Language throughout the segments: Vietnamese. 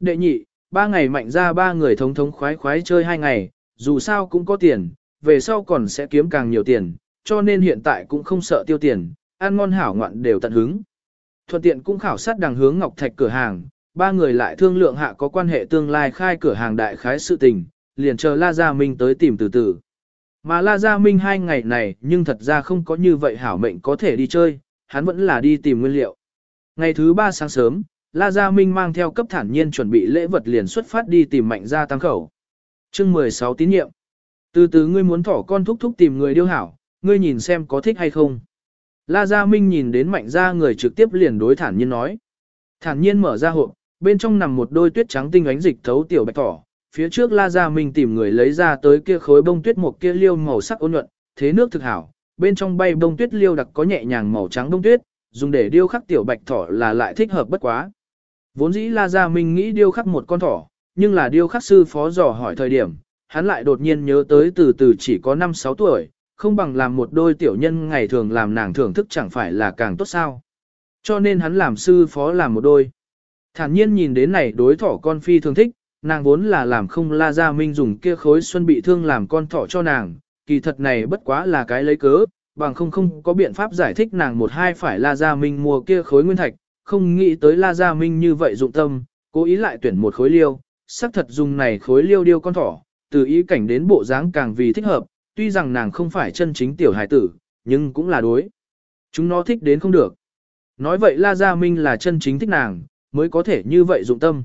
Đệ nhị, ba ngày mạnh ra ba người thống thống khoái khoái chơi hai ngày, dù sao cũng có tiền, về sau còn sẽ kiếm càng nhiều tiền, cho nên hiện tại cũng không sợ tiêu tiền, ăn ngon hảo ngoạn đều tận hứng. Thuận tiện cũng khảo sát đằng hướng Ngọc Thạch cửa hàng, ba người lại thương lượng hạ có quan hệ tương lai khai cửa hàng đại khái sự tình, liền chờ La Gia Minh tới tìm từ từ. Mà La Gia Minh hai ngày này nhưng thật ra không có như vậy hảo mệnh có thể đi chơi, hắn vẫn là đi tìm nguyên liệu. Ngày thứ ba sáng sớm, La Gia Minh mang theo cấp thản nhiên chuẩn bị lễ vật liền xuất phát đi tìm mạnh gia tăng khẩu. chương 16 tín nhiệm. Từ từ ngươi muốn thỏ con thúc thúc tìm người điêu hảo, ngươi nhìn xem có thích hay không. La Gia Minh nhìn đến mạnh gia người trực tiếp liền đối thản nhiên nói. Thản nhiên mở ra hộp, bên trong nằm một đôi tuyết trắng tinh ánh dịch thấu tiểu bạch thỏ. Phía trước La Gia Minh tìm người lấy ra tới kia khối bông tuyết một kia liêu màu sắc ôn nhuận, thế nước thực hảo. Bên trong bay bông tuyết liêu đặc có nhẹ nhàng màu trắng bông tuyết, dùng để điêu khắc tiểu bạch thỏ là lại thích hợp bất quá. Vốn dĩ La Gia Minh nghĩ điêu khắc một con thỏ, nhưng là điêu khắc sư phó dò hỏi thời điểm, hắn lại đột nhiên nhớ tới từ từ chỉ có 5-6 tuổi, không bằng làm một đôi tiểu nhân ngày thường làm nàng thưởng thức chẳng phải là càng tốt sao. Cho nên hắn làm sư phó làm một đôi. Thản nhiên nhìn đến này đối thỏ con phi thường thích, nàng vốn là làm không la gia minh dùng kia khối xuân bị thương làm con thỏ cho nàng, kỳ thật này bất quá là cái lấy cớ, bằng không không có biện pháp giải thích nàng một hai phải la gia minh mua kia khối nguyên thạch, không nghĩ tới la gia minh như vậy dụng tâm, cố ý lại tuyển một khối liêu, xác thật dùng này khối liêu điêu con thỏ, từ ý cảnh đến bộ dáng càng vì thích hợp, tuy rằng nàng không phải chân chính tiểu hài tử, nhưng cũng là đối. Chúng nó thích đến không được. Nói vậy La Gia Minh là chân chính thích nàng, mới có thể như vậy dụng tâm.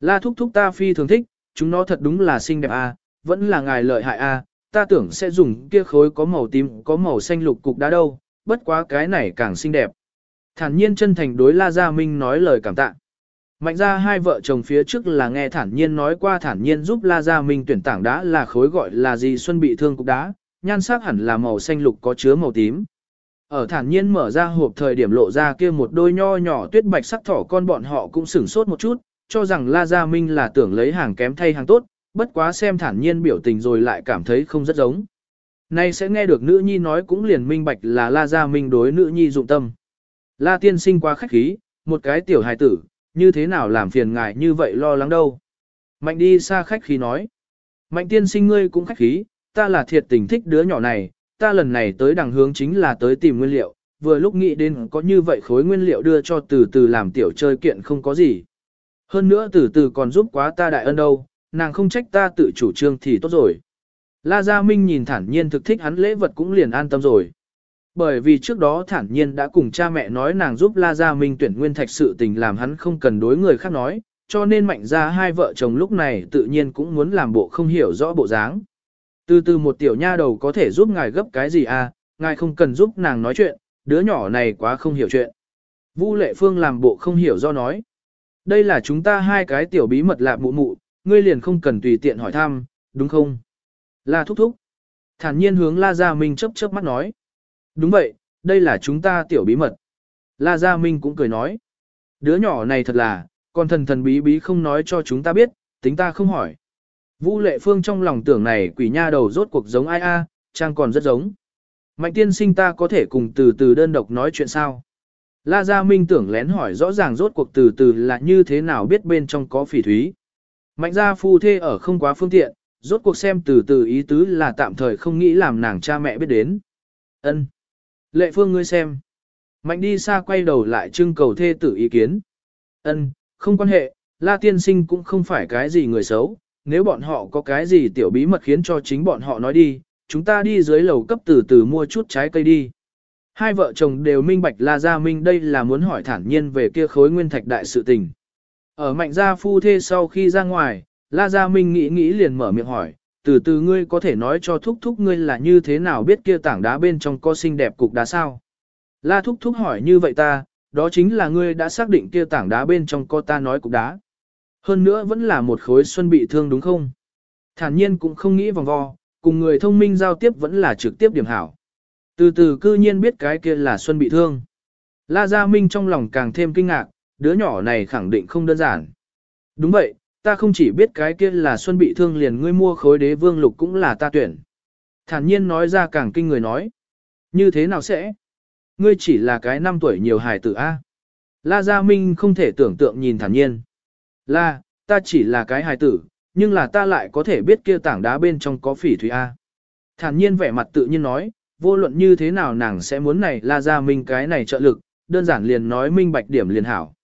La thúc thúc ta phi thường thích, chúng nó thật đúng là xinh đẹp a, vẫn là ngài lợi hại a, ta tưởng sẽ dùng kia khối có màu tím có màu xanh lục cục đá đâu, bất quá cái này càng xinh đẹp. Thản nhiên chân thành đối La Gia Minh nói lời cảm tạ. Mạnh ra hai vợ chồng phía trước là nghe thản nhiên nói qua thản nhiên giúp La Gia Minh tuyển tảng đá là khối gọi là gì xuân bị thương cục đá, nhan sắc hẳn là màu xanh lục có chứa màu tím. Ở thản nhiên mở ra hộp thời điểm lộ ra kia một đôi nho nhỏ tuyết bạch sắc thỏ con bọn họ cũng sửng sốt một chút, cho rằng La Gia Minh là tưởng lấy hàng kém thay hàng tốt, bất quá xem thản nhiên biểu tình rồi lại cảm thấy không rất giống. Nay sẽ nghe được nữ nhi nói cũng liền minh bạch là La Gia Minh đối nữ nhi dụng tâm. La tiên sinh quá khách khí, một cái tiểu hài tử, như thế nào làm phiền ngài như vậy lo lắng đâu. Mạnh đi xa khách khí nói. Mạnh tiên sinh ngươi cũng khách khí, ta là thiệt tình thích đứa nhỏ này, ta lần này tới đằng hướng chính là tới tìm nguyên liệu, vừa lúc nghĩ đến có như vậy khối nguyên liệu đưa cho từ từ làm tiểu chơi kiện không có gì. Hơn nữa từ từ còn giúp quá ta đại ân đâu, nàng không trách ta tự chủ trương thì tốt rồi. La Gia Minh nhìn thản nhiên thực thích hắn lễ vật cũng liền an tâm rồi. Bởi vì trước đó thản nhiên đã cùng cha mẹ nói nàng giúp La Gia Minh tuyển nguyên thạch sự tình làm hắn không cần đối người khác nói, cho nên mạnh ra hai vợ chồng lúc này tự nhiên cũng muốn làm bộ không hiểu rõ bộ dáng. Từ từ một tiểu nha đầu có thể giúp ngài gấp cái gì à, ngài không cần giúp nàng nói chuyện, đứa nhỏ này quá không hiểu chuyện. Vu lệ phương làm bộ không hiểu do nói. Đây là chúng ta hai cái tiểu bí mật lạ mụ mụ, ngươi liền không cần tùy tiện hỏi thăm, đúng không? La thúc thúc. Thản nhiên hướng La Gia Minh chớp chớp mắt nói. Đúng vậy, đây là chúng ta tiểu bí mật. La Gia Minh cũng cười nói. Đứa nhỏ này thật là, còn thần thần bí bí không nói cho chúng ta biết, tính ta không hỏi. Vũ lệ phương trong lòng tưởng này quỷ nha đầu rốt cuộc giống ai a, trang còn rất giống. Mạnh tiên sinh ta có thể cùng từ từ đơn độc nói chuyện sao? La Gia Minh tưởng lén hỏi rõ ràng rốt cuộc từ từ là như thế nào biết bên trong có phỉ thúy. Mạnh gia phu thê ở không quá phương tiện, rốt cuộc xem từ từ ý tứ là tạm thời không nghĩ làm nàng cha mẹ biết đến. Ân. Lệ phương ngươi xem. Mạnh đi xa quay đầu lại trưng cầu thê tử ý kiến. Ân, không quan hệ, La Tiên Sinh cũng không phải cái gì người xấu, nếu bọn họ có cái gì tiểu bí mật khiến cho chính bọn họ nói đi, chúng ta đi dưới lầu cấp từ từ mua chút trái cây đi. Hai vợ chồng đều minh bạch La Gia Minh đây là muốn hỏi thản nhiên về kia khối nguyên thạch đại sự tình. Ở mạnh gia phu thê sau khi ra ngoài, La Gia Minh nghĩ nghĩ liền mở miệng hỏi, từ từ ngươi có thể nói cho thúc thúc ngươi là như thế nào biết kia tảng đá bên trong có xinh đẹp cục đá sao? La thúc thúc hỏi như vậy ta, đó chính là ngươi đã xác định kia tảng đá bên trong có ta nói cục đá. Hơn nữa vẫn là một khối xuân bị thương đúng không? Thản nhiên cũng không nghĩ vòng vo, cùng người thông minh giao tiếp vẫn là trực tiếp điểm hảo. Từ từ cư nhiên biết cái kia là xuân bị thương. La Gia Minh trong lòng càng thêm kinh ngạc, đứa nhỏ này khẳng định không đơn giản. Đúng vậy, ta không chỉ biết cái kia là xuân bị thương liền ngươi mua khối đế vương lục cũng là ta tuyển. Thản nhiên nói ra càng kinh người nói. Như thế nào sẽ? Ngươi chỉ là cái năm tuổi nhiều hài tử A. La Gia Minh không thể tưởng tượng nhìn thản nhiên. La, ta chỉ là cái hài tử, nhưng là ta lại có thể biết kia tảng đá bên trong có phỉ thủy A. Thản nhiên vẻ mặt tự nhiên nói, vô luận như thế nào nàng sẽ muốn này la gia minh cái này trợ lực, đơn giản liền nói minh bạch điểm liền hảo.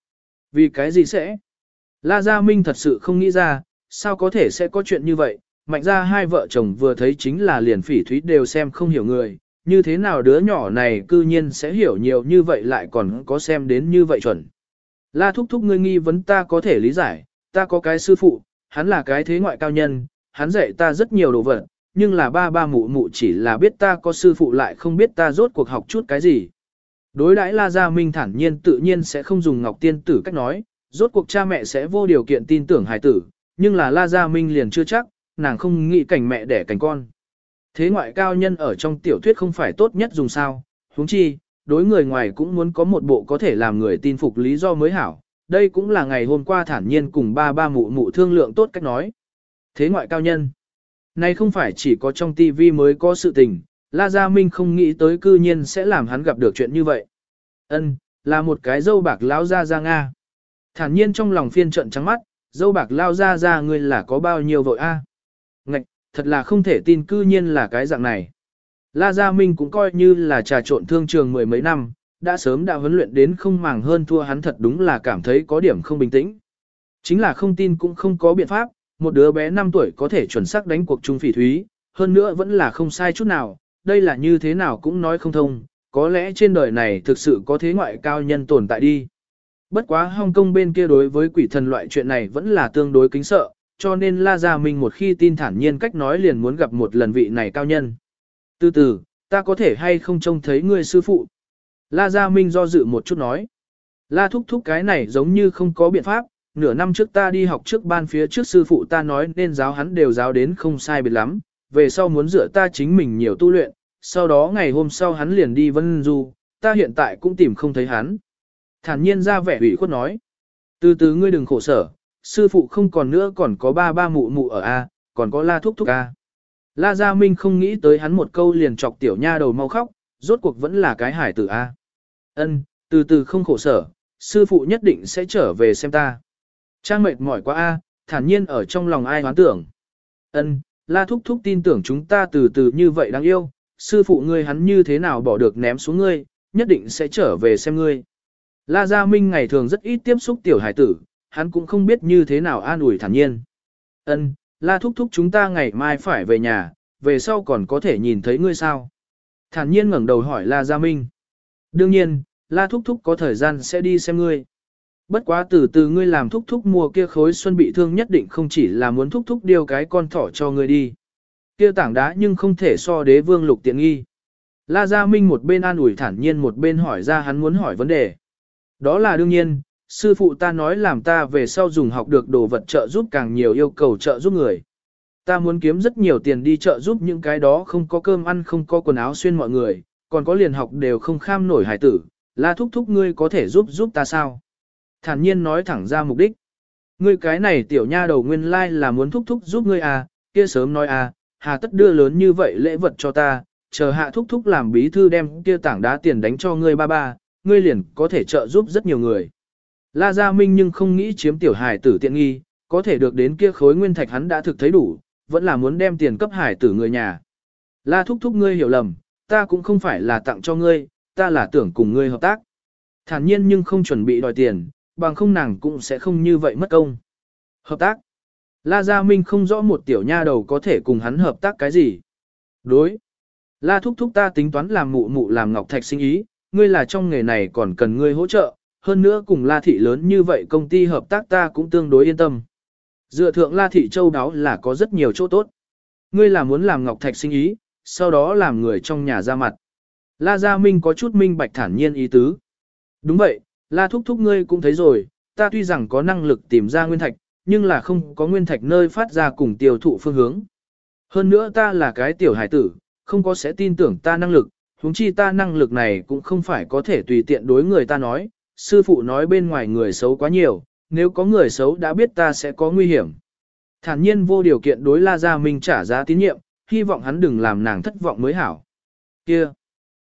Vì cái gì sẽ? La Gia Minh thật sự không nghĩ ra, sao có thể sẽ có chuyện như vậy, mạnh ra hai vợ chồng vừa thấy chính là liền phỉ thúy đều xem không hiểu người, như thế nào đứa nhỏ này cư nhiên sẽ hiểu nhiều như vậy lại còn có xem đến như vậy chuẩn. La thúc thúc ngươi nghi vấn ta có thể lý giải, ta có cái sư phụ, hắn là cái thế ngoại cao nhân, hắn dạy ta rất nhiều đồ vật, nhưng là ba ba mụ mụ chỉ là biết ta có sư phụ lại không biết ta rốt cuộc học chút cái gì. Đối đãi La Gia Minh thản nhiên tự nhiên sẽ không dùng Ngọc Tiên Tử cách nói, rốt cuộc cha mẹ sẽ vô điều kiện tin tưởng hài tử, nhưng là La Gia Minh liền chưa chắc, nàng không nghĩ cảnh mẹ đẻ cảnh con. Thế ngoại cao nhân ở trong tiểu thuyết không phải tốt nhất dùng sao, huống chi, đối người ngoài cũng muốn có một bộ có thể làm người tin phục lý do mới hảo. Đây cũng là ngày hôm qua thản nhiên cùng ba ba mụ mụ thương lượng tốt cách nói. Thế ngoại cao nhân. Này không phải chỉ có trong TV mới có sự tình, La Gia Minh không nghĩ tới cư nhiên sẽ làm hắn gặp được chuyện như vậy. Ân, là một cái dâu bạc lão ra ra Nga. Thản nhiên trong lòng phiên trận trắng mắt, dâu bạc lao ra ra ngươi là có bao nhiêu vội a? Ngạch, thật là không thể tin cư nhiên là cái dạng này. La Gia Minh cũng coi như là trà trộn thương trường mười mấy năm, đã sớm đã huấn luyện đến không màng hơn thua hắn thật đúng là cảm thấy có điểm không bình tĩnh. Chính là không tin cũng không có biện pháp, một đứa bé 5 tuổi có thể chuẩn xác đánh cuộc trung phỉ thúy, hơn nữa vẫn là không sai chút nào, đây là như thế nào cũng nói không thông, có lẽ trên đời này thực sự có thế ngoại cao nhân tồn tại đi. Bất quá Hong Kong bên kia đối với quỷ thần loại chuyện này vẫn là tương đối kính sợ, cho nên La Gia Minh một khi tin thản nhiên cách nói liền muốn gặp một lần vị này cao nhân. Từ từ, ta có thể hay không trông thấy người sư phụ? La Gia Minh do dự một chút nói. La thúc thúc cái này giống như không có biện pháp, nửa năm trước ta đi học trước ban phía trước sư phụ ta nói nên giáo hắn đều giáo đến không sai biệt lắm, về sau muốn dựa ta chính mình nhiều tu luyện, sau đó ngày hôm sau hắn liền đi vân du, ta hiện tại cũng tìm không thấy hắn. Thản nhiên ra vẻ ủy khuất nói. Từ từ ngươi đừng khổ sở, sư phụ không còn nữa còn có ba ba mụ mụ ở A, còn có la thúc thúc A. La Gia Minh không nghĩ tới hắn một câu liền chọc tiểu nha đầu mau khóc, rốt cuộc vẫn là cái hải tử A. Ân, từ từ không khổ sở, sư phụ nhất định sẽ trở về xem ta. Trang mệt mỏi quá A, thản nhiên ở trong lòng ai hoán tưởng. Ân, La thúc thúc tin tưởng chúng ta từ từ như vậy đáng yêu, sư phụ ngươi hắn như thế nào bỏ được ném xuống ngươi, nhất định sẽ trở về xem ngươi. La Gia Minh ngày thường rất ít tiếp xúc tiểu hải tử, hắn cũng không biết như thế nào an ủi thản nhiên. Ân, La thúc thúc chúng ta ngày mai phải về nhà, về sau còn có thể nhìn thấy ngươi sao? Thản nhiên ngẩng đầu hỏi La Gia Minh. Đương nhiên, La thúc thúc có thời gian sẽ đi xem ngươi. Bất quá từ từ ngươi làm thúc thúc mua kia khối xuân bị thương nhất định không chỉ là muốn thúc thúc điều cái con thỏ cho ngươi đi. Kia tảng đá nhưng không thể so đế vương lục tiện nghi. La Gia Minh một bên an ủi thản nhiên một bên hỏi ra hắn muốn hỏi vấn đề. Đó là đương nhiên, sư phụ ta nói làm ta về sau dùng học được đồ vật trợ giúp càng nhiều yêu cầu trợ giúp người. Ta muốn kiếm rất nhiều tiền đi trợ giúp những cái đó không có cơm ăn không có quần áo xuyên mọi người, còn có liền học đều không kham nổi hải tử, la thúc thúc ngươi có thể giúp giúp ta sao? Thản nhiên nói thẳng ra mục đích. Ngươi cái này tiểu nha đầu nguyên lai like là muốn thúc thúc giúp ngươi à, kia sớm nói à, hà tất đưa lớn như vậy lễ vật cho ta, chờ hạ thúc thúc làm bí thư đem kia tảng đá tiền đánh cho ngươi ba ba, ngươi liền có thể trợ giúp rất nhiều người. La Gia Minh nhưng không nghĩ chiếm tiểu hải tử tiện nghi, có thể được đến kia khối nguyên thạch hắn đã thực thấy đủ, vẫn là muốn đem tiền cấp hải tử người nhà. La thúc thúc ngươi hiểu lầm, ta cũng không phải là tặng cho ngươi, ta là tưởng cùng ngươi hợp tác. Thản nhiên nhưng không chuẩn bị đòi tiền, bằng không nàng cũng sẽ không như vậy mất công. Hợp tác. La Gia Minh không rõ một tiểu nha đầu có thể cùng hắn hợp tác cái gì. Đối. La thúc thúc ta tính toán làm mụ mụ làm ngọc thạch sinh ý, ngươi là trong nghề này còn cần ngươi hỗ trợ, hơn nữa cùng La Thị lớn như vậy công ty hợp tác ta cũng tương đối yên tâm. Dựa thượng La Thị Châu đáo là có rất nhiều chỗ tốt. Ngươi là muốn làm ngọc thạch sinh ý, sau đó làm người trong nhà ra mặt. La Gia Minh có chút minh bạch thản nhiên ý tứ. Đúng vậy, La Thúc Thúc ngươi cũng thấy rồi, ta tuy rằng có năng lực tìm ra nguyên thạch, nhưng là không có nguyên thạch nơi phát ra cùng tiêu thụ phương hướng. Hơn nữa ta là cái tiểu hải tử, không có sẽ tin tưởng ta năng lực, huống chi ta năng lực này cũng không phải có thể tùy tiện đối người ta nói, sư phụ nói bên ngoài người xấu quá nhiều, nếu có người xấu đã biết ta sẽ có nguy hiểm. Thản nhiên vô điều kiện đối La Gia Minh trả giá tín nhiệm, hy vọng hắn đừng làm nàng thất vọng mới hảo. Kia,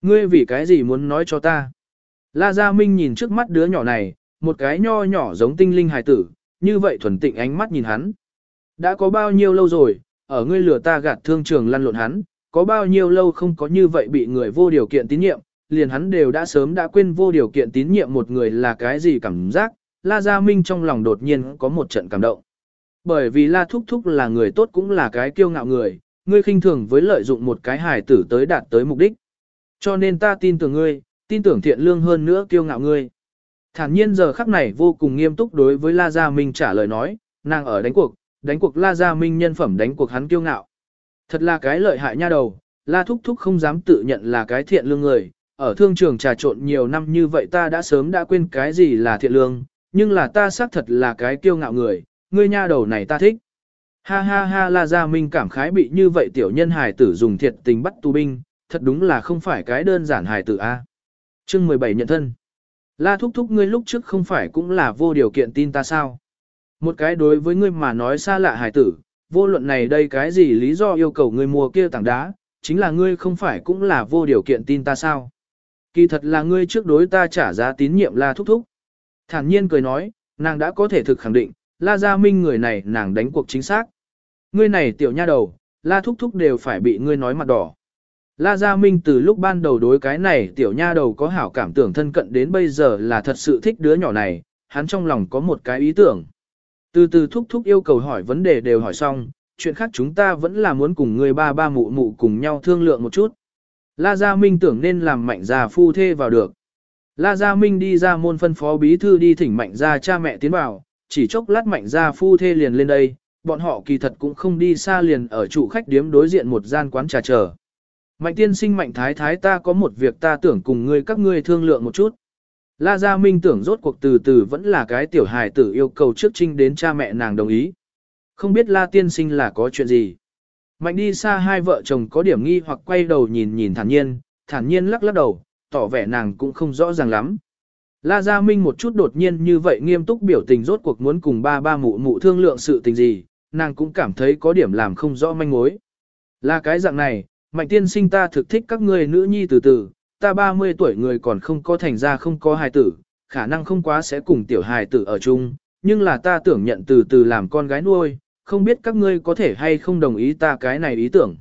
ngươi vì cái gì muốn nói cho ta? La Gia Minh nhìn trước mắt đứa nhỏ này, một cái nho nhỏ giống tinh linh hài tử, như vậy thuần tịnh ánh mắt nhìn hắn. Đã có bao nhiêu lâu rồi, ở ngươi lừa ta gạt thương trường lăn lộn hắn, có bao nhiêu lâu không có như vậy bị người vô điều kiện tín nhiệm, liền hắn đều đã sớm đã quên vô điều kiện tín nhiệm một người là cái gì cảm giác, La Gia Minh trong lòng đột nhiên có một trận cảm động. Bởi vì La Thúc Thúc là người tốt cũng là cái kiêu ngạo người, ngươi khinh thường với lợi dụng một cái hài tử tới đạt tới mục đích. Cho nên ta tin tưởng ngươi, tin tưởng thiện lương hơn nữa kiêu ngạo ngươi. Thản nhiên giờ khắc này vô cùng nghiêm túc đối với La Gia Minh trả lời nói, nàng ở đánh cuộc, đánh cuộc La Gia Minh nhân phẩm đánh cuộc hắn kiêu ngạo. Thật là cái lợi hại nha đầu, La Thúc Thúc không dám tự nhận là cái thiện lương người, ở thương trường trà trộn nhiều năm như vậy ta đã sớm đã quên cái gì là thiện lương, nhưng là ta xác thật là cái kiêu ngạo người, ngươi nha đầu này ta thích. Ha ha ha La Gia Minh cảm khái bị như vậy tiểu nhân hài tử dùng thiệt tình bắt tù binh, thật đúng là không phải cái đơn giản hài tử A. À. Chương 17 nhận thân. La thúc thúc ngươi lúc trước không phải cũng là vô điều kiện tin ta sao? Một cái đối với ngươi mà nói xa lạ hài tử, vô luận này đây cái gì lý do yêu cầu ngươi mua kia tảng đá, chính là ngươi không phải cũng là vô điều kiện tin ta sao? Kỳ thật là ngươi trước đối ta trả giá tín nhiệm La thúc thúc. Thản nhiên cười nói, nàng đã có thể thực khẳng định, La Gia Minh người này nàng đánh cuộc chính xác. Ngươi này tiểu nha đầu, La thúc thúc đều phải bị ngươi nói mặt đỏ. La Gia Minh từ lúc ban đầu đối cái này tiểu nha đầu có hảo cảm tưởng thân cận đến bây giờ là thật sự thích đứa nhỏ này, hắn trong lòng có một cái ý tưởng. Từ từ thúc thúc yêu cầu hỏi vấn đề đều hỏi xong, chuyện khác chúng ta vẫn là muốn cùng người ba ba mụ mụ cùng nhau thương lượng một chút. La Gia Minh tưởng nên làm mạnh gia phu thê vào được. La Gia Minh đi ra môn phân phó bí thư đi thỉnh mạnh gia cha mẹ tiến vào, chỉ chốc lát mạnh gia phu thê liền lên đây, bọn họ kỳ thật cũng không đi xa liền ở trụ khách điếm đối diện một gian quán trà chờ. Mạnh tiên sinh mạnh thái thái ta có một việc ta tưởng cùng ngươi các ngươi thương lượng một chút. La Gia Minh tưởng rốt cuộc từ từ vẫn là cái tiểu hài tử yêu cầu trước trinh đến cha mẹ nàng đồng ý. Không biết La tiên sinh là có chuyện gì. Mạnh đi xa hai vợ chồng có điểm nghi hoặc quay đầu nhìn nhìn thản nhiên, thản nhiên lắc lắc đầu, tỏ vẻ nàng cũng không rõ ràng lắm. La Gia Minh một chút đột nhiên như vậy nghiêm túc biểu tình rốt cuộc muốn cùng ba ba mụ mụ thương lượng sự tình gì, nàng cũng cảm thấy có điểm làm không rõ manh mối. Là cái dạng này, mạnh tiên sinh ta thực thích các ngươi nữ nhi từ từ, ta 30 tuổi người còn không có thành ra không có hài tử, khả năng không quá sẽ cùng tiểu hài tử ở chung, nhưng là ta tưởng nhận từ từ làm con gái nuôi, không biết các ngươi có thể hay không đồng ý ta cái này ý tưởng.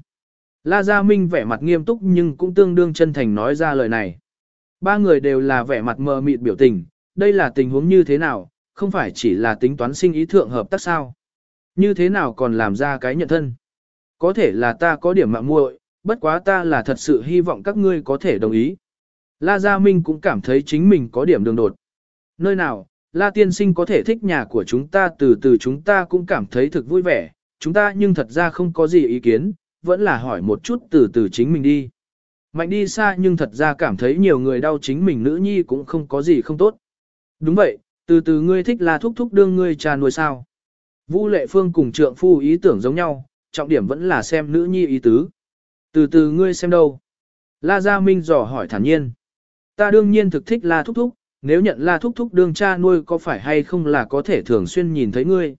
La Gia Minh vẻ mặt nghiêm túc nhưng cũng tương đương chân thành nói ra lời này. Ba người đều là vẻ mặt mờ mịt biểu tình, đây là tình huống như thế nào, không phải chỉ là tính toán sinh ý thượng hợp tác sao. Như thế nào còn làm ra cái nhận thân. Có thể là ta có điểm mạng muội, bất quá ta là thật sự hy vọng các ngươi có thể đồng ý. La Gia Minh cũng cảm thấy chính mình có điểm đường đột. Nơi nào, La Tiên Sinh có thể thích nhà của chúng ta từ từ chúng ta cũng cảm thấy thực vui vẻ, chúng ta nhưng thật ra không có gì ý kiến, vẫn là hỏi một chút từ từ chính mình đi. Mạnh đi xa nhưng thật ra cảm thấy nhiều người đau chính mình nữ nhi cũng không có gì không tốt. Đúng vậy, từ từ ngươi thích là thúc thúc đương ngươi trà nuôi sao. Vũ lệ phương cùng trượng phu ý tưởng giống nhau, trọng điểm vẫn là xem nữ nhi ý tứ. Từ từ ngươi xem đâu. La Gia Minh dò hỏi thản nhiên. Ta đương nhiên thực thích La Thúc Thúc, nếu nhận La Thúc Thúc đương cha nuôi có phải hay không là có thể thường xuyên nhìn thấy ngươi.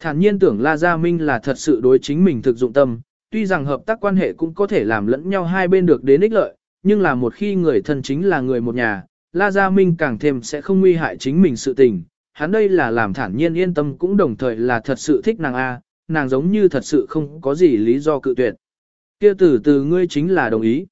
Thản nhiên tưởng La Gia Minh là thật sự đối chính mình thực dụng tâm, tuy rằng hợp tác quan hệ cũng có thể làm lẫn nhau hai bên được đến ích lợi, nhưng là một khi người thân chính là người một nhà, La Gia Minh càng thêm sẽ không nguy hại chính mình sự tình. Hắn đây là làm thản nhiên yên tâm cũng đồng thời là thật sự thích nàng A, nàng giống như thật sự không có gì lý do cự tuyệt. Kia từ từ ngươi chính là đồng ý.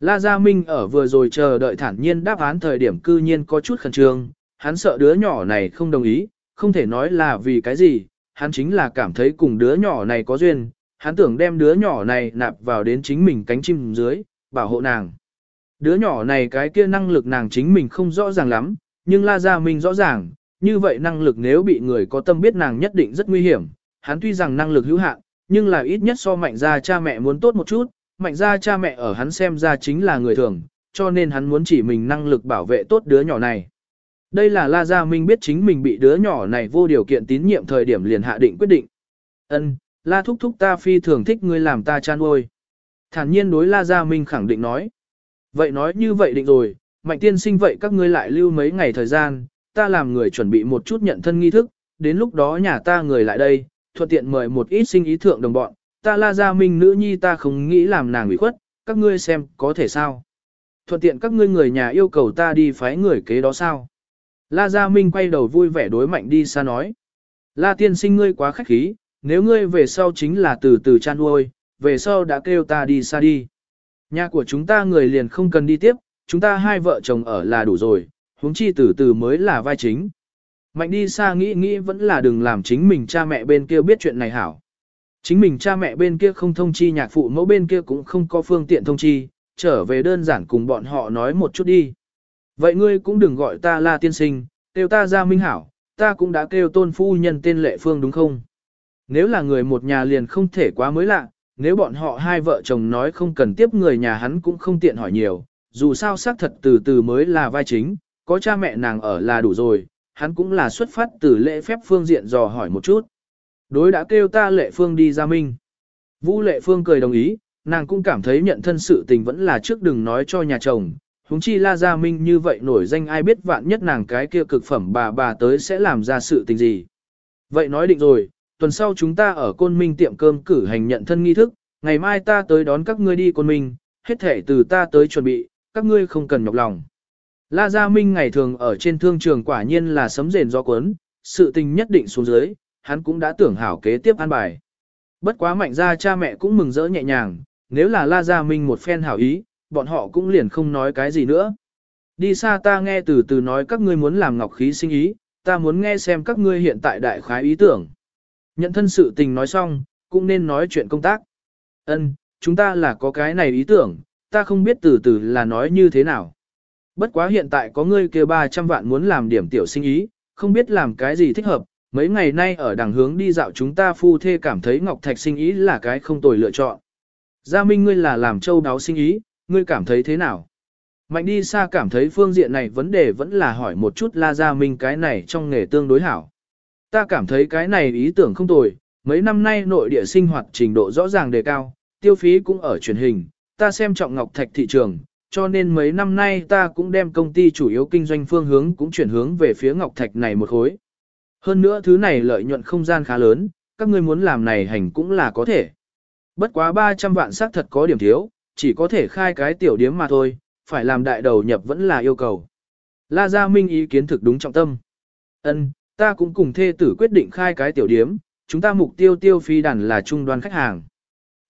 La Gia Minh ở vừa rồi chờ đợi thản nhiên đáp án thời điểm cư nhiên có chút khẩn trương, hắn sợ đứa nhỏ này không đồng ý, không thể nói là vì cái gì, hắn chính là cảm thấy cùng đứa nhỏ này có duyên, hắn tưởng đem đứa nhỏ này nạp vào đến chính mình cánh chim dưới, bảo hộ nàng. Đứa nhỏ này cái kia năng lực nàng chính mình không rõ ràng lắm, nhưng La Gia Minh rõ ràng, như vậy năng lực nếu bị người có tâm biết nàng nhất định rất nguy hiểm, hắn tuy rằng năng lực hữu hạn, nhưng là ít nhất so mạnh gia cha mẹ muốn tốt một chút, mạnh gia cha mẹ ở hắn xem ra chính là người thường, cho nên hắn muốn chỉ mình năng lực bảo vệ tốt đứa nhỏ này. Đây là La Gia Minh biết chính mình bị đứa nhỏ này vô điều kiện tín nhiệm thời điểm liền hạ định quyết định. Ân, La thúc thúc ta phi thường thích ngươi làm ta chan ôi. Thản nhiên đối La Gia Minh khẳng định nói. Vậy nói như vậy định rồi, mạnh tiên sinh vậy các ngươi lại lưu mấy ngày thời gian, ta làm người chuẩn bị một chút nhận thân nghi thức, đến lúc đó nhà ta người lại đây, thuận tiện mời một ít sinh ý thượng đồng bọn, ta La Gia Minh nữ nhi ta không nghĩ làm nàng ủy khuất, các ngươi xem có thể sao. Thuận tiện các ngươi người nhà yêu cầu ta đi phái người kế đó sao. La Gia Minh quay đầu vui vẻ đối mạnh đi xa nói. La tiên sinh ngươi quá khách khí, nếu ngươi về sau chính là từ từ chan nuôi, về sau đã kêu ta đi xa đi. Nhà của chúng ta người liền không cần đi tiếp, chúng ta hai vợ chồng ở là đủ rồi, huống chi từ từ mới là vai chính. Mạnh đi xa nghĩ nghĩ vẫn là đừng làm chính mình cha mẹ bên kia biết chuyện này hảo. Chính mình cha mẹ bên kia không thông chi nhạc phụ mẫu bên kia cũng không có phương tiện thông chi, trở về đơn giản cùng bọn họ nói một chút đi. Vậy ngươi cũng đừng gọi ta là tiên sinh, kêu ta ra minh hảo, ta cũng đã kêu tôn phu nhân tên lệ phương đúng không? Nếu là người một nhà liền không thể quá mới lạ, nếu bọn họ hai vợ chồng nói không cần tiếp người nhà hắn cũng không tiện hỏi nhiều, dù sao xác thật từ từ mới là vai chính, có cha mẹ nàng ở là đủ rồi, hắn cũng là xuất phát từ lễ phép phương diện dò hỏi một chút. Đối đã kêu ta lệ phương đi ra minh. Vũ lệ phương cười đồng ý, nàng cũng cảm thấy nhận thân sự tình vẫn là trước đừng nói cho nhà chồng. Húng chi la gia minh như vậy nổi danh ai biết vạn nhất nàng cái kia cực phẩm bà bà tới sẽ làm ra sự tình gì. Vậy nói định rồi, tuần sau chúng ta ở Côn Minh tiệm cơm cử hành nhận thân nghi thức, ngày mai ta tới đón các ngươi đi Côn Minh, hết thể từ ta tới chuẩn bị, các ngươi không cần nhọc lòng. La Gia Minh ngày thường ở trên thương trường quả nhiên là sấm rền do cuốn, sự tình nhất định xuống dưới, hắn cũng đã tưởng hảo kế tiếp an bài. Bất quá mạnh ra cha mẹ cũng mừng rỡ nhẹ nhàng, nếu là La Gia Minh một phen hảo ý, bọn họ cũng liền không nói cái gì nữa. Đi xa ta nghe từ từ nói các ngươi muốn làm ngọc khí sinh ý, ta muốn nghe xem các ngươi hiện tại đại khái ý tưởng. Nhận thân sự tình nói xong, cũng nên nói chuyện công tác. Ân, chúng ta là có cái này ý tưởng, ta không biết từ từ là nói như thế nào. Bất quá hiện tại có ngươi kia 300 vạn muốn làm điểm tiểu sinh ý, không biết làm cái gì thích hợp, mấy ngày nay ở đằng hướng đi dạo chúng ta phu thê cảm thấy Ngọc Thạch sinh ý là cái không tồi lựa chọn. Gia Minh ngươi là làm châu đáo sinh ý, ngươi cảm thấy thế nào? Mạnh đi xa cảm thấy phương diện này vấn đề vẫn là hỏi một chút La Gia Minh cái này trong nghề tương đối hảo. Ta cảm thấy cái này ý tưởng không tồi, mấy năm nay nội địa sinh hoạt trình độ rõ ràng đề cao, tiêu phí cũng ở truyền hình, ta xem trọng Ngọc Thạch thị trường, cho nên mấy năm nay ta cũng đem công ty chủ yếu kinh doanh phương hướng cũng chuyển hướng về phía Ngọc Thạch này một khối. Hơn nữa thứ này lợi nhuận không gian khá lớn, các ngươi muốn làm này hành cũng là có thể. Bất quá 300 vạn xác thật có điểm thiếu, chỉ có thể khai cái tiểu điếm mà thôi, phải làm đại đầu nhập vẫn là yêu cầu. La Gia Minh ý kiến thực đúng trọng tâm. Ân, ta cũng cùng thê tử quyết định khai cái tiểu điếm, chúng ta mục tiêu tiêu phi đàn là trung đoàn khách hàng.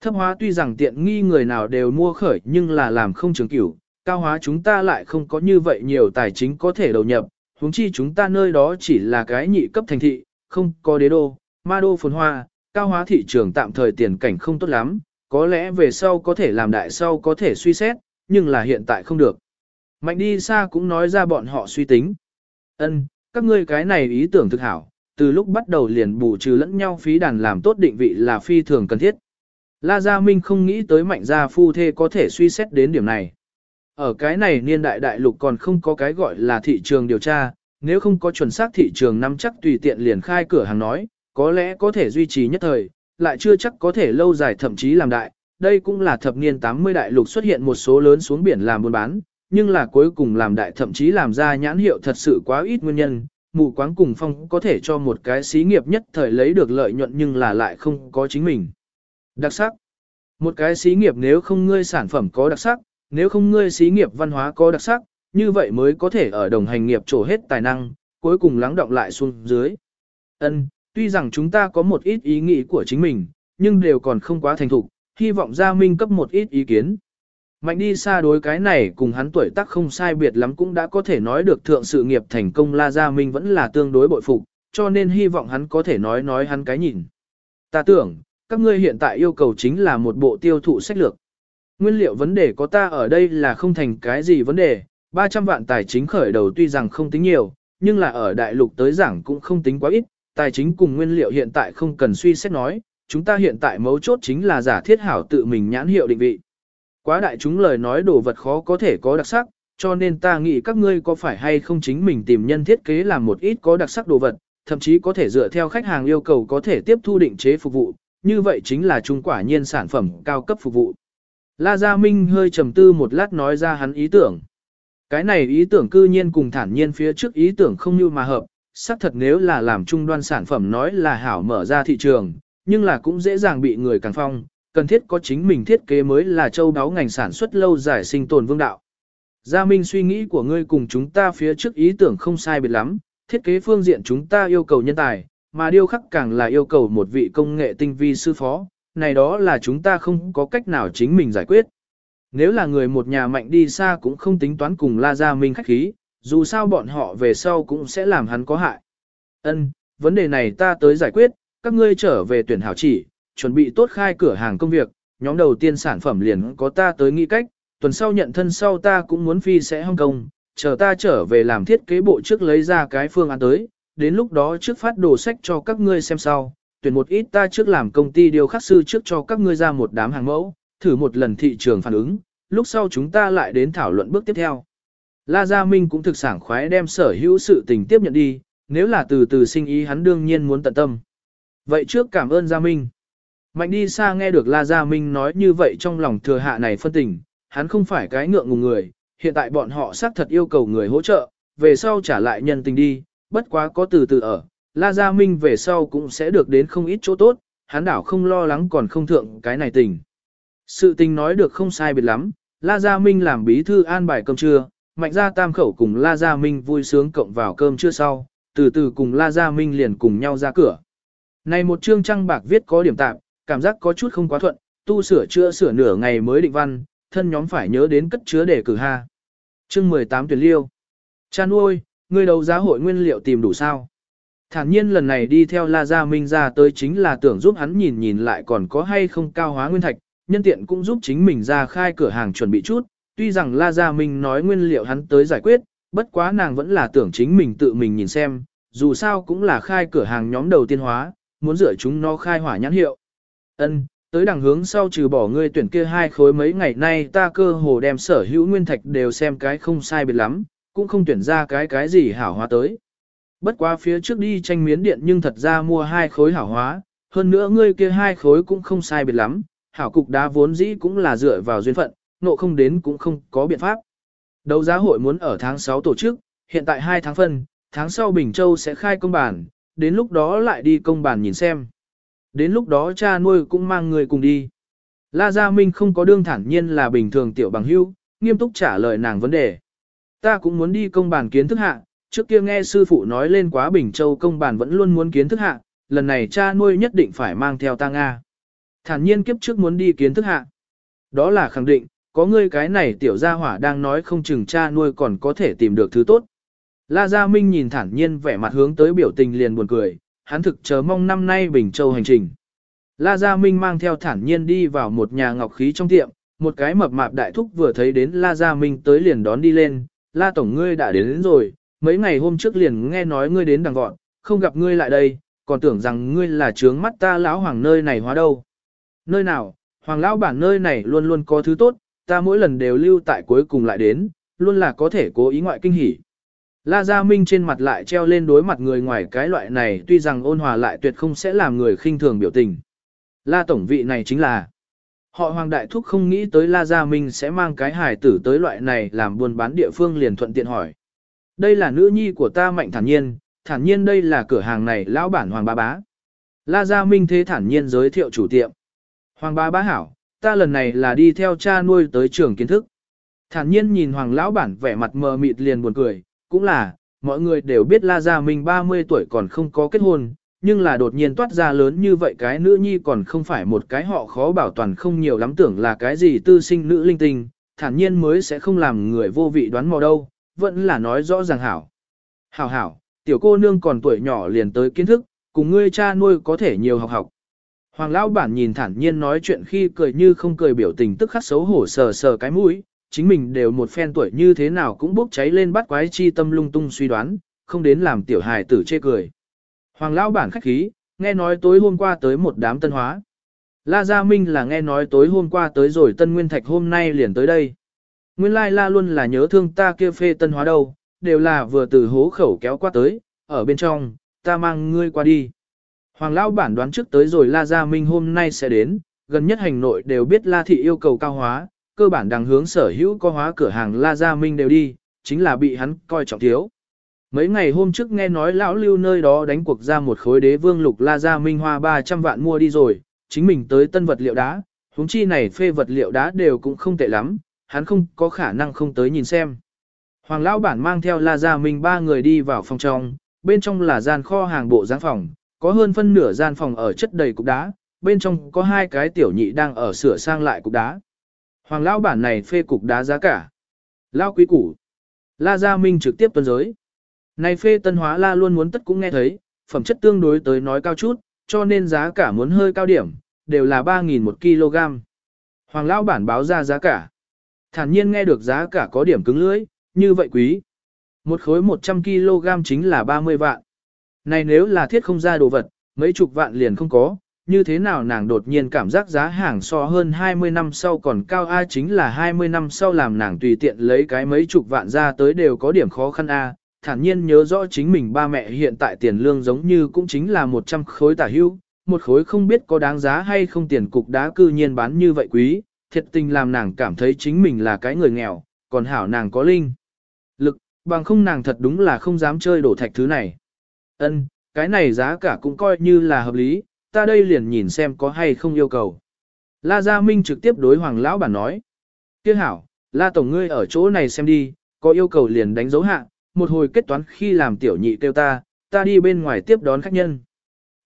Thấp hóa tuy rằng tiện nghi người nào đều mua khởi nhưng là làm không trường cửu, cao hóa chúng ta lại không có như vậy nhiều tài chính có thể đầu nhập, huống chi chúng ta nơi đó chỉ là cái nhị cấp thành thị, không có đế đô, ma đô phồn hoa, cao hóa thị trường tạm thời tiền cảnh không tốt lắm, có lẽ về sau có thể làm đại sau có thể suy xét, nhưng là hiện tại không được. Mạnh đi xa cũng nói ra bọn họ suy tính. Ân, các ngươi cái này ý tưởng thực hảo, từ lúc bắt đầu liền bù trừ lẫn nhau phí đàn làm tốt định vị là phi thường cần thiết. La Gia Minh không nghĩ tới mạnh gia phu thê có thể suy xét đến điểm này. Ở cái này niên đại đại lục còn không có cái gọi là thị trường điều tra, nếu không có chuẩn xác thị trường nắm chắc tùy tiện liền khai cửa hàng nói, có lẽ có thể duy trì nhất thời, lại chưa chắc có thể lâu dài thậm chí làm đại. Đây cũng là thập niên 80 đại lục xuất hiện một số lớn xuống biển làm buôn bán, nhưng là cuối cùng làm đại thậm chí làm ra nhãn hiệu thật sự quá ít nguyên nhân. Mù quáng cùng phong có thể cho một cái xí nghiệp nhất thời lấy được lợi nhuận nhưng là lại không có chính mình. Đặc sắc. Một cái xí nghiệp nếu không ngươi sản phẩm có đặc sắc, nếu không ngươi xí nghiệp văn hóa có đặc sắc, như vậy mới có thể ở đồng hành nghiệp trổ hết tài năng, cuối cùng lắng động lại xuống dưới. Ân, tuy rằng chúng ta có một ít ý nghĩ của chính mình, nhưng đều còn không quá thành thục, hy vọng Gia Minh cấp một ít ý kiến. Mạnh đi xa đối cái này cùng hắn tuổi tác không sai biệt lắm cũng đã có thể nói được thượng sự nghiệp thành công La Gia Minh vẫn là tương đối bội phục, cho nên hy vọng hắn có thể nói nói hắn cái nhìn. Ta tưởng, các ngươi hiện tại yêu cầu chính là một bộ tiêu thụ sách lược. Nguyên liệu vấn đề có ta ở đây là không thành cái gì vấn đề, 300 vạn tài chính khởi đầu tuy rằng không tính nhiều, nhưng là ở đại lục tới giảng cũng không tính quá ít, tài chính cùng nguyên liệu hiện tại không cần suy xét nói, chúng ta hiện tại mấu chốt chính là giả thiết hảo tự mình nhãn hiệu định vị. Quá đại chúng lời nói đồ vật khó có thể có đặc sắc, cho nên ta nghĩ các ngươi có phải hay không chính mình tìm nhân thiết kế làm một ít có đặc sắc đồ vật, thậm chí có thể dựa theo khách hàng yêu cầu có thể tiếp thu định chế phục vụ, như vậy chính là trung quả nhiên sản phẩm cao cấp phục vụ. La Gia Minh hơi trầm tư một lát nói ra hắn ý tưởng. Cái này ý tưởng cư nhiên cùng thản nhiên phía trước ý tưởng không như mà hợp, xác thật nếu là làm trung đoan sản phẩm nói là hảo mở ra thị trường, nhưng là cũng dễ dàng bị người càng phong, cần thiết có chính mình thiết kế mới là châu đáo ngành sản xuất lâu dài sinh tồn vương đạo. Gia Minh suy nghĩ của ngươi cùng chúng ta phía trước ý tưởng không sai biệt lắm, thiết kế phương diện chúng ta yêu cầu nhân tài, mà điêu khắc càng là yêu cầu một vị công nghệ tinh vi sư phó, này đó là chúng ta không có cách nào chính mình giải quyết. Nếu là người một nhà mạnh đi xa cũng không tính toán cùng La Gia Minh khách khí, dù sao bọn họ về sau cũng sẽ làm hắn có hại. Ân, vấn đề này ta tới giải quyết, các ngươi trở về tuyển hảo chỉ, chuẩn bị tốt khai cửa hàng công việc, nhóm đầu tiên sản phẩm liền có ta tới nghĩ cách, tuần sau nhận thân sau ta cũng muốn phi sẽ Hong Kong, chờ ta trở về làm thiết kế bộ trước lấy ra cái phương án tới, đến lúc đó trước phát đồ sách cho các ngươi xem sau, tuyển một ít ta trước làm công ty điều khắc sư trước cho các ngươi ra một đám hàng mẫu, thử một lần thị trường phản ứng, lúc sau chúng ta lại đến thảo luận bước tiếp theo. La Gia Minh cũng thực sảng khoái đem sở hữu sự tình tiếp nhận đi, nếu là từ từ sinh ý hắn đương nhiên muốn tận tâm. Vậy trước cảm ơn Gia Minh. Mạnh đi xa nghe được La Gia Minh nói như vậy trong lòng thừa hạ này phân tình, hắn không phải cái ngượng ngùng người, hiện tại bọn họ xác thật yêu cầu người hỗ trợ, về sau trả lại nhân tình đi, bất quá có từ từ ở, La Gia Minh về sau cũng sẽ được đến không ít chỗ tốt, hắn đảo không lo lắng còn không thượng cái này tình. Sự tình nói được không sai biệt lắm, La Gia Minh làm bí thư an bài cơm trưa, mạnh ra tam khẩu cùng La Gia Minh vui sướng cộng vào cơm trưa sau, từ từ cùng La Gia Minh liền cùng nhau ra cửa. Này một chương trăng bạc viết có điểm tạm, cảm giác có chút không quá thuận, tu sửa chữa sửa nửa ngày mới định văn, thân nhóm phải nhớ đến cất chứa để cử ha. Chương 18 tuyển liêu. Cha nuôi, Ngươi đầu giá hội nguyên liệu tìm đủ sao? Thản nhiên lần này đi theo La Gia Minh ra tới chính là tưởng giúp hắn nhìn nhìn lại còn có hay không cao hóa nguyên thạch, nhân tiện cũng giúp chính mình ra khai cửa hàng chuẩn bị chút, tuy rằng La Gia Minh nói nguyên liệu hắn tới giải quyết, bất quá nàng vẫn là tưởng chính mình tự mình nhìn xem, dù sao cũng là khai cửa hàng nhóm đầu tiên hóa, muốn rửa chúng nó khai hỏa nhãn hiệu. Ân, tới đằng hướng sau trừ bỏ ngươi tuyển kia hai khối mấy ngày nay ta cơ hồ đem sở hữu nguyên thạch đều xem cái không sai biệt lắm, cũng không tuyển ra cái cái gì hảo hóa tới. Bất quá phía trước đi tranh miến điện nhưng thật ra mua hai khối hảo hóa, hơn nữa ngươi kia hai khối cũng không sai biệt lắm, hảo cục đá vốn dĩ cũng là dựa vào duyên phận, nộ không đến cũng không có biện pháp. Đấu giá hội muốn ở tháng 6 tổ chức, hiện tại 2 tháng phân, tháng sau Bình Châu sẽ khai công bản, đến lúc đó lại đi công bản nhìn xem. Đến lúc đó cha nuôi cũng mang người cùng đi. La Gia Minh không có đương thản nhiên là bình thường tiểu bằng hưu, nghiêm túc trả lời nàng vấn đề. Ta cũng muốn đi công bản kiến thức hạ, trước kia nghe sư phụ nói lên quá Bình Châu công bản vẫn luôn muốn kiến thức hạ, lần này cha nuôi nhất định phải mang theo ta Nga. Thản nhiên kiếp trước muốn đi kiến thức hạ. Đó là khẳng định, có ngươi cái này tiểu gia hỏa đang nói không chừng cha nuôi còn có thể tìm được thứ tốt. La Gia Minh nhìn thản nhiên vẻ mặt hướng tới biểu tình liền buồn cười, hắn thực chờ mong năm nay Bình Châu hành trình. La Gia Minh mang theo thản nhiên đi vào một nhà ngọc khí trong tiệm, một cái mập mạp đại thúc vừa thấy đến La Gia Minh tới liền đón đi lên, La Tổng ngươi đã đến, đến rồi, mấy ngày hôm trước liền nghe nói ngươi đến đằng gọn, không gặp ngươi lại đây, còn tưởng rằng ngươi là trướng mắt ta lão hoàng nơi này hóa đâu. Nơi nào, hoàng lão bản nơi này luôn luôn có thứ tốt, ta mỗi lần đều lưu tại cuối cùng lại đến, luôn là có thể cố ý ngoại kinh hỉ. La Gia Minh trên mặt lại treo lên đối mặt người ngoài cái loại này tuy rằng ôn hòa lại tuyệt không sẽ làm người khinh thường biểu tình. La Tổng vị này chính là Họ Hoàng Đại Thúc không nghĩ tới La Gia Minh sẽ mang cái hài tử tới loại này làm buôn bán địa phương liền thuận tiện hỏi. Đây là nữ nhi của ta mạnh thản nhiên, thản nhiên đây là cửa hàng này lão bản Hoàng Bá Bá. La Gia Minh thế thản nhiên giới thiệu chủ tiệm. Hoàng Bá Bá hảo, ta lần này là đi theo cha nuôi tới trường kiến thức. Thản nhiên nhìn Hoàng lão bản vẻ mặt mờ mịt liền buồn cười, cũng là, mọi người đều biết La Gia Minh 30 tuổi còn không có kết hôn, nhưng là đột nhiên toát ra lớn như vậy cái nữ nhi còn không phải một cái họ khó bảo toàn không nhiều lắm tưởng là cái gì tư sinh nữ linh tinh, thản nhiên mới sẽ không làm người vô vị đoán mò đâu, vẫn là nói rõ ràng hảo. Hảo hảo, tiểu cô nương còn tuổi nhỏ liền tới kiến thức, cùng ngươi cha nuôi có thể nhiều học học. Hoàng lão bản nhìn thản nhiên nói chuyện khi cười như không cười biểu tình tức khắc xấu hổ sờ sờ cái mũi, chính mình đều một phen tuổi như thế nào cũng bốc cháy lên bắt quái chi tâm lung tung suy đoán, không đến làm tiểu hài tử chê cười. Hoàng lão bản khách khí, nghe nói tối hôm qua tới một đám tân hóa. La Gia Minh là nghe nói tối hôm qua tới rồi Tân Nguyên Thạch hôm nay liền tới đây. Nguyên lai La luôn là nhớ thương ta kia phê tân hóa đâu, đều là vừa từ hố khẩu kéo qua tới, ở bên trong, ta mang ngươi qua đi. Hoàng lão bản đoán trước tới rồi La Gia Minh hôm nay sẽ đến, gần nhất hành nội đều biết La Thị yêu cầu cao hóa, cơ bản đang hướng sở hữu có hóa cửa hàng La Gia Minh đều đi, chính là bị hắn coi trọng thiếu. Mấy ngày hôm trước nghe nói lão lưu nơi đó đánh cuộc ra một khối đế vương lục La Gia Minh hoa 300 vạn mua đi rồi, chính mình tới tân vật liệu đá, huống chi này phê vật liệu đá đều cũng không tệ lắm, hắn không có khả năng không tới nhìn xem. Hoàng lão bản mang theo La Gia Minh ba người đi vào phòng trong, bên trong là gian kho hàng bộ giáng phòng, có hơn phân nửa gian phòng ở chất đầy cục đá, bên trong có hai cái tiểu nhị đang ở sửa sang lại cục đá. Hoàng lão bản này phê cục đá giá cả. Lao quý củ. La Gia Minh trực tiếp tuân giới. Này phê tân hóa la luôn muốn tất cũng nghe thấy, phẩm chất tương đối tới nói cao chút, cho nên giá cả muốn hơi cao điểm, đều là 3.000 một kg. Hoàng lão bản báo ra giá cả. Thản nhiên nghe được giá cả có điểm cứng lưỡi, như vậy quý. Một khối 100 kg chính là 30 vạn. Này nếu là thiết không ra đồ vật, mấy chục vạn liền không có, như thế nào nàng đột nhiên cảm giác giá hàng so hơn 20 năm sau còn cao A chính là 20 năm sau làm nàng tùy tiện lấy cái mấy chục vạn ra tới đều có điểm khó khăn A, thản nhiên nhớ rõ chính mình ba mẹ hiện tại tiền lương giống như cũng chính là 100 khối tả hưu, một khối không biết có đáng giá hay không tiền cục đá cư nhiên bán như vậy quý, thiệt tình làm nàng cảm thấy chính mình là cái người nghèo, còn hảo nàng có linh. Lực, bằng không nàng thật đúng là không dám chơi đổ thạch thứ này. Ân, cái này giá cả cũng coi như là hợp lý, ta đây liền nhìn xem có hay không yêu cầu. La Gia Minh trực tiếp đối Hoàng Lão bản nói. Tiếc hảo, La Tổng ngươi ở chỗ này xem đi, có yêu cầu liền đánh dấu hạ, một hồi kết toán khi làm tiểu nhị kêu ta, ta đi bên ngoài tiếp đón khách nhân.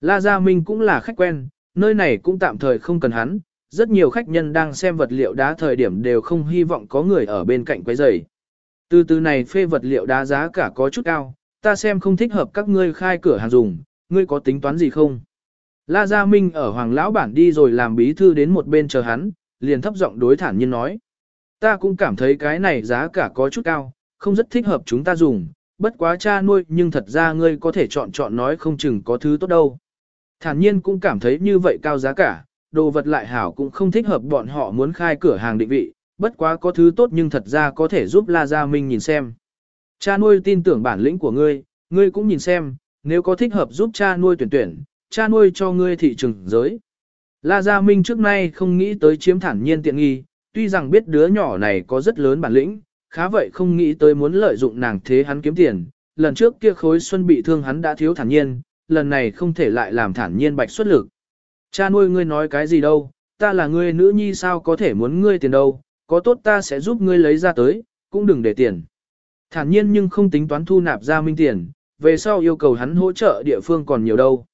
La Gia Minh cũng là khách quen, nơi này cũng tạm thời không cần hắn, rất nhiều khách nhân đang xem vật liệu đá thời điểm đều không hy vọng có người ở bên cạnh quấy rầy. Từ từ này phê vật liệu đá giá cả có chút cao, ta xem không thích hợp các ngươi khai cửa hàng dùng, ngươi có tính toán gì không? La Gia Minh ở Hoàng Lão Bản đi rồi làm bí thư đến một bên chờ hắn, liền thấp giọng đối thản nhiên nói. Ta cũng cảm thấy cái này giá cả có chút cao, không rất thích hợp chúng ta dùng, bất quá cha nuôi nhưng thật ra ngươi có thể chọn chọn nói không chừng có thứ tốt đâu. Thản nhiên cũng cảm thấy như vậy cao giá cả, đồ vật lại hảo cũng không thích hợp bọn họ muốn khai cửa hàng định vị, bất quá có thứ tốt nhưng thật ra có thể giúp La Gia Minh nhìn xem. Cha nuôi tin tưởng bản lĩnh của ngươi, ngươi cũng nhìn xem, nếu có thích hợp giúp cha nuôi tuyển tuyển, cha nuôi cho ngươi thị trường giới. La Gia Minh trước nay không nghĩ tới chiếm thản nhiên tiện nghi, tuy rằng biết đứa nhỏ này có rất lớn bản lĩnh, khá vậy không nghĩ tới muốn lợi dụng nàng thế hắn kiếm tiền. Lần trước kia khối xuân bị thương hắn đã thiếu thản nhiên, lần này không thể lại làm thản nhiên bạch xuất lực. Cha nuôi ngươi nói cái gì đâu, ta là ngươi nữ nhi sao có thể muốn ngươi tiền đâu, có tốt ta sẽ giúp ngươi lấy ra tới, cũng đừng để tiền. Thản nhiên nhưng không tính toán thu nạp ra minh tiền, về sau yêu cầu hắn hỗ trợ địa phương còn nhiều đâu.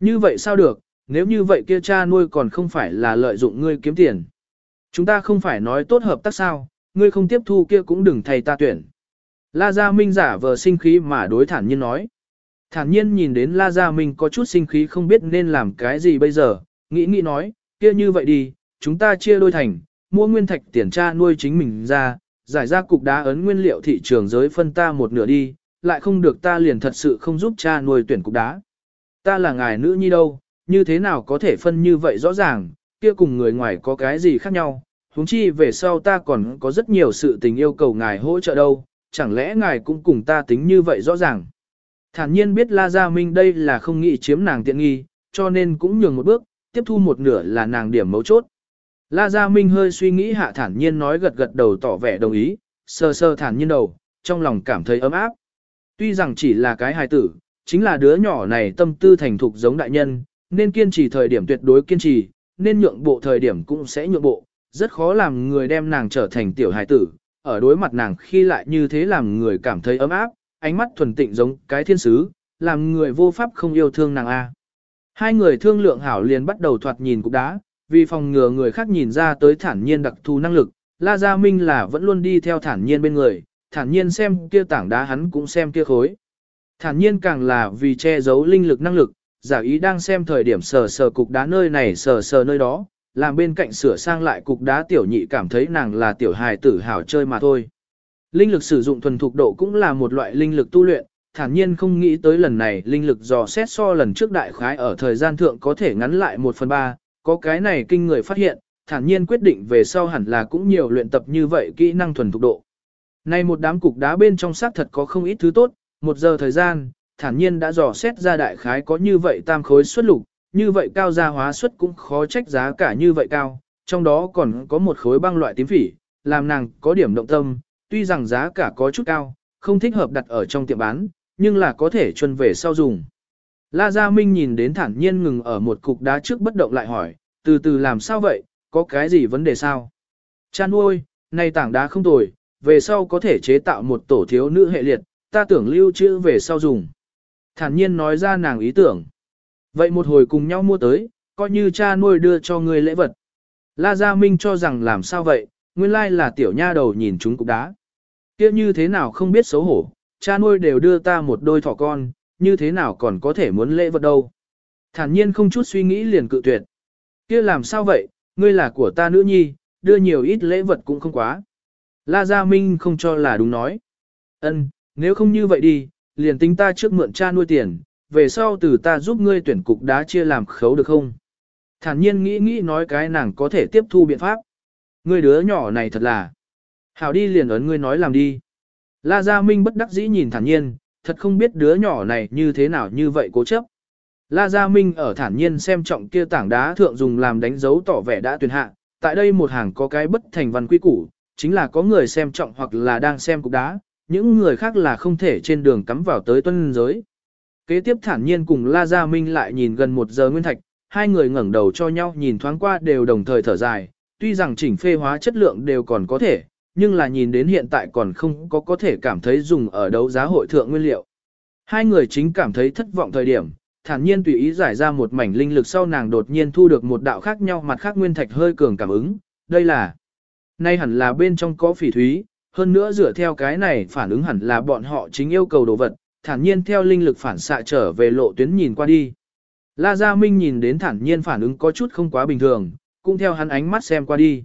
Như vậy sao được, nếu như vậy kia cha nuôi còn không phải là lợi dụng ngươi kiếm tiền. Chúng ta không phải nói tốt hợp tác sao, ngươi không tiếp thu kia cũng đừng thầy ta tuyển. La Gia Minh giả vờ sinh khí mà đối thản nhiên nói. Thản nhiên nhìn đến La Gia Minh có chút sinh khí không biết nên làm cái gì bây giờ, nghĩ nghĩ nói, kia như vậy đi, chúng ta chia đôi thành, mua nguyên thạch tiền cha nuôi chính mình ra, giải ra cục đá ấn nguyên liệu thị trường giới phân ta một nửa đi, lại không được ta liền thật sự không giúp cha nuôi tuyển cục đá. Ta là ngài nữ nhi đâu, như thế nào có thể phân như vậy rõ ràng, kia cùng người ngoài có cái gì khác nhau, huống chi về sau ta còn có rất nhiều sự tình yêu cầu ngài hỗ trợ đâu, chẳng lẽ ngài cũng cùng ta tính như vậy rõ ràng. Thản nhiên biết La Gia Minh đây là không nghĩ chiếm nàng tiện nghi, cho nên cũng nhường một bước, tiếp thu một nửa là nàng điểm mấu chốt. La Gia Minh hơi suy nghĩ hạ thản nhiên nói gật gật đầu tỏ vẻ đồng ý, sơ sơ thản nhiên đầu, trong lòng cảm thấy ấm áp. Tuy rằng chỉ là cái hài tử, chính là đứa nhỏ này tâm tư thành thục giống đại nhân, nên kiên trì thời điểm tuyệt đối kiên trì, nên nhượng bộ thời điểm cũng sẽ nhượng bộ, rất khó làm người đem nàng trở thành tiểu hài tử, ở đối mặt nàng khi lại như thế làm người cảm thấy ấm áp, ánh mắt thuần tịnh giống cái thiên sứ, làm người vô pháp không yêu thương nàng A. Hai người thương lượng hảo liền bắt đầu thoạt nhìn cục đá, vì phòng ngừa người khác nhìn ra tới thản nhiên đặc thù năng lực, La Gia Minh là vẫn luôn đi theo thản nhiên bên người, thản nhiên xem kia tảng đá hắn cũng xem kia khối. Thản nhiên càng là vì che giấu linh lực năng lực, giả ý đang xem thời điểm sờ sờ cục đá nơi này sờ sờ nơi đó, làm bên cạnh sửa sang lại cục đá tiểu nhị cảm thấy nàng là tiểu hài tử hảo chơi mà thôi. Linh lực sử dụng thuần thục độ cũng là một loại linh lực tu luyện, thản nhiên không nghĩ tới lần này linh lực dò xét so lần trước đại khái ở thời gian thượng có thể ngắn lại 1 phần 3, có cái này kinh người phát hiện, thản nhiên quyết định về sau hẳn là cũng nhiều luyện tập như vậy kỹ năng thuần thục độ. Này một đám cục đá bên trong xác thật có không ít thứ tốt, một giờ thời gian, thản nhiên đã dò xét ra đại khái có như vậy tam khối xuất lục, như vậy cao gia hóa suất cũng khó trách giá cả như vậy cao, trong đó còn có một khối băng loại tím phỉ, làm nàng có điểm động tâm, tuy rằng giá cả có chút cao, không thích hợp đặt ở trong tiệm bán, nhưng là có thể chuân về sau dùng. La Gia Minh nhìn đến thản nhiên ngừng ở một cục đá trước bất động lại hỏi, từ từ làm sao vậy, có cái gì vấn đề sao? Chan ôi, này tảng đá không tồi, về sau có thể chế tạo một tổ thiếu nữ hệ liệt, ta tưởng lưu trữ về sau dùng. Thản nhiên nói ra nàng ý tưởng. Vậy một hồi cùng nhau mua tới, coi như cha nuôi đưa cho ngươi lễ vật. La Gia Minh cho rằng làm sao vậy, nguyên lai là tiểu nha đầu nhìn chúng cục đá. kia như thế nào không biết xấu hổ, cha nuôi đều đưa ta một đôi thỏ con, như thế nào còn có thể muốn lễ vật đâu. Thản nhiên không chút suy nghĩ liền cự tuyệt. kia làm sao vậy, ngươi là của ta nữ nhi, đưa nhiều ít lễ vật cũng không quá. La Gia Minh không cho là đúng nói. Ân, nếu không như vậy đi, liền tính ta trước mượn cha nuôi tiền, về sau từ ta giúp ngươi tuyển cục đá chia làm khấu được không? Thản nhiên nghĩ nghĩ nói cái nàng có thể tiếp thu biện pháp. Ngươi đứa nhỏ này thật là. Hảo đi liền ấn ngươi nói làm đi. La Gia Minh bất đắc dĩ nhìn thản nhiên, thật không biết đứa nhỏ này như thế nào như vậy cố chấp. La Gia Minh ở thản nhiên xem trọng kia tảng đá thượng dùng làm đánh dấu tỏ vẻ đã tuyển hạ, tại đây một hàng có cái bất thành văn quy củ, chính là có người xem trọng hoặc là đang xem cục đá, những người khác là không thể trên đường cắm vào tới tuân giới. Kế tiếp thản nhiên cùng La Gia Minh lại nhìn gần một giờ nguyên thạch, hai người ngẩng đầu cho nhau nhìn thoáng qua đều đồng thời thở dài, tuy rằng chỉnh phê hóa chất lượng đều còn có thể, nhưng là nhìn đến hiện tại còn không có có thể cảm thấy dùng ở đấu giá hội thượng nguyên liệu. Hai người chính cảm thấy thất vọng thời điểm, thản nhiên tùy ý giải ra một mảnh linh lực sau nàng đột nhiên thu được một đạo khác nhau mặt khác nguyên thạch hơi cường cảm ứng, đây là nay hẳn là bên trong có phỉ thúy, hơn nữa dựa theo cái này phản ứng hẳn là bọn họ chính yêu cầu đồ vật, thản nhiên theo linh lực phản xạ trở về lộ tuyến nhìn qua đi. La Gia Minh nhìn đến thản nhiên phản ứng có chút không quá bình thường, cũng theo hắn ánh mắt xem qua đi.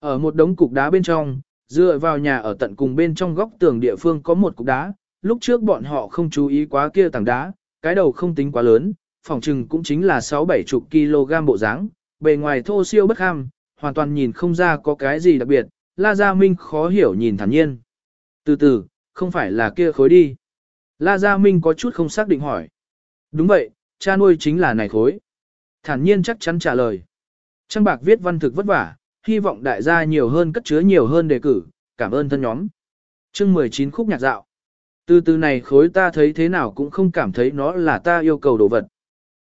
Ở một đống cục đá bên trong, dựa vào nhà ở tận cùng bên trong góc tường địa phương có một cục đá, lúc trước bọn họ không chú ý quá kia tảng đá, cái đầu không tính quá lớn, phòng trừng cũng chính là 6-7 chục kg bộ dáng, bề ngoài thô siêu bất ham, hoàn toàn nhìn không ra có cái gì đặc biệt, La Gia Minh khó hiểu nhìn thản nhiên. Từ từ, không phải là kia khối đi. La Gia Minh có chút không xác định hỏi. Đúng vậy, cha nuôi chính là này khối. Thản nhiên chắc chắn trả lời. Trang bạc viết văn thực vất vả, hy vọng đại gia nhiều hơn cất chứa nhiều hơn đề cử, cảm ơn thân nhóm. chương 19 khúc nhạc dạo. Từ từ này khối ta thấy thế nào cũng không cảm thấy nó là ta yêu cầu đồ vật.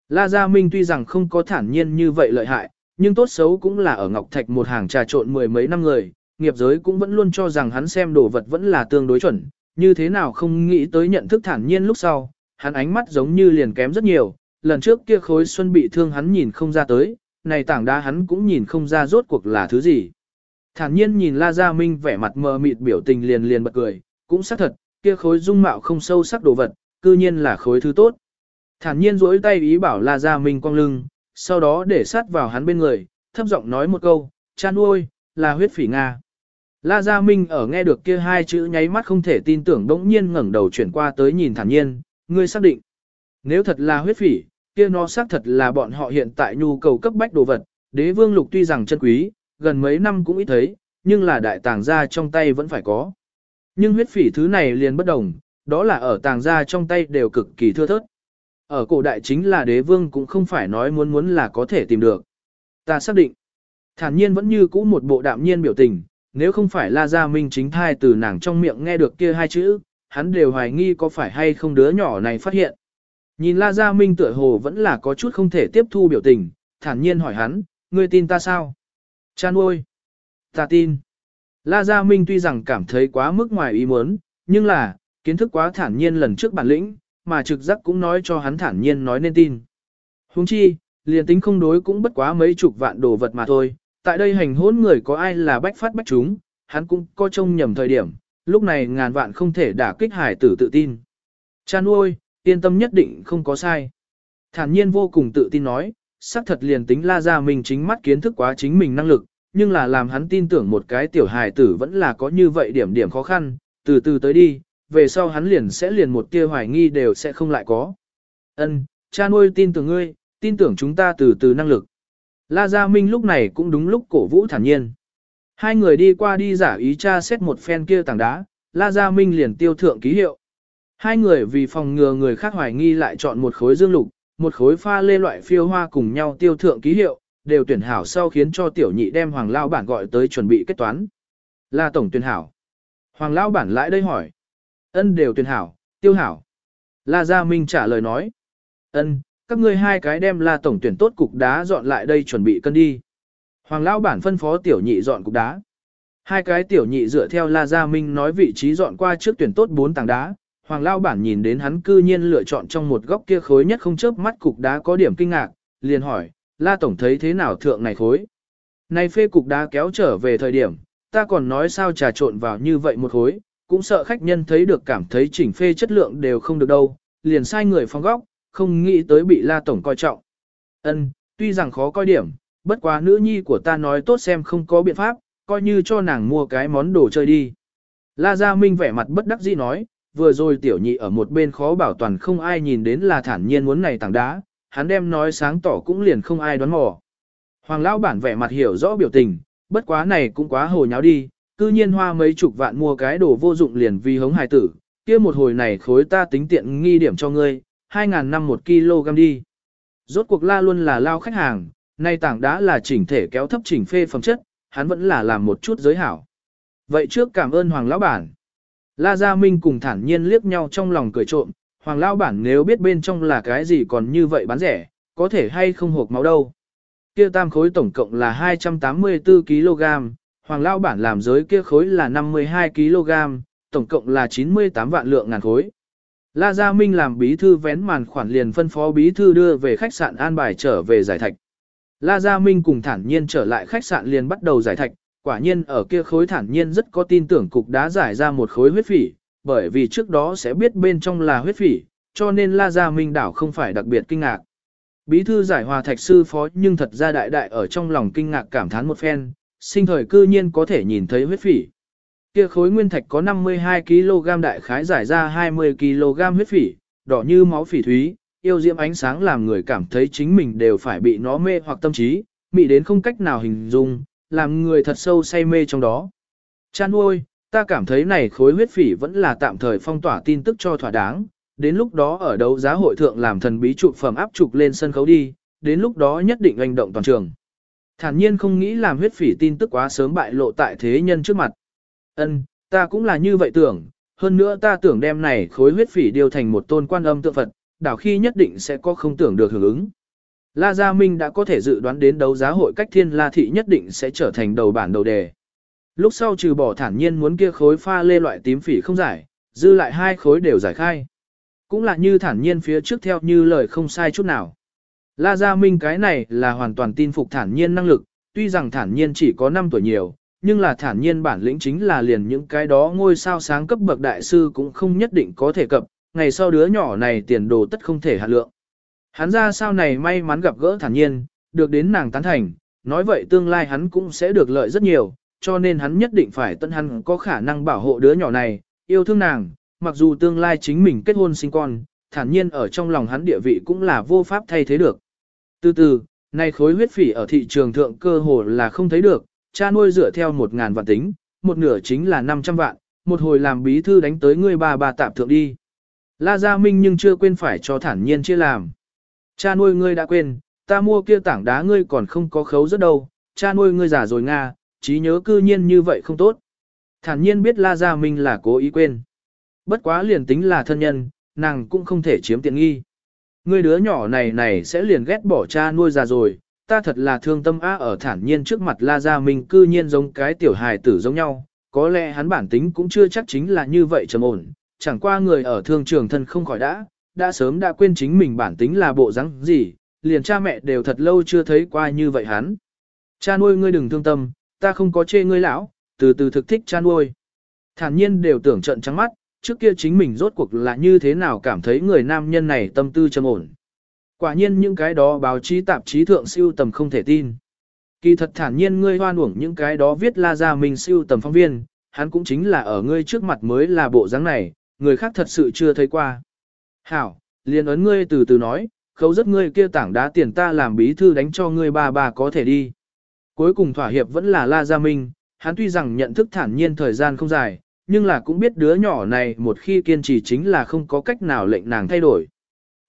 La Gia Minh tuy rằng không có thản nhiên như vậy lợi hại, nhưng tốt xấu cũng là ở Ngọc Thạch một hàng trà trộn mười mấy năm người, nghiệp giới cũng vẫn luôn cho rằng hắn xem đồ vật vẫn là tương đối chuẩn, như thế nào không nghĩ tới nhận thức thản nhiên lúc sau, hắn ánh mắt giống như liền kém rất nhiều, lần trước kia khối xuân bị thương hắn nhìn không ra tới, này tảng đá hắn cũng nhìn không ra rốt cuộc là thứ gì. Thản nhiên nhìn La Gia Minh vẻ mặt mờ mịt biểu tình liền liền bật cười, cũng xác thật, kia khối dung mạo không sâu sắc đồ vật, cư nhiên là khối thứ tốt. Thản nhiên duỗi tay ý bảo La Gia Minh cong lưng, sau đó để sát vào hắn bên người, thấp giọng nói một câu, chan nuôi, là huyết phỉ Nga. La Gia Minh ở nghe được kia hai chữ nháy mắt không thể tin tưởng đống nhiên ngẩng đầu chuyển qua tới nhìn thản nhiên, ngươi xác định. Nếu thật là huyết phỉ, kia nó xác thật là bọn họ hiện tại nhu cầu cấp bách đồ vật, đế vương lục tuy rằng chân quý, gần mấy năm cũng ít thấy, nhưng là đại tàng gia trong tay vẫn phải có. Nhưng huyết phỉ thứ này liền bất đồng, đó là ở tàng gia trong tay đều cực kỳ thưa thớt. Ở cổ đại chính là đế vương cũng không phải nói muốn muốn là có thể tìm được. Ta xác định, thản nhiên vẫn như cũ một bộ đạm nhiên biểu tình, nếu không phải La Gia Minh chính thai từ nàng trong miệng nghe được kia hai chữ, hắn đều hoài nghi có phải hay không đứa nhỏ này phát hiện. Nhìn La Gia Minh tựa hồ vẫn là có chút không thể tiếp thu biểu tình, thản nhiên hỏi hắn, ngươi tin ta sao? Chan ôi! Ta tin. La Gia Minh tuy rằng cảm thấy quá mức ngoài ý muốn, nhưng là, kiến thức quá thản nhiên lần trước bản lĩnh, mà trực giác cũng nói cho hắn thản nhiên nói nên tin. Huống chi, liền tính không đối cũng bất quá mấy chục vạn đồ vật mà thôi, tại đây hành hôn người có ai là bách phát bách chúng, hắn cũng có trông nhầm thời điểm, lúc này ngàn vạn không thể đả kích hải tử tự tin. Cha nuôi, yên tâm nhất định không có sai. Thản nhiên vô cùng tự tin nói, xác thật liền tính la ra mình chính mắt kiến thức quá chính mình năng lực, nhưng là làm hắn tin tưởng một cái tiểu hài tử vẫn là có như vậy điểm điểm khó khăn, từ từ tới đi, về sau hắn liền sẽ liền một tia hoài nghi đều sẽ không lại có. Ân, cha nuôi tin tưởng ngươi, tin tưởng chúng ta từ từ năng lực. La Gia Minh lúc này cũng đúng lúc cổ vũ thản nhiên. Hai người đi qua đi giả ý tra xét một phen kia tảng đá, La Gia Minh liền tiêu thượng ký hiệu. Hai người vì phòng ngừa người khác hoài nghi lại chọn một khối dương lục, một khối pha lê loại phiêu hoa cùng nhau tiêu thượng ký hiệu, đều tuyển hảo sau khiến cho tiểu nhị đem Hoàng Lao Bản gọi tới chuẩn bị kết toán. La Tổng tuyển hảo. Hoàng Lao Bản lại đây hỏi. Ân đều tuyển hảo, tiêu hảo. La Gia Minh trả lời nói. Ân, các ngươi hai cái đem La Tổng tuyển tốt cục đá dọn lại đây chuẩn bị cân đi. Hoàng lão Bản phân phó tiểu nhị dọn cục đá. Hai cái tiểu nhị dựa theo La Gia Minh nói vị trí dọn qua trước tuyển tốt bốn tảng đá, Hoàng lão bản nhìn đến hắn cư nhiên lựa chọn trong một góc kia khối nhất không chớp mắt cục đá có điểm kinh ngạc, liền hỏi, La Tổng thấy thế nào thượng này khối? Này phê cục đá kéo trở về thời điểm, ta còn nói sao trà trộn vào như vậy một khối, cũng sợ khách nhân thấy được cảm thấy chỉnh phê chất lượng đều không được đâu, liền sai người phong góc, không nghĩ tới bị La Tổng coi trọng. Ân, tuy rằng khó coi điểm, bất quá nữ nhi của ta nói tốt xem không có biện pháp, coi như cho nàng mua cái món đồ chơi đi. La Gia Minh vẻ mặt bất đắc dĩ nói, vừa rồi tiểu nhị ở một bên khó bảo toàn không ai nhìn đến là thản nhiên muốn này tảng đá, hắn đem nói sáng tỏ cũng liền không ai đoán mò. Hoàng lão bản vẻ mặt hiểu rõ biểu tình, bất quá này cũng quá hồ nháo đi, cư nhiên hoa mấy chục vạn mua cái đồ vô dụng liền vì hống hài tử, kia một hồi này khối ta tính tiện nghi điểm cho ngươi, 2.000 năm một kg đi. Rốt cuộc la luôn là lao khách hàng, nay tảng đá là chỉnh thể kéo thấp chỉnh phê phẩm chất, hắn vẫn là làm một chút giới hảo. Vậy trước cảm ơn Hoàng lão bản. La Gia Minh cùng thản nhiên liếc nhau trong lòng cười trộm, Hoàng lão bản nếu biết bên trong là cái gì còn như vậy bán rẻ, có thể hay không hộp máu đâu. Kia tam khối tổng cộng là 284 kg, Hoàng lão bản làm giới kia khối là 52 kg, tổng cộng là 98 vạn lượng ngàn khối. La Gia Minh làm bí thư vén màn khoản liền phân phó bí thư đưa về khách sạn an bài trở về giải thạch. La Gia Minh cùng thản nhiên trở lại khách sạn liền bắt đầu giải thạch, quả nhiên ở kia khối thản nhiên rất có tin tưởng cục đá giải ra một khối huyết phỉ, bởi vì trước đó sẽ biết bên trong là huyết phỉ, cho nên La Gia Minh đảo không phải đặc biệt kinh ngạc. Bí thư giải hòa thạch sư phó nhưng thật ra đại đại ở trong lòng kinh ngạc cảm thán một phen, sinh thời cư nhiên có thể nhìn thấy huyết phỉ. Kia khối nguyên thạch có 52 kg đại khái giải ra 20 kg huyết phỉ, đỏ như máu phỉ thúy, yêu diễm ánh sáng làm người cảm thấy chính mình đều phải bị nó mê hoặc tâm trí, mị đến không cách nào hình dung, làm người thật sâu say mê trong đó. Chan ôi, ta cảm thấy này khối huyết phỉ vẫn là tạm thời phong tỏa tin tức cho thỏa đáng, đến lúc đó ở đấu giá hội thượng làm thần bí trụ phẩm áp trục lên sân khấu đi, đến lúc đó nhất định hành động toàn trường. Thản nhiên không nghĩ làm huyết phỉ tin tức quá sớm bại lộ tại thế nhân trước mặt. Ân, ta cũng là như vậy tưởng, hơn nữa ta tưởng đem này khối huyết phỉ điều thành một tôn quan âm tượng Phật, đảo khi nhất định sẽ có không tưởng được hưởng ứng. La Gia Minh đã có thể dự đoán đến đấu giá hội cách thiên La Thị nhất định sẽ trở thành đầu bản đầu đề. Lúc sau trừ bỏ thản nhiên muốn kia khối pha lê loại tím phỉ không giải, dư lại hai khối đều giải khai. Cũng là như thản nhiên phía trước theo như lời không sai chút nào. La Gia Minh cái này là hoàn toàn tin phục thản nhiên năng lực, tuy rằng thản nhiên chỉ có 5 tuổi nhiều, nhưng là thản nhiên bản lĩnh chính là liền những cái đó ngôi sao sáng cấp bậc đại sư cũng không nhất định có thể cập, ngày sau đứa nhỏ này tiền đồ tất không thể hạ lượng. Hắn ra sao này may mắn gặp gỡ thản nhiên, được đến nàng tán thành, nói vậy tương lai hắn cũng sẽ được lợi rất nhiều, cho nên hắn nhất định phải tận hắn có khả năng bảo hộ đứa nhỏ này, yêu thương nàng, mặc dù tương lai chính mình kết hôn sinh con, thản nhiên ở trong lòng hắn địa vị cũng là vô pháp thay thế được. Từ từ, nay khối huyết phỉ ở thị trường thượng cơ hồ là không thấy được, cha nuôi dựa theo một ngàn vạn tính, một nửa chính là 500 vạn, một hồi làm bí thư đánh tới ngươi bà bà tạm thượng đi. La Gia Minh nhưng chưa quên phải cho thản nhiên chia làm. Cha nuôi ngươi đã quên, ta mua kia tảng đá ngươi còn không có khấu rất đâu, cha nuôi ngươi già rồi Nga, trí nhớ cư nhiên như vậy không tốt. Thản nhiên biết La Gia Minh là cố ý quên. Bất quá liền tính là thân nhân, nàng cũng không thể chiếm tiện nghi. Ngươi đứa nhỏ này này sẽ liền ghét bỏ cha nuôi già rồi, ta thật là thương tâm á ở thản nhiên trước mặt La Gia Minh cư nhiên giống cái tiểu hài tử giống nhau, có lẽ hắn bản tính cũng chưa chắc chính là như vậy trầm ổn, chẳng qua người ở thương trường thân không khỏi đã, đã sớm đã quên chính mình bản tính là bộ dáng gì, liền cha mẹ đều thật lâu chưa thấy qua như vậy hắn. Cha nuôi ngươi đừng thương tâm, ta không có chê ngươi lão, từ từ thực thích cha nuôi. Thản nhiên đều tưởng trận trắng mắt, trước kia chính mình rốt cuộc là như thế nào cảm thấy người nam nhân này tâm tư trầm ổn. Quả nhiên những cái đó báo chí tạp chí thượng siêu tầm không thể tin. Kỳ thật thản nhiên ngươi hoan uổng những cái đó viết la ra mình siêu tầm phóng viên, hắn cũng chính là ở ngươi trước mặt mới là bộ dáng này, người khác thật sự chưa thấy qua. Hảo, liền ấn ngươi từ từ nói, khấu rất ngươi kia tảng đá tiền ta làm bí thư đánh cho ngươi ba ba có thể đi. Cuối cùng thỏa hiệp vẫn là La Gia Minh, hắn tuy rằng nhận thức thản nhiên thời gian không dài, nhưng là cũng biết đứa nhỏ này một khi kiên trì chính là không có cách nào lệnh nàng thay đổi.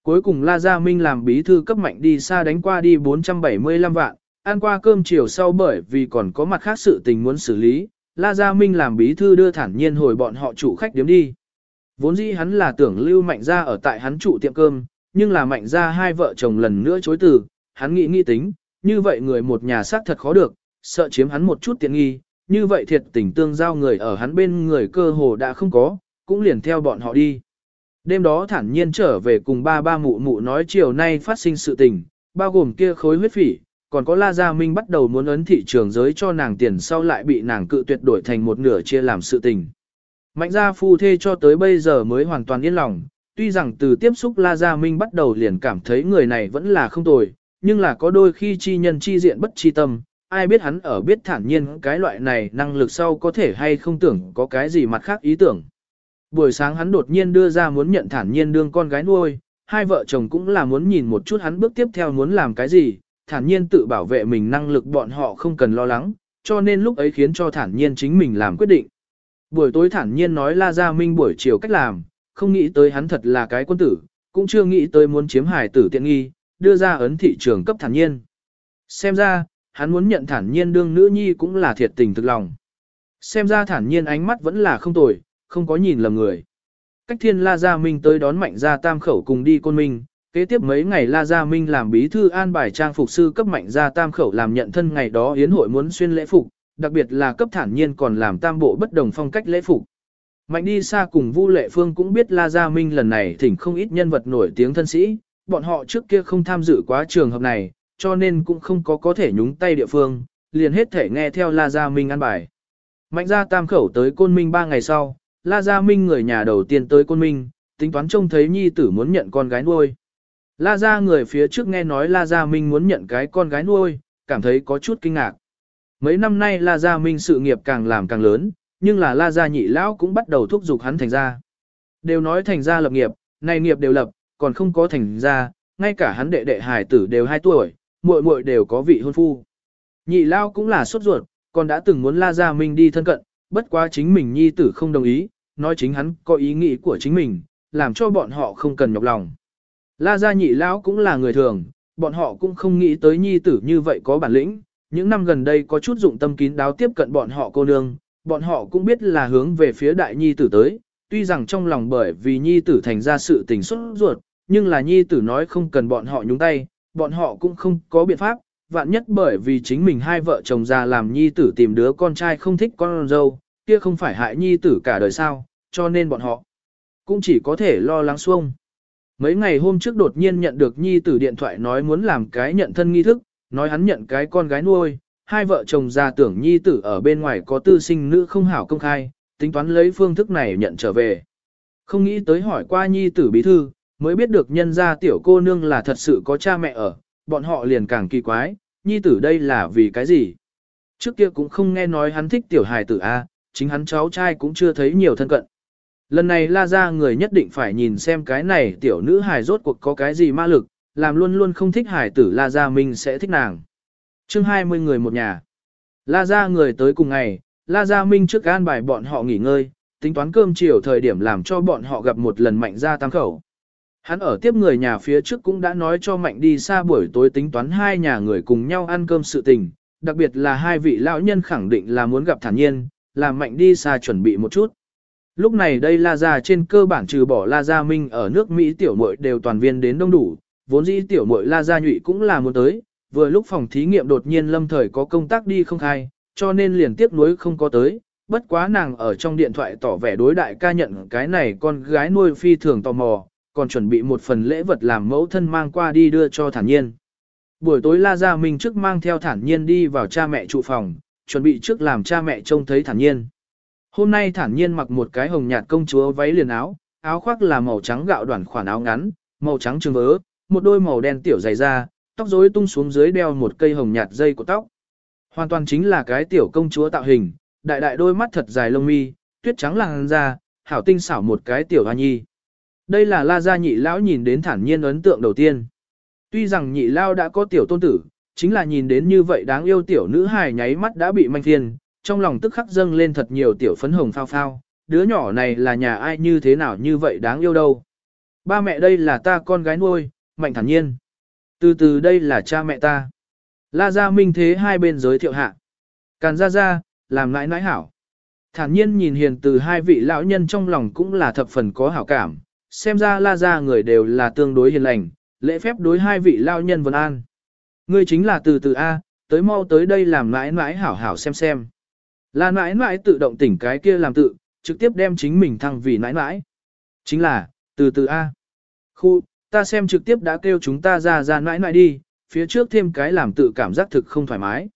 Cuối cùng La Gia Minh làm bí thư cấp mạnh đi xa đánh qua đi 475 vạn, ăn qua cơm chiều sau bởi vì còn có mặt khác sự tình muốn xử lý, La Gia Minh làm bí thư đưa thản nhiên hồi bọn họ chủ khách điếm đi. Vốn dĩ hắn là tưởng lưu mạnh gia ở tại hắn trụ tiệm cơm, nhưng là mạnh gia hai vợ chồng lần nữa chối từ, hắn nghĩ nghĩ tính, như vậy người một nhà xác thật khó được, sợ chiếm hắn một chút tiện nghi, như vậy thiệt tình tương giao người ở hắn bên người cơ hồ đã không có, cũng liền theo bọn họ đi. Đêm đó thản nhiên trở về cùng ba ba mụ mụ nói chiều nay phát sinh sự tình, bao gồm kia khối huyết phỉ, còn có La Gia Minh bắt đầu muốn ấn thị trường giới cho nàng tiền sau lại bị nàng cự tuyệt đổi thành một nửa chia làm sự tình. Mạnh gia phu thê cho tới bây giờ mới hoàn toàn yên lòng, tuy rằng từ tiếp xúc La Gia Minh bắt đầu liền cảm thấy người này vẫn là không tồi, nhưng là có đôi khi chi nhân chi diện bất chi tâm, ai biết hắn ở biết thản nhiên cái loại này năng lực sau có thể hay không tưởng có cái gì mặt khác ý tưởng. Buổi sáng hắn đột nhiên đưa ra muốn nhận thản nhiên đương con gái nuôi, hai vợ chồng cũng là muốn nhìn một chút hắn bước tiếp theo muốn làm cái gì, thản nhiên tự bảo vệ mình năng lực bọn họ không cần lo lắng, cho nên lúc ấy khiến cho thản nhiên chính mình làm quyết định. Buổi tối thản nhiên nói La Gia Minh buổi chiều cách làm, không nghĩ tới hắn thật là cái quân tử, cũng chưa nghĩ tới muốn chiếm hải tử tiện nghi, đưa ra ấn thị trường cấp thản nhiên. Xem ra, hắn muốn nhận thản nhiên đương nữ nhi cũng là thiệt tình thực lòng. Xem ra thản nhiên ánh mắt vẫn là không tồi, không có nhìn lầm người. Cách thiên La Gia Minh tới đón mạnh gia tam khẩu cùng đi côn minh, kế tiếp mấy ngày La Gia Minh làm bí thư an bài trang phục sư cấp mạnh gia tam khẩu làm nhận thân ngày đó yến hội muốn xuyên lễ phục, đặc biệt là cấp thản nhiên còn làm tam bộ bất đồng phong cách lễ phục. Mạnh đi xa cùng Vu Lệ Phương cũng biết La Gia Minh lần này thỉnh không ít nhân vật nổi tiếng thân sĩ, bọn họ trước kia không tham dự quá trường hợp này, cho nên cũng không có có thể nhúng tay địa phương, liền hết thể nghe theo La Gia Minh ăn bài. Mạnh gia tam khẩu tới Côn Minh ba ngày sau, La Gia Minh người nhà đầu tiên tới Côn Minh, tính toán trông thấy nhi tử muốn nhận con gái nuôi. La Gia người phía trước nghe nói La Gia Minh muốn nhận cái con gái nuôi, cảm thấy có chút kinh ngạc. Mấy năm nay La Gia Minh sự nghiệp càng làm càng lớn, nhưng là La Gia nhị lão cũng bắt đầu thúc giục hắn thành ra. Đều nói thành ra lập nghiệp, này nghiệp đều lập, còn không có thành ra, ngay cả hắn đệ đệ hải tử đều 2 tuổi, muội muội đều có vị hôn phu. Nhị lão cũng là sốt ruột, còn đã từng muốn La Gia Minh đi thân cận, bất quá chính mình nhi tử không đồng ý, nói chính hắn có ý nghĩ của chính mình, làm cho bọn họ không cần nhọc lòng. La Gia nhị lão cũng là người thường, bọn họ cũng không nghĩ tới nhi tử như vậy có bản lĩnh, những năm gần đây có chút dụng tâm kín đáo tiếp cận bọn họ cô nương, bọn họ cũng biết là hướng về phía đại nhi tử tới, tuy rằng trong lòng bởi vì nhi tử thành ra sự tình xuất ruột, nhưng là nhi tử nói không cần bọn họ nhúng tay, bọn họ cũng không có biện pháp, vạn nhất bởi vì chính mình hai vợ chồng già làm nhi tử tìm đứa con trai không thích con dâu, kia không phải hại nhi tử cả đời sao, cho nên bọn họ cũng chỉ có thể lo lắng xuông. Mấy ngày hôm trước đột nhiên nhận được nhi tử điện thoại nói muốn làm cái nhận thân nghi thức, nói hắn nhận cái con gái nuôi, hai vợ chồng già tưởng nhi tử ở bên ngoài có tư sinh nữ không hảo công khai, tính toán lấy phương thức này nhận trở về. Không nghĩ tới hỏi qua nhi tử bí thư, mới biết được nhân gia tiểu cô nương là thật sự có cha mẹ ở, bọn họ liền càng kỳ quái, nhi tử đây là vì cái gì? Trước kia cũng không nghe nói hắn thích tiểu hài tử A, chính hắn cháu trai cũng chưa thấy nhiều thân cận. Lần này la ra người nhất định phải nhìn xem cái này tiểu nữ hài rốt cuộc có cái gì ma lực, làm luôn luôn không thích hài tử la ra mình sẽ thích nàng. chương 20 người một nhà. La ra người tới cùng ngày, la ra minh trước an bài bọn họ nghỉ ngơi, tính toán cơm chiều thời điểm làm cho bọn họ gặp một lần mạnh ra tam khẩu. Hắn ở tiếp người nhà phía trước cũng đã nói cho Mạnh đi xa buổi tối tính toán hai nhà người cùng nhau ăn cơm sự tình, đặc biệt là hai vị lão nhân khẳng định là muốn gặp thản nhiên, làm Mạnh đi xa chuẩn bị một chút. Lúc này đây La Gia trên cơ bản trừ bỏ La Gia Minh ở nước Mỹ tiểu muội đều toàn viên đến đông đủ, vốn dĩ tiểu muội La Gia nhụy cũng là muốn tới, vừa lúc phòng thí nghiệm đột nhiên lâm thời có công tác đi không khai, cho nên liền tiếp nối không có tới, bất quá nàng ở trong điện thoại tỏ vẻ đối đại ca nhận cái này con gái nuôi phi thường tò mò, còn chuẩn bị một phần lễ vật làm mẫu thân mang qua đi đưa cho thản nhiên. Buổi tối La Gia Minh trước mang theo thản nhiên đi vào cha mẹ trụ phòng, chuẩn bị trước làm cha mẹ trông thấy thản nhiên. Hôm nay thản nhiên mặc một cái hồng nhạt công chúa váy liền áo, áo khoác là màu trắng gạo đoàn khoản áo ngắn, màu trắng trường vớ, một đôi màu đen tiểu dày da, tóc rối tung xuống dưới đeo một cây hồng nhạt dây của tóc. Hoàn toàn chính là cái tiểu công chúa tạo hình, đại đại đôi mắt thật dài lông mi, tuyết trắng làn da, hảo tinh xảo một cái tiểu hoa nhi. Đây là La Gia nhị lão nhìn đến thản nhiên ấn tượng đầu tiên. Tuy rằng nhị lão đã có tiểu tôn tử, chính là nhìn đến như vậy đáng yêu tiểu nữ hài nháy mắt đã bị manh thiên, trong lòng tức khắc dâng lên thật nhiều tiểu phấn hồng phao phao, đứa nhỏ này là nhà ai như thế nào như vậy đáng yêu đâu. Ba mẹ đây là ta con gái nuôi, mạnh thản nhiên. Từ từ đây là cha mẹ ta. La Gia Minh thế hai bên giới thiệu hạ. Càn Gia Gia, làm nãi nãi hảo. Thản nhiên nhìn hiền từ hai vị lão nhân trong lòng cũng là thập phần có hảo cảm, xem ra la ra người đều là tương đối hiền lành, lễ phép đối hai vị lao nhân vân an. Ngươi chính là từ từ A, tới mau tới đây làm mãi mãi hảo hảo xem xem. La mãi mãi tự động tỉnh cái kia làm tự, trực tiếp đem chính mình thăng vì mãi mãi. Chính là, Từ từ A. Khu, ta xem trực tiếp đã kêu chúng ta ra ra nãi nãi đi, phía trước thêm cái làm tự cảm giác thực không thoải mái.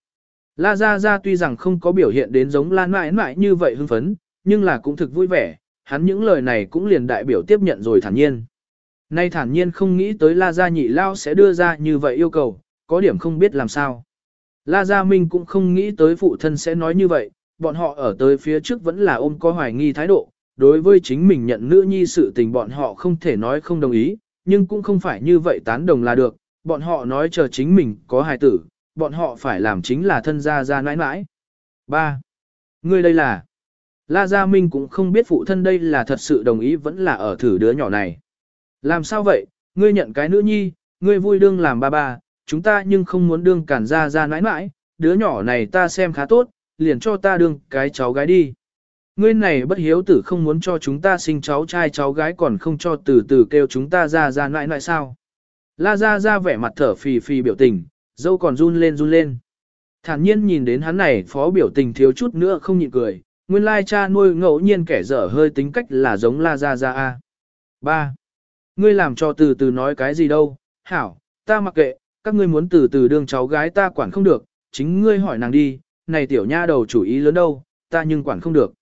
La Gia Gia tuy rằng không có biểu hiện đến giống Lan mãi mãi như vậy hưng phấn, nhưng là cũng thực vui vẻ, hắn những lời này cũng liền đại biểu tiếp nhận rồi thản nhiên. Nay thản nhiên không nghĩ tới La Gia Nhị Lao sẽ đưa ra như vậy yêu cầu, có điểm không biết làm sao. La Gia Minh cũng không nghĩ tới phụ thân sẽ nói như vậy, bọn họ ở tới phía trước vẫn là ôm có hoài nghi thái độ, đối với chính mình nhận nữ nhi sự tình bọn họ không thể nói không đồng ý, nhưng cũng không phải như vậy tán đồng là được, bọn họ nói chờ chính mình có hài tử, bọn họ phải làm chính là thân gia gia nãi nãi. 3. Ngươi đây là... La Gia Minh cũng không biết phụ thân đây là thật sự đồng ý vẫn là ở thử đứa nhỏ này. Làm sao vậy, ngươi nhận cái nữ nhi, ngươi vui đương làm ba ba, chúng ta nhưng không muốn đương cản ra ra nãi nãi, đứa nhỏ này ta xem khá tốt, liền cho ta đương cái cháu gái đi. Ngươi này bất hiếu tử không muốn cho chúng ta sinh cháu trai cháu gái còn không cho từ từ kêu chúng ta ra ra nãi nãi sao. La gia gia vẻ mặt thở phì phì biểu tình, dâu còn run lên run lên. Thản nhiên nhìn đến hắn này phó biểu tình thiếu chút nữa không nhịn cười, nguyên lai cha nuôi ngẫu nhiên kẻ dở hơi tính cách là giống la ra ra a. Ba. Ngươi làm cho từ từ nói cái gì đâu, hảo, ta mặc kệ, các ngươi muốn từ từ đương cháu gái ta quản không được, chính ngươi hỏi nàng đi, này tiểu nha đầu chủ ý lớn đâu, ta nhưng quản không được.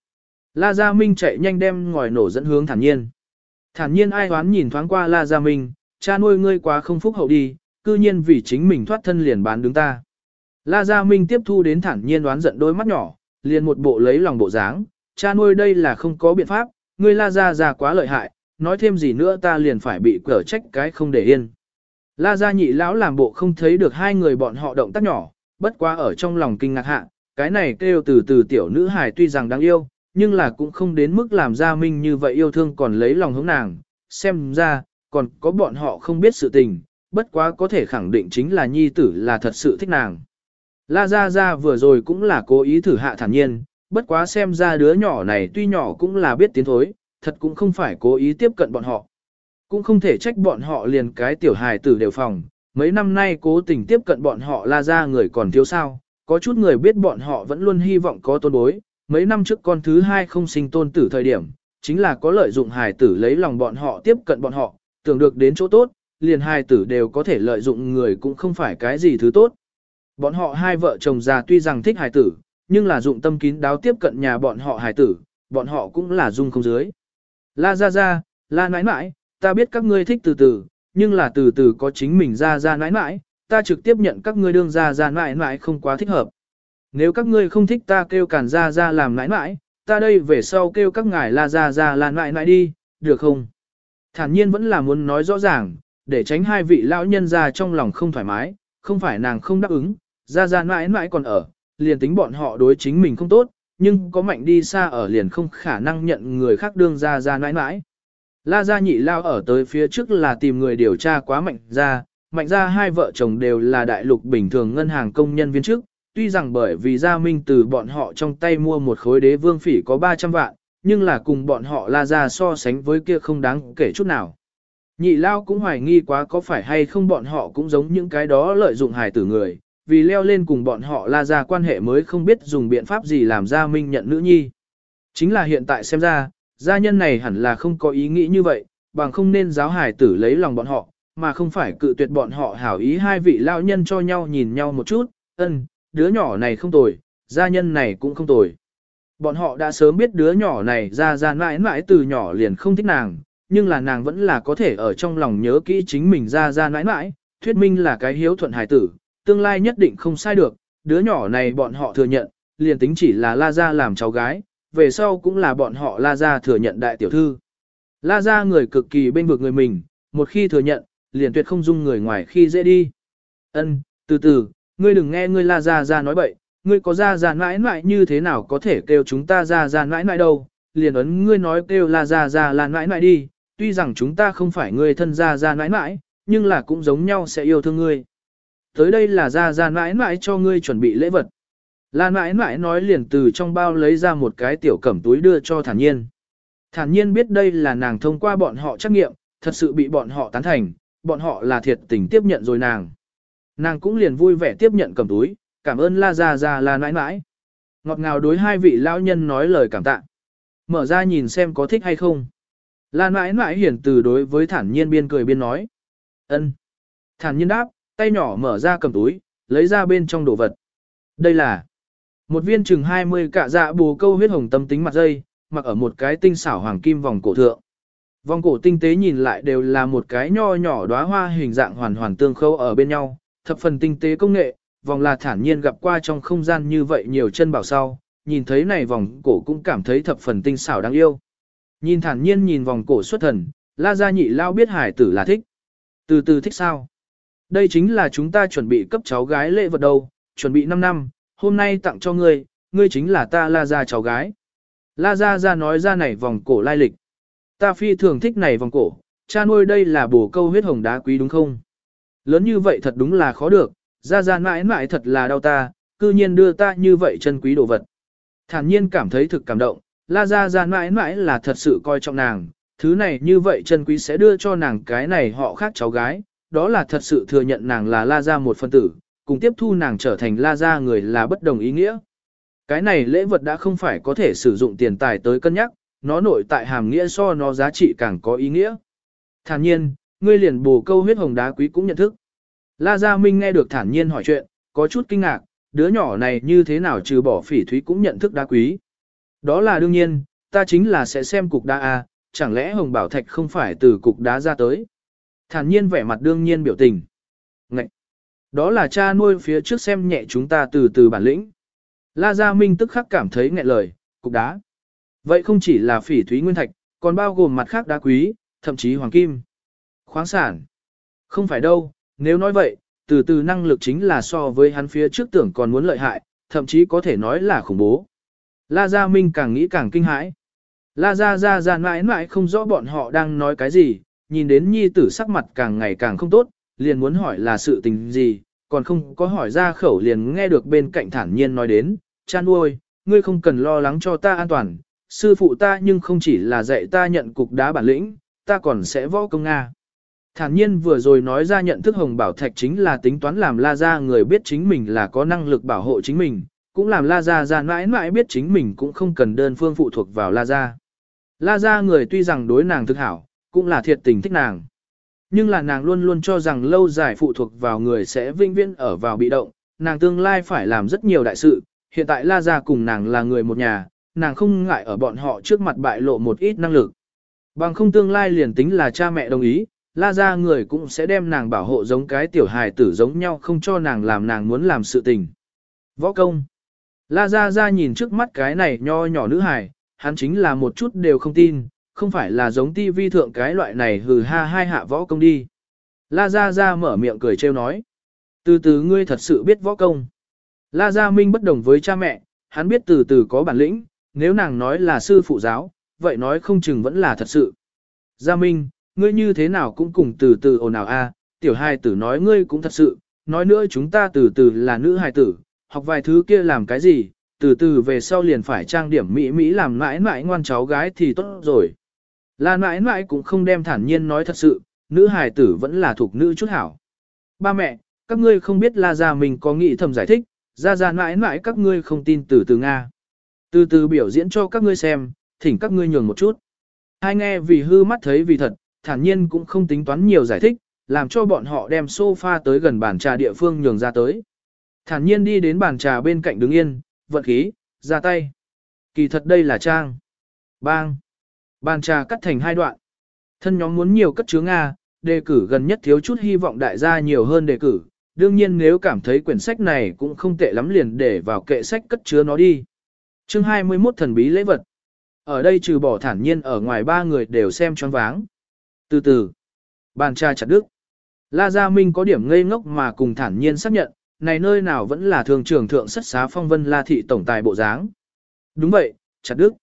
La Gia Minh chạy nhanh đem ngòi nổ dẫn hướng thản nhiên. Thản nhiên ai hoán nhìn thoáng qua La Gia Minh, cha nuôi ngươi quá không phúc hậu đi, cư nhiên vì chính mình thoát thân liền bán đứng ta. La Gia Minh tiếp thu đến thản nhiên đoán giận đôi mắt nhỏ, liền một bộ lấy lòng bộ dáng, cha nuôi đây là không có biện pháp, ngươi La Gia già quá lợi hại, nói thêm gì nữa ta liền phải bị cở trách cái không để yên. La Gia nhị lão làm bộ không thấy được hai người bọn họ động tác nhỏ, bất quá ở trong lòng kinh ngạc hạ, cái này kêu từ từ tiểu nữ hài tuy rằng đáng yêu, nhưng là cũng không đến mức làm Gia Minh như vậy yêu thương còn lấy lòng hướng nàng, xem ra, còn có bọn họ không biết sự tình, bất quá có thể khẳng định chính là nhi tử là thật sự thích nàng. La Gia Gia vừa rồi cũng là cố ý thử hạ thản nhiên, bất quá xem ra đứa nhỏ này tuy nhỏ cũng là biết tiến thối, thật cũng không phải cố ý tiếp cận bọn họ. Cũng không thể trách bọn họ liền cái tiểu hài tử đều phòng, mấy năm nay cố tình tiếp cận bọn họ la ra người còn thiếu sao, có chút người biết bọn họ vẫn luôn hy vọng có tôn bối, mấy năm trước con thứ hai không sinh tôn tử thời điểm, chính là có lợi dụng hài tử lấy lòng bọn họ tiếp cận bọn họ, tưởng được đến chỗ tốt, liền hài tử đều có thể lợi dụng người cũng không phải cái gì thứ tốt. Bọn họ hai vợ chồng già tuy rằng thích hài tử, nhưng là dụng tâm kín đáo tiếp cận nhà bọn họ hài tử, bọn họ cũng là dung không dưới. La ra ra, la nãi nãi, ta biết các ngươi thích từ từ, nhưng là từ từ có chính mình ra ra nãi nãi, ta trực tiếp nhận các ngươi đương ra ra nãi nãi không quá thích hợp. Nếu các ngươi không thích ta kêu cản ra ra làm nãi nãi, ta đây về sau kêu các ngài la ra ra la nãi nãi đi, được không? Thản nhiên vẫn là muốn nói rõ ràng, để tránh hai vị lão nhân ra trong lòng không thoải mái, không phải nàng không đáp ứng, ra ra nãi nãi còn ở, liền tính bọn họ đối chính mình không tốt, nhưng có mạnh đi xa ở liền không khả năng nhận người khác đương ra ra nãi nãi. La gia nhị lao ở tới phía trước là tìm người điều tra quá mạnh ra, mạnh ra hai vợ chồng đều là đại lục bình thường ngân hàng công nhân viên trước, tuy rằng bởi vì gia minh từ bọn họ trong tay mua một khối đế vương phỉ có 300 vạn, nhưng là cùng bọn họ la ra so sánh với kia không đáng kể chút nào. Nhị lao cũng hoài nghi quá có phải hay không bọn họ cũng giống những cái đó lợi dụng hài tử người, vì leo lên cùng bọn họ la ra quan hệ mới không biết dùng biện pháp gì làm gia minh nhận nữ nhi. Chính là hiện tại xem ra, gia nhân này hẳn là không có ý nghĩ như vậy, bằng không nên giáo hài tử lấy lòng bọn họ, mà không phải cự tuyệt bọn họ hảo ý hai vị lao nhân cho nhau nhìn nhau một chút, ân, đứa nhỏ này không tồi, gia nhân này cũng không tồi. Bọn họ đã sớm biết đứa nhỏ này ra ra mãi mãi từ nhỏ liền không thích nàng, nhưng là nàng vẫn là có thể ở trong lòng nhớ kỹ chính mình ra ra mãi mãi, thuyết minh là cái hiếu thuận hài tử, tương lai nhất định không sai được, đứa nhỏ này bọn họ thừa nhận, liền tính chỉ là la gia làm cháu gái, về sau cũng là bọn họ la gia thừa nhận đại tiểu thư. La gia người cực kỳ bên vực người mình, một khi thừa nhận, liền tuyệt không dung người ngoài khi dễ đi. Ân, từ từ, ngươi đừng nghe ngươi la Gia Gia nói bậy, ngươi có Gia Gia mãi mãi như thế nào có thể kêu chúng ta Gia Gia mãi mãi đâu, liền ấn ngươi nói kêu la Gia Gia là mãi mãi đi, tuy rằng chúng ta không phải ngươi thân Gia Gia mãi mãi, nhưng là cũng giống nhau sẽ yêu thương ngươi. Tới đây là ra ra mãi mãi cho ngươi chuẩn bị lễ vật. Lan mãi mãi nói liền từ trong bao lấy ra một cái tiểu cẩm túi đưa cho thản nhiên. Thản nhiên biết đây là nàng thông qua bọn họ trắc nghiệm, thật sự bị bọn họ tán thành, bọn họ là thiệt tình tiếp nhận rồi nàng. Nàng cũng liền vui vẻ tiếp nhận cầm túi, cảm ơn la ra ra là nãi nãi. Ngọt ngào đối hai vị lão nhân nói lời cảm tạ. Mở ra nhìn xem có thích hay không. la nãi nãi hiển từ đối với thản nhiên biên cười biên nói. ân. Thản nhiên đáp, tay nhỏ mở ra cầm túi, lấy ra bên trong đồ vật. Đây là một viên chừng 20 cạ dạ bù câu huyết hồng tâm tính mặt dây, mặc ở một cái tinh xảo hoàng kim vòng cổ thượng. Vòng cổ tinh tế nhìn lại đều là một cái nho nhỏ đóa hoa hình dạng hoàn hoàn tương khâu ở bên nhau, thập phần tinh tế công nghệ, vòng là thản nhiên gặp qua trong không gian như vậy nhiều chân bảo sau, nhìn thấy này vòng cổ cũng cảm thấy thập phần tinh xảo đáng yêu. Nhìn thản nhiên nhìn vòng cổ xuất thần, la gia nhị lao biết hải tử là thích. Từ từ thích sao? Đây chính là chúng ta chuẩn bị cấp cháu gái lễ vật đâu, chuẩn bị 5 năm, hôm nay tặng cho ngươi, ngươi chính là ta la gia cháu gái. La gia gia nói ra này vòng cổ lai lịch. Ta phi thường thích này vòng cổ, cha nuôi đây là bổ câu huyết hồng đá quý đúng không? Lớn như vậy thật đúng là khó được, Gia gia mãi mãi thật là đau ta, cư nhiên đưa ta như vậy chân quý đồ vật. Thản nhiên cảm thấy thực cảm động, la gia gia mãi mãi là thật sự coi trọng nàng, thứ này như vậy chân quý sẽ đưa cho nàng cái này họ khác cháu gái, đó là thật sự thừa nhận nàng là la ra một phân tử, cùng tiếp thu nàng trở thành la ra người là bất đồng ý nghĩa. Cái này lễ vật đã không phải có thể sử dụng tiền tài tới cân nhắc, nó nội tại hàm nghĩa so nó giá trị càng có ý nghĩa. Thản nhiên, ngươi liền bổ câu huyết hồng đá quý cũng nhận thức. La Gia Minh nghe được thản nhiên hỏi chuyện, có chút kinh ngạc, đứa nhỏ này như thế nào trừ bỏ phỉ thúy cũng nhận thức đá quý. Đó là đương nhiên, ta chính là sẽ xem cục đá A, chẳng lẽ hồng bảo thạch không phải từ cục đá ra tới. Thản nhiên vẻ mặt đương nhiên biểu tình. Ngậy! Đó là cha nuôi phía trước xem nhẹ chúng ta từ từ bản lĩnh. La Gia Minh tức khắc cảm thấy nghẹn lời, cục đá. Vậy không chỉ là phỉ thúy nguyên thạch, còn bao gồm mặt khác đá quý, thậm chí hoàng kim. Khoáng sản. Không phải đâu, nếu nói vậy, từ từ năng lực chính là so với hắn phía trước tưởng còn muốn lợi hại, thậm chí có thể nói là khủng bố. La Gia Minh càng nghĩ càng kinh hãi. La Gia Gia Gia mãi mãi không rõ bọn họ đang nói cái gì, nhìn đến nhi tử sắc mặt càng ngày càng không tốt, liền muốn hỏi là sự tình gì, còn không có hỏi ra khẩu liền nghe được bên cạnh thản nhiên nói đến, cha nuôi, ngươi không cần lo lắng cho ta an toàn, sư phụ ta nhưng không chỉ là dạy ta nhận cục đá bản lĩnh, ta còn sẽ võ công Nga. Thản nhiên vừa rồi nói ra nhận thức hồng bảo thạch chính là tính toán làm la ra người biết chính mình là có năng lực bảo hộ chính mình, cũng làm la ra ra mãi mãi biết chính mình cũng không cần đơn phương phụ thuộc vào la ra. La ra người tuy rằng đối nàng thực hảo, cũng là thiệt tình thích nàng. Nhưng là nàng luôn luôn cho rằng lâu dài phụ thuộc vào người sẽ vinh viễn ở vào bị động, nàng tương lai phải làm rất nhiều đại sự, hiện tại la gia cùng nàng là người một nhà, nàng không ngại ở bọn họ trước mặt bại lộ một ít năng lực. Bằng không tương lai liền tính là cha mẹ đồng ý, la gia người cũng sẽ đem nàng bảo hộ giống cái tiểu hài tử giống nhau không cho nàng làm nàng muốn làm sự tình. Võ công. La gia gia nhìn trước mắt cái này nho nhỏ nữ hài, hắn chính là một chút đều không tin, không phải là giống ti vi thượng cái loại này hừ ha hai hạ võ công đi. La Gia Gia mở miệng cười trêu nói. Từ từ ngươi thật sự biết võ công. La Gia Minh bất đồng với cha mẹ, hắn biết từ từ có bản lĩnh, nếu nàng nói là sư phụ giáo, vậy nói không chừng vẫn là thật sự. Gia Minh, ngươi như thế nào cũng cùng từ từ ồn ào a, tiểu hai tử nói ngươi cũng thật sự, nói nữa chúng ta từ từ là nữ hài tử, học vài thứ kia làm cái gì, từ từ về sau liền phải trang điểm mỹ mỹ làm mãi mãi ngoan cháu gái thì tốt rồi. Là mãi mãi cũng không đem thản nhiên nói thật sự, nữ hài tử vẫn là thuộc nữ chút hảo. Ba mẹ, các ngươi không biết là Gia mình có nghĩ thầm giải thích, ra ra mãi mãi các ngươi không tin từ từ Nga. Từ từ biểu diễn cho các ngươi xem, thỉnh các ngươi nhường một chút. Hai nghe vì hư mắt thấy vì thật, thản nhiên cũng không tính toán nhiều giải thích, làm cho bọn họ đem sofa tới gần bàn trà địa phương nhường ra tới. Thản nhiên đi đến bàn trà bên cạnh đứng yên, vận khí, ra tay. Kỳ thật đây là trang. Bang. Bàn trà cắt thành hai đoạn. Thân nhóm muốn nhiều cất chứa Nga, đề cử gần nhất thiếu chút hy vọng đại gia nhiều hơn đề cử. Đương nhiên nếu cảm thấy quyển sách này cũng không tệ lắm liền để vào kệ sách cất chứa nó đi. Chương 21 thần bí lễ vật. Ở đây trừ bỏ thản nhiên ở ngoài ba người đều xem choáng váng. Từ từ, bàn trà chặt đức. La Gia Minh có điểm ngây ngốc mà cùng thản nhiên xác nhận, này nơi nào vẫn là thường trưởng thượng sất xá phong vân La Thị Tổng Tài Bộ dáng. Đúng vậy, chặt đức.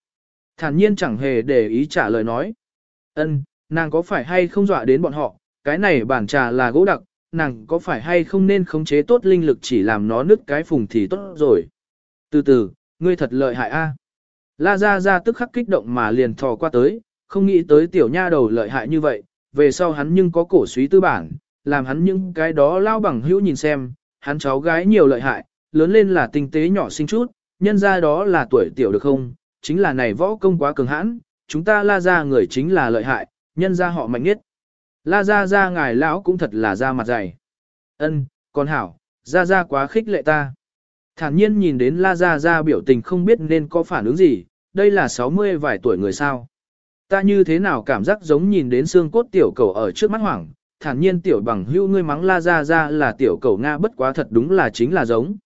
Thản nhiên chẳng hề để ý trả lời nói. ân nàng có phải hay không dọa đến bọn họ, cái này bản trà là gỗ đặc, nàng có phải hay không nên khống chế tốt linh lực chỉ làm nó nứt cái phùng thì tốt rồi. Từ từ, ngươi thật lợi hại a. La Gia Gia tức khắc kích động mà liền thò qua tới, không nghĩ tới tiểu nha đầu lợi hại như vậy, về sau hắn nhưng có cổ suý tư bản, làm hắn những cái đó lao bằng hữu nhìn xem, hắn cháu gái nhiều lợi hại, lớn lên là tinh tế nhỏ xinh chút, nhân ra đó là tuổi tiểu được không, chính là này võ công quá cường hãn, chúng ta la ra người chính là lợi hại, nhân ra họ mạnh nhất. La ra ra ngài lão cũng thật là ra mặt dày. Ân, con hảo, ra ra quá khích lệ ta. Thản nhiên nhìn đến la ra ra biểu tình không biết nên có phản ứng gì, đây là 60 vài tuổi người sao. Ta như thế nào cảm giác giống nhìn đến xương cốt tiểu cầu ở trước mắt hoảng, thản nhiên tiểu bằng hưu ngươi mắng la ra ra là tiểu cầu Nga bất quá thật đúng là chính là giống.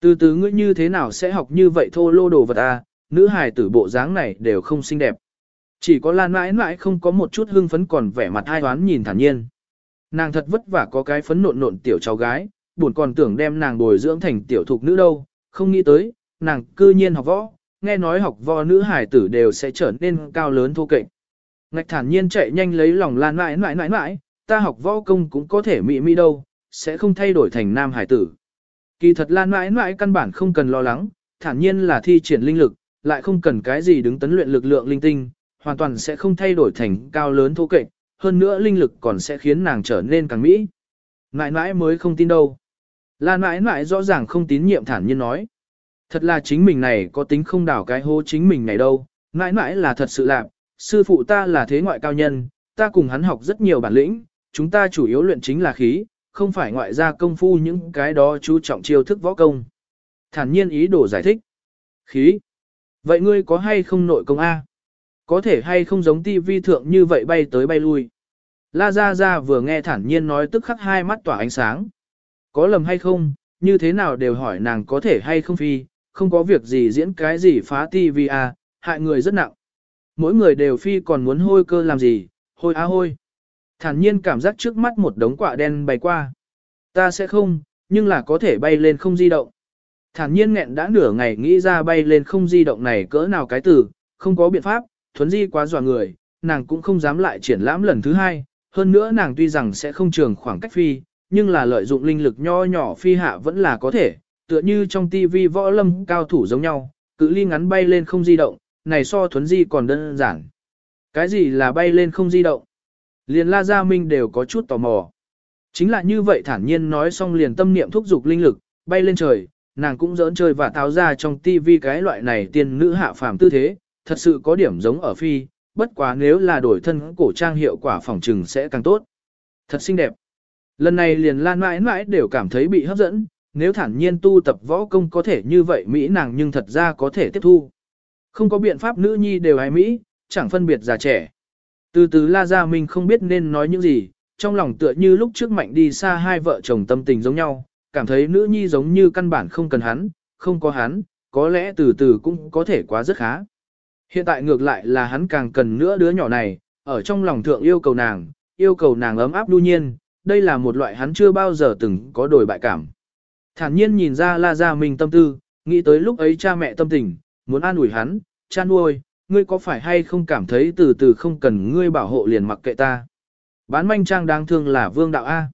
Từ từ ngươi như thế nào sẽ học như vậy thô lô đồ vật à, nữ hài tử bộ dáng này đều không xinh đẹp. Chỉ có Lan mãi mãi không có một chút hưng phấn còn vẻ mặt ai toán nhìn thản nhiên. Nàng thật vất vả có cái phấn nộn nộn tiểu cháu gái, buồn còn tưởng đem nàng bồi dưỡng thành tiểu thục nữ đâu, không nghĩ tới, nàng cư nhiên học võ, nghe nói học võ nữ hài tử đều sẽ trở nên cao lớn thô kệch. Ngạch thản nhiên chạy nhanh lấy lòng Lan mãi mãi mãi mãi, ta học võ công cũng có thể mị mị đâu, sẽ không thay đổi thành nam hài tử. Kỳ thật Lan mãi mãi căn bản không cần lo lắng, thản nhiên là thi triển linh lực, lại không cần cái gì đứng tấn luyện lực lượng linh tinh, hoàn toàn sẽ không thay đổi thành cao lớn thô kệch, hơn nữa linh lực còn sẽ khiến nàng trở nên càng mỹ. Mãi mãi mới không tin đâu. Lan mãi mãi rõ ràng không tín nhiệm thản nhiên nói. Thật là chính mình này có tính không đảo cái hố chính mình này đâu, mãi mãi là thật sự lạc, sư phụ ta là thế ngoại cao nhân, ta cùng hắn học rất nhiều bản lĩnh, chúng ta chủ yếu luyện chính là khí, không phải ngoại gia công phu những cái đó chú trọng chiêu thức võ công. Thản nhiên ý đồ giải thích. Khí. Vậy ngươi có hay không nội công A? Có thể hay không giống ti vi thượng như vậy bay tới bay lui? La Gia Gia vừa nghe thản nhiên nói tức khắc hai mắt tỏa ánh sáng. Có lầm hay không, như thế nào đều hỏi nàng có thể hay không phi, không có việc gì diễn cái gì phá ti vi a, hại người rất nặng. Mỗi người đều phi còn muốn hôi cơ làm gì, hôi á hôi. Thản nhiên cảm giác trước mắt một đống quả đen bay qua. Ta sẽ không, nhưng là có thể bay lên không di động. Thản nhiên nghẹn đã nửa ngày nghĩ ra bay lên không di động này cỡ nào cái từ, không có biện pháp, thuấn di quá dò người, nàng cũng không dám lại triển lãm lần thứ hai, hơn nữa nàng tuy rằng sẽ không trường khoảng cách phi, nhưng là lợi dụng linh lực nho nhỏ phi hạ vẫn là có thể, tựa như trong tivi võ lâm cao thủ giống nhau, cự ly ngắn bay lên không di động, này so thuấn di còn đơn giản. Cái gì là bay lên không di động? Liền La Gia Minh đều có chút tò mò. Chính là như vậy thản nhiên nói xong liền tâm niệm thúc dục linh lực, bay lên trời, nàng cũng giỡn chơi và tháo ra trong tivi cái loại này tiên nữ hạ phàm tư thế, thật sự có điểm giống ở phi, bất quá nếu là đổi thân cổ trang hiệu quả phòng trừng sẽ càng tốt. Thật xinh đẹp. Lần này liền lan mãi mãi đều cảm thấy bị hấp dẫn, nếu thản nhiên tu tập võ công có thể như vậy Mỹ nàng nhưng thật ra có thể tiếp thu. Không có biện pháp nữ nhi đều ai Mỹ, chẳng phân biệt già trẻ. Từ từ la Gia Minh không biết nên nói những gì, trong lòng tựa như lúc trước mạnh đi xa hai vợ chồng tâm tình giống nhau, cảm thấy nữ nhi giống như căn bản không cần hắn, không có hắn, có lẽ từ từ cũng có thể quá rất khá. Hiện tại ngược lại là hắn càng cần nữa đứa nhỏ này, ở trong lòng thượng yêu cầu nàng, yêu cầu nàng ấm áp đu nhiên, đây là một loại hắn chưa bao giờ từng có đổi bại cảm. Thản nhiên nhìn ra La Gia Minh tâm tư, nghĩ tới lúc ấy cha mẹ tâm tình, muốn an ủi hắn, cha nuôi, ngươi có phải hay không cảm thấy từ từ không cần ngươi bảo hộ liền mặc kệ ta. Bán manh trang đáng thương là vương đạo A.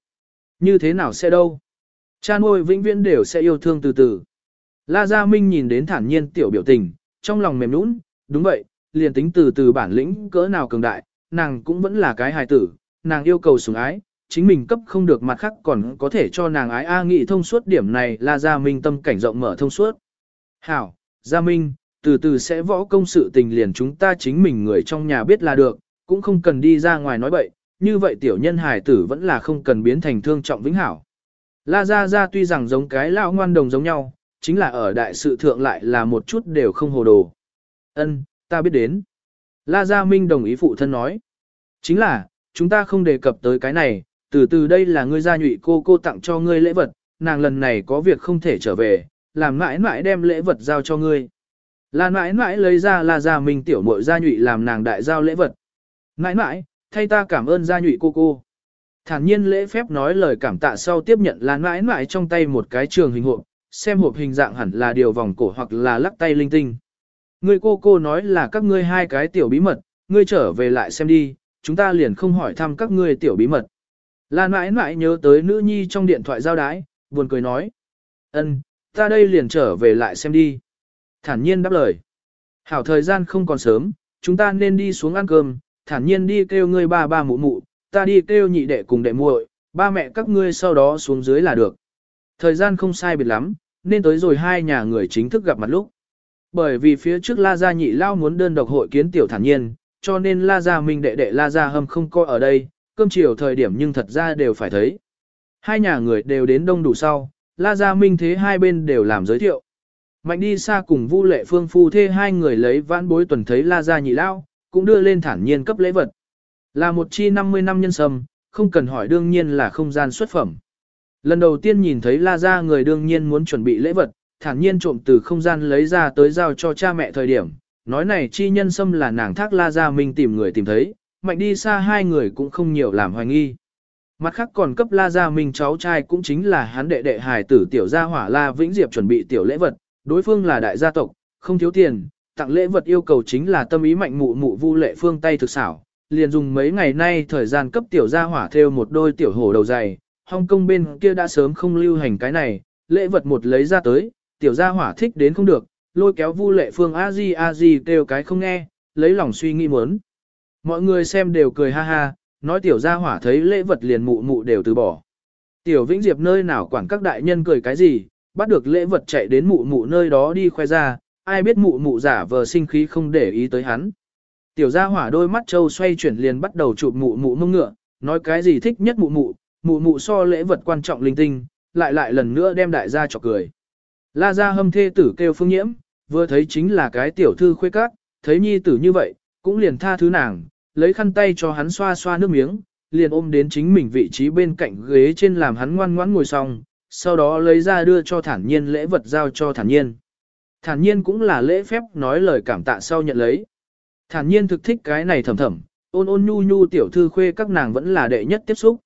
Như thế nào sẽ đâu? Cha nuôi vĩnh viễn đều sẽ yêu thương từ từ. La Gia Minh nhìn đến thản nhiên tiểu biểu tình, trong lòng mềm nũng, đúng vậy, liền tính từ từ bản lĩnh cỡ nào cường đại, nàng cũng vẫn là cái hài tử, nàng yêu cầu sủng ái, chính mình cấp không được mặt khác còn có thể cho nàng ái A nghị thông suốt điểm này là Gia Minh tâm cảnh rộng mở thông suốt. Hảo, Gia Minh, từ từ sẽ võ công sự tình liền chúng ta chính mình người trong nhà biết là được, cũng không cần đi ra ngoài nói bậy, như vậy tiểu nhân hài tử vẫn là không cần biến thành thương trọng vĩnh hảo. La Gia Gia tuy rằng giống cái lão ngoan đồng giống nhau, chính là ở đại sự thượng lại là một chút đều không hồ đồ. Ân, ta biết đến. La Gia Minh đồng ý phụ thân nói. Chính là, chúng ta không đề cập tới cái này, từ từ đây là ngươi gia nhụy cô cô tặng cho ngươi lễ vật, nàng lần này có việc không thể trở về, làm mãi mãi đem lễ vật giao cho ngươi. Là mãi mãi lấy ra là gia minh tiểu muội gia nhụy làm nàng đại giao lễ vật. Mãi mãi, thay ta cảm ơn gia nhụy cô cô. Thản nhiên lễ phép nói lời cảm tạ sau tiếp nhận là mãi mãi trong tay một cái trường hình hộp, xem hộp hình dạng hẳn là điều vòng cổ hoặc là lắc tay linh tinh. Người cô cô nói là các ngươi hai cái tiểu bí mật, ngươi trở về lại xem đi, chúng ta liền không hỏi thăm các ngươi tiểu bí mật. Lan mãi mãi nhớ tới nữ nhi trong điện thoại giao đái, buồn cười nói. ân, ta đây liền trở về lại xem đi. Thản nhiên đáp lời. Hảo thời gian không còn sớm, chúng ta nên đi xuống ăn cơm, thản nhiên đi kêu ngươi ba ba mụ mụ, ta đi kêu nhị đệ cùng đệ muội, ba mẹ các ngươi sau đó xuống dưới là được. Thời gian không sai biệt lắm, nên tới rồi hai nhà người chính thức gặp mặt lúc. Bởi vì phía trước La Gia nhị lao muốn đơn độc hội kiến tiểu thản nhiên, cho nên La Gia Minh đệ đệ La Gia Hâm không coi ở đây, cơm chiều thời điểm nhưng thật ra đều phải thấy. Hai nhà người đều đến đông đủ sau, La Gia Minh thế hai bên đều làm giới thiệu. Mạnh đi xa cùng Vu Lệ Phương phu thê hai người lấy vãn bối tuần thấy La Gia nhị lao, cũng đưa lên thản nhiên cấp lễ vật. Là một chi 50 năm nhân sâm, không cần hỏi đương nhiên là không gian xuất phẩm. Lần đầu tiên nhìn thấy La Gia người đương nhiên muốn chuẩn bị lễ vật, thản nhiên trộm từ không gian lấy ra tới giao cho cha mẹ thời điểm. Nói này chi nhân sâm là nàng thác La Gia mình tìm người tìm thấy, mạnh đi xa hai người cũng không nhiều làm hoài nghi. Mặt khác còn cấp La Gia Minh cháu trai cũng chính là hắn đệ đệ hài tử tiểu gia hỏa La Vĩnh Diệp chuẩn bị tiểu lễ vật, đối phương là đại gia tộc, không thiếu tiền, tặng lễ vật yêu cầu chính là tâm ý mạnh mụ mụ vu lệ phương tay thực xảo, liền dùng mấy ngày nay thời gian cấp tiểu gia hỏa theo một đôi tiểu hổ đầu dày, Hong Kong bên kia đã sớm không lưu hành cái này, lễ vật một lấy ra tới, tiểu gia hỏa thích đến không được, lôi kéo vu lệ phương a di a di kêu cái không nghe, lấy lòng suy nghĩ muốn. Mọi người xem đều cười ha ha, nói tiểu gia hỏa thấy lễ vật liền mụ mụ đều từ bỏ. Tiểu Vĩnh Diệp nơi nào quản các đại nhân cười cái gì, bắt được lễ vật chạy đến mụ mụ nơi đó đi khoe ra, ai biết mụ mụ giả vờ sinh khí không để ý tới hắn. Tiểu gia hỏa đôi mắt trâu xoay chuyển liền bắt đầu chụp mụ mụ mông ngựa, nói cái gì thích nhất mụ mụ, mụ mụ so lễ vật quan trọng linh tinh, lại lại lần nữa đem đại gia chọc cười. La gia hâm thê tử kêu phương nhiễm, vừa thấy chính là cái tiểu thư khuê các, thấy nhi tử như vậy, cũng liền tha thứ nàng, lấy khăn tay cho hắn xoa xoa nước miếng, liền ôm đến chính mình vị trí bên cạnh ghế trên làm hắn ngoan ngoãn ngồi xong, sau đó lấy ra đưa cho thản nhiên lễ vật giao cho thản nhiên. Thản nhiên cũng là lễ phép nói lời cảm tạ sau nhận lấy. Thản nhiên thực thích cái này thầm thầm, ôn ôn nhu nhu tiểu thư khuê các nàng vẫn là đệ nhất tiếp xúc.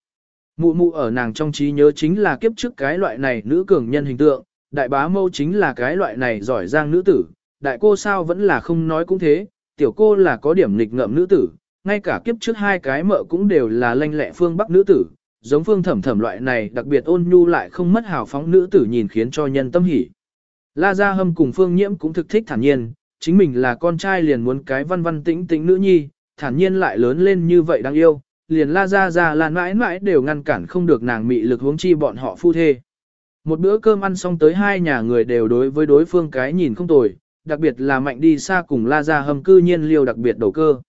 Mụ mụ ở nàng trong trí nhớ chính là kiếp trước cái loại này nữ cường nhân hình tượng, đại bá mâu chính là cái loại này giỏi giang nữ tử, đại cô sao vẫn là không nói cũng thế, tiểu cô là có điểm nghịch ngợm nữ tử, ngay cả kiếp trước hai cái mợ cũng đều là lanh lẹ phương bắc nữ tử, giống phương thẩm thẩm loại này đặc biệt ôn nhu lại không mất hào phóng nữ tử nhìn khiến cho nhân tâm hỉ. La Gia Hâm cùng Phương Nhiễm cũng thực thích thản nhiên, chính mình là con trai liền muốn cái văn văn tĩnh tĩnh nữ nhi, thản nhiên lại lớn lên như vậy đáng yêu, liền La Gia Gia là mãi mãi đều ngăn cản không được nàng mị lực hướng chi bọn họ phu thê. Một bữa cơm ăn xong tới hai nhà người đều đối với đối phương cái nhìn không tồi, đặc biệt là mạnh đi xa cùng La Gia Hâm cư nhiên liêu đặc biệt đầu cơ.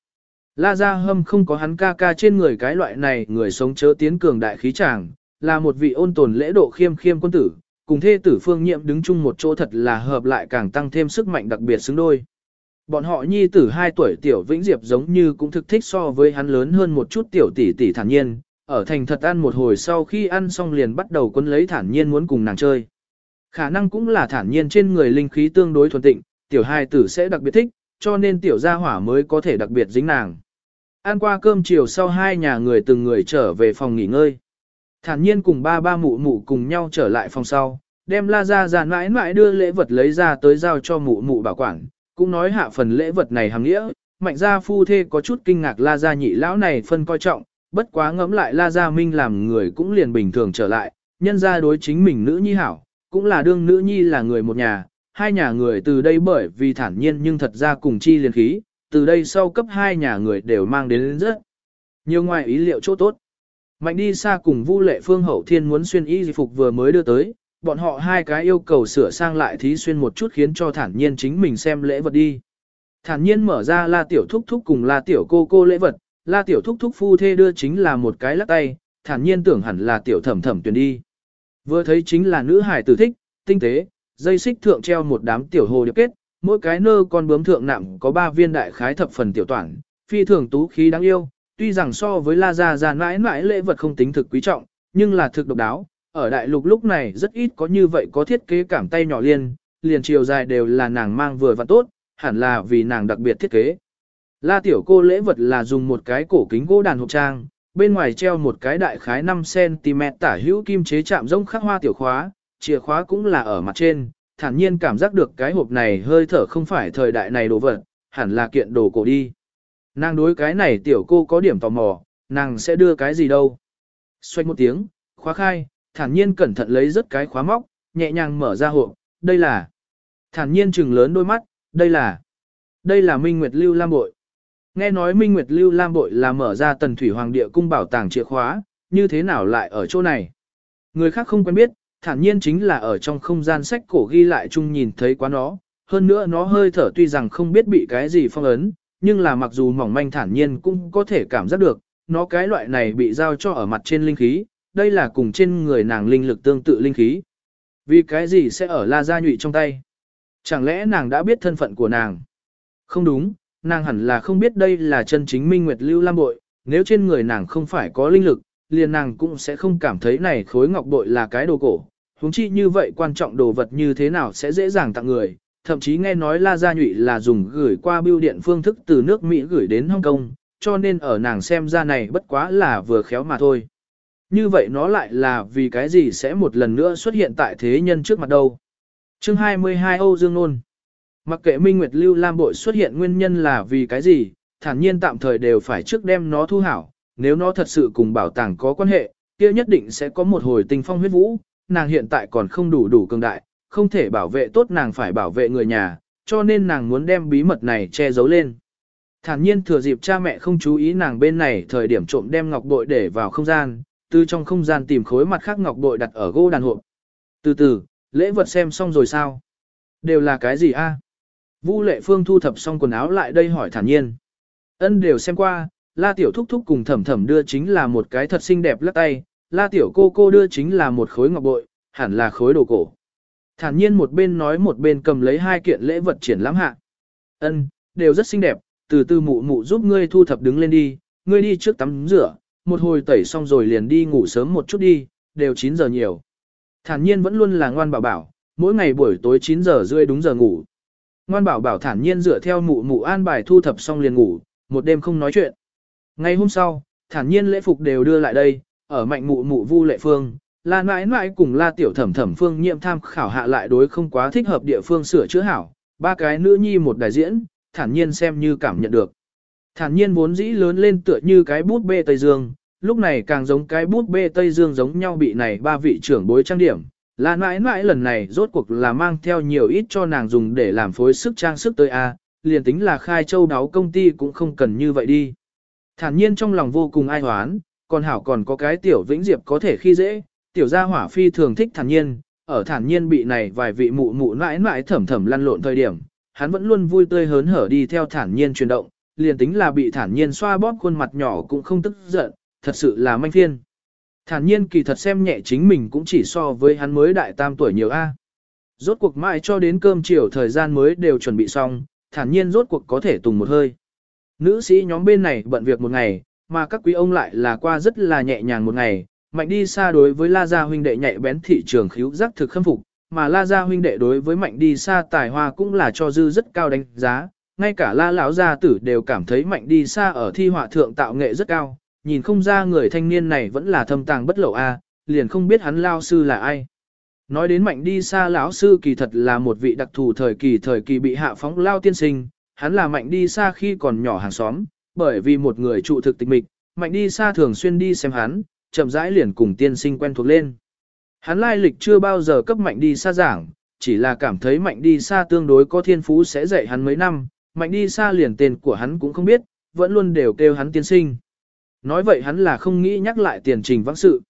La Gia Hâm không có hắn ca ca trên người cái loại này người sống chớ tiến cường đại khí tràng, là một vị ôn tồn lễ độ khiêm khiêm quân tử, cùng thê tử phương nhiệm đứng chung một chỗ thật là hợp lại càng tăng thêm sức mạnh đặc biệt xứng đôi. Bọn họ nhi tử 2 tuổi tiểu vĩnh diệp giống như cũng thực thích so với hắn lớn hơn một chút tiểu tỷ tỷ thản nhiên, ở thành thật ăn một hồi sau khi ăn xong liền bắt đầu quấn lấy thản nhiên muốn cùng nàng chơi. Khả năng cũng là thản nhiên trên người linh khí tương đối thuần tịnh, tiểu hai tử sẽ đặc biệt thích, cho nên tiểu gia hỏa mới có thể đặc biệt dính nàng. Ăn qua cơm chiều sau hai nhà người từng người trở về phòng nghỉ ngơi. Thản nhiên cùng ba ba mụ mụ cùng nhau trở lại phòng sau, đem la ra ra mãi mãi đưa lễ vật lấy ra tới giao cho mụ mụ bảo quản, cũng nói hạ phần lễ vật này hàng nghĩa, mạnh gia phu thê có chút kinh ngạc la gia nhị lão này phân coi trọng, bất quá ngẫm lại la gia minh làm người cũng liền bình thường trở lại, nhân ra đối chính mình nữ nhi hảo, cũng là đương nữ nhi là người một nhà, hai nhà người từ đây bởi vì thản nhiên nhưng thật ra cùng chi liền khí, từ đây sau cấp hai nhà người đều mang đến rất nhiều ngoài ý liệu chỗ tốt. Mạnh đi xa cùng Vu Lệ Phương Hậu Thiên muốn xuyên y phục vừa mới đưa tới, bọn họ hai cái yêu cầu sửa sang lại thí xuyên một chút khiến cho thản nhiên chính mình xem lễ vật đi. Thản nhiên mở ra la tiểu thúc thúc cùng la tiểu cô cô lễ vật, la tiểu thúc thúc phu thê đưa chính là một cái lắc tay, thản nhiên tưởng hẳn là tiểu thẩm thẩm tuyển đi. Vừa thấy chính là nữ hải tử thích, tinh tế, dây xích thượng treo một đám tiểu hồ điệp kết, mỗi cái nơ con bướm thượng nặng có ba viên đại khái thập phần tiểu toàn, phi thường tú khí đáng yêu, tuy rằng so với La Gia Gia mãi mãi lễ vật không tính thực quý trọng, nhưng là thực độc đáo, ở đại lục lúc này rất ít có như vậy có thiết kế cảm tay nhỏ liên, liền chiều dài đều là nàng mang vừa và tốt, hẳn là vì nàng đặc biệt thiết kế. La tiểu cô lễ vật là dùng một cái cổ kính gỗ đàn hộp trang, bên ngoài treo một cái đại khái 5cm tả hữu kim chế chạm rông khắc hoa tiểu khóa, chìa khóa cũng là ở mặt trên, thản nhiên cảm giác được cái hộp này hơi thở không phải thời đại này đồ vật, hẳn là kiện đồ cổ đi. Nàng đối cái này tiểu cô có điểm tò mò, nàng sẽ đưa cái gì đâu. Xoay một tiếng, khóa khai, thản nhiên cẩn thận lấy rất cái khóa móc, nhẹ nhàng mở ra hộp, đây là. Thản nhiên trừng lớn đôi mắt, đây là. Đây là Minh Nguyệt Lưu Lam Bội. Nghe nói Minh Nguyệt Lưu Lam Bội là mở ra tần thủy hoàng địa cung bảo tàng chìa khóa, như thế nào lại ở chỗ này. Người khác không quen biết, thản nhiên chính là ở trong không gian sách cổ ghi lại chung nhìn thấy quá nó, hơn nữa nó hơi thở tuy rằng không biết bị cái gì phong ấn, nhưng là mặc dù mỏng manh thản nhiên cũng có thể cảm giác được, nó cái loại này bị giao cho ở mặt trên linh khí, đây là cùng trên người nàng linh lực tương tự linh khí. Vì cái gì sẽ ở La Gia Nhụy trong tay? Chẳng lẽ nàng đã biết thân phận của nàng? Không đúng, nàng hẳn là không biết đây là chân chính Minh Nguyệt Lưu Lam Bội, nếu trên người nàng không phải có linh lực, liền nàng cũng sẽ không cảm thấy này khối ngọc bội là cái đồ cổ. Huống chi như vậy quan trọng đồ vật như thế nào sẽ dễ dàng tặng người, thậm chí nghe nói La Gia Nhụy là dùng gửi qua bưu điện phương thức từ nước Mỹ gửi đến Hong Kong, cho nên ở nàng xem ra này bất quá là vừa khéo mà thôi. Như vậy nó lại là vì cái gì sẽ một lần nữa xuất hiện tại thế nhân trước mặt đâu. Chương 22 Âu Dương Nôn Mặc kệ Minh Nguyệt Lưu Lam Bội xuất hiện nguyên nhân là vì cái gì, thản nhiên tạm thời đều phải trước đem nó thu hảo, nếu nó thật sự cùng bảo tàng có quan hệ, kia nhất định sẽ có một hồi tình phong huyết vũ, nàng hiện tại còn không đủ đủ cường đại, không thể bảo vệ tốt nàng phải bảo vệ người nhà, cho nên nàng muốn đem bí mật này che giấu lên. Thản nhiên thừa dịp cha mẹ không chú ý nàng bên này thời điểm trộm đem ngọc bội để vào không gian, từ trong không gian tìm khối mặt khác ngọc bội đặt ở gỗ đàn hộp. Từ từ, lễ vật xem xong rồi sao? Đều là cái gì a? Vu lệ phương thu thập xong quần áo lại đây hỏi thản nhiên. Ân đều xem qua, la tiểu thúc thúc cùng thẩm thẩm đưa chính là một cái thật xinh đẹp lắc tay, la tiểu cô cô đưa chính là một khối ngọc bội, hẳn là khối đồ cổ. Thản nhiên một bên nói một bên cầm lấy hai kiện lễ vật triển lãm hạ. Ân, đều rất xinh đẹp, từ từ mụ mụ giúp ngươi thu thập đứng lên đi, ngươi đi trước tắm rửa, một hồi tẩy xong rồi liền đi ngủ sớm một chút đi, đều 9 giờ nhiều. Thản nhiên vẫn luôn là ngoan bảo bảo, mỗi ngày buổi tối 9 giờ rưỡi đúng giờ ngủ. Ngoan bảo bảo thản nhiên dựa theo mụ mụ an bài thu thập xong liền ngủ, một đêm không nói chuyện. Ngày hôm sau, thản nhiên lễ phục đều đưa lại đây, ở mạnh mụ mụ vu lệ phương, là mãi mãi cùng la tiểu thẩm thẩm phương nhiệm tham khảo hạ lại đối không quá thích hợp địa phương sửa chữa hảo, ba cái nữ nhi một đại diễn, thản nhiên xem như cảm nhận được. Thản nhiên vốn dĩ lớn lên tựa như cái bút bê Tây Dương, lúc này càng giống cái bút bê Tây Dương giống nhau bị này ba vị trưởng bối trang điểm. Là mãi mãi lần này rốt cuộc là mang theo nhiều ít cho nàng dùng để làm phối sức trang sức tới A, liền tính là khai châu đáo công ty cũng không cần như vậy đi. Thản nhiên trong lòng vô cùng ai hoán, còn hảo còn có cái tiểu vĩnh diệp có thể khi dễ, tiểu gia hỏa phi thường thích thản nhiên, ở thản nhiên bị này vài vị mụ mụ mãi mãi thầm thầm lăn lộn thời điểm, hắn vẫn luôn vui tươi hớn hở đi theo thản nhiên chuyển động, liền tính là bị thản nhiên xoa bóp khuôn mặt nhỏ cũng không tức giận, thật sự là manh phiên. Thản nhiên kỳ thật xem nhẹ chính mình cũng chỉ so với hắn mới đại tam tuổi nhiều A. Rốt cuộc mãi cho đến cơm chiều thời gian mới đều chuẩn bị xong, thản nhiên rốt cuộc có thể tùng một hơi. Nữ sĩ nhóm bên này bận việc một ngày, mà các quý ông lại là qua rất là nhẹ nhàng một ngày, mạnh đi xa đối với La Gia huynh đệ nhạy bén thị trường khíu giác thực khâm phục, mà La Gia huynh đệ đối với mạnh đi xa tài hoa cũng là cho dư rất cao đánh giá, ngay cả La lão gia tử đều cảm thấy mạnh đi xa ở thi họa thượng tạo nghệ rất cao, nhìn không ra người thanh niên này vẫn là thâm tàng bất lộ a, liền không biết hắn lao sư là ai. Nói đến mạnh đi xa lão sư kỳ thật là một vị đặc thù thời kỳ thời kỳ bị hạ phóng lao tiên sinh, hắn là mạnh đi xa khi còn nhỏ hàng xóm, bởi vì một người trụ thực tịch mịch, mạnh đi xa thường xuyên đi xem hắn, chậm rãi liền cùng tiên sinh quen thuộc lên. Hắn lai lịch chưa bao giờ cấp mạnh đi xa giảng, chỉ là cảm thấy mạnh đi xa tương đối có thiên phú sẽ dạy hắn mấy năm, mạnh đi xa liền tên của hắn cũng không biết, vẫn luôn đều kêu hắn tiên sinh. Nói vậy hắn là không nghĩ nhắc lại tiền trình vãng sự.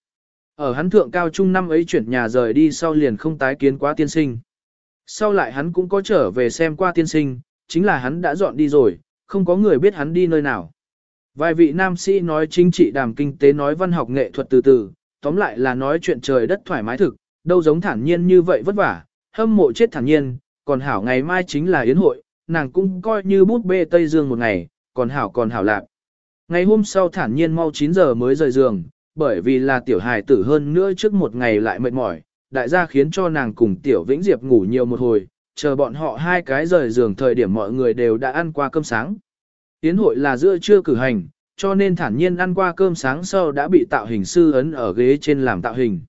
Ở hắn thượng cao trung năm ấy chuyển nhà rời đi sau liền không tái kiến quá tiên sinh. Sau lại hắn cũng có trở về xem qua tiên sinh, chính là hắn đã dọn đi rồi, không có người biết hắn đi nơi nào. Vài vị nam sĩ nói chính trị đàm kinh tế nói văn học nghệ thuật từ từ, tóm lại là nói chuyện trời đất thoải mái thực, đâu giống thản nhiên như vậy vất vả, hâm mộ chết thản nhiên, còn hảo ngày mai chính là yến hội, nàng cũng coi như bút bê Tây Dương một ngày, còn hảo còn hảo lạc. Ngày hôm sau thản nhiên mau 9 giờ mới rời giường, bởi vì là tiểu hài tử hơn nữa trước một ngày lại mệt mỏi, đại gia khiến cho nàng cùng tiểu vĩnh diệp ngủ nhiều một hồi, chờ bọn họ hai cái rời giường thời điểm mọi người đều đã ăn qua cơm sáng. Tiến hội là giữa trưa cử hành, cho nên thản nhiên ăn qua cơm sáng sau đã bị tạo hình sư ấn ở ghế trên làm tạo hình.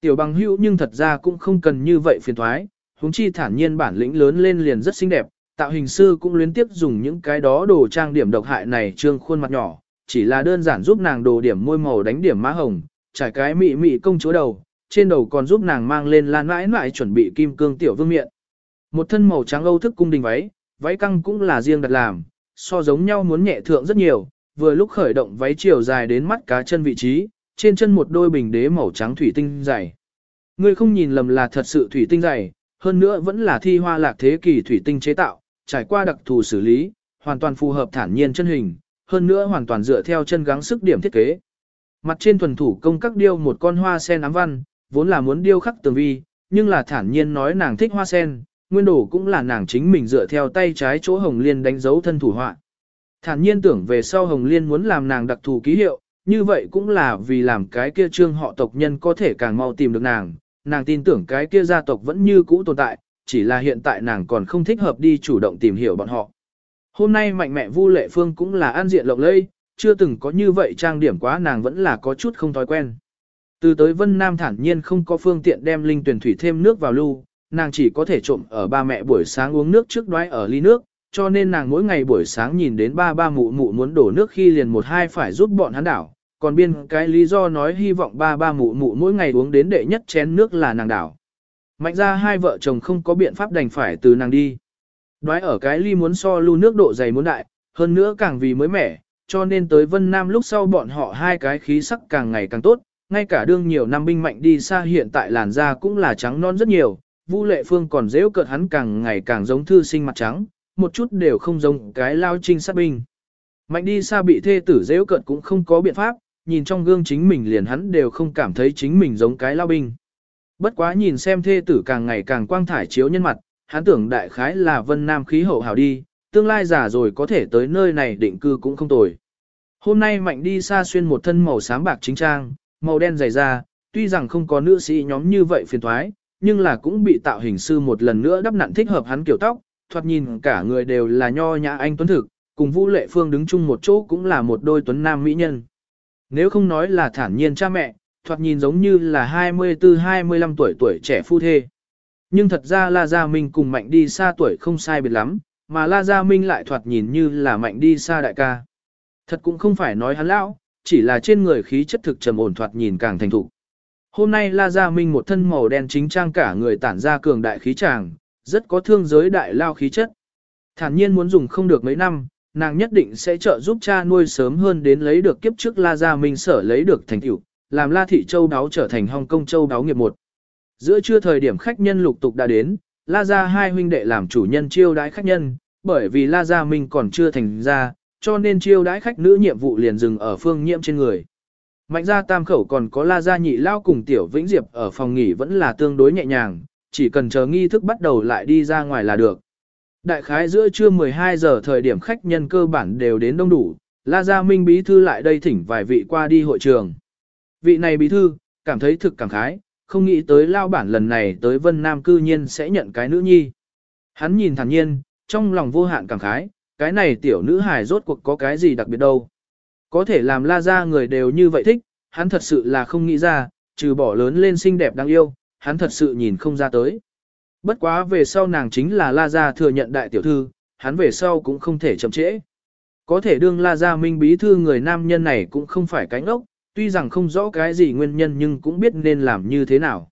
Tiểu bằng hữu nhưng thật ra cũng không cần như vậy phiền thoái, huống chi thản nhiên bản lĩnh lớn lên liền rất xinh đẹp, tạo hình sư cũng liên tiếp dùng những cái đó đồ trang điểm độc hại này trương khuôn mặt nhỏ, chỉ là đơn giản giúp nàng đồ điểm môi màu đánh điểm má hồng, trải cái mị mị công chúa đầu, trên đầu còn giúp nàng mang lên lan mãi mãi chuẩn bị kim cương tiểu vương miện. Một thân màu trắng âu thức cung đình váy, váy căng cũng là riêng đặt làm, so giống nhau muốn nhẹ thượng rất nhiều, vừa lúc khởi động váy chiều dài đến mắt cá chân vị trí, trên chân một đôi bình đế màu trắng thủy tinh dày. Ngươi không nhìn lầm là thật sự thủy tinh dày, hơn nữa vẫn là thi hoa lạc thế kỷ thủy tinh chế tạo, trải qua đặc thù xử lý, hoàn toàn phù hợp thản nhiên chân hình, hơn nữa hoàn toàn dựa theo chân gắng sức điểm thiết kế. Mặt trên thuần thủ công các điêu một con hoa sen ám văn, vốn là muốn điêu khắc tường vi, nhưng là thản nhiên nói nàng thích hoa sen, nguyên đồ cũng là nàng chính mình dựa theo tay trái chỗ Hồng Liên đánh dấu thân thủ họa. Thản nhiên tưởng về sau Hồng Liên muốn làm nàng đặc thù ký hiệu, như vậy cũng là vì làm cái kia trương họ tộc nhân có thể càng mau tìm được nàng, nàng tin tưởng cái kia gia tộc vẫn như cũ tồn tại, chỉ là hiện tại nàng còn không thích hợp đi chủ động tìm hiểu bọn họ. Hôm nay mạnh mẽ Vu Lệ Phương cũng là an diện lộng lây, chưa từng có như vậy trang điểm quá nàng vẫn là có chút không thói quen. Từ tới Vân Nam thản nhiên không có phương tiện đem linh tuyển thủy thêm nước vào lưu, nàng chỉ có thể trộm ở ba mẹ buổi sáng uống nước trước đoái ở ly nước, cho nên nàng mỗi ngày buổi sáng nhìn đến ba ba mụ mụ muốn đổ nước khi liền một hai phải giúp bọn hắn đảo, còn biên cái lý do nói hy vọng ba ba mụ mụ mỗi ngày uống đến đệ nhất chén nước là nàng đảo. Mạnh ra hai vợ chồng không có biện pháp đành phải từ nàng đi. Đoái ở cái ly muốn so lưu nước độ dày muốn đại, hơn nữa càng vì mới mẻ, cho nên tới Vân Nam lúc sau bọn họ hai cái khí sắc càng ngày càng tốt, ngay cả đương nhiều năm binh mạnh đi xa hiện tại làn da cũng là trắng non rất nhiều, Vu Lệ Phương còn dễ cợt hắn càng ngày càng giống thư sinh mặt trắng, một chút đều không giống cái lao trinh sát binh. Mạnh đi xa bị thê tử dễ cợt cũng không có biện pháp, nhìn trong gương chính mình liền hắn đều không cảm thấy chính mình giống cái lao binh. Bất quá nhìn xem thê tử càng ngày càng quang thải chiếu nhân mặt, hắn tưởng đại khái là vân nam khí hậu hảo đi, tương lai già rồi có thể tới nơi này định cư cũng không tồi. Hôm nay mạnh đi xa xuyên một thân màu xám bạc chính trang, màu đen dày da, tuy rằng không có nữ sĩ nhóm như vậy phiền thoái, nhưng là cũng bị tạo hình sư một lần nữa đắp nặn thích hợp hắn kiểu tóc, thoạt nhìn cả người đều là nho nhã anh tuấn thực, cùng Vu Lệ Phương đứng chung một chỗ cũng là một đôi tuấn nam mỹ nhân. Nếu không nói là thản nhiên cha mẹ, thoạt nhìn giống như là 24-25 tuổi tuổi trẻ phu thê. Nhưng thật ra La Gia Minh cùng Mạnh đi xa tuổi không sai biệt lắm, mà La Gia Minh lại thoạt nhìn như là Mạnh đi xa đại ca. Thật cũng không phải nói hắn lão, chỉ là trên người khí chất thực trầm ổn thoạt nhìn càng thành thục. Hôm nay La Gia Minh một thân màu đen chính trang cả người tản ra cường đại khí tràng, rất có thương giới đại lao khí chất. Thản nhiên muốn dùng không được mấy năm, nàng nhất định sẽ trợ giúp cha nuôi sớm hơn đến lấy được kiếp trước La Gia Minh sở lấy được thành tựu, làm La Thị Châu đáo trở thành Hồng Kông Châu đáo nghiệp một. Giữa trưa thời điểm khách nhân lục tục đã đến, La Gia hai huynh đệ làm chủ nhân chiêu đãi khách nhân, bởi vì La Gia Minh còn chưa thành ra, cho nên chiêu đãi khách nữ nhiệm vụ liền dừng ở phương nhiễm trên người. Mạnh gia tam khẩu còn có La Gia nhị lao cùng Tiểu Vĩnh Diệp ở phòng nghỉ vẫn là tương đối nhẹ nhàng, chỉ cần chờ nghi thức bắt đầu lại đi ra ngoài là được. Đại khái giữa trưa 12 giờ thời điểm khách nhân cơ bản đều đến đông đủ, La Gia Minh bí thư lại đây thỉnh vài vị qua đi hội trường. Vị này bí thư, cảm thấy thực cảm khái, không nghĩ tới lao bản lần này tới Vân Nam cư nhiên sẽ nhận cái nữ nhi. Hắn nhìn thản nhiên, trong lòng vô hạn cảm khái, cái này tiểu nữ hài rốt cuộc có cái gì đặc biệt đâu. Có thể làm la ra người đều như vậy thích, hắn thật sự là không nghĩ ra, trừ bỏ lớn lên xinh đẹp đáng yêu, hắn thật sự nhìn không ra tới. Bất quá về sau nàng chính là La Gia thừa nhận đại tiểu thư, hắn về sau cũng không thể chậm trễ. Có thể đương La Gia minh bí thư người nam nhân này cũng không phải cánh ốc, tuy rằng không rõ cái gì nguyên nhân nhưng cũng biết nên làm như thế nào.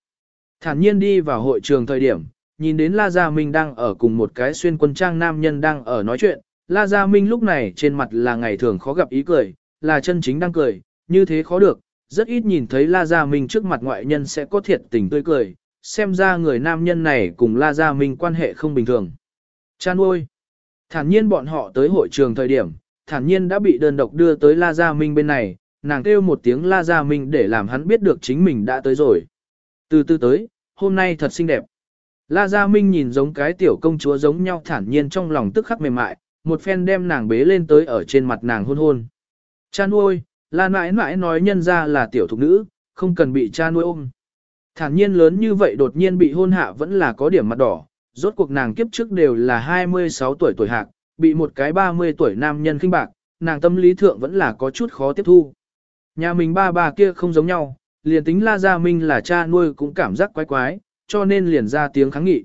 Thản nhiên đi vào hội trường thời điểm, nhìn đến La Gia Minh đang ở cùng một cái xuyên quân trang nam nhân đang ở nói chuyện, La Gia Minh lúc này trên mặt là ngày thường khó gặp ý cười, là chân chính đang cười, như thế khó được, rất ít nhìn thấy La Gia Minh trước mặt ngoại nhân sẽ có thiệt tình tươi cười, xem ra người nam nhân này cùng La Gia Minh quan hệ không bình thường. Chan ôi! Thản nhiên bọn họ tới hội trường thời điểm, thản nhiên đã bị đơn độc đưa tới La Gia Minh bên này, nàng kêu một tiếng La Gia Minh để làm hắn biết được chính mình đã tới rồi. Từ từ tới, hôm nay thật xinh đẹp. La Gia Minh nhìn giống cái tiểu công chúa giống nhau thản nhiên trong lòng tức khắc mềm mại, một phen đem nàng bế lên tới ở trên mặt nàng hôn hôn. Cha nuôi, La mãi mãi nói nhân ra là tiểu thục nữ, không cần bị cha nuôi ôm. Thản nhiên lớn như vậy đột nhiên bị hôn hạ vẫn là có điểm mặt đỏ, rốt cuộc nàng kiếp trước đều là 26 tuổi tuổi hạc, bị một cái 30 tuổi nam nhân khinh bạc, nàng tâm lý thượng vẫn là có chút khó tiếp thu. Nhà mình ba bà kia không giống nhau, liền tính La Gia Minh là cha nuôi cũng cảm giác quái quái, cho nên liền ra tiếng kháng nghị.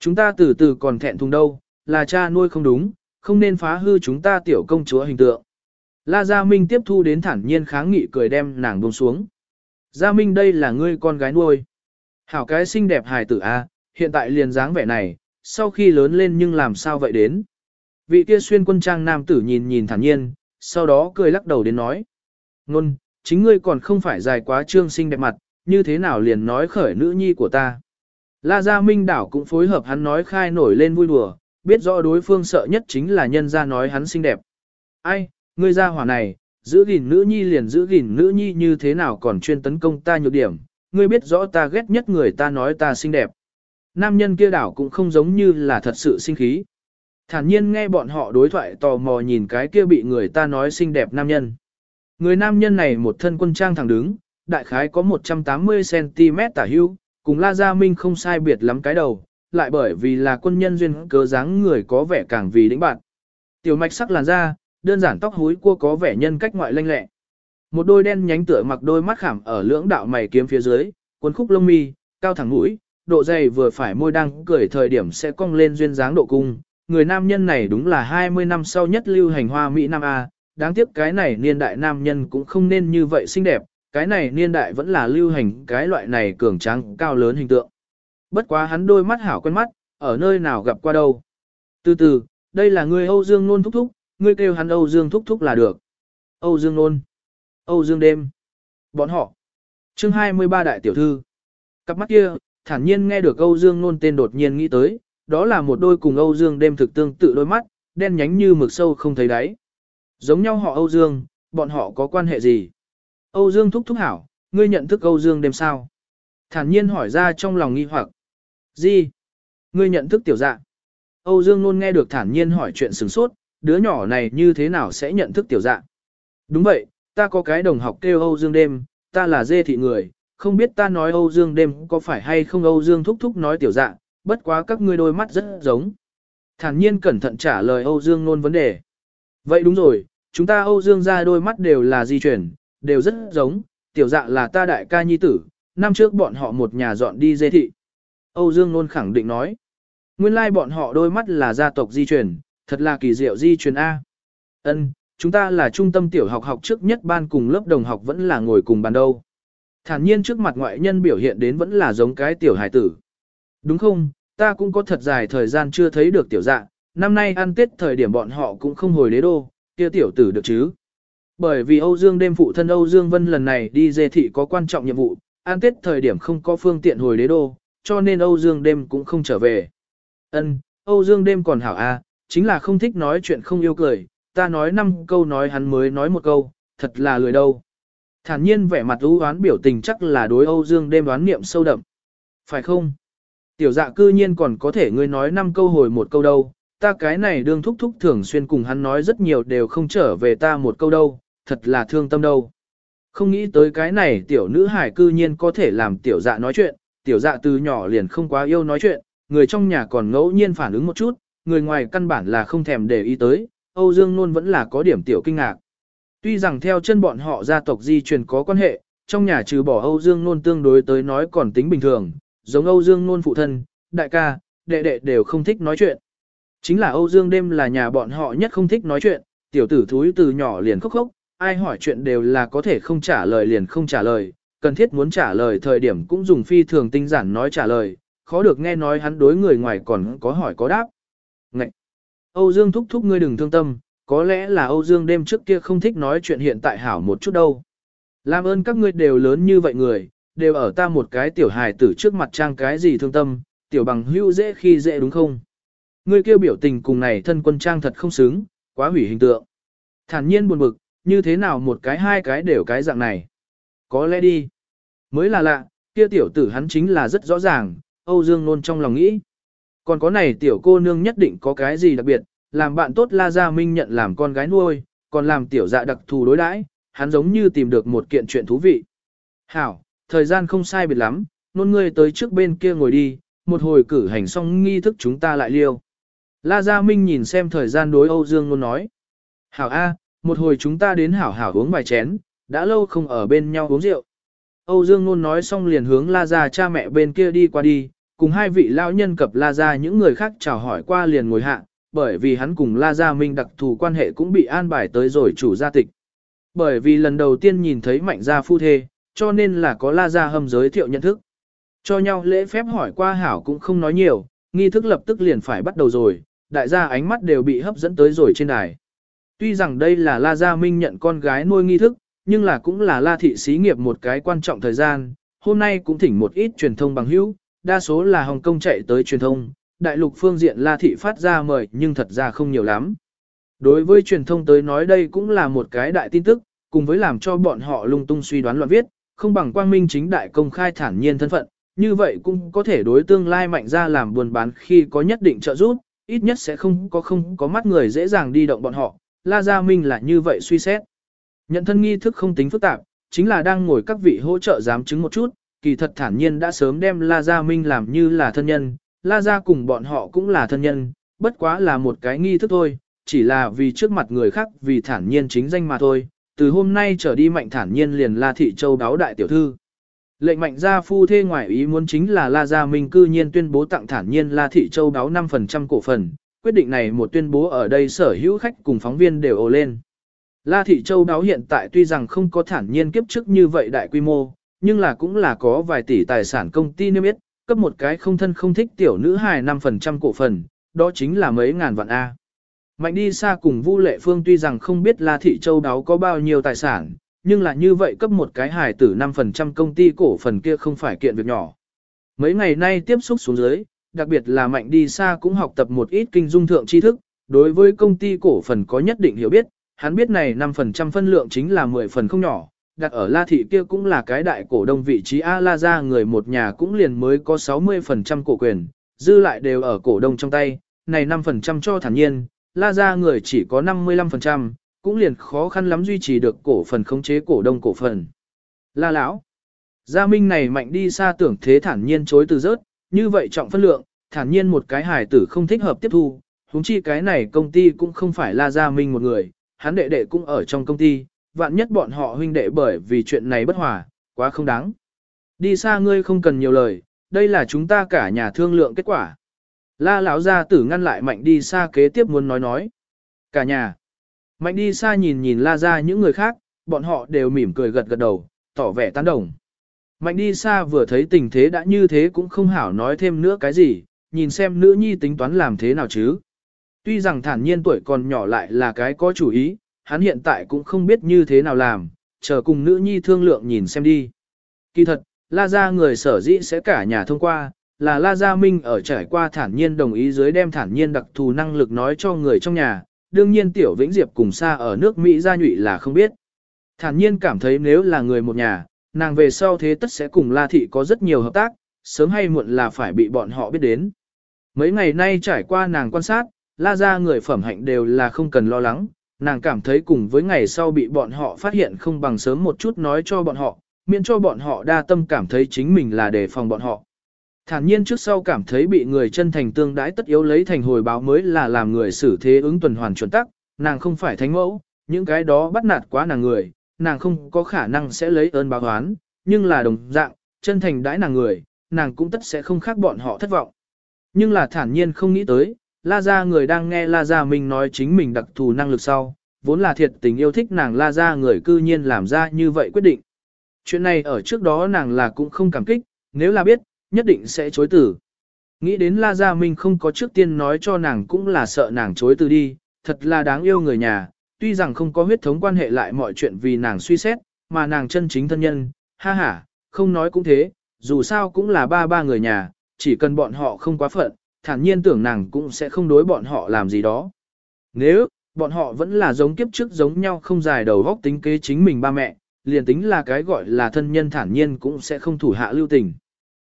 Chúng ta từ từ còn thẹn thùng đâu, là cha nuôi không đúng, không nên phá hư chúng ta tiểu công chúa hình tượng. La Gia Minh tiếp thu đến thản nhiên kháng nghị cười đem nàng buông xuống. Gia Minh đây là ngươi con gái nuôi. Hảo cái xinh đẹp hài tử a, hiện tại liền dáng vẻ này, sau khi lớn lên nhưng làm sao vậy đến. Vị kia xuyên quân trang nam tử nhìn nhìn thản nhiên, sau đó cười lắc đầu đến nói. Ngôn, chính ngươi còn không phải dài quá trương xinh đẹp mặt, như thế nào liền nói khởi nữ nhi của ta. La Gia Minh đảo cũng phối hợp hắn nói khai nổi lên vui đùa, biết rõ đối phương sợ nhất chính là nhân gia nói hắn xinh đẹp. Ai, ngươi ra hỏa này, giữ gìn nữ nhi liền giữ gìn nữ nhi như thế nào còn chuyên tấn công ta nhược điểm, ngươi biết rõ ta ghét nhất người ta nói ta xinh đẹp. Nam nhân kia đảo cũng không giống như là thật sự sinh khí. Thản nhiên nghe bọn họ đối thoại tò mò nhìn cái kia bị người ta nói xinh đẹp nam nhân. Người nam nhân này một thân quân trang thẳng đứng, đại khái có 180cm tả hưu, cùng La Gia Minh không sai biệt lắm cái đầu, lại bởi vì là quân nhân duyên cớ dáng người có vẻ càng vì đĩnh bạn. Tiểu mạch sắc làn da, đơn giản tóc húi cua có vẻ nhân cách ngoại lanh lẹ. Một đôi đen nhánh tựa mặc đôi mắt khảm ở lưỡng đạo mày kiếm phía dưới, cuốn khúc lông mi, cao thẳng mũi, độ dày vừa phải môi đang cười thời điểm sẽ cong lên duyên dáng độ cung. Người nam nhân này đúng là 20 năm sau nhất lưu hành hoa Mỹ Nam A, đáng tiếc cái này niên đại nam nhân cũng không nên như vậy xinh đẹp, cái này niên đại vẫn là lưu hành cái loại này cường tráng cao lớn hình tượng. Bất quá hắn đôi mắt hảo quen mắt, ở nơi nào gặp qua đâu. Từ từ, đây là người Âu Dương Nôn thúc thúc, ngươi kêu hắn Âu Dương thúc thúc là được. Âu Dương Nôn, Âu Dương đêm, bọn họ. Chương 23 đại tiểu thư. Cặp mắt kia, thản nhiên nghe được Âu Dương Nôn tên đột nhiên nghĩ tới, đó là một đôi cùng Âu Dương đêm thực tương tự đôi mắt, đen nhánh như mực sâu không thấy đáy. Giống nhau họ Âu Dương, bọn họ có quan hệ gì? Âu Dương thúc thúc hảo, ngươi nhận thức Âu Dương đêm sao? Thản nhiên hỏi ra trong lòng nghi hoặc. Gì? Ngươi nhận thức tiểu dạ? Âu Dương luôn nghe được thản nhiên hỏi chuyện sừng sốt, đứa nhỏ này như thế nào sẽ nhận thức tiểu dạ? Đúng vậy, ta có cái đồng học kêu Âu Dương đêm, ta là dê thị người, không biết ta nói Âu Dương đêm có phải hay không Âu Dương thúc thúc nói tiểu dạ, bất quá các ngươi đôi mắt rất giống. Thản nhiên cẩn thận trả lời Âu Dương nôn vấn đề. Vậy đúng rồi, chúng ta Âu Dương ra đôi mắt đều là di chuyển, đều rất giống, tiểu dạ là ta đại ca nhi tử, năm trước bọn họ một nhà dọn đi dê thị. Âu Dương luôn khẳng định nói, nguyên lai bọn họ đôi mắt là gia tộc di truyền, thật là kỳ diệu di truyền A. Ân, chúng ta là trung tâm tiểu học học trước nhất ban cùng lớp đồng học vẫn là ngồi cùng bàn đâu. Thản nhiên trước mặt ngoại nhân biểu hiện đến vẫn là giống cái tiểu hải tử. Đúng không, ta cũng có thật dài thời gian chưa thấy được tiểu dạ, năm nay ăn tết thời điểm bọn họ cũng không hồi đế đô, kia tiểu tử được chứ. Bởi vì Âu Dương đêm phụ thân Âu Dương Vân lần này đi dê thị có quan trọng nhiệm vụ, an tết thời điểm không có phương tiện hồi đế đô, cho nên Âu Dương đêm cũng không trở về. Ân, Âu Dương đêm còn hảo a, à, chính là không thích nói chuyện không yêu cười, ta nói năm câu nói hắn mới nói một câu, thật là lười đâu. Thản nhiên vẻ mặt ưu oán biểu tình chắc là đối Âu Dương đêm đoán niệm sâu đậm. Phải không? Tiểu dạ cư nhiên còn có thể ngươi nói năm câu hồi một câu đâu, ta cái này đương thúc thúc thường xuyên cùng hắn nói rất nhiều đều không trở về ta một câu đâu, thật là thương tâm đâu. Không nghĩ tới cái này tiểu nữ hải cư nhiên có thể làm tiểu dạ nói chuyện, tiểu dạ từ nhỏ liền không quá yêu nói chuyện, người trong nhà còn ngẫu nhiên phản ứng một chút, người ngoài căn bản là không thèm để ý tới, Âu Dương Nôn vẫn là có điểm tiểu kinh ngạc. Tuy rằng theo chân bọn họ gia tộc di truyền có quan hệ, trong nhà trừ bỏ Âu Dương Nôn tương đối tới nói còn tính bình thường, giống Âu Dương Nôn phụ thân, đại ca, đệ đệ đều không thích nói chuyện. Chính là Âu Dương đêm là nhà bọn họ nhất không thích nói chuyện, tiểu tử thúi từ nhỏ liền khóc khóc, ai hỏi chuyện đều là có thể không trả lời liền không trả lời, cần thiết muốn trả lời thời điểm cũng dùng phi thường tinh giản nói trả lời, khó được nghe nói hắn đối người ngoài còn có hỏi có đáp. Ngậy! Âu Dương thúc thúc ngươi đừng thương tâm, có lẽ là Âu Dương đêm trước kia không thích nói chuyện hiện tại hảo một chút đâu. Làm ơn các ngươi đều lớn như vậy người, đều ở ta một cái tiểu hài tử trước mặt trang cái gì thương tâm, tiểu bằng hữu dễ khi dễ đúng không? Ngươi kêu biểu tình cùng này thân quân trang thật không xứng, quá hủy hình tượng. Thản nhiên buồn bực, như thế nào một cái hai cái đều cái dạng này. Có lẽ đi. Mới là lạ, kia tiểu tử hắn chính là rất rõ ràng, Âu Dương nôn trong lòng nghĩ. Còn có này tiểu cô nương nhất định có cái gì đặc biệt, làm bạn tốt La Gia Minh nhận làm con gái nuôi, còn làm tiểu dạ đặc thù đối đãi, hắn giống như tìm được một kiện chuyện thú vị. Hảo, thời gian không sai biệt lắm, nôn ngươi tới trước bên kia ngồi đi, một hồi cử hành xong nghi thức chúng ta lại liêu. La Gia Minh nhìn xem thời gian đối Âu Dương luôn nói. Hảo A, một hồi chúng ta đến hảo hảo uống vài chén, đã lâu không ở bên nhau uống rượu. Âu Dương luôn nói xong liền hướng La Gia cha mẹ bên kia đi qua đi, cùng hai vị lão nhân cập La Gia những người khác chào hỏi qua liền ngồi hạ, bởi vì hắn cùng La Gia Minh đặc thù quan hệ cũng bị an bài tới rồi chủ gia tịch. Bởi vì lần đầu tiên nhìn thấy mạnh gia phu thê, cho nên là có La Gia hâm giới thiệu nhận thức. Cho nhau lễ phép hỏi qua hảo cũng không nói nhiều, nghi thức lập tức liền phải bắt đầu rồi, đại gia ánh mắt đều bị hấp dẫn tới rồi trên đài. Tuy rằng đây là La Gia Minh nhận con gái nuôi nghi thức, nhưng là cũng là La Thị xí nghiệp một cái quan trọng thời gian, hôm nay cũng thỉnh một ít truyền thông bằng hữu, đa số là Hồng Kông chạy tới truyền thông, đại lục phương diện La Thị phát ra mời nhưng thật ra không nhiều lắm. Đối với truyền thông tới nói đây cũng là một cái đại tin tức, cùng với làm cho bọn họ lung tung suy đoán loạn viết, không bằng quang minh chính đại công khai thản nhiên thân phận, như vậy cũng có thể đối tương lai mạnh ra làm buồn bán khi có nhất định trợ giúp, ít nhất sẽ không có không có mắt người dễ dàng đi động bọn họ, La Gia Minh là như vậy suy xét. Nhận thân nghi thức không tính phức tạp, chính là đang ngồi các vị hỗ trợ giám chứng một chút, kỳ thật thản nhiên đã sớm đem La Gia Minh làm như là thân nhân, La Gia cùng bọn họ cũng là thân nhân, bất quá là một cái nghi thức thôi, chỉ là vì trước mặt người khác vì thản nhiên chính danh mà thôi, từ hôm nay trở đi mạnh thản nhiên liền La Thị Châu đáo đại tiểu thư. Lệnh mạnh gia phu thê ngoại ý muốn chính là La Gia Minh cư nhiên tuyên bố tặng thản nhiên La Thị Châu đáo 5% cổ phần, quyết định này một tuyên bố ở đây sở hữu khách cùng phóng viên đều ồ lên. La Thị Châu đáo hiện tại tuy rằng không có thản nhiên kiếp trước như vậy đại quy mô, nhưng là cũng là có vài tỷ tài sản công ty niêm yết, cấp một cái không thân không thích tiểu nữ hài 5% cổ phần, đó chính là mấy ngàn vạn A. Mạnh đi xa cùng Vu Lệ Phương tuy rằng không biết La Thị Châu đáo có bao nhiêu tài sản, nhưng là như vậy cấp một cái hài tử 5% công ty cổ phần kia không phải kiện việc nhỏ. Mấy ngày nay tiếp xúc xuống dưới, đặc biệt là Mạnh đi xa cũng học tập một ít kinh dung thượng tri thức, đối với công ty cổ phần có nhất định hiểu biết, hắn biết này 5% phân lượng chính là 10 phần không nhỏ, đặt ở La Thị kia cũng là cái đại cổ đông vị trí. A La ra người một nhà cũng liền mới có 60% cổ quyền, dư lại đều ở cổ đông trong tay, này 5% cho thản nhiên, La ra người chỉ có 55%, cũng liền khó khăn lắm duy trì được cổ phần khống chế cổ đông cổ phần. La lão, Gia Minh này mạnh đi xa tưởng thế thản nhiên chối từ rớt, như vậy trọng phân lượng, thản nhiên một cái hài tử không thích hợp tiếp thu, huống chi cái này công ty cũng không phải La Gia Minh một người, hắn đệ đệ cũng ở trong công ty, vạn nhất bọn họ huynh đệ bởi vì chuyện này bất hòa, quá không đáng. Đi xa ngươi không cần nhiều lời, đây là chúng ta cả nhà thương lượng kết quả. La lão gia tử ngăn lại mạnh đi xa kế tiếp muốn nói nói. Cả nhà. Mạnh đi xa nhìn nhìn la ra những người khác, bọn họ đều mỉm cười gật gật đầu, tỏ vẻ tán đồng. Mạnh đi xa vừa thấy tình thế đã như thế cũng không hảo nói thêm nữa cái gì, nhìn xem nữ nhi tính toán làm thế nào chứ. Tuy rằng thản nhiên tuổi còn nhỏ lại là cái có chủ ý, hắn hiện tại cũng không biết như thế nào làm, chờ cùng nữ nhi thương lượng nhìn xem đi. Kỳ thật, La Gia người sở dĩ sẽ cả nhà thông qua, là La Gia Minh ở trải qua thản nhiên đồng ý dưới đem thản nhiên đặc thù năng lực nói cho người trong nhà, đương nhiên Tiểu Vĩnh Diệp cùng xa ở nước Mỹ gia nhụy là không biết. Thản nhiên cảm thấy nếu là người một nhà, nàng về sau thế tất sẽ cùng La Thị có rất nhiều hợp tác, sớm hay muộn là phải bị bọn họ biết đến. Mấy ngày nay trải qua nàng quan sát, La Gia người phẩm hạnh đều là không cần lo lắng, nàng cảm thấy cùng với ngày sau bị bọn họ phát hiện không bằng sớm một chút nói cho bọn họ, miễn cho bọn họ đa tâm cảm thấy chính mình là đề phòng bọn họ. Thản nhiên trước sau cảm thấy bị người chân thành tương đãi tất yếu lấy thành hồi báo mới là làm người xử thế ứng tuần hoàn chuẩn tắc, nàng không phải thánh mẫu, những cái đó bắt nạt quá nàng người, nàng không có khả năng sẽ lấy ơn báo oán, nhưng là đồng dạng, chân thành đãi nàng người, nàng cũng tất sẽ không khác bọn họ thất vọng. Nhưng là thản nhiên không nghĩ tới, La Gia người đang nghe La Gia minh nói chính mình đặc thù năng lực sau, vốn là thiệt tình yêu thích nàng La Gia người cư nhiên làm ra như vậy quyết định. Chuyện này ở trước đó nàng là cũng không cảm kích, nếu là biết, nhất định sẽ chối từ. Nghĩ đến La Gia Minh không có trước tiên nói cho nàng cũng là sợ nàng chối từ đi, thật là đáng yêu người nhà, tuy rằng không có huyết thống quan hệ lại mọi chuyện vì nàng suy xét, mà nàng chân chính thân nhân, ha ha, không nói cũng thế, dù sao cũng là ba ba người nhà, chỉ cần bọn họ không quá phận, thản nhiên tưởng nàng cũng sẽ không đối bọn họ làm gì đó. Nếu, bọn họ vẫn là giống kiếp trước giống nhau không dài đầu góc tính kế chính mình ba mẹ, liền tính là cái gọi là thân nhân thản nhiên cũng sẽ không thủ hạ lưu tình.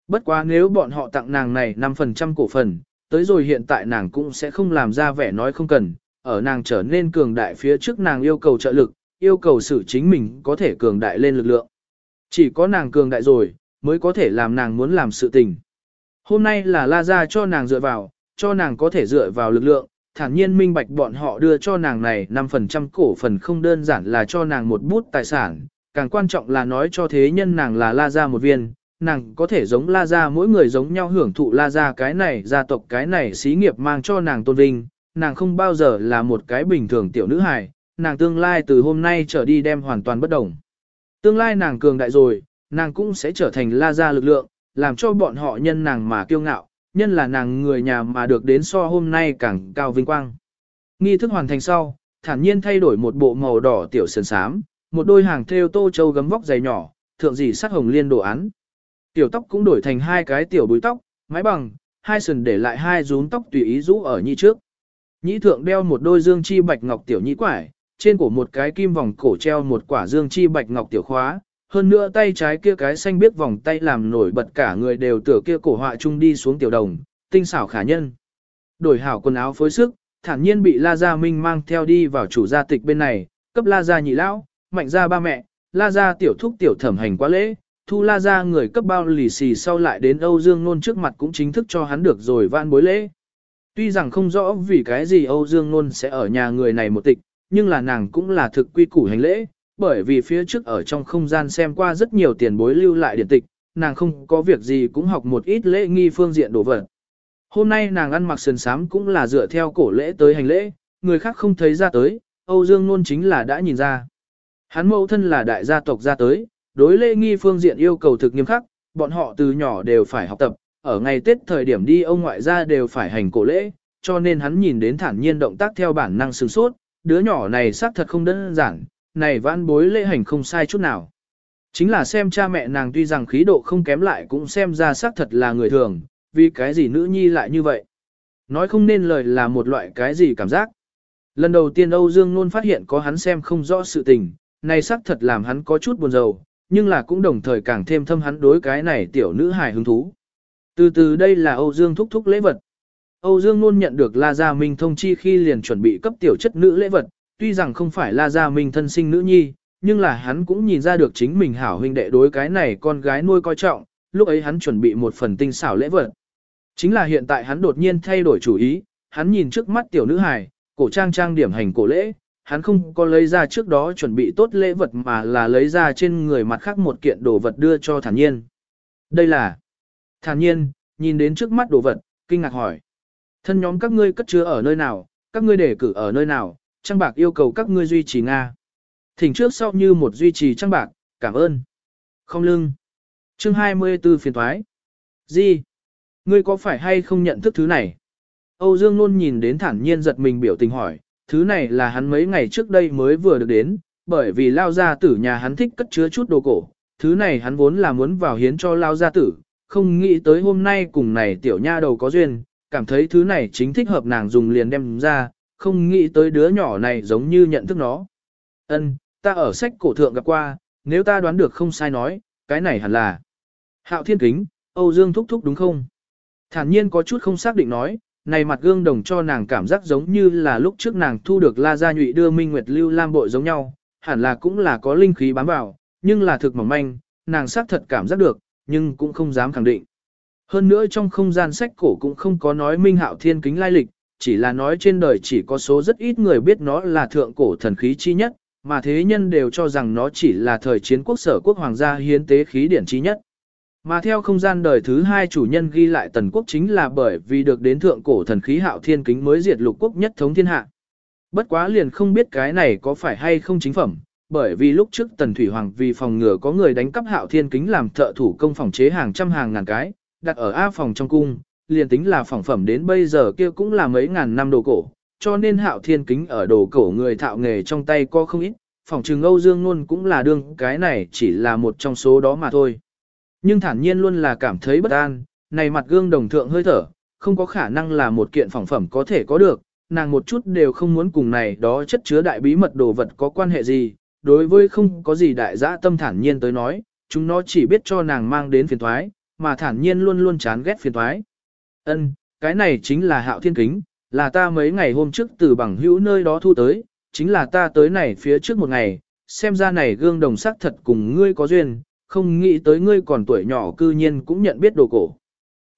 Bất quá nếu bọn họ tặng nàng này 5% cổ phần, tới rồi hiện tại nàng cũng sẽ không làm ra vẻ nói không cần, ở nàng trở nên cường đại phía trước nàng yêu cầu trợ lực, yêu cầu sự chính mình có thể cường đại lên lực lượng. Chỉ có nàng cường đại rồi, mới có thể làm nàng muốn làm sự tình. Hôm nay là la ra cho nàng dựa vào, cho nàng có thể dựa vào lực lượng, thản nhiên minh bạch bọn họ đưa cho nàng này 5% cổ phần không đơn giản là cho nàng một bút tài sản, càng quan trọng là nói cho thế nhân nàng là la ra một viên, nàng có thể giống la ra mỗi người giống nhau hưởng thụ la ra cái này gia tộc cái này xí nghiệp mang cho nàng tôn vinh, nàng không bao giờ là một cái bình thường tiểu nữ hài, nàng tương lai từ hôm nay trở đi đem hoàn toàn bất đồng. Tương lai nàng cường đại rồi, nàng cũng sẽ trở thành la ra lực lượng, làm cho bọn họ nhân nàng mà kiêu ngạo, nhân là nàng người nhà mà được đến so hôm nay càng cao vinh quang. Nghi thức hoàn thành sau, thản nhiên thay đổi một bộ màu đỏ tiểu sườn sám, một đôi hàng thêu tô châu gấm vóc dày nhỏ, thượng dì sắc hồng liên đồ án. Tiểu tóc cũng đổi thành hai cái tiểu búi tóc, mái bằng, hai sườn để lại hai rún tóc tùy ý rũ ở nhị trước. Nhĩ thượng đeo một đôi dương chi bạch ngọc tiểu nhĩ quải, trên cổ một cái kim vòng cổ treo một quả dương chi bạch ngọc tiểu khóa, hơn nữa tay trái kia cái xanh biết vòng tay làm nổi bật cả người đều tựa kia cổ họa chung đi xuống tiểu đồng, tinh xảo khả nhân. Đổi hảo quần áo phối sức, thản nhiên bị La Gia Minh mang theo đi vào chủ gia tịch bên này, cấp La Gia nhị lão, mạnh gia ba mẹ, La Gia tiểu thúc tiểu thẩm hành quá lễ, thu La Gia người cấp bao lì xì sau lại đến Âu Dương Nôn trước mặt cũng chính thức cho hắn được rồi vạn bối lễ. Tuy rằng không rõ vì cái gì Âu Dương Nôn sẽ ở nhà người này một tịch, nhưng là nàng cũng là thực quy củ hành lễ, bởi vì phía trước ở trong không gian xem qua rất nhiều tiền bối lưu lại điện tịch, nàng không có việc gì cũng học một ít lễ nghi phương diện đồ vật. Hôm nay nàng ăn mặc sườn sám cũng là dựa theo cổ lễ tới hành lễ, người khác không thấy ra tới, Âu Dương Nôn chính là đã nhìn ra. Hắn mẫu thân là đại gia tộc ra tới, đối lễ nghi phương diện yêu cầu thực nghiêm khắc, bọn họ từ nhỏ đều phải học tập, ở ngày Tết thời điểm đi ông ngoại gia đều phải hành cổ lễ, cho nên hắn nhìn đến thản nhiên động tác theo bản năng sừng sốt, đứa nhỏ này xác thật không đơn giản, này vãn bối lễ hành không sai chút nào. Chính là xem cha mẹ nàng tuy rằng khí độ không kém lại cũng xem ra xác thật là người thường, vì cái gì nữ nhi lại như vậy. Nói không nên lời là một loại cái gì cảm giác. Lần đầu tiên Âu Dương luôn phát hiện có hắn xem không rõ sự tình, này xác thật làm hắn có chút buồn rầu, nhưng là cũng đồng thời càng thêm thâm hắn đối cái này tiểu nữ hài hứng thú. Từ từ đây là Âu Dương thúc thúc lễ vật. Âu Dương luôn nhận được La Gia Minh thông chi khi liền chuẩn bị cấp tiểu chất nữ lễ vật, tuy rằng không phải La Gia Minh thân sinh nữ nhi, nhưng là hắn cũng nhìn ra được chính mình hảo huynh đệ đối cái này con gái nuôi coi trọng, lúc ấy hắn chuẩn bị một phần tinh xảo lễ vật. Chính là hiện tại hắn đột nhiên thay đổi chủ ý, hắn nhìn trước mắt tiểu nữ hài, cổ trang trang điểm hành cổ lễ, hắn không có lấy ra trước đó chuẩn bị tốt lễ vật mà là lấy ra trên người mặt khác một kiện đồ vật đưa cho thản nhiên. Đây là thản nhiên, nhìn đến trước mắt đồ vật, kinh ngạc hỏi. Thân nhóm các ngươi cất chứa ở nơi nào, các ngươi để cử ở nơi nào, trang bạc yêu cầu các ngươi duy trì Nga. Thỉnh trước sau như một duy trì trang bạc, cảm ơn. Không lưng. Chương 24 phiền thoái. Gì? Ngươi có phải hay không nhận thức thứ này? Âu Dương luôn nhìn đến thản nhiên giật mình biểu tình hỏi, thứ này là hắn mấy ngày trước đây mới vừa được đến, bởi vì lao gia tử nhà hắn thích cất chứa chút đồ cổ, thứ này hắn vốn là muốn vào hiến cho lao gia tử, không nghĩ tới hôm nay cùng này tiểu nha đầu có duyên, cảm thấy thứ này chính thích hợp nàng dùng liền đem ra, không nghĩ tới đứa nhỏ này giống như nhận thức nó. Ân, ta ở sách cổ thượng gặp qua, nếu ta đoán được không sai nói, cái này hẳn là Hạo Thiên Kính, Âu Dương thúc thúc đúng không? Thản nhiên có chút không xác định nói, này mặt gương đồng cho nàng cảm giác giống như là lúc trước nàng thu được La Gia Nhụy đưa Minh Nguyệt Lưu Lam bội giống nhau, hẳn là cũng là có linh khí bám vào, nhưng là thực mỏng manh, nàng xác thật cảm giác được, nhưng cũng không dám khẳng định. Hơn nữa trong không gian sách cổ cũng không có nói Minh Hạo Thiên Kính lai lịch, chỉ là nói trên đời chỉ có số rất ít người biết nó là thượng cổ thần khí chi nhất, mà thế nhân đều cho rằng nó chỉ là thời chiến quốc sở quốc hoàng gia hiến tế khí điển chi nhất. Mà theo không gian đời thứ hai chủ nhân ghi lại tần quốc chính là bởi vì được đến thượng cổ thần khí hạo thiên kính mới diệt lục quốc nhất thống thiên hạ. Bất quá liền không biết cái này có phải hay không chính phẩm, bởi vì lúc trước tần thủy hoàng vì phòng ngừa có người đánh cắp hạo thiên kính làm thợ thủ công phòng chế hàng trăm hàng ngàn cái, đặt ở A phòng trong cung, liền tính là phỏng phẩm đến bây giờ kia cũng là mấy ngàn năm đồ cổ, cho nên hạo thiên kính ở đồ cổ người thạo nghề trong tay có không ít, phỏng trừng Âu Dương luôn cũng là đương cái này chỉ là một trong số đó mà thôi. Nhưng thản nhiên luôn là cảm thấy bất an, này mặt gương đồng thượng hơi thở, không có khả năng là một kiện phỏng phẩm có thể có được, nàng một chút đều không muốn cùng này đó chất chứa đại bí mật đồ vật có quan hệ gì, đối với không có gì đại dã tâm thản nhiên tới nói, chúng nó chỉ biết cho nàng mang đến phiền thoái, mà thản nhiên luôn luôn chán ghét phiền thoái. Ân, cái này chính là hạo thiên kính, là ta mấy ngày hôm trước từ bằng hữu nơi đó thu tới, chính là ta tới này phía trước một ngày, xem ra này gương đồng sắc thật cùng ngươi có duyên, không nghĩ tới ngươi còn tuổi nhỏ cư nhiên cũng nhận biết đồ cổ.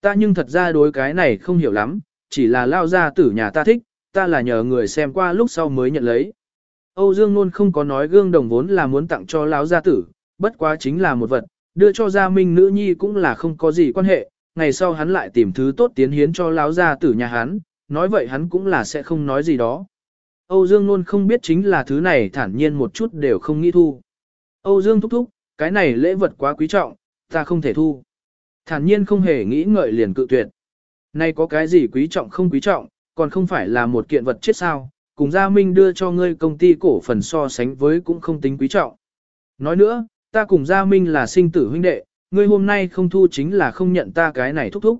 Ta nhưng thật ra đối cái này không hiểu lắm, chỉ là lao ra tử nhà ta thích, ta là nhờ người xem qua lúc sau mới nhận lấy. Âu Dương luôn không có nói gương đồng vốn là muốn tặng cho lão gia tử, bất quá chính là một vật, đưa cho gia minh nữ nhi cũng là không có gì quan hệ, ngày sau hắn lại tìm thứ tốt tiến hiến cho lão gia tử nhà hắn, nói vậy hắn cũng là sẽ không nói gì đó. Âu Dương luôn không biết chính là thứ này thản nhiên một chút đều không nghĩ thu. Âu Dương thúc thúc, cái này lễ vật quá quý trọng, ta không thể thu. Thản nhiên không hề nghĩ ngợi liền cự tuyệt. Nay có cái gì quý trọng không quý trọng, còn không phải là một kiện vật chết sao, cùng Gia Minh đưa cho ngươi công ty cổ phần so sánh với cũng không tính quý trọng. Nói nữa, ta cùng Gia Minh là sinh tử huynh đệ, Ngươi hôm nay không thu chính là không nhận ta cái này thúc thúc.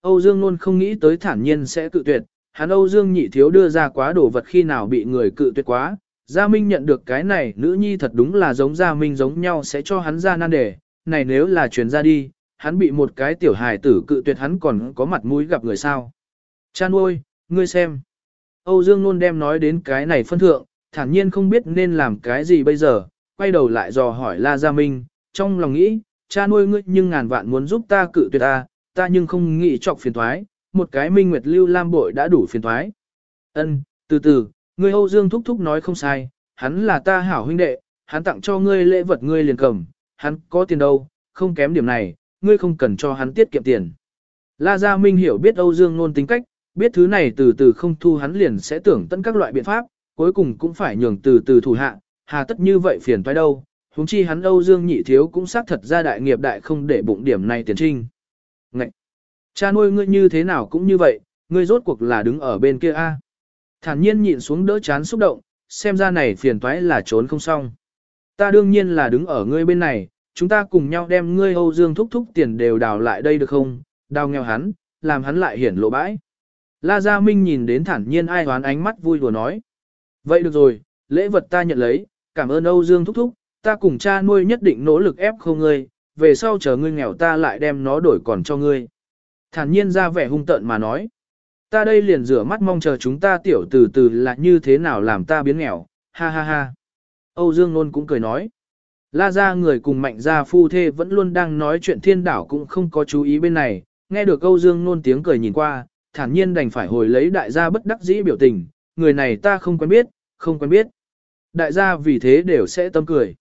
Âu Dương luôn không nghĩ tới thản nhiên sẽ cự tuyệt, hắn Âu Dương nhị thiếu đưa ra quá đồ vật khi nào bị người cự tuyệt quá. Gia Minh nhận được cái này nữ nhi thật đúng là giống Gia Minh giống nhau sẽ cho hắn ra nan đề, này nếu là truyền ra đi, hắn bị một cái tiểu hài tử cự tuyệt hắn còn có mặt mũi gặp người sao. Chan ôi, ngươi xem. Âu Dương luôn đem nói đến cái này phân thượng, thản nhiên không biết nên làm cái gì bây giờ, quay đầu lại dò hỏi La Gia Minh, trong lòng nghĩ, cha nuôi ngươi nhưng ngàn vạn muốn giúp ta cự tuyệt ta, ta nhưng không nghĩ chọc phiền thoái, một cái minh nguyệt lưu lam bội đã đủ phiền thoái. Ân, từ từ, ngươi Âu Dương thúc thúc nói không sai, hắn là ta hảo huynh đệ, hắn tặng cho ngươi lễ vật ngươi liền cầm, hắn có tiền đâu, không kém điểm này, ngươi không cần cho hắn tiết kiệm tiền. La Gia Minh hiểu biết Âu Dương nôn tính cách, biết thứ này từ từ không thu hắn liền sẽ tưởng tận các loại biện pháp, cuối cùng cũng phải nhường từ từ thủ hạ, hà tất như vậy phiền toái đâu, huống chi hắn Âu Dương nhị thiếu cũng xác thật ra đại nghiệp đại không để bụng điểm này tiền trinh. Ngậy! Cha nuôi ngươi như thế nào cũng như vậy, ngươi rốt cuộc là đứng ở bên kia a. Thản nhiên nhịn xuống đỡ chán xúc động, xem ra này phiền toái là trốn không xong. Ta đương nhiên là đứng ở ngươi bên này, chúng ta cùng nhau đem ngươi Âu Dương thúc thúc tiền đều đào lại đây được không, đào nghèo hắn, làm hắn lại hiển lộ bãi. La Gia Minh nhìn đến thản nhiên ai hoán ánh mắt vui đùa nói. Vậy được rồi, lễ vật ta nhận lấy, cảm ơn Âu Dương thúc thúc, ta cùng cha nuôi nhất định nỗ lực ép không ngươi, về sau chờ ngươi nghèo ta lại đem nó đổi còn cho ngươi. Thản nhiên ra vẻ hung tợn mà nói. Ta đây liền rửa mắt mong chờ chúng ta tiểu từ từ là như thế nào làm ta biến nghèo, ha ha ha. Âu Dương Nôn cũng cười nói. La ra người cùng mạnh gia phu thê vẫn luôn đang nói chuyện thiên đảo cũng không có chú ý bên này, nghe được Âu Dương Nôn tiếng cười nhìn qua, thản nhiên đành phải hồi lấy đại gia bất đắc dĩ biểu tình, người này ta không quen biết, không quen biết. Đại gia vì thế đều sẽ tâm cười.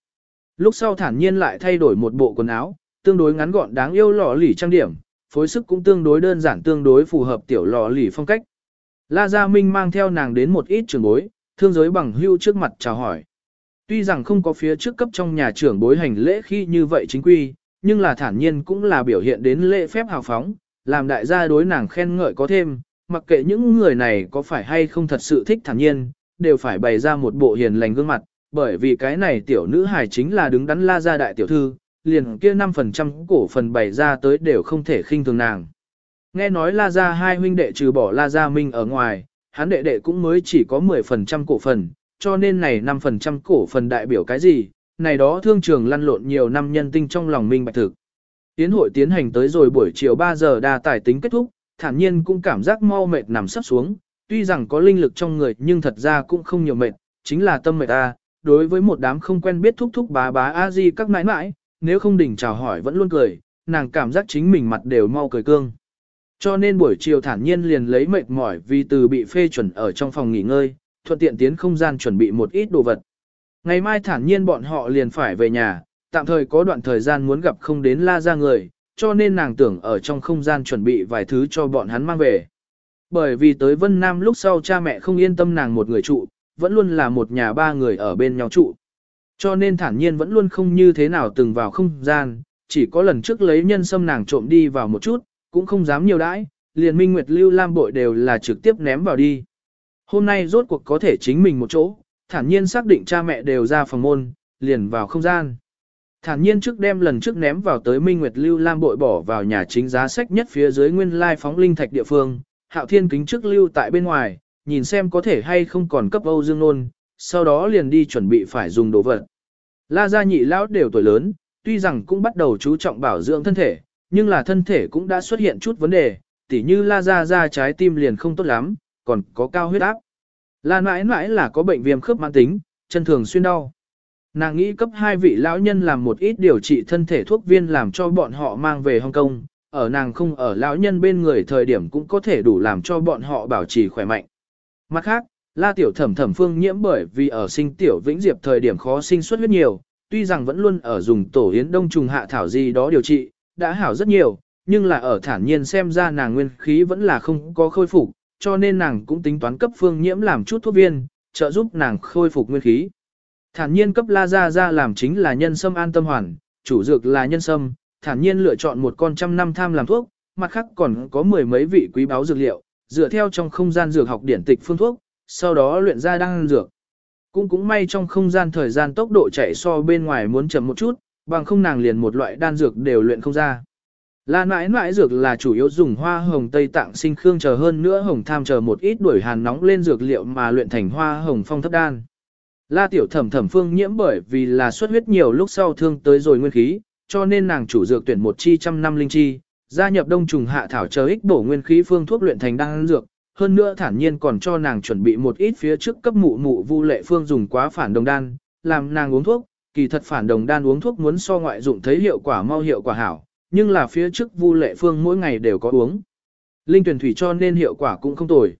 Lúc sau thản nhiên lại thay đổi một bộ quần áo, tương đối ngắn gọn đáng yêu lọ lỉ trang điểm, phối sức cũng tương đối đơn giản tương đối phù hợp tiểu lọ lỉ phong cách. La Gia Minh mang theo nàng đến một ít trường bối, thương giới bằng hưu trước mặt chào hỏi. Tuy rằng không có phía trước cấp trong nhà trưởng bối hành lễ khi như vậy chính quy, nhưng là thản nhiên cũng là biểu hiện đến lễ phép hào phóng, làm đại gia đối nàng khen ngợi có thêm, mặc kệ những người này có phải hay không thật sự thích thản nhiên, đều phải bày ra một bộ hiền lành gương mặt, bởi vì cái này tiểu nữ hài chính là đứng đắn la gia đại tiểu thư, liền kia 5% cổ phần bày ra tới đều không thể khinh thường nàng. Nghe nói la gia hai huynh đệ trừ bỏ la gia minh ở ngoài, hắn đệ đệ cũng mới chỉ có 10% cổ phần, cho nên này 5% cổ phần đại biểu cái gì, này đó thương trường lăn lộn nhiều năm nhân tinh trong lòng minh bạch thực. Tiến hội tiến hành tới rồi buổi chiều 3 giờ đa tài tính kết thúc, thản nhiên cũng cảm giác mau mệt nằm sắp xuống, tuy rằng có linh lực trong người nhưng thật ra cũng không nhiều mệt, chính là tâm mệt ta, đối với một đám không quen biết thúc thúc bá bá a di các mãi mãi, nếu không đỉnh chào hỏi vẫn luôn cười, nàng cảm giác chính mình mặt đều mau cười cương. Cho nên buổi chiều thản nhiên liền lấy mệt mỏi vì từ bị phê chuẩn ở trong phòng nghỉ ngơi, thuận tiện tiến không gian chuẩn bị một ít đồ vật. Ngày mai thản nhiên bọn họ liền phải về nhà, tạm thời có đoạn thời gian muốn gặp không đến la ra người, cho nên nàng tưởng ở trong không gian chuẩn bị vài thứ cho bọn hắn mang về. Bởi vì tới Vân Nam lúc sau cha mẹ không yên tâm nàng một người trụ, vẫn luôn là một nhà ba người ở bên nhau trụ. Cho nên thản nhiên vẫn luôn không như thế nào từng vào không gian, chỉ có lần trước lấy nhân sâm nàng trộm đi vào một chút, cũng không dám nhiều đãi, liền minh nguyệt lưu lam bội đều là trực tiếp ném vào đi. Hôm nay rốt cuộc có thể chính mình một chỗ, thản nhiên xác định cha mẹ đều ra phòng môn, liền vào không gian. Thản nhiên trước đem lần trước ném vào tới Minh Nguyệt Lưu Lam bội bỏ vào nhà chính giá sách nhất phía dưới nguyên lai phóng linh thạch địa phương, Hạo Thiên kính trước lưu tại bên ngoài, nhìn xem có thể hay không còn cấp Âu Dương Nôn, sau đó liền đi chuẩn bị phải dùng đồ vật. La gia nhị lão đều tuổi lớn, tuy rằng cũng bắt đầu chú trọng bảo dưỡng thân thể, nhưng là thân thể cũng đã xuất hiện chút vấn đề, tỉ như La gia gia trái tim liền không tốt lắm, còn có cao huyết áp. La mãi mãi là có bệnh viêm khớp mãn tính, chân thường xuyên đau. Nàng nghĩ cấp hai vị lão nhân làm một ít điều trị thân thể thuốc viên làm cho bọn họ mang về Hong Kong, ở nàng không ở lão nhân bên người thời điểm cũng có thể đủ làm cho bọn họ bảo trì khỏe mạnh. Mặt khác, La Tiểu Thẩm Thẩm Phương nhiễm bởi vì ở sinh tiểu vĩnh diệp thời điểm khó sinh xuất huyết nhiều, tuy rằng vẫn luôn ở dùng tổ yến đông trùng hạ thảo gì đó điều trị, đã hảo rất nhiều, nhưng là ở thản nhiên xem ra nàng nguyên khí vẫn là không có khôi phục, cho nên nàng cũng tính toán cấp Phương nhiễm làm chút thuốc viên, trợ giúp nàng khôi phục nguyên khí. Thản nhiên cấp La Gia Gia làm chính là nhân sâm an tâm hoàn, chủ dược là nhân sâm, thản nhiên lựa chọn một con trăm năm tham làm thuốc, mặt khác còn có mười mấy vị quý báo dược liệu, dựa theo trong không gian dược học điển tịch phương thuốc, sau đó luyện ra đan dược. Cũng cũng may trong không gian thời gian tốc độ chạy so bên ngoài muốn chậm một chút, Bằng không nàng liền một loại đan dược đều luyện không ra. La mãi mãi dược là chủ yếu dùng hoa hồng tây tạng sinh khương chờ hơn nữa hồng tham chờ một ít đuổi hàn nóng lên dược liệu mà luyện thành hoa hồng phong thấp đan. La tiểu thẩm thẩm phương nhiễm bởi vì là xuất huyết nhiều lúc sau thương tới rồi nguyên khí, cho nên nàng chủ dược tuyển một chi trăm năm linh chi, gia nhập đông trùng hạ thảo chờ ích bổ nguyên khí phương thuốc luyện thành đan dược, hơn nữa thản nhiên còn cho nàng chuẩn bị một ít phía trước cấp mụ mụ vu lệ phương dùng quá phản đồng đan, làm nàng uống thuốc, kỳ thật phản đồng đan uống thuốc muốn so ngoại dụng thấy hiệu quả mau hiệu quả hảo, nhưng là phía trước vu lệ phương mỗi ngày đều có uống. Linh tuyển thủy cho nên hiệu quả cũng không tồi.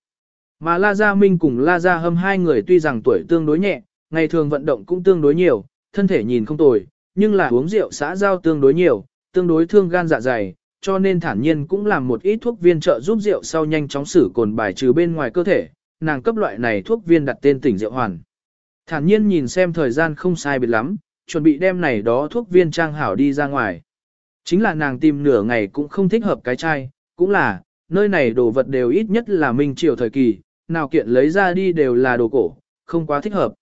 Mà La Gia Minh cùng La Gia Hâm hai người tuy rằng tuổi tương đối nhẹ, ngày thường vận động cũng tương đối nhiều, thân thể nhìn không tồi, nhưng là uống rượu xã giao tương đối nhiều, tương đối thương gan dạ dày, cho nên thản nhiên cũng làm một ít thuốc viên trợ giúp rượu sau nhanh chóng xử cồn bài trừ bên ngoài cơ thể, nàng cấp loại này thuốc viên đặt tên tỉnh rượu hoàn. Thản nhiên nhìn xem thời gian không sai biệt lắm, chuẩn bị đem này đó thuốc viên trang hảo đi ra ngoài. Chính là nàng tìm nửa ngày cũng không thích hợp cái chai, cũng là, nơi này đồ vật đều ít nhất là minh triều thời kỳ, nào kiện lấy ra đi đều là đồ cổ, không quá thích hợp.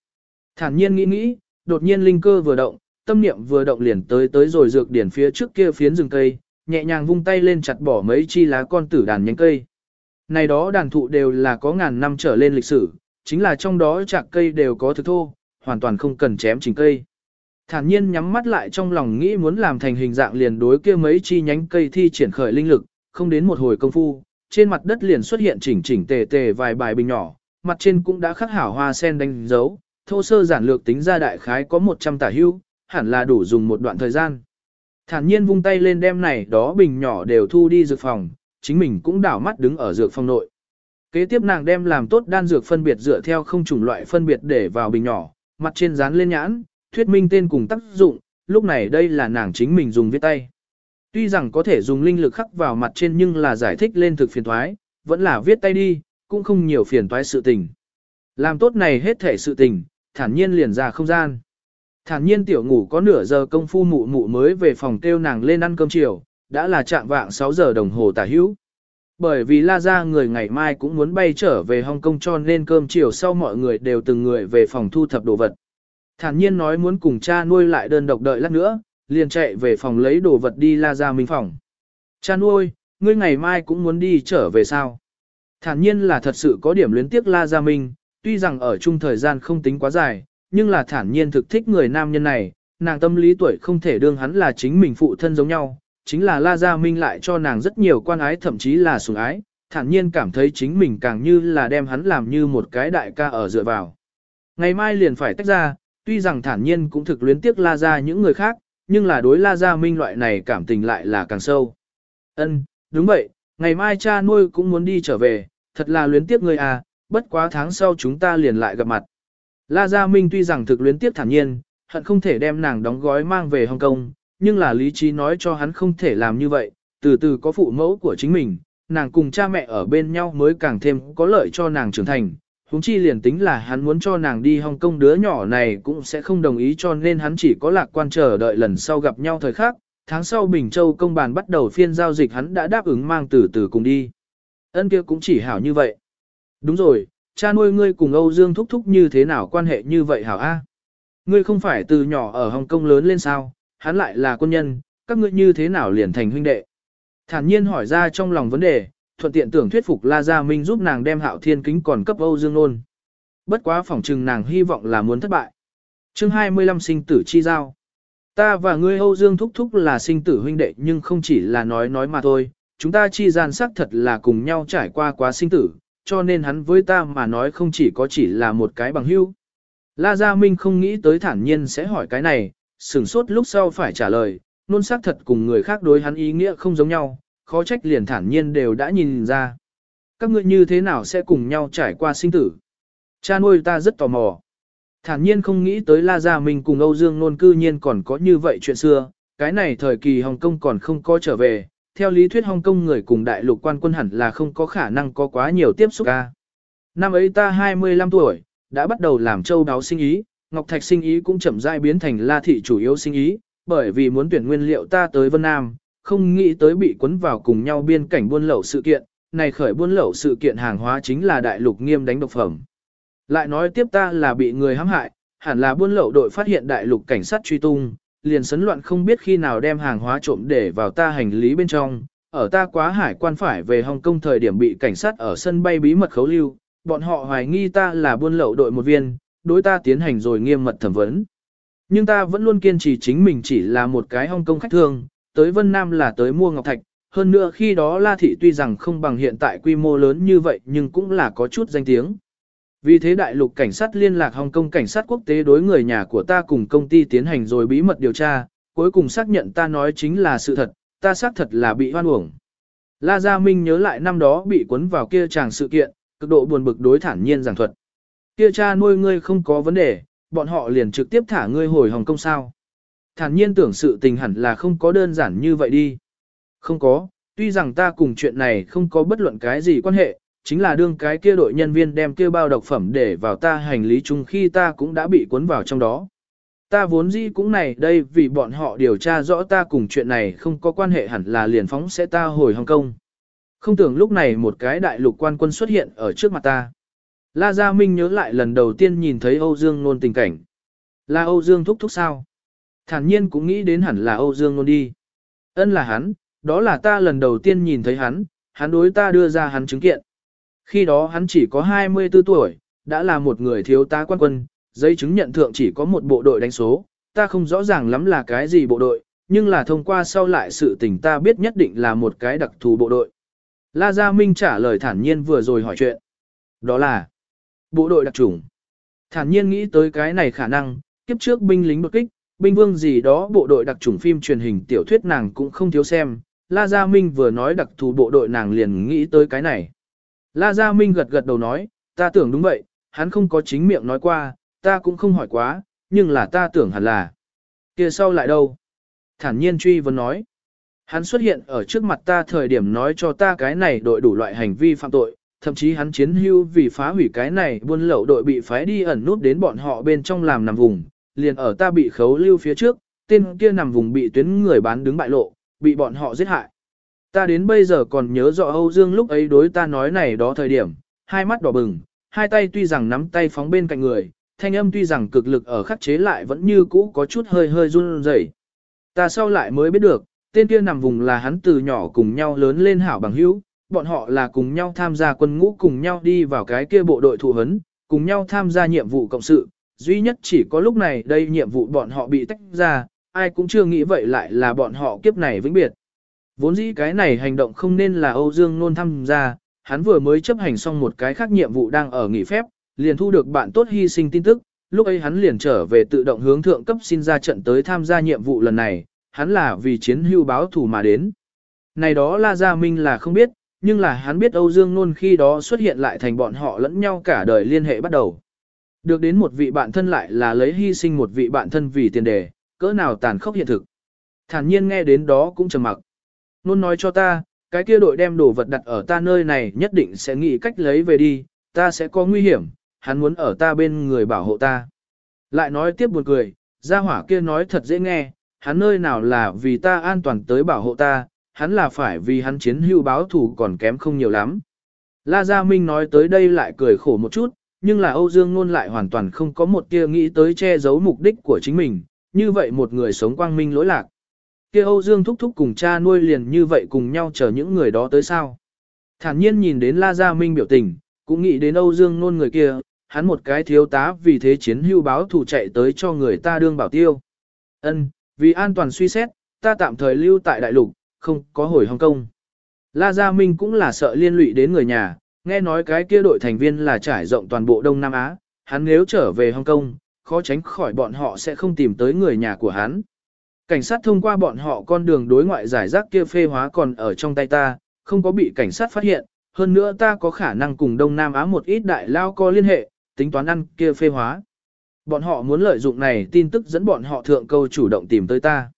Thản nhiên nghĩ nghĩ, đột nhiên linh cơ vừa động, tâm niệm vừa động liền tới tới rồi dược điển phía trước kia phiến rừng cây, nhẹ nhàng vung tay lên chặt bỏ mấy chi lá con tử đàn nhánh cây. Này đó đàn thụ đều là có ngàn năm trở lên lịch sử, chính là trong đó chạc cây đều có thực thô, hoàn toàn không cần chém chỉnh cây. Thản nhiên nhắm mắt lại trong lòng nghĩ muốn làm thành hình dạng liền đối kia mấy chi nhánh cây thi triển khởi linh lực, không đến một hồi công phu, trên mặt đất liền xuất hiện chỉnh chỉnh tề tề vài bài bình nhỏ, mặt trên cũng đã khắc hảo hoa sen đánh dấu, thô sơ giản lược tính ra đại khái có 100 tả hưu, hẳn là đủ dùng một đoạn thời gian. Thản nhiên vung tay lên đem này đó bình nhỏ đều thu đi dược phòng, chính mình cũng đảo mắt đứng ở dược phòng nội. Kế tiếp nàng đem làm tốt đan dược phân biệt dựa theo không chủng loại phân biệt để vào bình nhỏ, mặt trên dán lên nhãn, thuyết minh tên cùng tác dụng, lúc này đây là nàng chính mình dùng viết tay. Tuy rằng có thể dùng linh lực khắc vào mặt trên nhưng là giải thích lên thực phiền thoái, vẫn là viết tay đi, cũng không nhiều phiền toái sự tình. Làm tốt này hết thể sự tình, thản nhiên liền ra không gian. Thản nhiên tiểu ngủ có nửa giờ công phu mụ mụ mới về phòng kêu nàng lên ăn cơm chiều, đã là trạng vạng 6 giờ đồng hồ tả hữu. Bởi vì La Gia người ngày mai cũng muốn bay trở về Hong Kong cho nên cơm chiều sau mọi người đều từng người về phòng thu thập đồ vật. Thản nhiên nói muốn cùng cha nuôi lại đơn độc đợi lát nữa, liền chạy về phòng lấy đồ vật đi La Gia Minh phòng. Cha nuôi, ngươi ngày mai cũng muốn đi trở về sao? Thản nhiên là thật sự có điểm luyến tiếc La Gia Minh, tuy rằng ở chung thời gian không tính quá dài, nhưng là thản nhiên thực thích người nam nhân này, nàng tâm lý tuổi không thể đương hắn là chính mình phụ thân giống nhau, chính là La Gia Minh lại cho nàng rất nhiều quan ái thậm chí là sủng ái, thản nhiên cảm thấy chính mình càng như là đem hắn làm như một cái đại ca ở dựa vào. Ngày mai liền phải tách ra, tuy rằng thản nhiên cũng thực luyến tiếc La Gia những người khác, nhưng là đối La Gia Minh loại này cảm tình lại là càng sâu. Ân, đúng vậy, ngày mai cha nuôi cũng muốn đi trở về, thật là luyến tiếc người à, bất quá tháng sau chúng ta liền lại gặp mặt. La Gia Minh tuy rằng thực luyến tiếp thản nhiên, hận không thể đem nàng đóng gói mang về Hồng Kông, nhưng là lý trí nói cho hắn không thể làm như vậy, từ từ có phụ mẫu của chính mình, nàng cùng cha mẹ ở bên nhau mới càng thêm có lợi cho nàng trưởng thành. Húng chi liền tính là hắn muốn cho nàng đi Hồng Kông đứa nhỏ này cũng sẽ không đồng ý cho nên hắn chỉ có lạc quan chờ đợi lần sau gặp nhau thời khắc. Tháng sau Bình Châu công bàn bắt đầu phiên giao dịch hắn đã đáp ứng mang từ từ cùng đi. Ân kia cũng chỉ hảo như vậy. Đúng rồi, cha nuôi ngươi cùng Âu Dương thúc thúc như thế nào quan hệ như vậy hảo a? Ngươi không phải từ nhỏ ở Hồng Kông lớn lên sao, hắn lại là quân nhân, các ngươi như thế nào liền thành huynh đệ? Thản nhiên hỏi ra trong lòng vấn đề, thuận tiện tưởng thuyết phục La Gia Minh giúp nàng đem hạo thiên kính còn cấp Âu Dương nôn. Bất quá phỏng trừng nàng hy vọng là muốn thất bại. chương 25 sinh tử chi giao. Ta và ngươi Âu Dương thúc thúc là sinh tử huynh đệ nhưng không chỉ là nói nói mà thôi, chúng ta chi gian sắc thật là cùng nhau trải qua quá sinh tử, cho nên hắn với ta mà nói không chỉ có chỉ là một cái bằng hữu. La Gia Minh không nghĩ tới thản nhiên sẽ hỏi cái này, sửng sốt lúc sau phải trả lời, nôn xác thật cùng người khác đối hắn ý nghĩa không giống nhau, khó trách liền thản nhiên đều đã nhìn ra. Các ngươi như thế nào sẽ cùng nhau trải qua sinh tử? Cha nuôi ta rất tò mò. Thản nhiên không nghĩ tới La Gia Minh cùng Âu Dương nôn cư nhiên còn có như vậy chuyện xưa, cái này thời kỳ Hồng Kông còn không có trở về, theo lý thuyết Hong Kong người cùng đại lục quan quân hẳn là không có khả năng có quá nhiều tiếp xúc ca. Năm ấy ta 25 tuổi, đã bắt đầu làm châu đáo sinh ý, Ngọc Thạch sinh ý cũng chậm rãi biến thành La thị chủ yếu sinh ý, bởi vì muốn tuyển nguyên liệu ta tới Vân Nam, không nghĩ tới bị cuốn vào cùng nhau biên cảnh buôn lậu sự kiện, này khởi buôn lậu sự kiện hàng hóa chính là đại lục nghiêm đánh độc phẩm. Lại nói tiếp ta là bị người hãm hại, hẳn là buôn lậu đội phát hiện đại lục cảnh sát truy tung, liền sấn loạn không biết khi nào đem hàng hóa trộm để vào ta hành lý bên trong. Ở ta quá hải quan phải về Hồng Kông thời điểm bị cảnh sát ở sân bay bí mật khấu lưu, bọn họ hoài nghi ta là buôn lậu đội một viên, đối ta tiến hành rồi nghiêm mật thẩm vấn. Nhưng ta vẫn luôn kiên trì chính mình chỉ là một cái Hồng Kông khách thương, tới Vân Nam là tới mua ngọc thạch, hơn nữa khi đó La Thị tuy rằng không bằng hiện tại quy mô lớn như vậy nhưng cũng là có chút danh tiếng. Vì thế đại lục cảnh sát liên lạc Hồng Kông cảnh sát quốc tế đối người nhà của ta cùng công ty tiến hành rồi bí mật điều tra, cuối cùng xác nhận ta nói chính là sự thật, ta xác thật là bị hoan uổng. La Gia Minh nhớ lại năm đó bị cuốn vào kia chàng sự kiện, cực độ buồn bực đối thản nhiên giảng thuật. Kia cha nuôi ngươi không có vấn đề, bọn họ liền trực tiếp thả ngươi hồi Hồng Kông sao. Thản nhiên tưởng sự tình hẳn là không có đơn giản như vậy đi. Không có, tuy rằng ta cùng chuyện này không có bất luận cái gì quan hệ, chính là đương cái kia đội nhân viên đem kia bao độc phẩm để vào ta hành lý chung khi ta cũng đã bị cuốn vào trong đó. Ta vốn dĩ cũng này đây vì bọn họ điều tra rõ ta cùng chuyện này không có quan hệ hẳn là liền phóng sẽ ta hồi Hồng Kông. Không tưởng lúc này một cái đại lục quan quân xuất hiện ở trước mặt ta. La Gia Minh nhớ lại lần đầu tiên nhìn thấy Âu Dương Nôn tình cảnh. Là Âu Dương thúc thúc sao? Thản nhiên cũng nghĩ đến hẳn là Âu Dương Nôn đi. Ân là hắn, đó là ta lần đầu tiên nhìn thấy hắn, hắn đối ta đưa ra hắn chứng kiện. Khi đó hắn chỉ có 24 tuổi, đã là một người thiếu tá quan quân, giấy chứng nhận thượng chỉ có một bộ đội đánh số, ta không rõ ràng lắm là cái gì bộ đội, nhưng là thông qua sau lại sự tình ta biết nhất định là một cái đặc thù bộ đội. La Gia Minh trả lời thản nhiên vừa rồi hỏi chuyện. Đó là bộ đội đặc chủng. Thản nhiên nghĩ tới cái này khả năng, kiếp trước binh lính đột kích, binh vương gì đó bộ đội đặc chủng phim truyền hình tiểu thuyết nàng cũng không thiếu xem. La Gia Minh vừa nói đặc thù bộ đội nàng liền nghĩ tới cái này. La Gia Minh gật gật đầu nói, ta tưởng đúng vậy, hắn không có chính miệng nói qua, ta cũng không hỏi quá, nhưng là ta tưởng hẳn là. kia sau lại đâu? Thản nhiên truy vấn nói. Hắn xuất hiện ở trước mặt ta thời điểm nói cho ta cái này đội đủ loại hành vi phạm tội, thậm chí hắn chiến hưu vì phá hủy cái này buôn lậu đội bị phái đi ẩn nút đến bọn họ bên trong làm nằm vùng, liền ở ta bị khấu lưu phía trước, tên kia nằm vùng bị tuyến người bán đứng bại lộ, bị bọn họ giết hại. Ta đến bây giờ còn nhớ rõ Âu Dương lúc ấy đối ta nói này đó thời điểm, hai mắt đỏ bừng, hai tay tuy rằng nắm tay phóng bên cạnh người, thanh âm tuy rằng cực lực ở khắc chế lại vẫn như cũ có chút hơi hơi run rẩy. Ta sau lại mới biết được, tên kia nằm vùng là hắn từ nhỏ cùng nhau lớn lên hảo bằng hữu, bọn họ là cùng nhau tham gia quân ngũ cùng nhau đi vào cái kia bộ đội thụ hấn, cùng nhau tham gia nhiệm vụ cộng sự, duy nhất chỉ có lúc này đây nhiệm vụ bọn họ bị tách ra, ai cũng chưa nghĩ vậy lại là bọn họ kiếp này vĩnh biệt. Vốn dĩ cái này hành động không nên là Âu Dương Nôn tham gia, hắn vừa mới chấp hành xong một cái khác nhiệm vụ đang ở nghỉ phép, liền thu được bạn tốt hy sinh tin tức, lúc ấy hắn liền trở về tự động hướng thượng cấp xin ra trận tới tham gia nhiệm vụ lần này, hắn là vì chiến hưu báo thủ mà đến. Này đó La Gia Minh là không biết, nhưng là hắn biết Âu Dương Nôn khi đó xuất hiện lại thành bọn họ lẫn nhau cả đời liên hệ bắt đầu. Được đến một vị bạn thân lại là lấy hy sinh một vị bạn thân vì tiền đề, cỡ nào tàn khốc hiện thực. Thản nhiên nghe đến đó cũng trầm mặc. Nôn nói cho ta, cái kia đội đem đồ vật đặt ở ta nơi này nhất định sẽ nghĩ cách lấy về đi, ta sẽ có nguy hiểm, hắn muốn ở ta bên người bảo hộ ta. Lại nói tiếp buồn cười, gia hỏa kia nói thật dễ nghe, hắn nơi nào là vì ta an toàn tới bảo hộ ta, hắn là phải vì hắn chiến hữu báo thủ còn kém không nhiều lắm. La Gia Minh nói tới đây lại cười khổ một chút, nhưng là Âu Dương Nôn lại hoàn toàn không có một tia nghĩ tới che giấu mục đích của chính mình, như vậy một người sống quang minh lỗi lạc. Kia Âu Dương thúc thúc cùng cha nuôi liền như vậy cùng nhau chờ những người đó tới sao. Thản nhiên nhìn đến La Gia Minh biểu tình, cũng nghĩ đến Âu Dương Nôn người kia, hắn một cái thiếu tá vì thế chiến hưu báo thủ chạy tới cho người ta đương bảo tiêu. Ân, vì an toàn suy xét, ta tạm thời lưu tại đại lục, không có hồi Hồng Kông. La Gia Minh cũng là sợ liên lụy đến người nhà, nghe nói cái kia đội thành viên là trải rộng toàn bộ Đông Nam Á, hắn nếu trở về Hồng Kông, khó tránh khỏi bọn họ sẽ không tìm tới người nhà của hắn. Cảnh sát thông qua bọn họ con đường đối ngoại giải rác kia phê hóa còn ở trong tay ta, không có bị cảnh sát phát hiện, hơn nữa ta có khả năng cùng Đông Nam Á một ít đại lao co liên hệ, tính toán ăn kia phê hóa. Bọn họ muốn lợi dụng này tin tức dẫn bọn họ thượng câu chủ động tìm tới ta.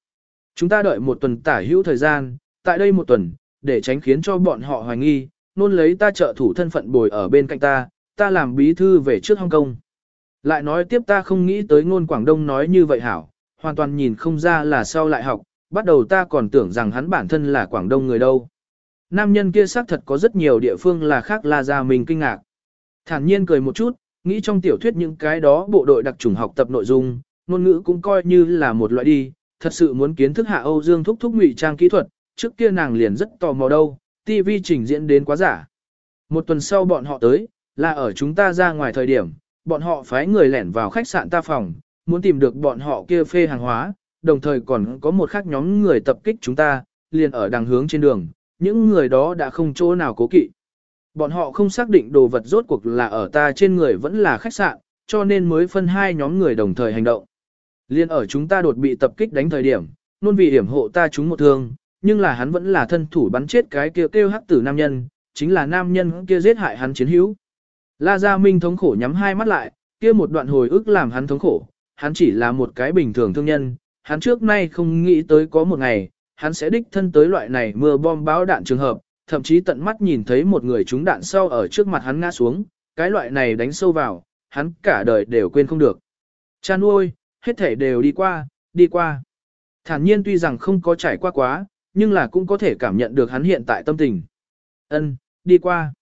Chúng ta đợi một tuần tả hữu thời gian, tại đây một tuần, để tránh khiến cho bọn họ hoài nghi, nôn lấy ta trợ thủ thân phận bồi ở bên cạnh ta, ta làm bí thư về trước Hong Kong. Lại nói tiếp ta không nghĩ tới ngôn Quảng Đông nói như vậy hảo, hoàn toàn nhìn không ra là sau lại học, bắt đầu ta còn tưởng rằng hắn bản thân là Quảng Đông người đâu. Nam nhân kia xác thật có rất nhiều địa phương là khác là ra mình kinh ngạc. Thản nhiên cười một chút, nghĩ trong tiểu thuyết những cái đó bộ đội đặc trùng học tập nội dung, ngôn ngữ cũng coi như là một loại đi, thật sự muốn kiến thức hạ Âu Dương thúc thúc ngụy trang kỹ thuật, trước kia nàng liền rất tò mò đâu, TV trình diễn đến quá giả. Một tuần sau bọn họ tới, là ở chúng ta ra ngoài thời điểm, bọn họ phái người lẻn vào khách sạn ta phòng, muốn tìm được bọn họ kia phê hàng hóa, đồng thời còn có một khác nhóm người tập kích chúng ta, liền ở đằng hướng trên đường, những người đó đã không chỗ nào cố kỵ. Bọn họ không xác định đồ vật rốt cuộc là ở ta trên người vẫn là khách sạn, cho nên mới phân hai nhóm người đồng thời hành động. Liên ở chúng ta đột bị tập kích đánh thời điểm, luôn vì hiểm hộ ta chúng một thương, nhưng là hắn vẫn là thân thủ bắn chết cái kia kêu, kêu hắc tử nam nhân, chính là nam nhân kia giết hại hắn chiến hữu. La Gia Minh thống khổ nhắm hai mắt lại, kia một đoạn hồi ức làm hắn thống khổ, hắn chỉ là một cái bình thường thương nhân, hắn trước nay không nghĩ tới có một ngày, hắn sẽ đích thân tới loại này mưa bom báo đạn trường hợp, thậm chí tận mắt nhìn thấy một người trúng đạn sau ở trước mặt hắn ngã xuống, cái loại này đánh sâu vào, hắn cả đời đều quên không được. Cha nuôi, hết thể đều đi qua, đi qua. Thản nhiên tuy rằng không có trải qua quá, nhưng là cũng có thể cảm nhận được hắn hiện tại tâm tình. Ân, đi qua.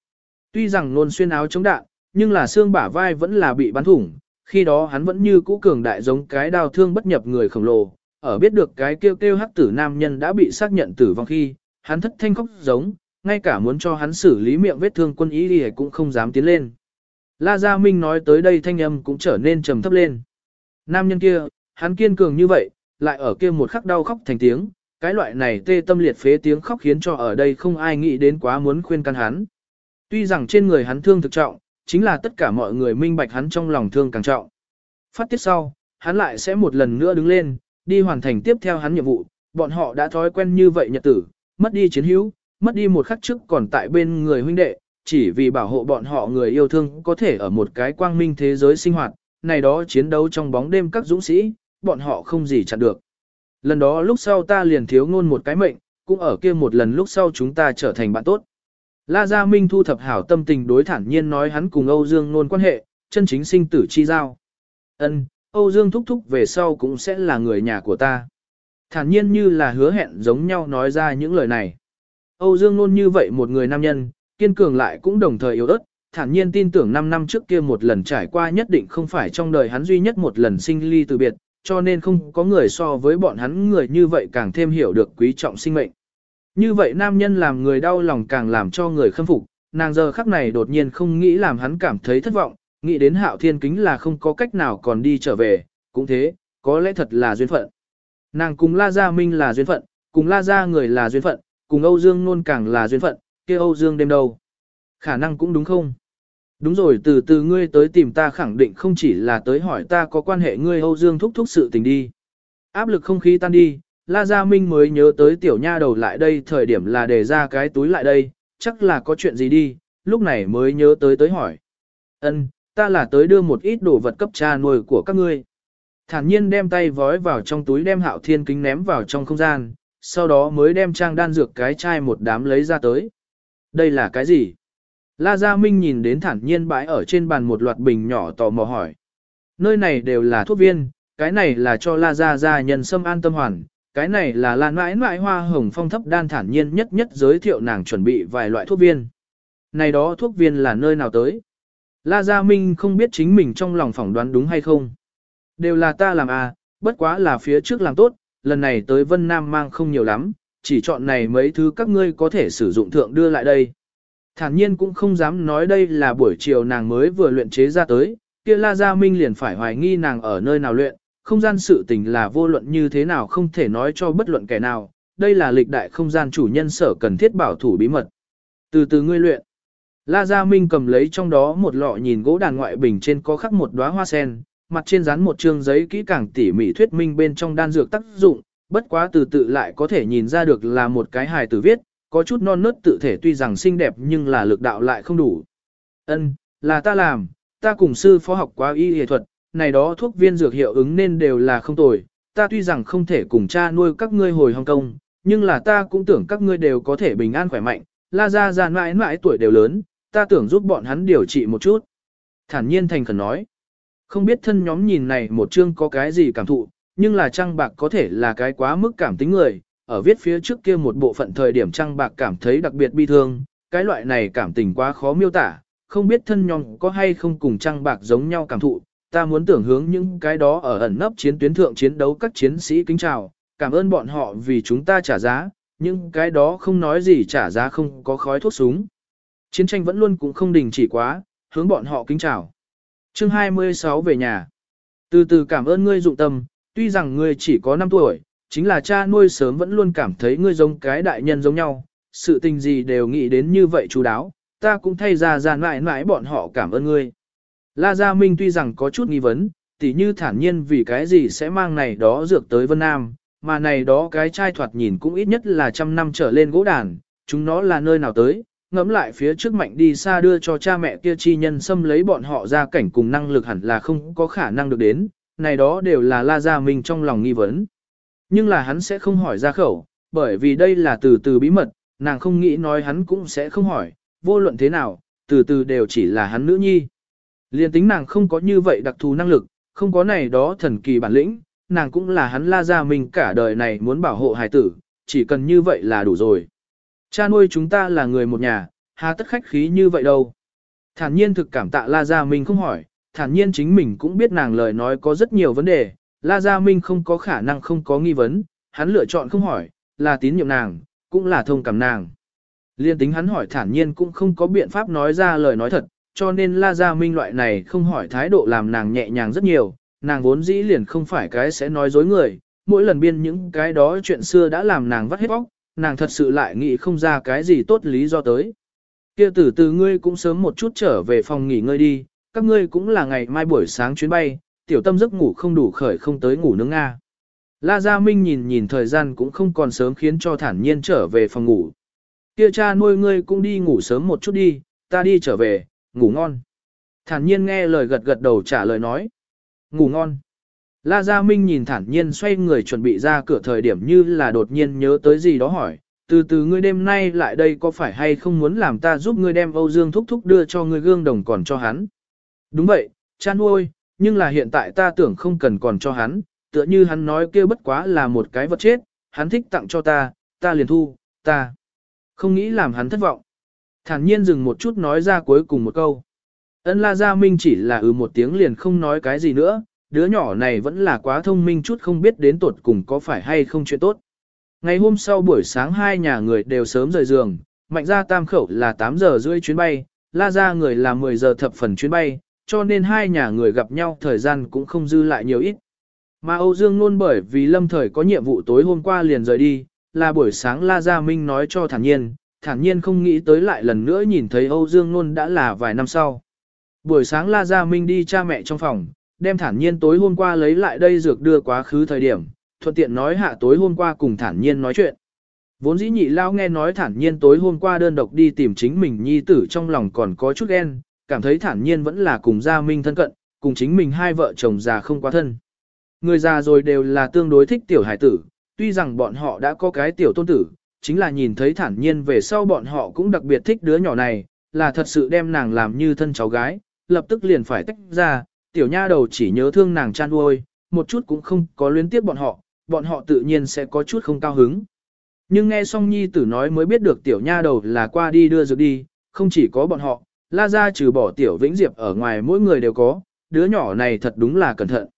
Tuy rằng luôn xuyên áo chống đạn, nhưng là xương bả vai vẫn là bị bắn thủng, khi đó hắn vẫn như cũ cường đại giống cái đao thương bất nhập người khổng lồ, ở biết được cái kêu kêu hắc tử nam nhân đã bị xác nhận tử vong khi, hắn thất thanh khóc giống, ngay cả muốn cho hắn xử lý miệng vết thương quân ý thì cũng không dám tiến lên. La Gia Minh nói tới đây thanh âm cũng trở nên trầm thấp lên. Nam nhân kia, hắn kiên cường như vậy, lại ở kia một khắc đau khóc thành tiếng, cái loại này tê tâm liệt phế tiếng khóc khiến cho ở đây không ai nghĩ đến quá muốn khuyên can hắn. Tuy rằng trên người hắn thương thực trọng, chính là tất cả mọi người minh bạch hắn trong lòng thương càng trọng. Phát tiết sau, hắn lại sẽ một lần nữa đứng lên, đi hoàn thành tiếp theo hắn nhiệm vụ, bọn họ đã thói quen như vậy nhật tử, mất đi chiến hữu, mất đi một khắc trước còn tại bên người huynh đệ, chỉ vì bảo hộ bọn họ người yêu thương có thể ở một cái quang minh thế giới sinh hoạt, này đó chiến đấu trong bóng đêm các dũng sĩ, bọn họ không gì chặn được. Lần đó lúc sau ta liền thiếu ngôn một cái mệnh, cũng ở kia một lần lúc sau chúng ta trở thành bạn tốt. La Gia Minh thu thập hảo tâm tình đối thản nhiên nói hắn cùng Âu Dương nôn quan hệ, chân chính sinh tử chi giao. Ân, Âu Dương thúc thúc về sau cũng sẽ là người nhà của ta. Thản nhiên như là hứa hẹn giống nhau nói ra những lời này. Âu Dương nôn như vậy một người nam nhân, kiên cường lại cũng đồng thời yếu ớt, thản nhiên tin tưởng 5 năm trước kia một lần trải qua nhất định không phải trong đời hắn duy nhất một lần sinh ly từ biệt, cho nên không có người so với bọn hắn người như vậy càng thêm hiểu được quý trọng sinh mệnh. Như vậy nam nhân làm người đau lòng càng làm cho người khâm phục, nàng giờ khắc này đột nhiên không nghĩ làm hắn cảm thấy thất vọng, nghĩ đến hạo thiên kính là không có cách nào còn đi trở về, cũng thế, có lẽ thật là duyên phận. Nàng cùng La Gia Minh là duyên phận, cùng La Gia người là duyên phận, cùng Âu Dương Nôn càng là duyên phận, kia Âu Dương đêm đâu. Khả năng cũng đúng không? Đúng rồi từ từ ngươi tới tìm ta khẳng định không chỉ là tới hỏi ta có quan hệ ngươi Âu Dương thúc thúc sự tình đi. Áp lực không khí tan đi, La Gia Minh mới nhớ tới tiểu nha đầu lại đây thời điểm là để ra cái túi lại đây, chắc là có chuyện gì đi, lúc này mới nhớ tới tới hỏi. Ân, ta là tới đưa một ít đồ vật cấp cha nuôi của các ngươi. Thản nhiên đem tay vói vào trong túi đem hạo thiên kính ném vào trong không gian, sau đó mới đem trang đan dược cái chai một đám lấy ra tới. Đây là cái gì? La Gia Minh nhìn đến thản nhiên bãi ở trên bàn một loạt bình nhỏ tò mò hỏi. Nơi này đều là thuốc viên, cái này là cho La Gia Gia nhân sâm an tâm hoàn, cái này là lan mãi mãi hoa hồng phong thấp đan thản nhiên nhất nhất giới thiệu nàng chuẩn bị vài loại thuốc viên. Này đó thuốc viên là nơi nào tới? La Gia Minh không biết chính mình trong lòng phỏng đoán đúng hay không. Đều là ta làm à, bất quá là phía trước làm tốt, lần này tới Vân Nam mang không nhiều lắm, chỉ chọn này mấy thứ các ngươi có thể sử dụng thượng đưa lại đây. Thản nhiên cũng không dám nói đây là buổi chiều nàng mới vừa luyện chế ra tới, kia La Gia Minh liền phải hoài nghi nàng ở nơi nào luyện, không gian sự tình là vô luận như thế nào không thể nói cho bất luận kẻ nào, đây là lịch đại không gian chủ nhân sở cần thiết bảo thủ bí mật. Từ từ ngươi luyện, La Gia Minh cầm lấy trong đó một lọ nhìn gỗ đàn ngoại bình trên có khắc một đóa hoa sen, mặt trên dán một chương giấy kỹ càng tỉ mỉ thuyết minh bên trong đan dược tác dụng, bất quá từ tự lại có thể nhìn ra được là một cái hài tử viết, có chút non nớt tự thể tuy rằng xinh đẹp nhưng là lực đạo lại không đủ. Ân, là ta làm, ta cùng sư phó học quá y y thuật, này đó thuốc viên dược hiệu ứng nên đều là không tồi, ta tuy rằng không thể cùng cha nuôi các ngươi hồi Hồng Kông, nhưng là ta cũng tưởng các ngươi đều có thể bình an khỏe mạnh, la ra ra mãi mãi tuổi đều lớn, ta tưởng giúp bọn hắn điều trị một chút. Thản nhiên thành khẩn nói, không biết thân nhóm nhìn này một chương có cái gì cảm thụ, nhưng là trăng bạc có thể là cái quá mức cảm tính người, ở viết phía trước kia một bộ phận thời điểm trăng bạc cảm thấy đặc biệt bi thương, cái loại này cảm tình quá khó miêu tả, không biết thân nhóm có hay không cùng trăng bạc giống nhau cảm thụ, ta muốn tưởng hướng những cái đó ở ẩn nấp chiến tuyến thượng chiến đấu các chiến sĩ kính chào, cảm ơn bọn họ vì chúng ta trả giá, nhưng cái đó không nói gì trả giá không có khói thuốc súng. Chiến tranh vẫn luôn cũng không đình chỉ quá, hướng bọn họ kính chào. Chương 26 về nhà. Từ từ cảm ơn ngươi dụng tâm, tuy rằng ngươi chỉ có 5 tuổi, chính là cha nuôi sớm vẫn luôn cảm thấy ngươi giống cái đại nhân giống nhau, sự tình gì đều nghĩ đến như vậy chú đáo, ta cũng thay ra ra mãi mãi bọn họ cảm ơn ngươi. La Gia Minh tuy rằng có chút nghi vấn, tỉ như thản nhiên vì cái gì sẽ mang này đó dược tới Vân Nam, mà này đó cái chai thoạt nhìn cũng ít nhất là trăm năm trở lên gỗ đàn, chúng nó là nơi nào tới, ngẫm lại phía trước mạnh đi xa đưa cho cha mẹ kia chi nhân xâm lấy bọn họ ra cảnh cùng năng lực hẳn là không có khả năng được đến, này đó đều là La Gia Minh trong lòng nghi vấn. Nhưng là hắn sẽ không hỏi ra khẩu, bởi vì đây là từ từ bí mật, nàng không nghĩ nói hắn cũng sẽ không hỏi, vô luận thế nào, từ từ đều chỉ là hắn nữ nhi. Liên tính nàng không có như vậy đặc thù năng lực, không có này đó thần kỳ bản lĩnh, nàng cũng là hắn la ra mình cả đời này muốn bảo hộ hài tử, chỉ cần như vậy là đủ rồi. Cha nuôi chúng ta là người một nhà, hà tất khách khí như vậy đâu. Thản nhiên thực cảm tạ La Gia mình không hỏi, thản nhiên chính mình cũng biết nàng lời nói có rất nhiều vấn đề, La Gia mình không có khả năng không có nghi vấn, hắn lựa chọn không hỏi, là tín nhiệm nàng, cũng là thông cảm nàng. Liên tính hắn hỏi thản nhiên cũng không có biện pháp nói ra lời nói thật, cho nên La Gia Minh loại này không hỏi thái độ làm nàng nhẹ nhàng rất nhiều, nàng vốn dĩ liền không phải cái sẽ nói dối người, mỗi lần biên những cái đó chuyện xưa đã làm nàng vắt hết bóc, nàng thật sự lại nghĩ không ra cái gì tốt lý do tới. Kia tử từ ngươi cũng sớm một chút trở về phòng nghỉ ngơi đi, các ngươi cũng là ngày mai buổi sáng chuyến bay, tiểu tâm giấc ngủ không đủ khởi không tới ngủ nướng Nga. La Gia Minh nhìn nhìn thời gian cũng không còn sớm khiến cho thản nhiên trở về phòng ngủ. Kia cha nuôi ngươi cũng đi ngủ sớm một chút đi, ta đi trở về, ngủ ngon. Thản nhiên nghe lời gật gật đầu trả lời nói. Ngủ ngon. La Gia Minh nhìn thản nhiên xoay người chuẩn bị ra cửa thời điểm như là đột nhiên nhớ tới gì đó hỏi. Từ từ ngươi đêm nay lại đây có phải hay không muốn làm ta giúp ngươi đem Âu Dương thúc thúc đưa cho ngươi gương đồng còn cho hắn? Đúng vậy, cha nuôi, nhưng là hiện tại ta tưởng không cần còn cho hắn, tựa như hắn nói kia bất quá là một cái vật chết, hắn thích tặng cho ta, ta liền thu, ta. Không nghĩ làm hắn thất vọng. Thản nhiên dừng một chút nói ra cuối cùng một câu. Ân La Gia Minh chỉ là ừ một tiếng liền không nói cái gì nữa, đứa nhỏ này vẫn là quá thông minh chút không biết đến tuột cùng có phải hay không chuyện tốt. Ngày hôm sau buổi sáng hai nhà người đều sớm rời giường, mạnh ra tam khẩu là 8 giờ rưỡi chuyến bay, La Gia người là 10 giờ thập phần chuyến bay, cho nên hai nhà người gặp nhau thời gian cũng không dư lại nhiều ít. Mà Âu Dương luôn bởi vì lâm thời có nhiệm vụ tối hôm qua liền rời đi, là buổi sáng La Gia Minh nói cho thản nhiên, thản nhiên không nghĩ tới lại lần nữa nhìn thấy Âu Dương Nôn đã là vài năm sau. Buổi sáng La Gia Minh đi cha mẹ trong phòng, đem thản nhiên tối hôm qua lấy lại đây dược đưa quá khứ thời điểm, thuận tiện nói hạ tối hôm qua cùng thản nhiên nói chuyện. Vốn dĩ nhị lao nghe nói thản nhiên tối hôm qua đơn độc đi tìm chính mình nhi tử trong lòng còn có chút ghen, cảm thấy thản nhiên vẫn là cùng Gia Minh thân cận, cùng chính mình hai vợ chồng già không quá thân. Người già rồi đều là tương đối thích tiểu hải tử, tuy rằng bọn họ đã có cái tiểu tôn tử, chính là nhìn thấy thản nhiên về sau bọn họ cũng đặc biệt thích đứa nhỏ này, là thật sự đem nàng làm như thân cháu gái, lập tức liền phải tách ra, tiểu nha đầu chỉ nhớ thương nàng chan uôi, một chút cũng không có luyến tiếp bọn họ, bọn họ tự nhiên sẽ có chút không cao hứng. Nhưng nghe xong nhi tử nói mới biết được tiểu nha đầu là qua đi đưa dược đi, không chỉ có bọn họ, la ra trừ bỏ tiểu vĩnh diệp ở ngoài mỗi người đều có, đứa nhỏ này thật đúng là cẩn thận.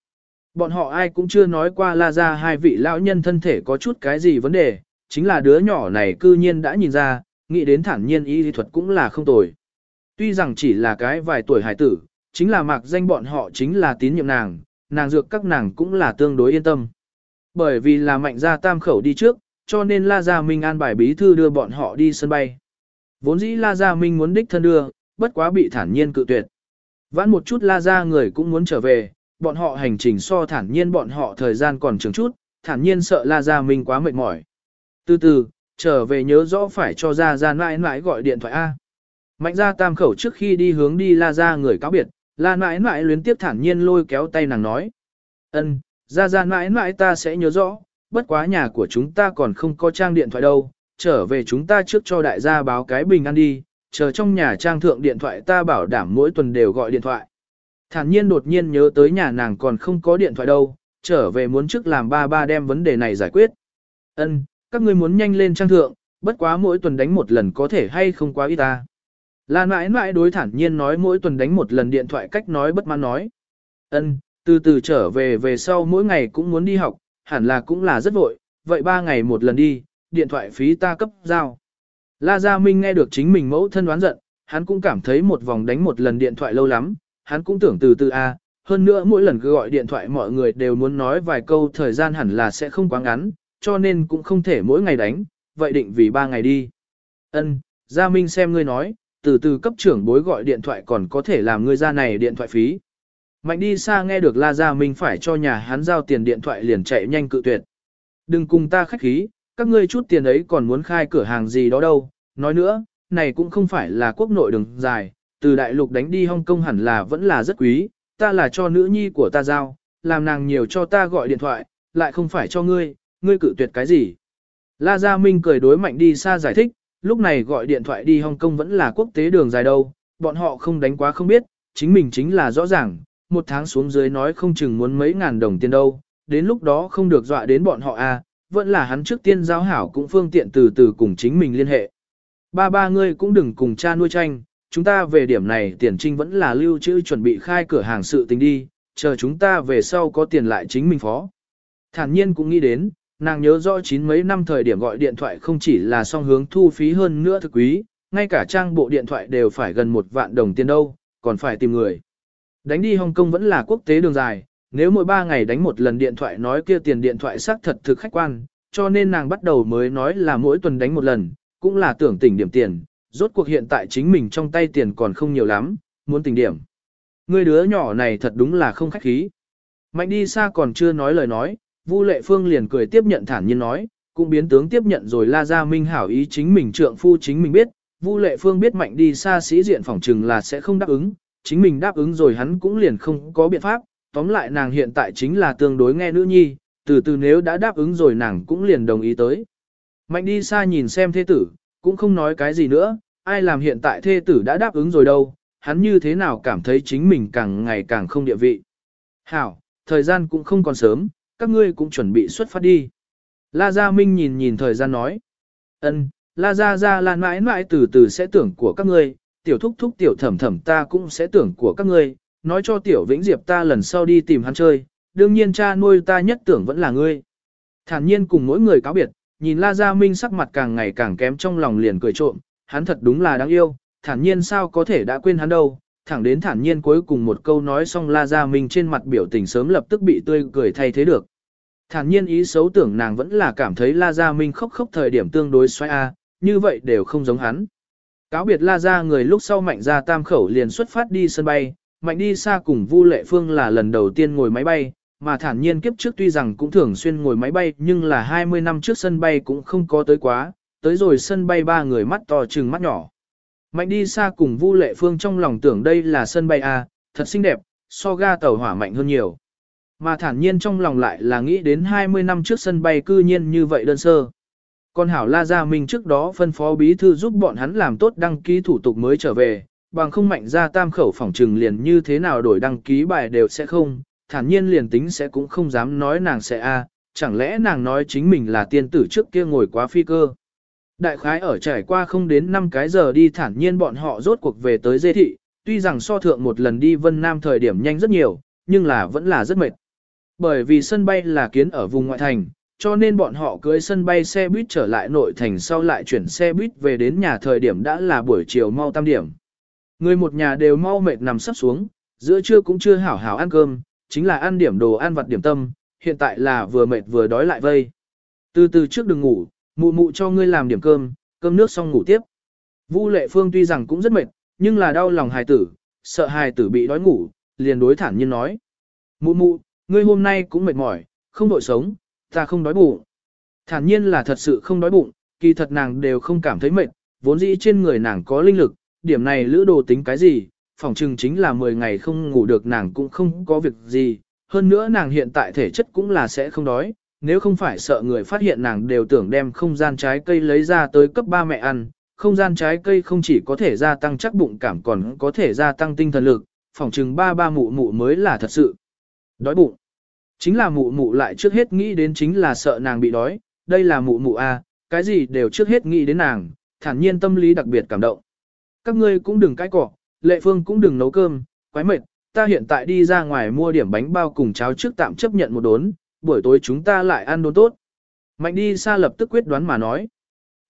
Bọn họ ai cũng chưa nói qua la ra hai vị lão nhân thân thể có chút cái gì vấn đề, chính là đứa nhỏ này cư nhiên đã nhìn ra, nghĩ đến thản nhiên y lý thuật cũng là không tồi. Tuy rằng chỉ là cái vài tuổi hải tử, chính là mạc danh bọn họ chính là tín nhiệm nàng, nàng dược các nàng cũng là tương đối yên tâm. Bởi vì là mạnh gia tam khẩu đi trước, cho nên La Gia Minh an bài bí thư đưa bọn họ đi sân bay. Vốn dĩ La Gia Minh muốn đích thân đưa, bất quá bị thản nhiên cự tuyệt. Vãn một chút La Gia người cũng muốn trở về, bọn họ hành trình so thản nhiên bọn họ thời gian còn trường chút, thản nhiên sợ La Gia Minh quá mệt mỏi. Từ từ, trở về nhớ rõ phải cho Gia Gia mãi mãi gọi điện thoại A. Mạnh ra tam khẩu trước khi đi hướng đi La Gia người cáo biệt, La mãi mãi luyến tiếp thản nhiên lôi kéo tay nàng nói. ân, Gia Gia mãi mãi ta sẽ nhớ rõ, bất quá nhà của chúng ta còn không có trang điện thoại đâu, trở về chúng ta trước cho đại gia báo cái bình ăn đi, chờ trong nhà trang thượng điện thoại ta bảo đảm mỗi tuần đều gọi điện thoại. Thản nhiên đột nhiên nhớ tới nhà nàng còn không có điện thoại đâu, trở về muốn trước làm ba ba đem vấn đề này giải quyết. Ân, các ngươi muốn nhanh lên trang thượng, bất quá mỗi tuần đánh một lần có thể hay không quá ít ta. Lan mãi mãi đối thản nhiên nói mỗi tuần đánh một lần điện thoại cách nói bất mãn nói. Ân, từ từ trở về về sau mỗi ngày cũng muốn đi học, hẳn là cũng là rất vội, vậy ba ngày một lần đi, điện thoại phí ta cấp giao. La Gia Minh nghe được chính mình mẫu thân đoán giận, hắn cũng cảm thấy một vòng đánh một lần điện thoại lâu lắm, hắn cũng tưởng từ từ a, hơn nữa mỗi lần cứ gọi điện thoại mọi người đều muốn nói vài câu thời gian hẳn là sẽ không quá ngắn, cho nên cũng không thể mỗi ngày đánh, vậy định vì ba ngày đi. Ân, Gia Minh xem ngươi nói, từ từ cấp trưởng bối gọi điện thoại còn có thể làm ngươi ra này điện thoại phí. Mạnh đi xa nghe được La Gia Minh phải cho nhà hắn giao tiền điện thoại liền chạy nhanh cự tuyệt. Đừng cùng ta khách khí, các ngươi chút tiền ấy còn muốn khai cửa hàng gì đó đâu. Nói nữa, này cũng không phải là quốc nội đường dài, từ đại lục đánh đi Hong Kong hẳn là vẫn là rất quý, ta là cho nữ nhi của ta giao, làm nàng nhiều cho ta gọi điện thoại, lại không phải cho ngươi, ngươi cự tuyệt cái gì. La Gia Minh cười đối mạnh đi xa giải thích, lúc này gọi điện thoại đi Hong Kong vẫn là quốc tế đường dài đâu, bọn họ không đánh quá không biết, chính mình chính là rõ ràng, một tháng xuống dưới nói không chừng muốn mấy ngàn đồng tiền đâu, đến lúc đó không được dọa đến bọn họ à, vẫn là hắn trước tiên giao hảo cũng phương tiện từ từ cùng chính mình liên hệ. Ba ba ngươi cũng đừng cùng cha nuôi tranh, chúng ta về điểm này tiền trinh vẫn là lưu trữ chuẩn bị khai cửa hàng sự tình đi, chờ chúng ta về sau có tiền lại chính mình phó. Thản nhiên cũng nghĩ đến, nàng nhớ rõ chín mấy năm thời điểm gọi điện thoại không chỉ là song hướng thu phí hơn nữa thực quý, ngay cả trang bộ điện thoại đều phải gần một vạn đồng tiền đâu, còn phải tìm người. Đánh đi Hồng Kông vẫn là quốc tế đường dài, nếu mỗi ba ngày đánh một lần điện thoại nói kia tiền điện thoại xác thật thực khách quan, cho nên nàng bắt đầu mới nói là mỗi tuần đánh một lần, cũng là tưởng tỉnh điểm tiền, rốt cuộc hiện tại chính mình trong tay tiền còn không nhiều lắm, muốn tỉnh điểm. Người đứa nhỏ này thật đúng là không khách khí. Mạnh đi xa còn chưa nói lời nói, Vu Lệ Phương liền cười tiếp nhận thản nhiên nói, cũng biến tướng tiếp nhận rồi la Gia minh hảo ý chính mình trượng phu chính mình biết, Vu Lệ Phương biết mạnh đi xa sĩ diện phỏng trừng là sẽ không đáp ứng, chính mình đáp ứng rồi hắn cũng liền không có biện pháp, tóm lại nàng hiện tại chính là tương đối nghe nữ nhi, từ từ nếu đã đáp ứng rồi nàng cũng liền đồng ý tới. Mạnh đi xa nhìn xem thế tử, cũng không nói cái gì nữa, ai làm hiện tại thê tử đã đáp ứng rồi đâu, hắn như thế nào cảm thấy chính mình càng ngày càng không địa vị. Hảo, thời gian cũng không còn sớm, các ngươi cũng chuẩn bị xuất phát đi. La Gia Minh nhìn nhìn thời gian nói. ân, La Gia Gia là mãi mãi từ từ sẽ tưởng của các ngươi, tiểu thúc thúc tiểu thẩm thẩm ta cũng sẽ tưởng của các ngươi, nói cho tiểu vĩnh diệp ta lần sau đi tìm hắn chơi, đương nhiên cha nuôi ta nhất tưởng vẫn là ngươi. Thản nhiên cùng mỗi người cáo biệt, nhìn La Gia Minh sắc mặt càng ngày càng kém trong lòng liền cười trộm, hắn thật đúng là đáng yêu, thản nhiên sao có thể đã quên hắn đâu, thẳng đến thản nhiên cuối cùng một câu nói xong La Gia Minh trên mặt biểu tình sớm lập tức bị tươi cười thay thế được. Thản nhiên ý xấu tưởng nàng vẫn là cảm thấy La Gia Minh khóc khóc thời điểm tương đối xoay a, à, như vậy đều không giống hắn. Cáo biệt La Gia người lúc sau mạnh gia tam khẩu liền xuất phát đi sân bay, mạnh đi xa cùng Vu Lệ Phương là lần đầu tiên ngồi máy bay, mà thản nhiên kiếp trước tuy rằng cũng thường xuyên ngồi máy bay nhưng là 20 năm trước sân bay cũng không có tới quá, tới rồi sân bay ba người mắt to trừng mắt nhỏ. Mạnh đi xa cùng Vu Lệ Phương trong lòng tưởng đây là sân bay A, thật xinh đẹp, so ga tàu hỏa mạnh hơn nhiều. Mà thản nhiên trong lòng lại là nghĩ đến 20 năm trước sân bay cư nhiên như vậy đơn sơ. Còn Hảo La Gia Minh trước đó phân phó bí thư giúp bọn hắn làm tốt đăng ký thủ tục mới trở về, bằng không mạnh ra tam khẩu phòng trừng liền như thế nào đổi đăng ký bài đều sẽ không, thản nhiên liền tính sẽ cũng không dám nói nàng sẽ a, chẳng lẽ nàng nói chính mình là tiên tử trước kia ngồi quá phi cơ. Đại khái ở trải qua không đến 5 cái giờ đi thản nhiên bọn họ rốt cuộc về tới dê thị, tuy rằng so thượng một lần đi Vân Nam thời điểm nhanh rất nhiều, nhưng là vẫn là rất mệt. Bởi vì sân bay là kiến ở vùng ngoại thành, cho nên bọn họ cưới sân bay xe buýt trở lại nội thành sau lại chuyển xe buýt về đến nhà thời điểm đã là buổi chiều mau tam điểm. Người một nhà đều mau mệt nằm sắp xuống, giữa trưa cũng chưa hảo hảo ăn cơm, chính là ăn điểm đồ ăn vặt điểm tâm, hiện tại là vừa mệt vừa đói lại vây. Từ từ trước đừng ngủ, mụ mụ cho ngươi làm điểm cơm, cơm nước xong ngủ tiếp. Vu lệ phương tuy rằng cũng rất mệt, nhưng là đau lòng hài tử, sợ hài tử bị đói ngủ, liền đối thản nhiên nói. Mụ mụ, ngươi hôm nay cũng mệt mỏi, không đội sống, ta không đói bụng. Thản nhiên là thật sự không đói bụng, kỳ thật nàng đều không cảm thấy mệt, vốn dĩ trên người nàng có linh lực, điểm này lữ đồ tính cái gì, phỏng chừng chính là 10 ngày không ngủ được nàng cũng không có việc gì, hơn nữa nàng hiện tại thể chất cũng là sẽ không đói, nếu không phải sợ người phát hiện nàng đều tưởng đem không gian trái cây lấy ra tới cấp ba mẹ ăn, không gian trái cây không chỉ có thể gia tăng chắc bụng cảm còn có thể gia tăng tinh thần lực, phỏng chừng ba ba mụ mụ mới là thật sự. Đói bụng. Chính là mụ mụ lại trước hết nghĩ đến chính là sợ nàng bị đói, đây là mụ mụ a, cái gì đều trước hết nghĩ đến nàng, thản nhiên tâm lý đặc biệt cảm động. Các ngươi cũng đừng cãi cọ, lệ phương cũng đừng nấu cơm, quái mệt, ta hiện tại đi ra ngoài mua điểm bánh bao cùng cháo trước tạm chấp nhận một đốn, buổi tối chúng ta lại ăn đốn tốt. Mạnh đi xa lập tức quyết đoán mà nói.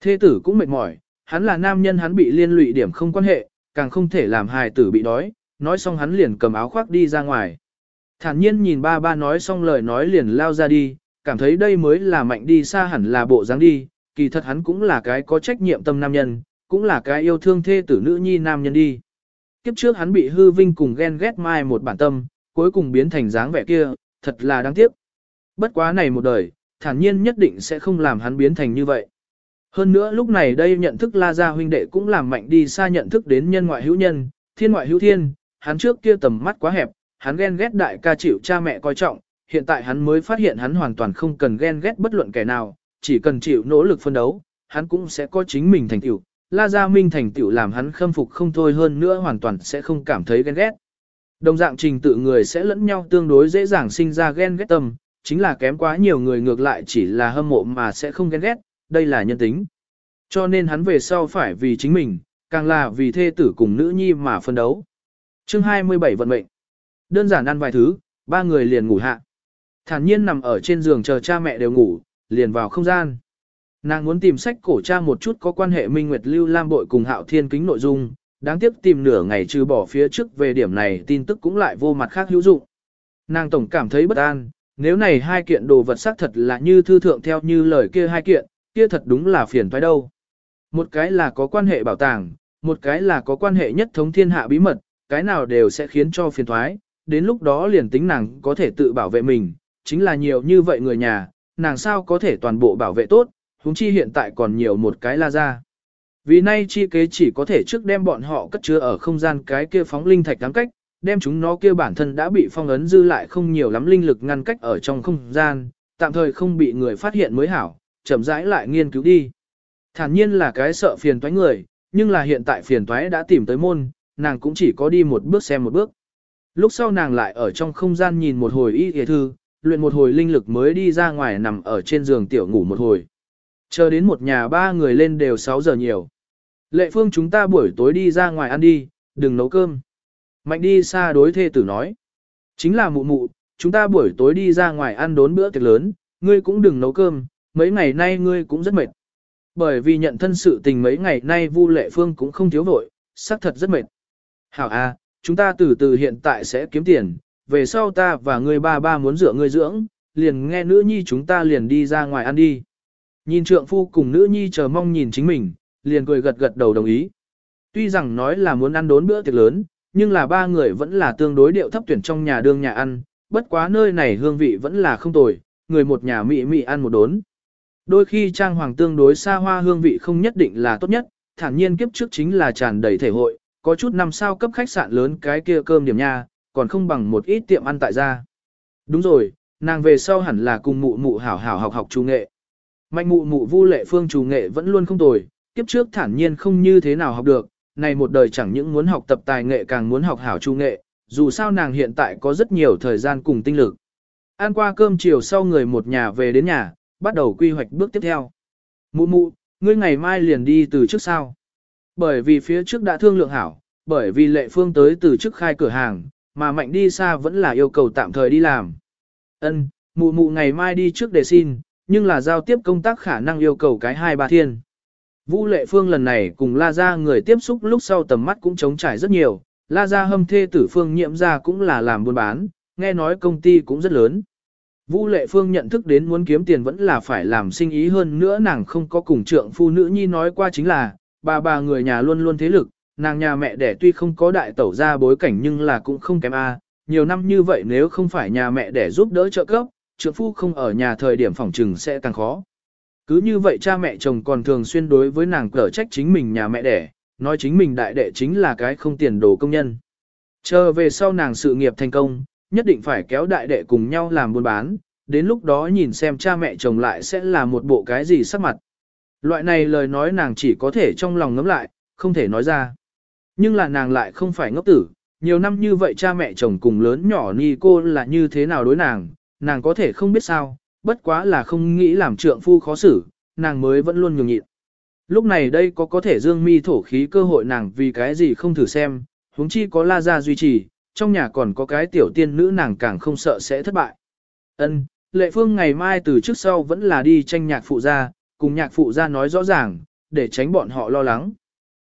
Thê tử cũng mệt mỏi, hắn là nam nhân hắn bị liên lụy điểm không quan hệ, càng không thể làm hài tử bị đói, nói xong hắn liền cầm áo khoác đi ra ngoài. Thản nhiên nhìn ba ba nói xong lời nói liền lao ra đi, cảm thấy đây mới là mạnh đi xa hẳn là bộ dáng đi, kỳ thật hắn cũng là cái có trách nhiệm tâm nam nhân, cũng là cái yêu thương thê tử nữ nhi nam nhân đi. Kiếp trước hắn bị hư vinh cùng ghen ghét mai một bản tâm, cuối cùng biến thành dáng vẻ kia, thật là đáng tiếc. Bất quá này một đời, thản nhiên nhất định sẽ không làm hắn biến thành như vậy. Hơn nữa lúc này đây nhận thức La Gia huynh đệ cũng làm mạnh đi xa nhận thức đến nhân ngoại hữu nhân, thiên ngoại hữu thiên, hắn trước kia tầm mắt quá hẹp, hắn ghen ghét đại ca chịu cha mẹ coi trọng, hiện tại hắn mới phát hiện hắn hoàn toàn không cần ghen ghét bất luận kẻ nào, chỉ cần chịu nỗ lực phân đấu, hắn cũng sẽ có chính mình thành tựu. La Gia Minh thành tựu làm hắn khâm phục không thôi hơn nữa hoàn toàn sẽ không cảm thấy ghen ghét. Đồng dạng trình tự người sẽ lẫn nhau tương đối dễ dàng sinh ra ghen ghét tâm, chính là kém quá nhiều người ngược lại chỉ là hâm mộ mà sẽ không ghen ghét, đây là nhân tính. Cho nên hắn về sau phải vì chính mình, càng là vì thê tử cùng nữ nhi mà phân đấu. Chương 27 vận mệnh. Đơn giản ăn vài thứ, ba người liền ngủ hạ. Thản nhiên nằm ở trên giường chờ cha mẹ đều ngủ, liền vào không gian. Nàng muốn tìm sách cổ cha một chút có quan hệ Minh Nguyệt Lưu Lam Bội cùng Hạo Thiên Kính nội dung, đáng tiếc tìm nửa ngày trừ bỏ phía trước về điểm này tin tức cũng lại vô mặt khác hữu dụng. Nàng tổng cảm thấy bất an, nếu này hai kiện đồ vật xác thật là như thư thượng theo như lời kia hai kiện, kia thật đúng là phiền toái đâu. Một cái là có quan hệ bảo tàng, một cái là có quan hệ nhất thống thiên hạ bí mật, cái nào đều sẽ khiến cho phiền toái, đến lúc đó liền tính nàng có thể tự bảo vệ mình, chính là nhiều như vậy người nhà, nàng sao có thể toàn bộ bảo vệ tốt, huống chi hiện tại còn nhiều một cái la ra. Vì nay chi kế chỉ có thể trước đem bọn họ cất chứa ở không gian cái kia phóng linh thạch đáng cách, đem chúng nó kia bản thân đã bị phong ấn dư lại không nhiều lắm linh lực ngăn cách ở trong không gian, tạm thời không bị người phát hiện mới hảo, chậm rãi lại nghiên cứu đi. Thản nhiên là cái sợ phiền toái người, nhưng là hiện tại phiền toái đã tìm tới môn, nàng cũng chỉ có đi một bước xem một bước. Lúc sau nàng lại ở trong không gian nhìn một hồi y hề thư, luyện một hồi linh lực mới đi ra ngoài nằm ở trên giường tiểu ngủ một hồi. Chờ đến một nhà ba người lên đều 6 giờ nhiều. Lệ phương chúng ta buổi tối đi ra ngoài ăn đi, đừng nấu cơm. Mạnh đi xa đối thê tử nói. Chính là mụ mụ, chúng ta buổi tối đi ra ngoài ăn đốn bữa tiệc lớn, ngươi cũng đừng nấu cơm, mấy ngày nay ngươi cũng rất mệt. Bởi vì nhận thân sự tình mấy ngày nay Vu Lệ Phương cũng không thiếu vội, xác thật rất mệt. Hảo a, chúng ta từ từ hiện tại sẽ kiếm tiền, về sau ta và ngươi ba ba muốn dựa ngươi dưỡng, liền nghe nữ nhi chúng ta liền đi ra ngoài ăn đi. Nhìn trượng phu cùng nữ nhi chờ mong nhìn chính mình, liền cười gật gật đầu đồng ý. Tuy rằng nói là muốn ăn đốn bữa tiệc lớn, nhưng là ba người vẫn là tương đối điệu thấp tuyển trong nhà đương nhà ăn, bất quá nơi này hương vị vẫn là không tồi, người một nhà mị mị ăn một đốn. Đôi khi trang hoàng tương đối xa hoa hương vị không nhất định là tốt nhất, thản nhiên kiếp trước chính là tràn đầy thể hội, có chút năm sao cấp khách sạn lớn cái kia cơm điểm nha, còn không bằng một ít tiệm ăn tại gia. Đúng rồi, nàng về sau hẳn là cùng mụ mụ hảo hảo học học chủ nghệ. Mạnh mụ mụ vu lệ phương chủ nghệ vẫn luôn không tồi, kiếp trước thản nhiên không như thế nào học được, này một đời chẳng những muốn học tập tài nghệ càng muốn học hảo chu nghệ, dù sao nàng hiện tại có rất nhiều thời gian cùng tinh lực. Ăn qua cơm chiều sau người một nhà về đến nhà, bắt đầu quy hoạch bước tiếp theo. Mụ mụ, ngươi ngày mai liền đi từ trước sao? Bởi vì phía trước đã thương lượng hảo, bởi vì lệ phương tới từ trước khai cửa hàng, mà mạnh đi xa vẫn là yêu cầu tạm thời đi làm. Ân, mụ mụ ngày mai đi trước để xin, nhưng là giao tiếp công tác khả năng yêu cầu cái hai ba thiên. Vũ lệ phương lần này cùng la Gia người tiếp xúc lúc sau tầm mắt cũng trống trải rất nhiều, la Gia hâm thê tử phương nhiễm ra cũng là làm buôn bán, nghe nói công ty cũng rất lớn. Vũ lệ phương nhận thức đến muốn kiếm tiền vẫn là phải làm sinh ý hơn nữa nàng không có cùng trượng phu nữ nhi nói qua chính là, bà bà người nhà luôn luôn thế lực, nàng nhà mẹ đẻ tuy không có đại tẩu ra bối cảnh nhưng là cũng không kém a. nhiều năm như vậy nếu không phải nhà mẹ đẻ giúp đỡ trợ cấp, trượng phu không ở nhà thời điểm phòng trừng sẽ càng khó. Cứ như vậy cha mẹ chồng còn thường xuyên đối với nàng cở trách chính mình nhà mẹ đẻ, nói chính mình đại đệ chính là cái không tiền đồ công nhân. Chờ về sau nàng sự nghiệp thành công, nhất định phải kéo đại đệ cùng nhau làm buôn bán, đến lúc đó nhìn xem cha mẹ chồng lại sẽ là một bộ cái gì sắc mặt. Loại này lời nói nàng chỉ có thể trong lòng ngấm lại, không thể nói ra. Nhưng là nàng lại không phải ngốc tử, nhiều năm như vậy cha mẹ chồng cùng lớn nhỏ ni cô là như thế nào đối nàng, nàng có thể không biết sao, bất quá là không nghĩ làm trượng phu khó xử, nàng mới vẫn luôn nhường nhịn. Lúc này đây có có thể dương mi thổ khí cơ hội nàng vì cái gì không thử xem, huống chi có la ra duy trì, trong nhà còn có cái tiểu tiên nữ nàng càng không sợ sẽ thất bại. Ân, Lệ Phương ngày mai từ trước sau vẫn là đi tranh nhạc phụ gia, cùng nhạc phụ gia nói rõ ràng, để tránh bọn họ lo lắng.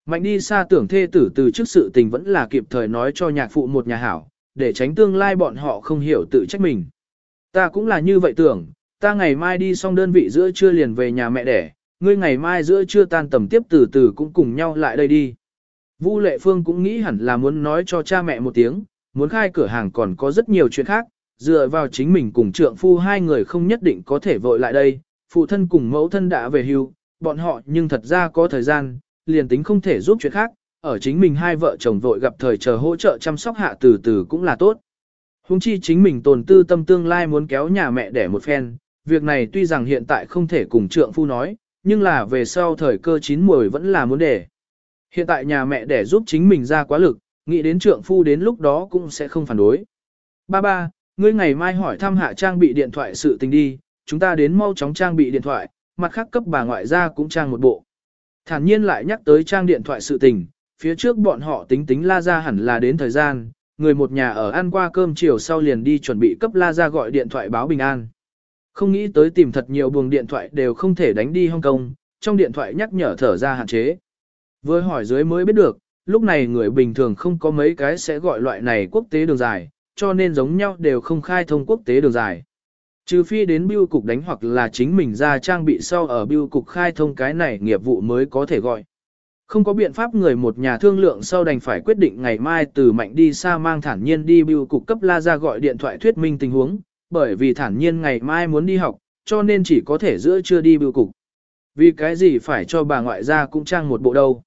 Mạnh đi xa tưởng thê tử từ trước sự tình vẫn là kịp thời nói cho nhạc phụ một nhà hảo, để tránh tương lai bọn họ không hiểu tự trách mình. Ta cũng là như vậy tưởng, ta ngày mai đi xong đơn vị giữa trưa liền về nhà mẹ đẻ, ngươi ngày mai giữa trưa tan tầm tiếp từ từ cũng cùng nhau lại đây đi. Vu Lệ Phương cũng nghĩ hẳn là muốn nói cho cha mẹ một tiếng, muốn khai cửa hàng còn có rất nhiều chuyện khác, dựa vào chính mình cùng trượng phu hai người không nhất định có thể vội lại đây, phụ thân cùng mẫu thân đã về hưu, bọn họ nhưng thật ra có thời gian, liền tính không thể giúp chuyện khác, ở chính mình hai vợ chồng vội gặp thời chờ hỗ trợ chăm sóc hạ từ từ cũng là tốt. Hùng chi chính mình tồn tư tâm tương lai muốn kéo nhà mẹ đẻ một phen, việc này tuy rằng hiện tại không thể cùng trượng phu nói, nhưng là về sau thời cơ chín muồi vẫn là muốn để. Hiện tại nhà mẹ để giúp chính mình ra quá lực, nghĩ đến trượng phu đến lúc đó cũng sẽ không phản đối. Ba ba, ngươi ngày mai hỏi thăm hạ trang bị điện thoại sự tình đi, chúng ta đến mau chóng trang bị điện thoại, mặt khác cấp bà ngoại ra cũng trang một bộ. Thản nhiên lại nhắc tới trang điện thoại sự tình, phía trước bọn họ tính tính la ra hẳn là đến thời gian, người một nhà ở ăn qua cơm chiều sau liền đi chuẩn bị cấp la ra gọi điện thoại báo bình an. Không nghĩ tới tìm thật nhiều buồng điện thoại đều không thể đánh đi Hong Kong, trong điện thoại nhắc nhở thở ra hạn chế. với hỏi dưới mới biết được, lúc này người bình thường không có mấy cái sẽ gọi loại này quốc tế đường dài, cho nên giống nhau đều không khai thông quốc tế đường dài. Trừ phi đến biêu cục đánh hoặc là chính mình ra trang bị sau ở biêu cục khai thông cái này nghiệp vụ mới có thể gọi. Không có biện pháp người một nhà thương lượng sau đành phải quyết định ngày mai từ mạnh đi xa mang thản nhiên đi biêu cục cấp la ra gọi điện thoại thuyết minh tình huống, bởi vì thản nhiên ngày mai muốn đi học, cho nên chỉ có thể giữa chưa đi bưu cục. Vì cái gì phải cho bà ngoại ra cũng trang một bộ đâu.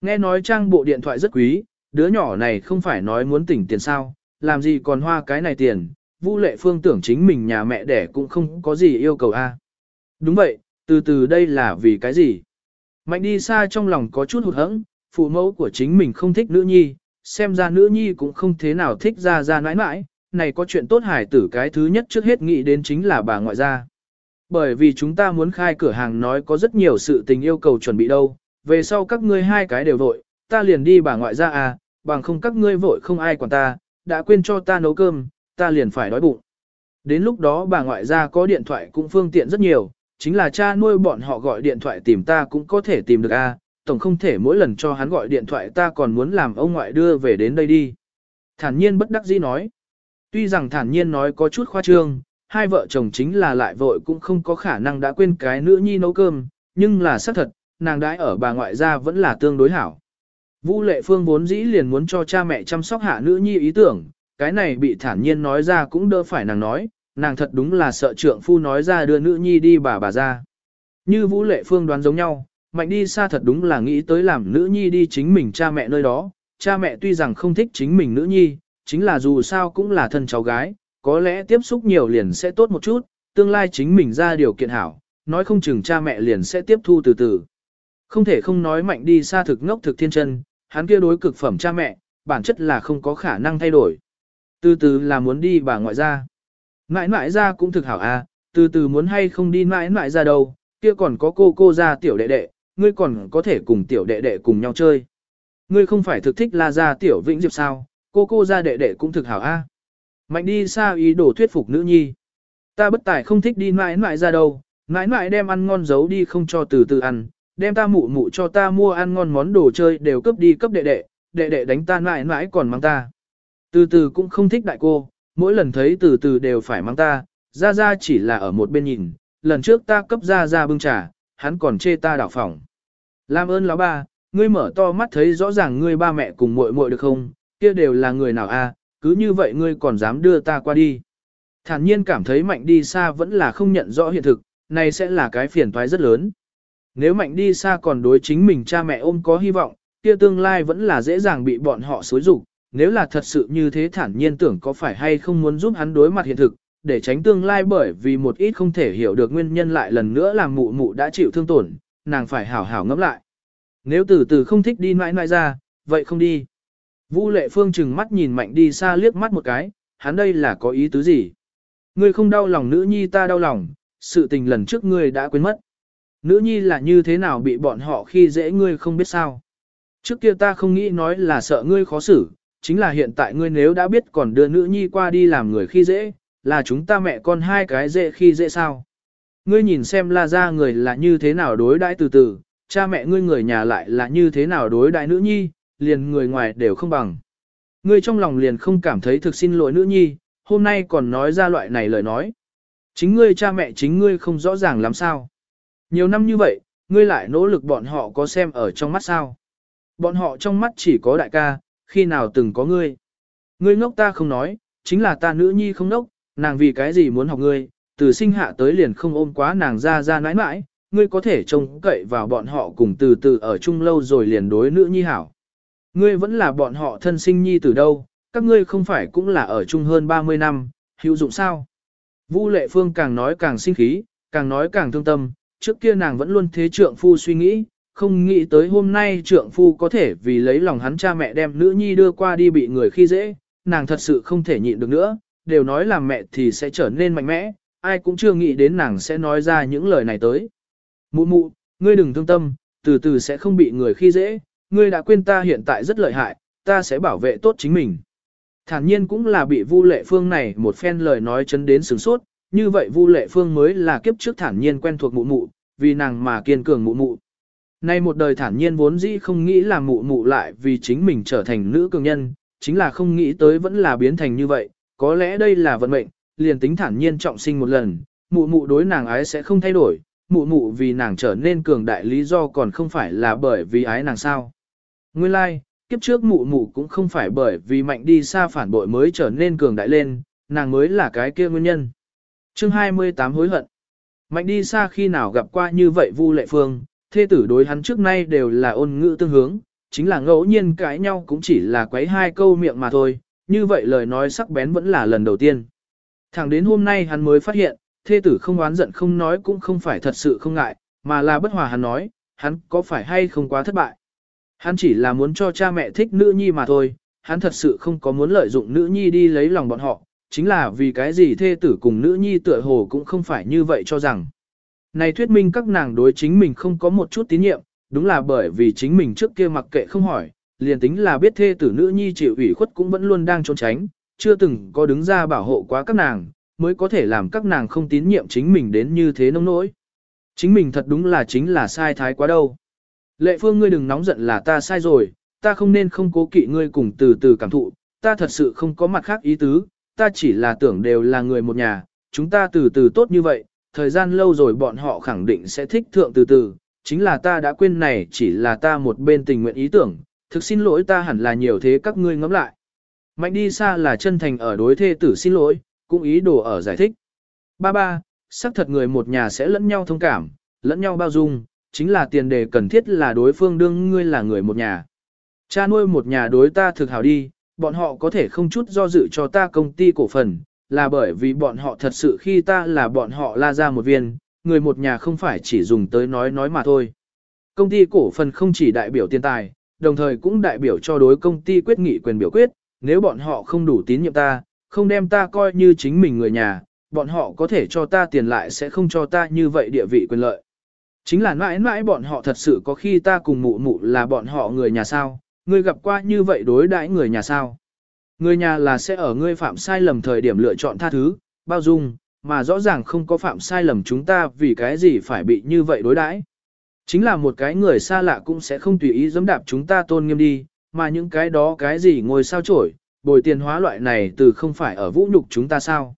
Nghe nói trang bộ điện thoại rất quý, đứa nhỏ này không phải nói muốn tỉnh tiền sao, làm gì còn hoa cái này tiền, Vu Lệ Phương tưởng chính mình nhà mẹ đẻ cũng không có gì yêu cầu a. Đúng vậy, từ từ đây là vì cái gì? Mạnh đi xa trong lòng có chút hụt hẫng, phụ mẫu của chính mình không thích nữ nhi, xem ra nữ nhi cũng không thế nào thích ra ra nãi nãi, này có chuyện tốt hải tử cái thứ nhất trước hết nghĩ đến chính là bà ngoại gia. Bởi vì chúng ta muốn khai cửa hàng nói có rất nhiều sự tình yêu cầu chuẩn bị đâu, về sau các ngươi hai cái đều vội, ta liền đi bà ngoại gia à, bằng không các ngươi vội không ai quản ta, đã quên cho ta nấu cơm, ta liền phải đói bụng. Đến lúc đó bà ngoại gia có điện thoại cũng phương tiện rất nhiều, chính là cha nuôi bọn họ gọi điện thoại tìm ta cũng có thể tìm được a, tổng không thể mỗi lần cho hắn gọi điện thoại ta còn muốn làm ông ngoại đưa về đến đây đi. Thản nhiên bất đắc dĩ nói. Tuy rằng thản nhiên nói có chút khoa trương, hai vợ chồng chính là lại vội cũng không có khả năng đã quên cái nữ nhi nấu cơm, nhưng là xác thật, nàng đãi ở bà ngoại gia vẫn là tương đối hảo. Vũ lệ phương vốn dĩ liền muốn cho cha mẹ chăm sóc hạ nữ nhi ý tưởng, cái này bị thản nhiên nói ra cũng đỡ phải nàng nói, nàng thật đúng là sợ trượng phu nói ra đưa nữ nhi đi bà bà ra. Như Vũ Lệ Phương đoán giống nhau, mạnh đi xa thật đúng là nghĩ tới làm nữ nhi đi chính mình cha mẹ nơi đó, cha mẹ tuy rằng không thích chính mình nữ nhi, chính là dù sao cũng là thân cháu gái, có lẽ tiếp xúc nhiều liền sẽ tốt một chút, tương lai chính mình ra điều kiện hảo, nói không chừng cha mẹ liền sẽ tiếp thu từ từ. Không thể không nói mạnh đi xa thực ngốc thực thiên chân, hắn kia đối cực phẩm cha mẹ, bản chất là không có khả năng thay đổi. Từ từ là muốn đi bà ngoại ra. Mãi mãi ra cũng thực hảo à, từ từ muốn hay không đi mãi mãi ra đâu, kia còn có cô cô ra tiểu đệ đệ, ngươi còn có thể cùng tiểu đệ đệ cùng nhau chơi. Ngươi không phải thực thích la ra tiểu vĩnh diệp sao, cô cô ra đệ đệ cũng thực hảo a. À. Mạnh đi xa ý đồ thuyết phục nữ nhi. Ta bất tài không thích đi mãi mãi ra đâu, mãi mãi đem ăn ngon giấu đi không cho từ từ ăn, đem ta mụ mụ cho ta mua ăn ngon món đồ chơi đều cấp đi cấp đệ đệ, đệ đệ đánh ta mãi mãi còn mang ta. Từ từ cũng không thích đại cô, mỗi lần thấy từ từ đều phải mang ta, ra ra chỉ là ở một bên nhìn, lần trước ta cấp ra ra bưng trà, hắn còn chê ta đảo phòng. Làm ơn lão ba, ngươi mở to mắt thấy rõ ràng ngươi ba mẹ cùng muội muội được không, kia đều là người nào a? cứ như vậy ngươi còn dám đưa ta qua đi. Thản nhiên cảm thấy mạnh đi xa vẫn là không nhận rõ hiện thực, này sẽ là cái phiền toái rất lớn. Nếu mạnh đi xa còn đối chính mình cha mẹ ôm có hy vọng, kia tương lai vẫn là dễ dàng bị bọn họ xối rục, nếu là thật sự như thế thản nhiên tưởng có phải hay không muốn giúp hắn đối mặt hiện thực, để tránh tương lai bởi vì một ít không thể hiểu được nguyên nhân lại lần nữa làm mụ mụ đã chịu thương tổn, nàng phải hảo hảo ngẫm lại. Nếu từ từ không thích đi mãi mãi ra, vậy không đi. Vũ lệ phương chừng mắt nhìn mạnh đi xa liếc mắt một cái, hắn đây là có ý tứ gì? Ngươi không đau lòng nữ nhi ta đau lòng, sự tình lần trước ngươi đã quên mất. Nữ nhi là như thế nào bị bọn họ khi dễ ngươi không biết sao. Trước kia ta không nghĩ nói là sợ ngươi khó xử, chính là hiện tại ngươi nếu đã biết còn đưa nữ nhi qua đi làm người khi dễ, là chúng ta mẹ con hai cái dễ khi dễ sao. Ngươi nhìn xem la ra người là như thế nào đối đãi từ từ, cha mẹ ngươi người nhà lại là như thế nào đối đãi nữ nhi, liền người ngoài đều không bằng. Ngươi trong lòng liền không cảm thấy thực xin lỗi nữ nhi, hôm nay còn nói ra loại này lời nói. Chính ngươi cha mẹ chính ngươi không rõ ràng làm sao. Nhiều năm như vậy, ngươi lại nỗ lực bọn họ có xem ở trong mắt sao. Bọn họ trong mắt chỉ có đại ca, khi nào từng có ngươi. Ngươi ngốc ta không nói, chính là ta nữ nhi không ngốc, nàng vì cái gì muốn học ngươi, từ sinh hạ tới liền không ôm quá nàng ra ra nãi nãi, ngươi có thể trông cậy vào bọn họ cùng từ từ ở chung lâu rồi liền đối nữ nhi hảo. Ngươi vẫn là bọn họ thân sinh nhi từ đâu, các ngươi không phải cũng là ở chung hơn 30 năm, hữu dụng sao? Vu lệ phương càng nói càng sinh khí, càng nói càng thương tâm, trước kia nàng vẫn luôn thế trượng phu suy nghĩ, không nghĩ tới hôm nay trượng phu có thể vì lấy lòng hắn cha mẹ đem nữ nhi đưa qua đi bị người khi dễ, nàng thật sự không thể nhịn được nữa, đều nói làm mẹ thì sẽ trở nên mạnh mẽ, ai cũng chưa nghĩ đến nàng sẽ nói ra những lời này tới. Mụ mụ, ngươi đừng thương tâm, từ từ sẽ không bị người khi dễ, ngươi đã quên ta hiện tại rất lợi hại, ta sẽ bảo vệ tốt chính mình. Thản nhiên cũng là bị Vu Lệ Phương này một phen lời nói chấn đến sửng sốt, như vậy Vu Lệ Phương mới là kiếp trước thản nhiên quen thuộc mụ mụ, vì nàng mà kiên cường mụ mụ. Nay một đời thản nhiên vốn dĩ không nghĩ là mụ mụ lại vì chính mình trở thành nữ cường nhân, chính là không nghĩ tới vẫn là biến thành như vậy, có lẽ đây là vận mệnh, liền tính thản nhiên trọng sinh một lần, mụ mụ đối nàng ái sẽ không thay đổi, mụ mụ vì nàng trở nên cường đại lý do còn không phải là bởi vì ái nàng sao. Nguyên lai, like, kiếp trước mụ mụ cũng không phải bởi vì mạnh đi xa phản bội mới trở nên cường đại lên, nàng mới là cái kia nguyên nhân. chương 28 hối hận. Mạnh đi xa khi nào gặp qua như vậy Vu Lệ Phương, thê tử đối hắn trước nay đều là ôn ngữ tương hướng, chính là ngẫu nhiên cãi nhau cũng chỉ là quấy hai câu miệng mà thôi, như vậy lời nói sắc bén vẫn là lần đầu tiên. Thẳng đến hôm nay hắn mới phát hiện, thê tử không oán giận không nói cũng không phải thật sự không ngại, mà là bất hòa hắn nói, hắn có phải hay không quá thất bại. Hắn chỉ là muốn cho cha mẹ thích nữ nhi mà thôi, hắn thật sự không có muốn lợi dụng nữ nhi đi lấy lòng bọn họ, chính là vì cái gì thê tử cùng nữ nhi tựa hồ cũng không phải như vậy cho rằng. Này thuyết minh các nàng đối chính mình không có một chút tín nhiệm, đúng là bởi vì chính mình trước kia mặc kệ không hỏi, liền tính là biết thê tử nữ nhi chịu ủy khuất cũng vẫn luôn đang trốn tránh, chưa từng có đứng ra bảo hộ quá các nàng, mới có thể làm các nàng không tín nhiệm chính mình đến như thế nông nỗi. Chính mình thật đúng là chính là sai thái quá đâu. Lệ phương ngươi đừng nóng giận là ta sai rồi, ta không nên không cố kỵ ngươi cùng từ từ cảm thụ, ta thật sự không có mặt khác ý tứ, ta chỉ là tưởng đều là người một nhà, chúng ta từ từ tốt như vậy, thời gian lâu rồi bọn họ khẳng định sẽ thích thượng từ từ, chính là ta đã quên này chỉ là ta một bên tình nguyện ý tưởng, thực xin lỗi ta hẳn là nhiều thế các ngươi ngẫm lại. Mạnh đi xa là chân thành ở đối thê tử xin lỗi, cũng ý đồ ở giải thích. Ba ba, xác thật người một nhà sẽ lẫn nhau thông cảm, lẫn nhau bao dung, chính là tiền đề cần thiết là đối phương đương ngươi là người một nhà. Cha nuôi một nhà đối ta thực hảo đi, bọn họ có thể không chút do dự cho ta công ty cổ phần, là bởi vì bọn họ thật sự khi ta là bọn họ la ra một viên, người một nhà không phải chỉ dùng tới nói nói mà thôi. Công ty cổ phần không chỉ đại biểu tiền tài, đồng thời cũng đại biểu cho đối công ty quyết nghị quyền biểu quyết, nếu bọn họ không đủ tín nhiệm ta, không đem ta coi như chính mình người nhà, bọn họ có thể cho ta tiền lại sẽ không cho ta như vậy địa vị quyền lợi. Chính là mãi mãi bọn họ thật sự có khi ta cùng mụ mụ là bọn họ người nhà sao, ngươi gặp qua như vậy đối đãi người nhà sao. Người nhà là sẽ ở ngươi phạm sai lầm thời điểm lựa chọn tha thứ, bao dung, mà rõ ràng không có phạm sai lầm chúng ta vì cái gì phải bị như vậy đối đãi. Chính là một cái người xa lạ cũng sẽ không tùy ý giẫm đạp chúng ta tôn nghiêm đi, mà những cái đó cái gì ngồi sao chổi, bồi tiền hóa loại này từ không phải ở vũ nhục chúng ta sao.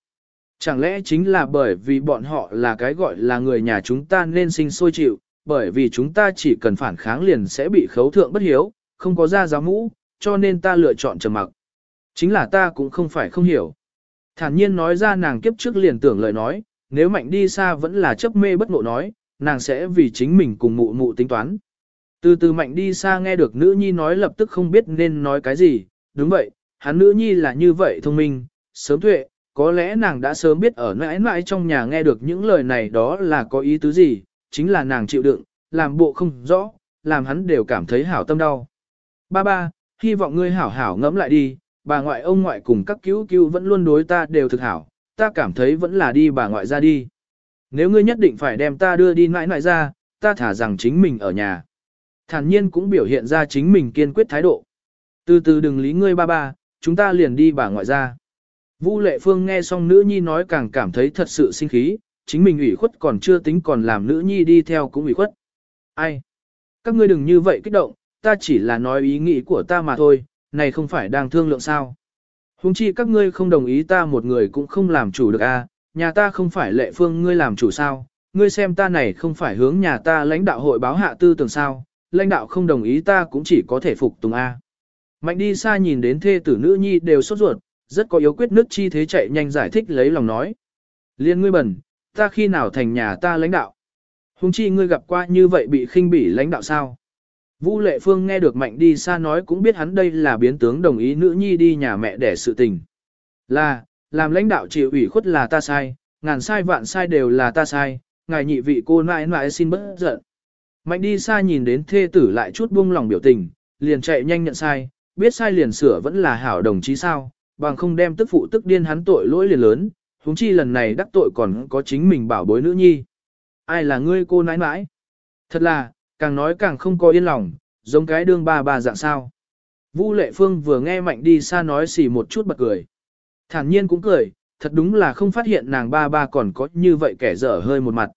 Chẳng lẽ chính là bởi vì bọn họ là cái gọi là người nhà chúng ta nên sinh sôi chịu, bởi vì chúng ta chỉ cần phản kháng liền sẽ bị khấu thượng bất hiếu, không có ra giáo mũ, cho nên ta lựa chọn trầm mặc. Chính là ta cũng không phải không hiểu. Thản nhiên nói ra nàng kiếp trước liền tưởng lời nói, nếu mạnh đi xa vẫn là chấp mê bất ngộ nói, nàng sẽ vì chính mình cùng mụ mụ tính toán. Từ từ mạnh đi xa nghe được nữ nhi nói lập tức không biết nên nói cái gì, đúng vậy, hắn nữ nhi là như vậy thông minh, sớm tuệ, có lẽ nàng đã sớm biết ở mãi mãi trong nhà nghe được những lời này đó là có ý tứ gì, chính là nàng chịu đựng, làm bộ không rõ, làm hắn đều cảm thấy hảo tâm đau. Ba ba, hy vọng ngươi hảo hảo ngẫm lại đi, bà ngoại ông ngoại cùng các cứu cứu vẫn luôn đối ta đều thực hảo, ta cảm thấy vẫn là đi bà ngoại ra đi. Nếu ngươi nhất định phải đem ta đưa đi mãi mãi ra, ta thả rằng chính mình ở nhà. Thản nhiên cũng biểu hiện ra chính mình kiên quyết thái độ. Từ từ đừng lý ngươi ba ba, chúng ta liền đi bà ngoại ra. Vu Lệ Phương nghe xong nữ nhi nói càng cảm thấy thật sự sinh khí, chính mình ủy khuất còn chưa tính còn làm nữ nhi đi theo cũng ủy khuất. Ai? Các ngươi đừng như vậy kích động, ta chỉ là nói ý nghĩ của ta mà thôi, này không phải đang thương lượng sao. Huống chi các ngươi không đồng ý ta một người cũng không làm chủ được a, à, nhà ta không phải lệ phương ngươi làm chủ sao, ngươi xem ta này không phải hướng nhà ta lãnh đạo hội báo hạ tư tưởng sao, lãnh đạo không đồng ý ta cũng chỉ có thể phục tùng a. Mạnh đi xa nhìn đến thê tử nữ nhi đều sốt ruột, rất có yếu quyết nước chi thế chạy nhanh giải thích lấy lòng nói. Liên ngươi bẩn, ta khi nào thành nhà ta lãnh đạo? Hùng chi ngươi gặp qua như vậy bị khinh bỉ lãnh đạo sao? Vũ Lệ Phương nghe được Mạnh đi xa nói cũng biết hắn đây là biến tướng đồng ý nữ nhi đi nhà mẹ để sự tình. Là, làm lãnh đạo chịu ủy khuất là ta sai, ngàn sai vạn sai đều là ta sai, ngài nhị vị cô nãi nãi xin bớt giận. Mạnh đi xa nhìn đến thê tử lại chút buông lòng biểu tình, liền chạy nhanh nhận sai, biết sai liền sửa vẫn là hảo đồng chí sao, bằng không đem tức phụ tức điên hắn tội lỗi liền lớn, huống chi lần này đắc tội còn có chính mình bảo bối nữ nhi. Ai là ngươi cô nãi nãi? Thật là, càng nói càng không có yên lòng, giống cái đương ba ba dạng sao. Vu Lệ Phương vừa nghe Mạnh đi xa nói xì một chút bật cười. Thản nhiên cũng cười, thật đúng là không phát hiện nàng ba ba còn có như vậy kẻ dở hơi một mặt.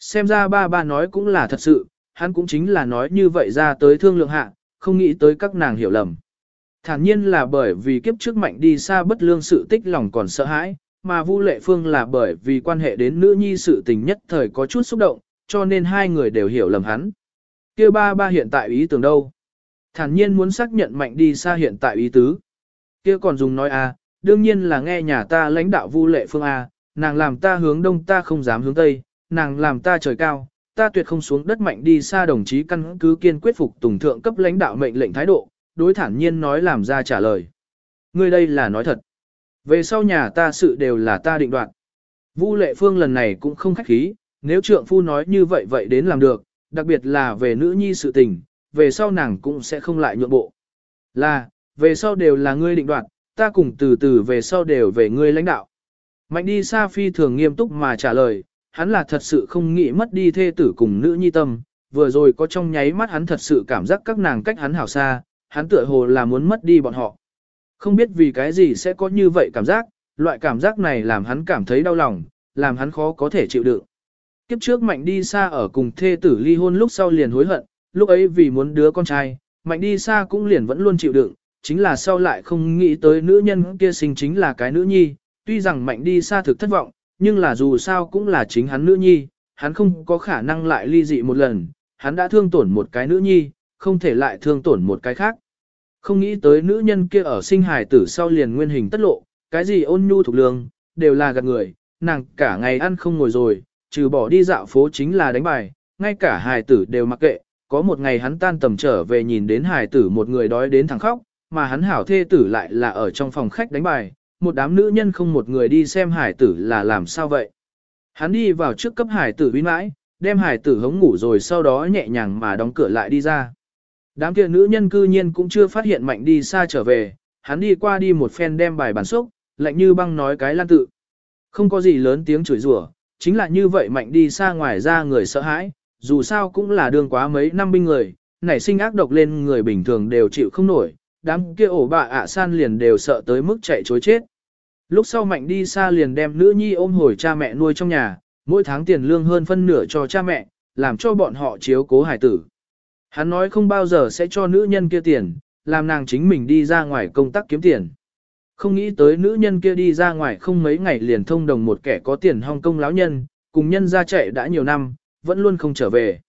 Xem ra ba ba nói cũng là thật sự, hắn cũng chính là nói như vậy ra tới thương lượng hạ, không nghĩ tới các nàng hiểu lầm. Thản nhiên là bởi vì kiếp trước mạnh đi xa bất lương sự tích lòng còn sợ hãi, mà Vu Lệ Phương là bởi vì quan hệ đến nữ nhi sự tình nhất thời có chút xúc động, cho nên hai người đều hiểu lầm hắn. Kia ba ba hiện tại ý tưởng đâu? Thản nhiên muốn xác nhận mạnh đi xa hiện tại ý tứ. Kia còn dùng nói a, à, đương nhiên là nghe nhà ta lãnh đạo Vu Lệ Phương a, à, nàng làm ta hướng đông ta không dám hướng tây, nàng làm ta trời cao, ta tuyệt không xuống đất mạnh đi xa đồng chí căn cứ kiên quyết phục tùng thượng cấp lãnh đạo mệnh lệnh thái độ, đối thản nhiên nói làm ra trả lời. Ngươi đây là nói thật. Về sau nhà ta sự đều là ta định đoạt. Vu Lệ Phương lần này cũng không khách khí, nếu trượng phu nói như vậy vậy đến làm được, đặc biệt là về nữ nhi sự tình, về sau nàng cũng sẽ không lại nhượng bộ. Là, về sau đều là ngươi định đoạt, ta cùng từ từ về sau đều về ngươi lãnh đạo. Mạnh đi Sa Phi thường nghiêm túc mà trả lời, hắn là thật sự không nghĩ mất đi thê tử cùng nữ nhi tâm, vừa rồi có trong nháy mắt hắn thật sự cảm giác các nàng cách hắn hảo xa, hắn tựa hồ là muốn mất đi bọn họ. Không biết vì cái gì sẽ có như vậy cảm giác, loại cảm giác này làm hắn cảm thấy đau lòng, làm hắn khó có thể chịu đựng. Kiếp trước Mạnh đi xa ở cùng thê tử ly hôn lúc sau liền hối hận, lúc ấy vì muốn đứa con trai, Mạnh đi xa cũng liền vẫn luôn chịu đựng, chính là sau lại không nghĩ tới nữ nhân kia sinh chính là cái nữ nhi, tuy rằng Mạnh đi xa thực thất vọng, nhưng là dù sao cũng là chính hắn nữ nhi, hắn không có khả năng lại ly dị một lần, hắn đã thương tổn một cái nữ nhi, không thể lại thương tổn một cái khác. Không nghĩ tới nữ nhân kia ở sinh hài tử sau liền nguyên hình tất lộ, cái gì ôn nhu thuộc lương, đều là gạt người, nàng cả ngày ăn không ngồi rồi, trừ bỏ đi dạo phố chính là đánh bài, ngay cả hài tử đều mặc kệ, có một ngày hắn tan tầm trở về nhìn đến hài tử một người đói đến thẳng khóc, mà hắn hảo thê tử lại là ở trong phòng khách đánh bài, một đám nữ nhân không một người đi xem hài tử là làm sao vậy. Hắn đi vào trước cấp hài tử uy mãi, đem hài tử hống ngủ rồi sau đó nhẹ nhàng mà đóng cửa lại đi ra. Đám kia nữ nhân cư nhiên cũng chưa phát hiện mạnh đi xa trở về, hắn đi qua đi một phen đem bài bản xúc, lạnh như băng nói cái lan tự. Không có gì lớn tiếng chửi rủa, chính là như vậy mạnh đi xa ngoài ra người sợ hãi, dù sao cũng là đường quá mấy năm binh người, nảy sinh ác độc lên người bình thường đều chịu không nổi, đám kia ổ bà ạ san liền đều sợ tới mức chạy chối chết. Lúc sau mạnh đi xa liền đem nữ nhi ôm hồi cha mẹ nuôi trong nhà, mỗi tháng tiền lương hơn phân nửa cho cha mẹ, làm cho bọn họ chiếu cố hải tử. Hắn nói không bao giờ sẽ cho nữ nhân kia tiền, làm nàng chính mình đi ra ngoài công tác kiếm tiền. Không nghĩ tới nữ nhân kia đi ra ngoài không mấy ngày liền thông đồng một kẻ có tiền Hong Kong láo nhân, cùng nhân ra chạy đã nhiều năm, vẫn luôn không trở về.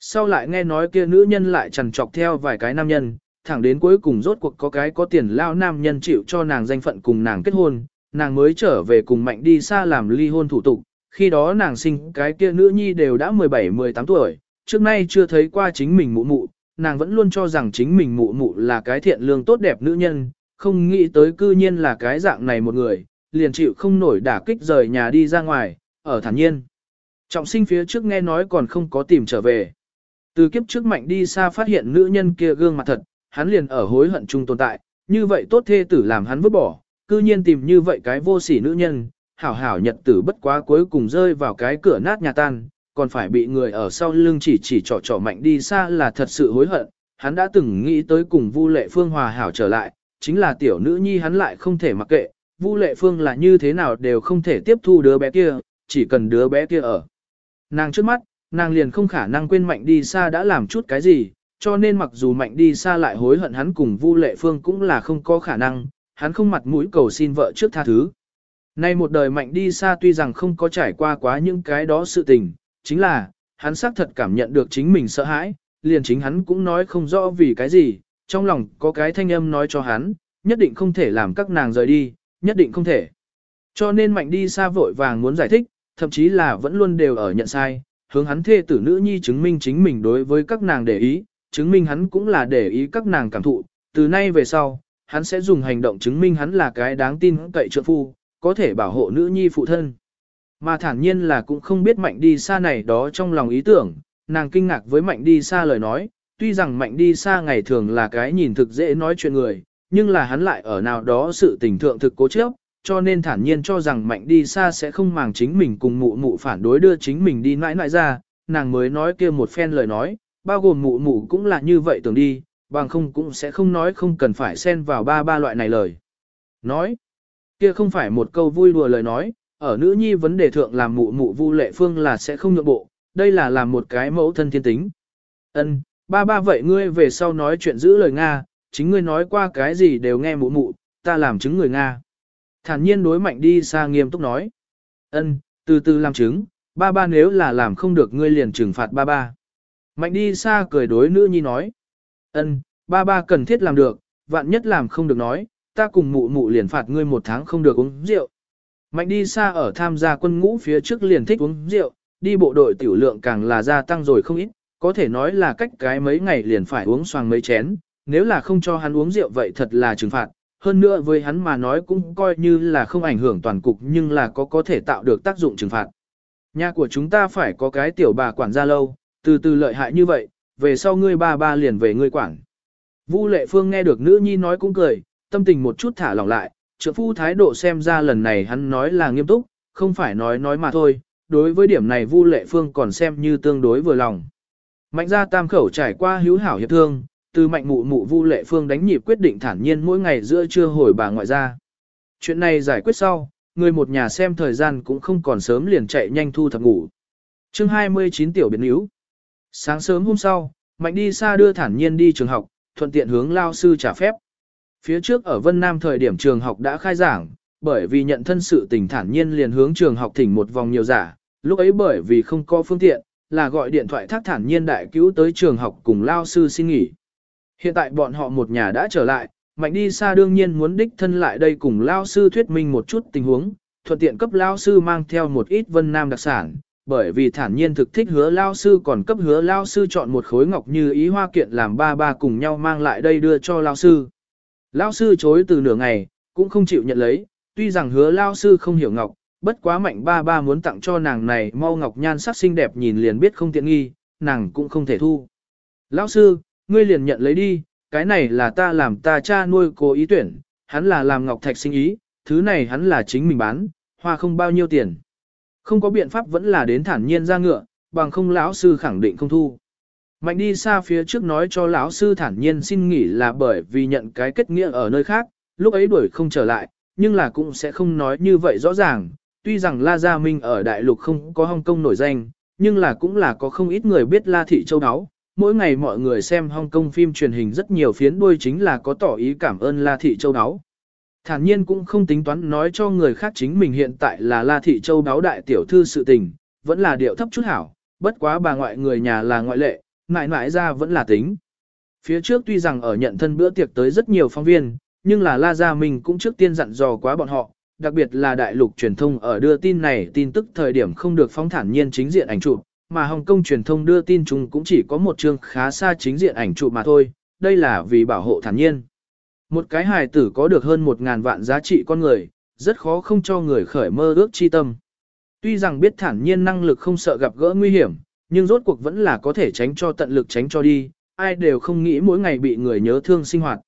Sau lại nghe nói kia nữ nhân lại trằn trọc theo vài cái nam nhân, thẳng đến cuối cùng rốt cuộc có cái có tiền lao nam nhân chịu cho nàng danh phận cùng nàng kết hôn, nàng mới trở về cùng mạnh đi xa làm ly hôn thủ tục, khi đó nàng sinh cái kia nữ nhi đều đã 17-18 tuổi, trước nay chưa thấy qua chính mình mụ mụ, nàng vẫn luôn cho rằng chính mình mụ mụ là cái thiện lương tốt đẹp nữ nhân, không nghĩ tới cư nhiên là cái dạng này một người, liền chịu không nổi đả kích rời nhà đi ra ngoài, ở thản nhiên. Trọng sinh phía trước nghe nói còn không có tìm trở về. Từ kiếp trước mạnh đi xa phát hiện nữ nhân kia gương mặt thật, hắn liền ở hối hận chung tồn tại, như vậy tốt thê tử làm hắn vứt bỏ, cư nhiên tìm như vậy cái vô sỉ nữ nhân, hảo hảo nhật tử bất quá cuối cùng rơi vào cái cửa nát nhà tan, còn phải bị người ở sau lưng chỉ chỉ trỏ trỏ mạnh đi xa là thật sự hối hận, hắn đã từng nghĩ tới cùng Vu Lệ Phương hòa hảo trở lại, chính là tiểu nữ nhi hắn lại không thể mặc kệ, Vu Lệ Phương là như thế nào đều không thể tiếp thu đứa bé kia, chỉ cần đứa bé kia ở. Nàng trước mắt, nàng liền không khả năng quên mạnh đi xa đã làm chút cái gì, cho nên mặc dù mạnh đi xa lại hối hận hắn cùng Vu Lệ Phương cũng là không có khả năng, hắn không mặt mũi cầu xin vợ trước tha thứ. Nay một đời mạnh đi xa tuy rằng không có trải qua quá những cái đó sự tình, chính là, hắn xác thật cảm nhận được chính mình sợ hãi, liền chính hắn cũng nói không rõ vì cái gì, trong lòng có cái thanh âm nói cho hắn, nhất định không thể làm các nàng rời đi, nhất định không thể. Cho nên mạnh đi xa vội vàng muốn giải thích, thậm chí là vẫn luôn đều ở nhận sai, hướng hắn thê tử nữ nhi chứng minh chính mình đối với các nàng để ý, chứng minh hắn cũng là để ý các nàng cảm thụ, từ nay về sau, hắn sẽ dùng hành động chứng minh hắn là cái đáng tin cậy trượng phu, có thể bảo hộ nữ nhi phụ thân. Mà thản nhiên là cũng không biết mạnh đi xa này đó trong lòng ý tưởng, nàng kinh ngạc với mạnh đi xa lời nói, tuy rằng mạnh đi xa ngày thường là cái nhìn thực dễ nói chuyện người, nhưng là hắn lại ở nào đó sự tình thượng thực cố chấp, cho nên thản nhiên cho rằng mạnh đi xa sẽ không màng chính mình cùng mụ mụ phản đối đưa chính mình đi nãi nãi ra, nàng mới nói kia một phen lời nói, bao gồm mụ mụ cũng là như vậy tưởng đi, bằng không cũng sẽ không nói không cần phải xen vào ba ba loại này lời. Nói, kia không phải một câu vui đùa lời nói, ở nữ nhi vấn đề thượng làm mụ mụ vu lệ phương là sẽ không nhượng bộ, đây là làm một cái mẫu thân thiên tính. Ân, ba ba vậy ngươi về sau nói chuyện giữ lời Nga, chính ngươi nói qua cái gì đều nghe mụ mụ, ta làm chứng người Nga. Thản nhiên đối mạnh đi xa nghiêm túc nói. Ân, từ từ làm chứng, ba ba nếu là làm không được ngươi liền trừng phạt ba ba. Mạnh đi xa cười đối nữ nhi nói. Ân, ba ba cần thiết làm được, vạn nhất làm không được nói, ta cùng mụ mụ liền phạt ngươi một tháng không được uống rượu. Mạnh đi xa ở tham gia quân ngũ phía trước liền thích uống rượu, đi bộ đội tiểu lượng càng là gia tăng rồi không ít, có thể nói là cách cái mấy ngày liền phải uống xoàng mấy chén, nếu là không cho hắn uống rượu vậy thật là trừng phạt, hơn nữa với hắn mà nói cũng coi như là không ảnh hưởng toàn cục nhưng là có có thể tạo được tác dụng trừng phạt. Nhà của chúng ta phải có cái tiểu bà quản gia lâu, từ từ lợi hại như vậy, về sau ngươi ba ba liền về ngươi quản. Vu lệ phương nghe được nữ nhi nói cũng cười, tâm tình một chút thả lỏng lại, trượng phu thái độ xem ra lần này hắn nói là nghiêm túc, không phải nói nói mà thôi, đối với điểm này Vu lệ phương còn xem như tương đối vừa lòng. Mạnh gia tam khẩu trải qua hữu hảo hiệp thương, từ mạnh mụ mụ Vu lệ phương đánh nhịp quyết định thản nhiên mỗi ngày giữa trưa hồi bà ngoại ra. Chuyện này giải quyết sau, người một nhà xem thời gian cũng không còn sớm liền chạy nhanh thu thập ngủ. chương 29 tiểu biến yếu. Sáng sớm hôm sau, Mạnh đi xa đưa thản nhiên đi trường học, thuận tiện hướng lao sư trả phép. Phía trước ở Vân Nam thời điểm trường học đã khai giảng, bởi vì nhận thân sự tình thản nhiên liền hướng trường học thỉnh một vòng nhiều giả, lúc ấy bởi vì không có phương tiện, là gọi điện thoại thác thản nhiên đại cứu tới trường học cùng lao sư xin nghỉ. Hiện tại bọn họ một nhà đã trở lại, Mạnh đi xa đương nhiên muốn đích thân lại đây cùng lao sư thuyết minh một chút tình huống, thuận tiện cấp lao sư mang theo một ít Vân Nam đặc sản, bởi vì thản nhiên thực thích hứa lao sư còn cấp hứa lao sư chọn một khối ngọc như ý hoa kiện làm ba ba cùng nhau mang lại đây đưa cho lao sư. Lao sư chối từ nửa ngày, cũng không chịu nhận lấy, tuy rằng hứa lao sư không hiểu ngọc, bất quá mạnh ba ba muốn tặng cho nàng này mau ngọc nhan sắc xinh đẹp nhìn liền biết không tiện nghi, nàng cũng không thể thu. Lao sư, ngươi liền nhận lấy đi, cái này là ta làm ta cha nuôi cố ý tuyển, hắn là làm ngọc thạch sinh ý, thứ này hắn là chính mình bán, hoa không bao nhiêu tiền. Không có biện pháp vẫn là đến thản nhiên ra ngựa, bằng không lão sư khẳng định không thu. Mạnh đi xa phía trước nói cho lão sư thản nhiên xin nghỉ là bởi vì nhận cái kết nghĩa ở nơi khác, lúc ấy đuổi không trở lại, nhưng là cũng sẽ không nói như vậy rõ ràng. Tuy rằng La Gia Minh ở đại lục không có Hong Kong nổi danh, nhưng là cũng là có không ít người biết La Thị Châu Đáo. Mỗi ngày mọi người xem Hong Kong phim truyền hình rất nhiều phiến đuôi chính là có tỏ ý cảm ơn La Thị Châu Đáo. Thản nhiên cũng không tính toán nói cho người khác chính mình hiện tại là La Thị Châu đáo đại tiểu thư sự tình, vẫn là điệu thấp chút hảo, bất quá bà ngoại người nhà là ngoại lệ, mãi mãi ra vẫn là tính. Phía trước tuy rằng ở nhận thân bữa tiệc tới rất nhiều phóng viên, nhưng là La Gia Minh cũng trước tiên dặn dò quá bọn họ, đặc biệt là đại lục truyền thông ở đưa tin này tin tức thời điểm không được phóng thản nhiên chính diện ảnh chụp, mà Hồng Kông truyền thông đưa tin chúng cũng chỉ có một chương khá xa chính diện ảnh chụp mà thôi, đây là vì bảo hộ thản nhiên. Một cái hài tử có được hơn một ngàn vạn giá trị con người, rất khó không cho người khởi mơ ước chi tâm. Tuy rằng biết thản nhiên năng lực không sợ gặp gỡ nguy hiểm, nhưng rốt cuộc vẫn là có thể tránh cho tận lực tránh cho đi, ai đều không nghĩ mỗi ngày bị người nhớ thương sinh hoạt.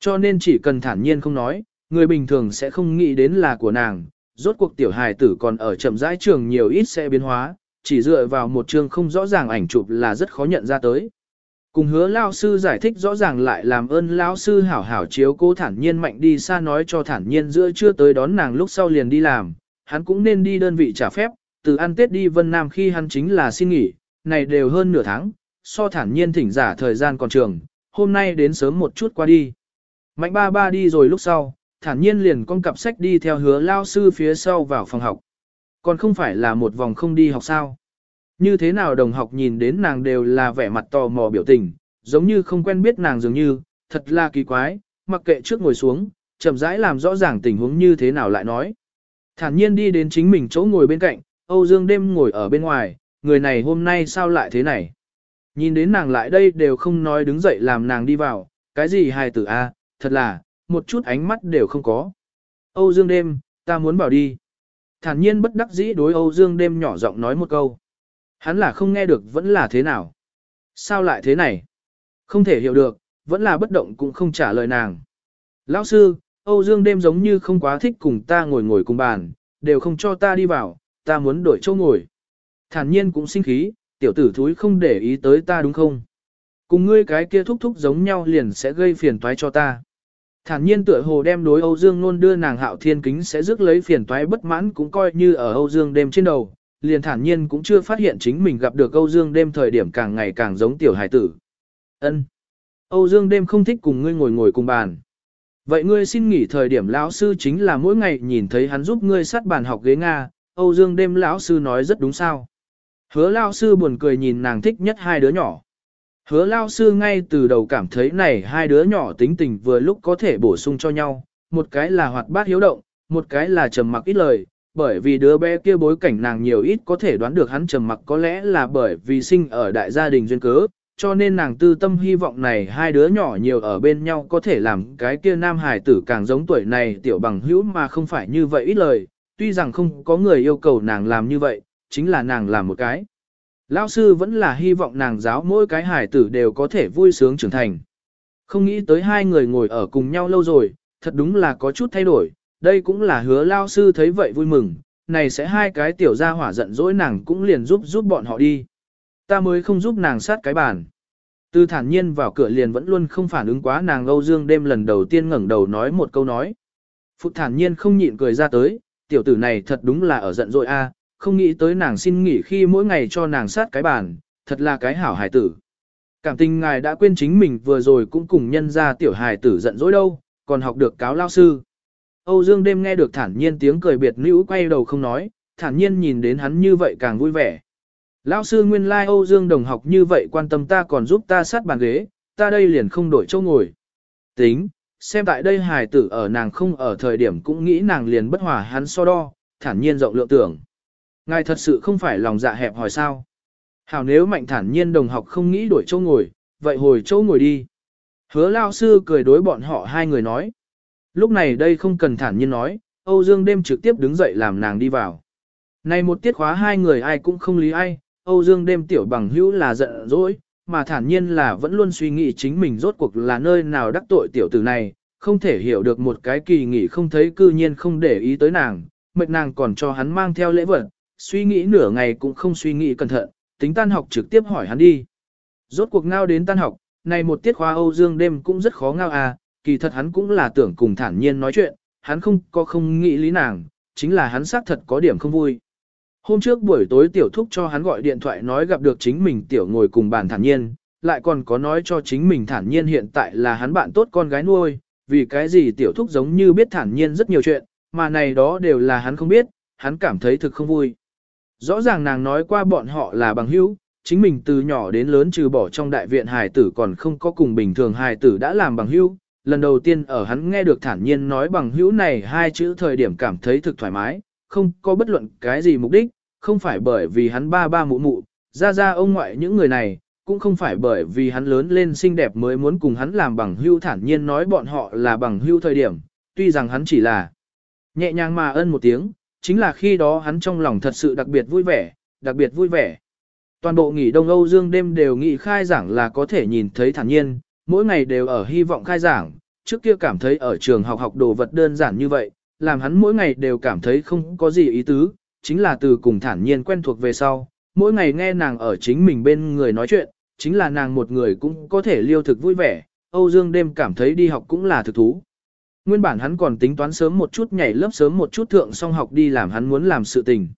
Cho nên chỉ cần thản nhiên không nói, người bình thường sẽ không nghĩ đến là của nàng, rốt cuộc tiểu hài tử còn ở chậm rãi trường nhiều ít sẽ biến hóa, chỉ dựa vào một chương không rõ ràng ảnh chụp là rất khó nhận ra tới. Cùng hứa lao sư giải thích rõ ràng lại làm ơn lão sư hảo hảo chiếu cố thản nhiên mạnh đi xa nói cho thản nhiên giữa chưa tới đón nàng lúc sau liền đi làm, hắn cũng nên đi đơn vị trả phép, từ ăn Tết đi Vân Nam khi hắn chính là xin nghỉ, này đều hơn nửa tháng, so thản nhiên thỉnh giả thời gian còn trường, hôm nay đến sớm một chút qua đi. Mạnh ba ba đi rồi lúc sau, thản nhiên liền con cặp sách đi theo hứa lao sư phía sau vào phòng học. Còn không phải là một vòng không đi học sao. Như thế nào đồng học nhìn đến nàng đều là vẻ mặt tò mò biểu tình, giống như không quen biết nàng dường như, thật là kỳ quái, mặc kệ trước ngồi xuống, chậm rãi làm rõ ràng tình huống như thế nào lại nói. Thản nhiên đi đến chính mình chỗ ngồi bên cạnh, Âu Dương đêm ngồi ở bên ngoài, người này hôm nay sao lại thế này. Nhìn đến nàng lại đây đều không nói đứng dậy làm nàng đi vào, cái gì hài tử a, thật là, một chút ánh mắt đều không có. Âu Dương đêm, ta muốn bảo đi. Thản nhiên bất đắc dĩ đối Âu Dương đêm nhỏ giọng nói một câu. Hắn là không nghe được vẫn là thế nào. Sao lại thế này? Không thể hiểu được, vẫn là bất động cũng không trả lời nàng. Lão sư, Âu Dương đêm giống như không quá thích cùng ta ngồi ngồi cùng bàn, đều không cho ta đi vào, ta muốn đổi chỗ ngồi. Thản nhiên cũng sinh khí, tiểu tử thúi không để ý tới ta đúng không? Cùng ngươi cái kia thúc thúc giống nhau liền sẽ gây phiền toái cho ta. Thản nhiên tựa hồ đem đối Âu Dương luôn đưa nàng hạo thiên kính sẽ rước lấy phiền toái bất mãn cũng coi như ở Âu Dương đêm trên đầu, liền thản nhiên cũng chưa phát hiện chính mình gặp được Âu Dương đêm thời điểm càng ngày càng giống tiểu hải tử. Ân, Âu Dương đêm không thích cùng ngươi ngồi ngồi cùng bàn. Vậy ngươi xin nghỉ thời điểm lão sư chính là mỗi ngày nhìn thấy hắn giúp ngươi sát bàn học ghế Nga, Âu Dương đêm lão sư nói rất đúng sao. Hứa lão sư buồn cười nhìn nàng thích nhất hai đứa nhỏ. Hứa lão sư ngay từ đầu cảm thấy này hai đứa nhỏ tính tình vừa lúc có thể bổ sung cho nhau, một cái là hoạt bát hiếu động, một cái là trầm mặc ít lời, bởi vì đứa bé kia bối cảnh nàng nhiều ít có thể đoán được hắn trầm mặc có lẽ là bởi vì sinh ở đại gia đình duyên cớ, cho nên nàng tư tâm hy vọng này hai đứa nhỏ nhiều ở bên nhau có thể làm cái kia nam hài tử càng giống tuổi này tiểu bằng hữu mà không phải như vậy ít lời, tuy rằng không có người yêu cầu nàng làm như vậy, chính là nàng làm một cái. Lão sư vẫn là hy vọng nàng giáo mỗi cái hải tử đều có thể vui sướng trưởng thành. Không nghĩ tới hai người ngồi ở cùng nhau lâu rồi, thật đúng là có chút thay đổi, đây cũng là hứa lao sư thấy vậy vui mừng, này sẽ hai cái tiểu gia hỏa giận dỗi nàng cũng liền giúp giúp bọn họ đi. Ta mới không giúp nàng sát cái bàn. Từ thản nhiên vào cửa liền vẫn luôn không phản ứng quá nàng Âu Dương đêm lần đầu tiên ngẩng đầu nói một câu nói. phụ thản nhiên không nhịn cười ra tới, tiểu tử này thật đúng là ở giận dỗi a, không nghĩ tới nàng xin nghỉ khi mỗi ngày cho nàng sát cái bàn, thật là cái hảo hài tử. Cảm tình ngài đã quên chính mình vừa rồi cũng cùng nhân ra tiểu hài tử giận dỗi đâu, còn học được cáo lao sư. Âu Dương đêm nghe được thản nhiên tiếng cười biệt nữ quay đầu không nói, thản nhiên nhìn đến hắn như vậy càng vui vẻ. Lão sư nguyên lai like Âu Dương đồng học như vậy quan tâm ta còn giúp ta sát bàn ghế, ta đây liền không đổi chỗ ngồi. Tính, xem tại đây hài tử ở nàng không ở thời điểm cũng nghĩ nàng liền bất hòa hắn so đo, thản nhiên rộng lượng tưởng. Ngài thật sự không phải lòng dạ hẹp hỏi sao. Hảo nếu mạnh thản nhiên đồng học không nghĩ đổi chỗ ngồi, vậy hồi chỗ ngồi đi. Hứa lao sư cười đối bọn họ hai người nói. Lúc này đây không cần thản nhiên nói, Âu Dương đêm trực tiếp đứng dậy làm nàng đi vào. Này một tiết khóa hai người ai cũng không lý ai, Âu Dương đêm tiểu bằng hữu là giận dỗi, mà thản nhiên là vẫn luôn suy nghĩ chính mình rốt cuộc là nơi nào đắc tội tiểu tử này, không thể hiểu được một cái kỳ nghỉ không thấy cư nhiên không để ý tới nàng, mệt nàng còn cho hắn mang theo lễ vật, suy nghĩ nửa ngày cũng không suy nghĩ cẩn thận, tính tan học trực tiếp hỏi hắn đi. Rốt cuộc ngao đến tan học, này một tiết khóa Âu Dương đêm cũng rất khó ngao à, kỳ thật hắn cũng là tưởng cùng thản nhiên nói chuyện, hắn không có không nghĩ lý nàng, chính là hắn xác thật có điểm không vui. Hôm trước buổi tối tiểu thúc cho hắn gọi điện thoại nói gặp được chính mình tiểu ngồi cùng bàn thản nhiên, lại còn có nói cho chính mình thản nhiên hiện tại là hắn bạn tốt con gái nuôi, vì cái gì tiểu thúc giống như biết thản nhiên rất nhiều chuyện, mà này đó đều là hắn không biết, hắn cảm thấy thực không vui. Rõ ràng nàng nói qua bọn họ là bằng hữu, chính mình từ nhỏ đến lớn trừ bỏ trong đại viện hài tử còn không có cùng bình thường hài tử đã làm bằng hữu, lần đầu tiên ở hắn nghe được thản nhiên nói bằng hữu này hai chữ thời điểm cảm thấy thực thoải mái, không có bất luận cái gì mục đích, không phải bởi vì hắn ba ba mụ mụ, ra ra ông ngoại những người này, cũng không phải bởi vì hắn lớn lên xinh đẹp mới muốn cùng hắn làm bằng hưu thản nhiên nói bọn họ là bằng hưu thời điểm, tuy rằng hắn chỉ là nhẹ nhàng mà ân một tiếng, chính là khi đó hắn trong lòng thật sự đặc biệt vui vẻ, đặc biệt vui vẻ. Toàn bộ nghỉ Đông Âu Dương đêm đều nghỉ khai giảng là có thể nhìn thấy thản nhiên, mỗi ngày đều ở hy vọng khai giảng, trước kia cảm thấy ở trường học học đồ vật đơn giản như vậy, làm hắn mỗi ngày đều cảm thấy không có gì ý tứ, chính là từ cùng thản nhiên quen thuộc về sau, mỗi ngày nghe nàng ở chính mình bên người nói chuyện, chính là nàng một người cũng có thể liêu thực vui vẻ, Âu Dương đêm cảm thấy đi học cũng là thực thú. Nguyên bản hắn còn tính toán sớm một chút nhảy lớp sớm một chút thượng xong học đi làm hắn muốn làm sự tình.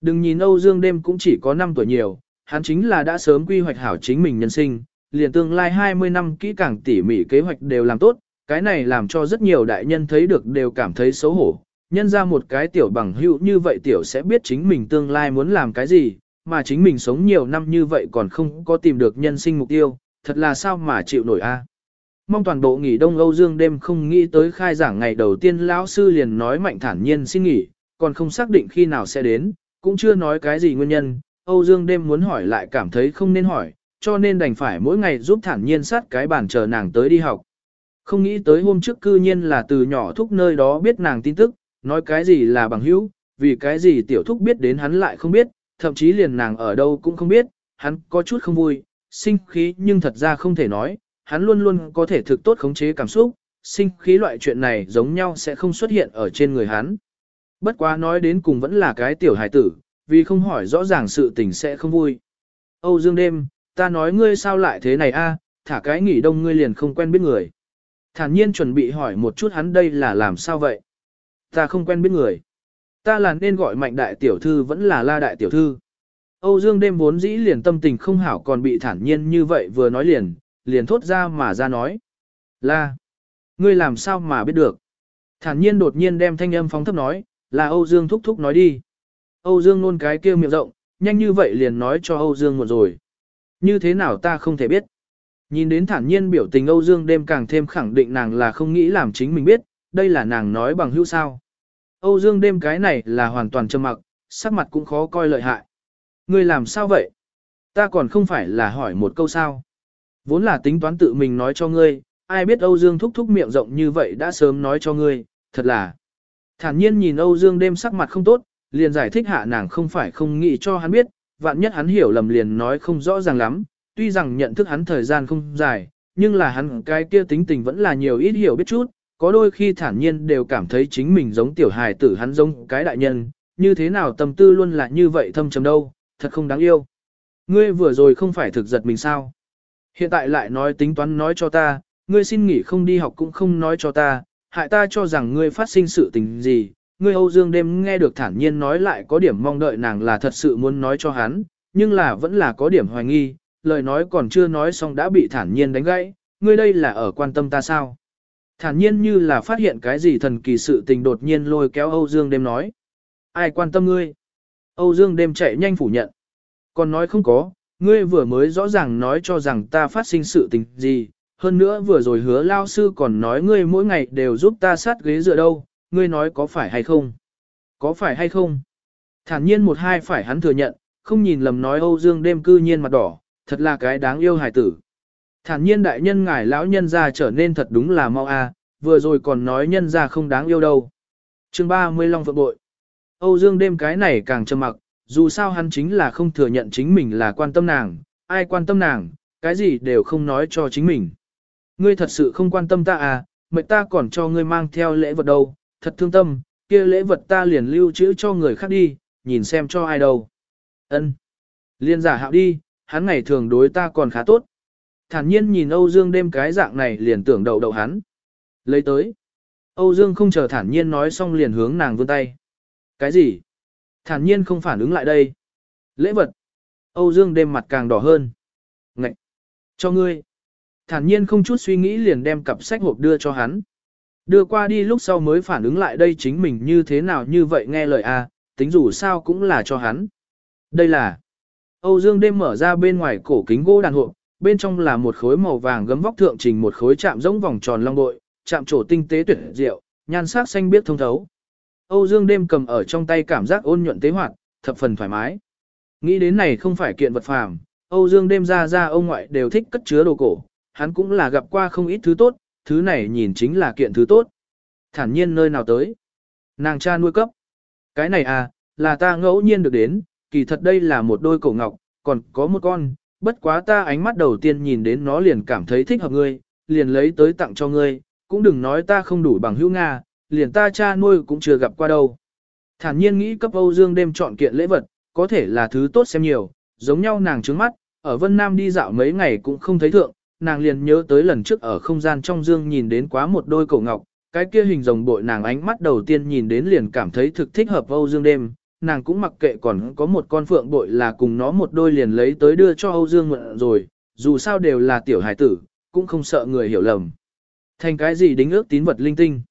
Đừng nhìn Âu Dương đêm cũng chỉ có 5 tuổi nhiều, hắn chính là đã sớm quy hoạch hảo chính mình nhân sinh, liền tương lai 20 năm kỹ càng tỉ mỉ kế hoạch đều làm tốt, cái này làm cho rất nhiều đại nhân thấy được đều cảm thấy xấu hổ. Nhân ra một cái tiểu bằng hữu như vậy tiểu sẽ biết chính mình tương lai muốn làm cái gì, mà chính mình sống nhiều năm như vậy còn không có tìm được nhân sinh mục tiêu, thật là sao mà chịu nổi a. Mong toàn bộ nghỉ đông Âu Dương đêm không nghĩ tới khai giảng ngày đầu tiên lão sư liền nói mạnh thản nhiên xin nghỉ, còn không xác định khi nào sẽ đến, cũng chưa nói cái gì nguyên nhân, Âu Dương đêm muốn hỏi lại cảm thấy không nên hỏi, cho nên đành phải mỗi ngày giúp thản nhiên sát cái bàn chờ nàng tới đi học. Không nghĩ tới hôm trước cư nhiên là từ nhỏ thúc nơi đó biết nàng tin tức, nói cái gì là bằng hữu, vì cái gì tiểu thúc biết đến hắn lại không biết, thậm chí liền nàng ở đâu cũng không biết, hắn có chút không vui, sinh khí nhưng thật ra không thể nói, hắn luôn luôn có thể thực tốt khống chế cảm xúc, sinh khí loại chuyện này giống nhau sẽ không xuất hiện ở trên người hắn. Bất quá nói đến cùng vẫn là cái tiểu hải tử, vì không hỏi rõ ràng sự tình sẽ không vui. Âu Dương đêm, ta nói ngươi sao lại thế này a? thả cái nghỉ đông ngươi liền không quen biết người. Thản nhiên chuẩn bị hỏi một chút hắn đây là làm sao vậy? Ta không quen biết người. Ta là nên gọi mạnh đại tiểu thư vẫn là la đại tiểu thư. Âu Dương đêm vốn dĩ liền tâm tình không hảo còn bị thản nhiên như vậy vừa nói liền, liền thốt ra mà ra nói. La, ngươi làm sao mà biết được? Thản nhiên đột nhiên đem thanh âm phóng thấp nói, là Âu Dương thúc thúc nói đi. Âu Dương nôn cái kia miệng rộng, nhanh như vậy liền nói cho Âu Dương một rồi. Như thế nào ta không thể biết. Nhìn đến thản nhiên biểu tình Âu Dương đêm càng thêm khẳng định nàng là không nghĩ làm chính mình biết, đây là nàng nói bằng hữu sao. Âu Dương đêm cái này là hoàn toàn trầm mặc, sắc mặt cũng khó coi lợi hại. Ngươi làm sao vậy? Ta còn không phải là hỏi một câu sao. Vốn là tính toán tự mình nói cho ngươi, ai biết Âu Dương thúc thúc miệng rộng như vậy đã sớm nói cho ngươi, thật là. Thản nhiên nhìn Âu Dương đêm sắc mặt không tốt, liền giải thích hạ nàng không phải không nghĩ cho hắn biết, vạn nhất hắn hiểu lầm liền nói không rõ ràng lắm, tuy rằng nhận thức hắn thời gian không dài, nhưng là hắn cái kia tính tình vẫn là nhiều ít hiểu biết chút, có đôi khi thản nhiên đều cảm thấy chính mình giống tiểu hài tử hắn giống cái đại nhân, như thế nào tâm tư luôn là như vậy thâm trầm đâu, thật không đáng yêu. Ngươi vừa rồi không phải thực giật mình sao? Hiện tại lại nói tính toán nói cho ta, ngươi xin nghỉ không đi học cũng không nói cho ta, hại ta cho rằng ngươi phát sinh sự tình gì. Ngươi Âu Dương đêm nghe được thản nhiên nói lại có điểm mong đợi nàng là thật sự muốn nói cho hắn, nhưng là vẫn là có điểm hoài nghi, lời nói còn chưa nói xong đã bị thản nhiên đánh gãy, ngươi đây là ở quan tâm ta sao? Thản nhiên như là phát hiện cái gì thần kỳ sự tình đột nhiên lôi kéo Âu Dương đêm nói. Ai quan tâm ngươi? Âu Dương đêm chạy nhanh phủ nhận. Còn nói không có, ngươi vừa mới rõ ràng nói cho rằng ta phát sinh sự tình gì, hơn nữa vừa rồi hứa lao sư còn nói ngươi mỗi ngày đều giúp ta sát ghế dựa đâu, ngươi nói có phải hay không? Có phải hay không? Thản nhiên một hai phải hắn thừa nhận, không nhìn lầm nói Âu Dương đêm cư nhiên mặt đỏ, thật là cái đáng yêu hài tử. Thản nhiên đại nhân ngài lão nhân gia trở nên thật đúng là mau a, vừa rồi còn nói nhân gia không đáng yêu đâu. chương 30 Long Phượng Bội Âu Dương đêm cái này càng trầm mặc, dù sao hắn chính là không thừa nhận chính mình là quan tâm nàng, ai quan tâm nàng, cái gì đều không nói cho chính mình. Ngươi thật sự không quan tâm ta à, mệnh ta còn cho ngươi mang theo lễ vật đâu, thật thương tâm, kia lễ vật ta liền lưu trữ cho người khác đi, nhìn xem cho ai đâu. Ân, Liên giả hạo đi, hắn ngày thường đối ta còn khá tốt. Thản nhiên nhìn Âu Dương đêm cái dạng này liền tưởng đầu đầu hắn. Lấy tới. Âu Dương không chờ thản nhiên nói xong liền hướng nàng vươn tay. Cái gì? Thản nhiên không phản ứng lại đây. Lễ vật. Âu Dương đêm mặt càng đỏ hơn. Ngậy. Cho ngươi. Thản nhiên không chút suy nghĩ liền đem cặp sách hộp đưa cho hắn. Đưa qua đi lúc sau mới phản ứng lại đây chính mình như thế nào như vậy nghe lời a, tính dù sao cũng là cho hắn. Đây là. Âu Dương đêm mở ra bên ngoài cổ kính gỗ đàn hộp, bên trong là một khối màu vàng gấm vóc thượng trình một khối chạm giống vòng tròn long bội, chạm trổ tinh tế tuyệt diệu, nhan sắc xanh biết thông thấu. Âu Dương đêm cầm ở trong tay cảm giác ôn nhuận tế hoạt, thập phần thoải mái. Nghĩ đến này không phải kiện vật phàm, Âu Dương đêm ra ra ông ngoại đều thích cất chứa đồ cổ, hắn cũng là gặp qua không ít thứ tốt, thứ này nhìn chính là kiện thứ tốt. Thản nhiên nơi nào tới? Nàng cha nuôi cấp. Cái này à, là ta ngẫu nhiên được đến, kỳ thật đây là một đôi cổ ngọc, còn có một con, bất quá ta ánh mắt đầu tiên nhìn đến nó liền cảm thấy thích hợp ngươi, liền lấy tới tặng cho ngươi, cũng đừng nói ta không đủ bằng hữu Nga, liền ta cha nuôi cũng chưa gặp qua đâu. Thản nhiên nghĩ cấp Âu Dương đêm chọn kiện lễ vật, có thể là thứ tốt xem nhiều, giống nhau nàng trứng mắt, ở Vân Nam đi dạo mấy ngày cũng không thấy thượng, nàng liền nhớ tới lần trước ở không gian trong dương nhìn đến quá một đôi cổ ngọc, cái kia hình rồng bội nàng ánh mắt đầu tiên nhìn đến liền cảm thấy thực thích hợp Âu Dương đêm, nàng cũng mặc kệ còn có một con phượng bội là cùng nó một đôi liền lấy tới đưa cho Âu Dương mượn rồi, dù sao đều là tiểu hài tử, cũng không sợ người hiểu lầm. Thành cái gì đính ước tín vật linh tinh.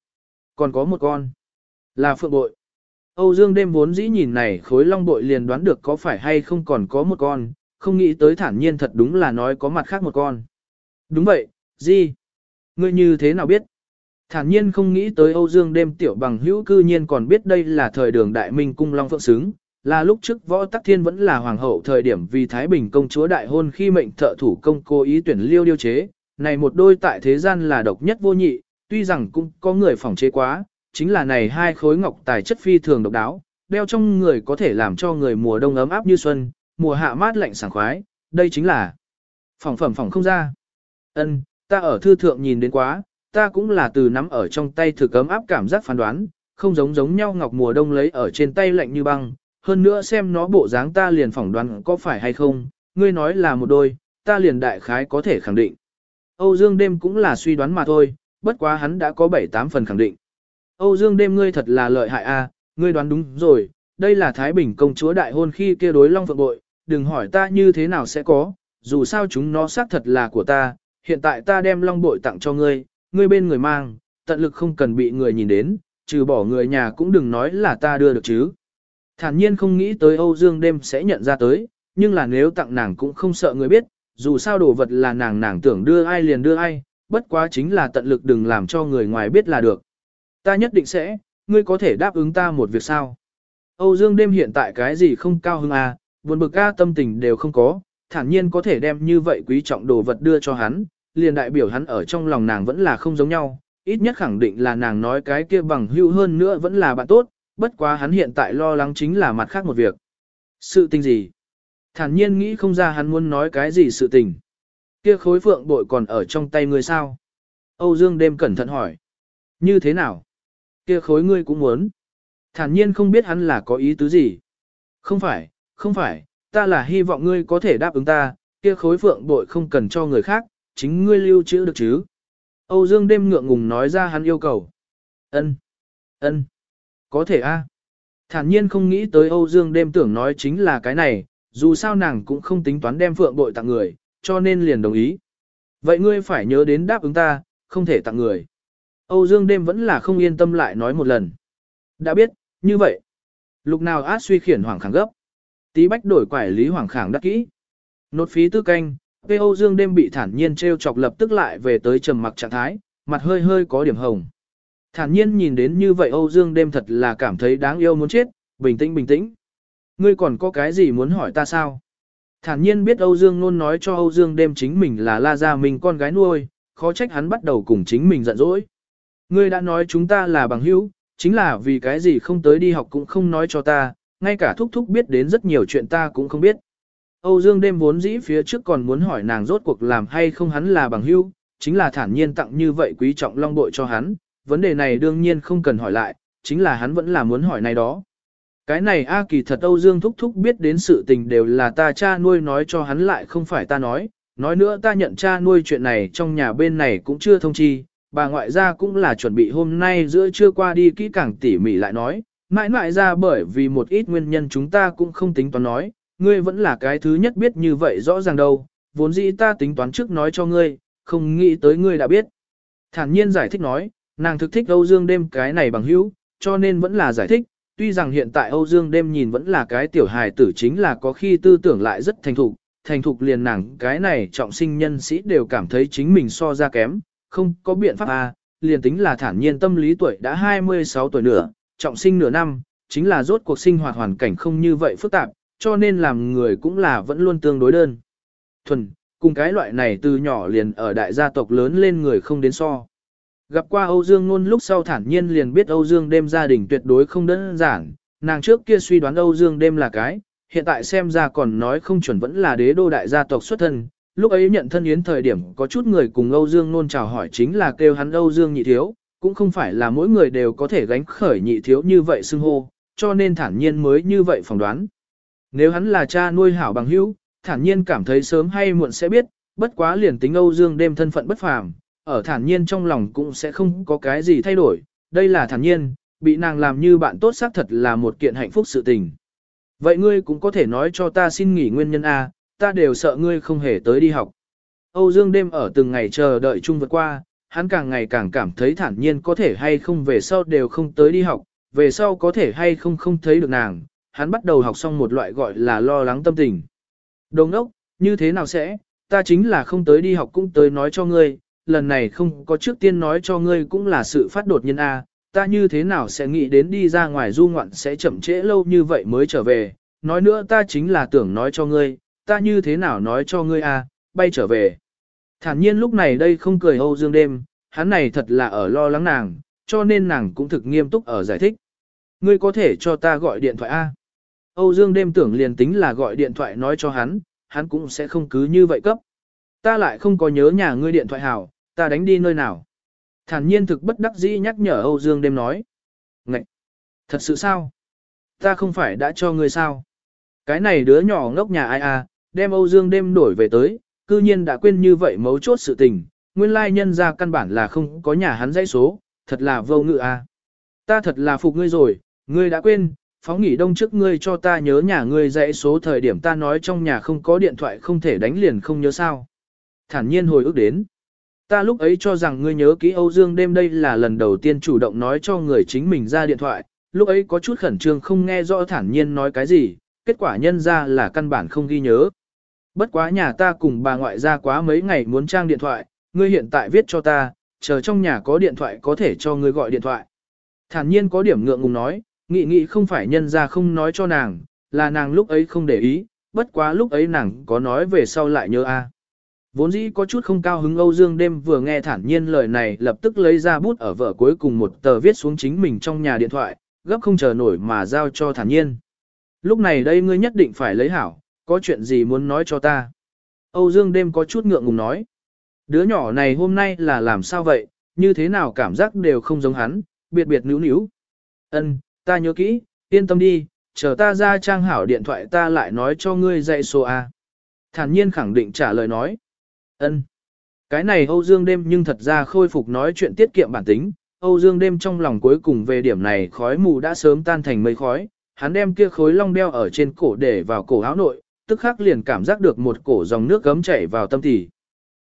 Còn có một con, là phượng bội. Âu Dương đêm vốn dĩ nhìn này khối long bội liền đoán được có phải hay không còn có một con, không nghĩ tới thản nhiên thật đúng là nói có mặt khác một con. Đúng vậy, gì? Ngươi như thế nào biết? Thản nhiên không nghĩ tới Âu Dương đêm tiểu bằng hữu cư nhiên còn biết đây là thời đường đại minh cung long phượng xứng, là lúc trước võ tắc thiên vẫn là hoàng hậu thời điểm vì Thái Bình công chúa đại hôn khi mệnh thợ thủ công cố ý tuyển liêu điêu chế, này một đôi tại thế gian là độc nhất vô nhị, tuy rằng cũng có người phỏng chế quá, chính là này hai khối ngọc tài chất phi thường độc đáo, đeo trong người có thể làm cho người mùa đông ấm áp như xuân, mùa hạ mát lạnh sảng khoái, đây chính là phỏng phẩm phỏng không ra. Ân, ta ở thư thượng nhìn đến quá, ta cũng là từ nắm ở trong tay thử cấm áp cảm giác phán đoán, không giống giống nhau ngọc mùa đông lấy ở trên tay lạnh như băng, hơn nữa xem nó bộ dáng ta liền phỏng đoán có phải hay không, ngươi nói là một đôi, ta liền đại khái có thể khẳng định. Âu Dương đêm cũng là suy đoán mà thôi, bất quá hắn đã có 7-8 phần khẳng định. Âu Dương đêm ngươi thật là lợi hại a, ngươi đoán đúng rồi, đây là Thái Bình công chúa đại hôn khi kia đối long phượng bội, đừng hỏi ta như thế nào sẽ có, dù sao chúng nó xác thật là của ta, hiện tại ta đem long bội tặng cho ngươi, ngươi bên người mang, tận lực không cần bị người nhìn đến, trừ bỏ người nhà cũng đừng nói là ta đưa được chứ. Thản nhiên không nghĩ tới Âu Dương đêm sẽ nhận ra tới, nhưng là nếu tặng nàng cũng không sợ người biết, dù sao đồ vật là nàng nàng tưởng đưa ai liền đưa ai, bất quá chính là tận lực đừng làm cho người ngoài biết là được. Ta nhất định sẽ, ngươi có thể đáp ứng ta một việc sao. Âu Dương đêm hiện tại cái gì không cao hứng à, buồn bực ca tâm tình đều không có, thản nhiên có thể đem như vậy quý trọng đồ vật đưa cho hắn, liền đại biểu hắn ở trong lòng nàng vẫn là không giống nhau, ít nhất khẳng định là nàng nói cái kia bằng hữu hơn nữa vẫn là bạn tốt, bất quá hắn hiện tại lo lắng chính là mặt khác một việc. Sự tình gì? Thản nhiên nghĩ không ra hắn muốn nói cái gì sự tình. Kia khối phượng bội còn ở trong tay ngươi sao? Âu Dương đêm cẩn thận hỏi. Như thế nào? Kia khối ngươi cũng muốn. Thản nhiên không biết hắn là có ý tứ gì. Không phải, không phải, ta là hy vọng ngươi có thể đáp ứng ta, kia khối phượng bội không cần cho người khác, chính ngươi lưu trữ được chứ. Âu Dương đêm ngượng ngùng nói ra hắn yêu cầu. Ân, ân, có thể a. Thản nhiên không nghĩ tới Âu Dương đêm tưởng nói chính là cái này, dù sao nàng cũng không tính toán đem phượng bội tặng người, cho nên liền đồng ý. Vậy ngươi phải nhớ đến đáp ứng ta, không thể tặng người. Âu Dương đêm vẫn là không yên tâm lại nói một lần. Đã biết, như vậy. Lục nào át suy khiển hoàng khẳng gấp. Tí bách đổi quải lý hoàng khẳng đắc kỹ. Nốt phí tư canh, Vê Âu Dương đêm bị thản nhiên treo chọc lập tức lại về tới trầm mặc trạng thái, mặt hơi hơi có điểm hồng. Thản nhiên nhìn đến như vậy Âu Dương đêm thật là cảm thấy đáng yêu muốn chết, bình tĩnh bình tĩnh. Ngươi còn có cái gì muốn hỏi ta sao? Thản nhiên biết Âu Dương luôn nói cho Âu Dương đêm chính mình là La Gia mình con gái nuôi, khó trách hắn bắt đầu cùng chính mình giận dỗi. Ngươi đã nói chúng ta là bằng hữu, chính là vì cái gì không tới đi học cũng không nói cho ta, ngay cả thúc thúc biết đến rất nhiều chuyện ta cũng không biết. Âu Dương đêm vốn dĩ phía trước còn muốn hỏi nàng rốt cuộc làm hay không hắn là bằng hữu, chính là thản nhiên tặng như vậy quý trọng long bội cho hắn, vấn đề này đương nhiên không cần hỏi lại, chính là hắn vẫn là muốn hỏi này đó. Cái này A kỳ thật Âu Dương thúc thúc biết đến sự tình đều là ta cha nuôi nói cho hắn lại không phải ta nói, nói nữa ta nhận cha nuôi chuyện này trong nhà bên này cũng chưa thông chi, bà ngoại gia cũng là chuẩn bị hôm nay giữa trưa qua đi kỹ càng tỉ mỉ lại nói, mãi mãi ra bởi vì một ít nguyên nhân chúng ta cũng không tính toán nói, ngươi vẫn là cái thứ nhất biết như vậy rõ ràng đâu, vốn dĩ ta tính toán trước nói cho ngươi, không nghĩ tới ngươi đã biết. Thản nhiên giải thích nói, nàng thực thích Âu Dương đêm cái này bằng hữu, cho nên vẫn là giải thích, tuy rằng hiện tại Âu Dương đêm nhìn vẫn là cái tiểu hài tử chính là có khi tư tưởng lại rất thành thục, thành thục liền nàng cái này trọng sinh nhân sĩ đều cảm thấy chính mình so ra kém, không có biện pháp à, liền tính là thản nhiên tâm lý tuổi đã 26 tuổi nữa, trọng sinh nửa năm, chính là rốt cuộc sinh hoạt hoàn cảnh không như vậy phức tạp, cho nên làm người cũng là vẫn luôn tương đối đơn. Thuần, cùng cái loại này từ nhỏ liền ở đại gia tộc lớn lên người không đến so. Gặp qua Âu Dương Nôn lúc sau thản nhiên liền biết Âu Dương đêm gia đình tuyệt đối không đơn giản, nàng trước kia suy đoán Âu Dương đêm là cái, hiện tại xem ra còn nói không chuẩn vẫn là đế đô đại gia tộc xuất thân. Lúc ấy nhận thân yến thời điểm có chút người cùng Âu Dương Nôn chào hỏi chính là kêu hắn Âu Dương nhị thiếu, cũng không phải là mỗi người đều có thể gánh khởi nhị thiếu như vậy xưng hô, cho nên thản nhiên mới như vậy phỏng đoán. Nếu hắn là cha nuôi hảo bằng hữu, thản nhiên cảm thấy sớm hay muộn sẽ biết, bất quá liền tính Âu Dương đêm thân phận bất phàm, ở thản nhiên trong lòng cũng sẽ không có cái gì thay đổi, đây là thản nhiên, bị nàng làm như bạn tốt xác thật là một kiện hạnh phúc sự tình. Vậy ngươi cũng có thể nói cho ta xin nghỉ nguyên nhân A, ta đều sợ ngươi không hề tới đi học. Âu Dương đêm ở từng ngày chờ đợi chung vượt qua, hắn càng ngày càng cảm thấy thản nhiên có thể hay không về sau đều không tới đi học, về sau có thể hay không không thấy được nàng, hắn bắt đầu học xong một loại gọi là lo lắng tâm tình. Đồng ốc, như thế nào sẽ, ta chính là không tới đi học cũng tới nói cho ngươi, lần này không có trước tiên nói cho ngươi cũng là sự phát đột nhân A, ta như thế nào sẽ nghĩ đến đi ra ngoài du ngoạn sẽ chậm trễ lâu như vậy mới trở về, nói nữa ta chính là tưởng nói cho ngươi, ta như thế nào nói cho ngươi A, bay trở về. Thản nhiên lúc này đây không cười Âu Dương đêm, hắn này thật là ở lo lắng nàng, cho nên nàng cũng thực nghiêm túc ở giải thích. Ngươi có thể cho ta gọi điện thoại A. Âu Dương đêm tưởng liền tính là gọi điện thoại nói cho hắn, hắn cũng sẽ không cứ như vậy cấp. Ta lại không có nhớ nhà ngươi điện thoại hảo, ta đánh đi nơi nào. Thản nhiên thực bất đắc dĩ nhắc nhở Âu Dương đêm nói. Ngậy! Thật sự sao? Ta không phải đã cho ngươi sao? Cái này đứa nhỏ ngốc nhà ai à, đem Âu Dương đêm đổi về tới, cư nhiên đã quên như vậy mấu chốt sự tình, nguyên lai nhân ra căn bản là không có nhà hắn dãy số, thật là vô ngự à. Ta thật là phục ngươi rồi, ngươi đã quên, phóng nghỉ đông trước ngươi cho ta nhớ nhà ngươi dãy số thời điểm ta nói trong nhà không có điện thoại không thể đánh liền không nhớ sao. Thản nhiên hồi ức đến. Ta lúc ấy cho rằng ngươi nhớ kỹ Âu Dương đêm đây là lần đầu tiên chủ động nói cho người chính mình ra điện thoại, lúc ấy có chút khẩn trương không nghe rõ thản nhiên nói cái gì, kết quả nhân ra là căn bản không ghi nhớ. Bất quá nhà ta cùng bà ngoại ra quá mấy ngày muốn trang điện thoại, ngươi hiện tại viết cho ta, chờ trong nhà có điện thoại có thể cho ngươi gọi điện thoại. Thản nhiên có điểm ngượng ngùng nói, nghị nghị không phải nhân ra không nói cho nàng, là nàng lúc ấy không để ý, bất quá lúc ấy nàng có nói về sau lại nhớ a. À. Vốn dĩ có chút không cao hứng Âu Dương đêm vừa nghe thản nhiên lời này lập tức lấy ra bút ở vở cuối cùng một tờ viết xuống chính mình trong nhà điện thoại, gấp không chờ nổi mà giao cho thản nhiên. Lúc này đây ngươi nhất định phải lấy hảo, có chuyện gì muốn nói cho ta. Âu Dương đêm có chút ngượng ngùng nói. Đứa nhỏ này hôm nay là làm sao vậy, như thế nào cảm giác đều không giống hắn, biệt biệt níu níu. Ân, ta nhớ kỹ, yên tâm đi, chờ ta ra trang hảo điện thoại ta lại nói cho ngươi dạy số A. Thản nhiên khẳng định trả lời nói. Ân. Cái này Âu Dương đêm nhưng thật ra khôi phục nói chuyện tiết kiệm bản tính, Âu Dương đêm trong lòng cuối cùng về điểm này khói mù đã sớm tan thành mây khói, hắn đem kia khối long đeo ở trên cổ để vào cổ áo nội, tức khắc liền cảm giác được một cổ dòng nước gấm chảy vào tâm tỳ.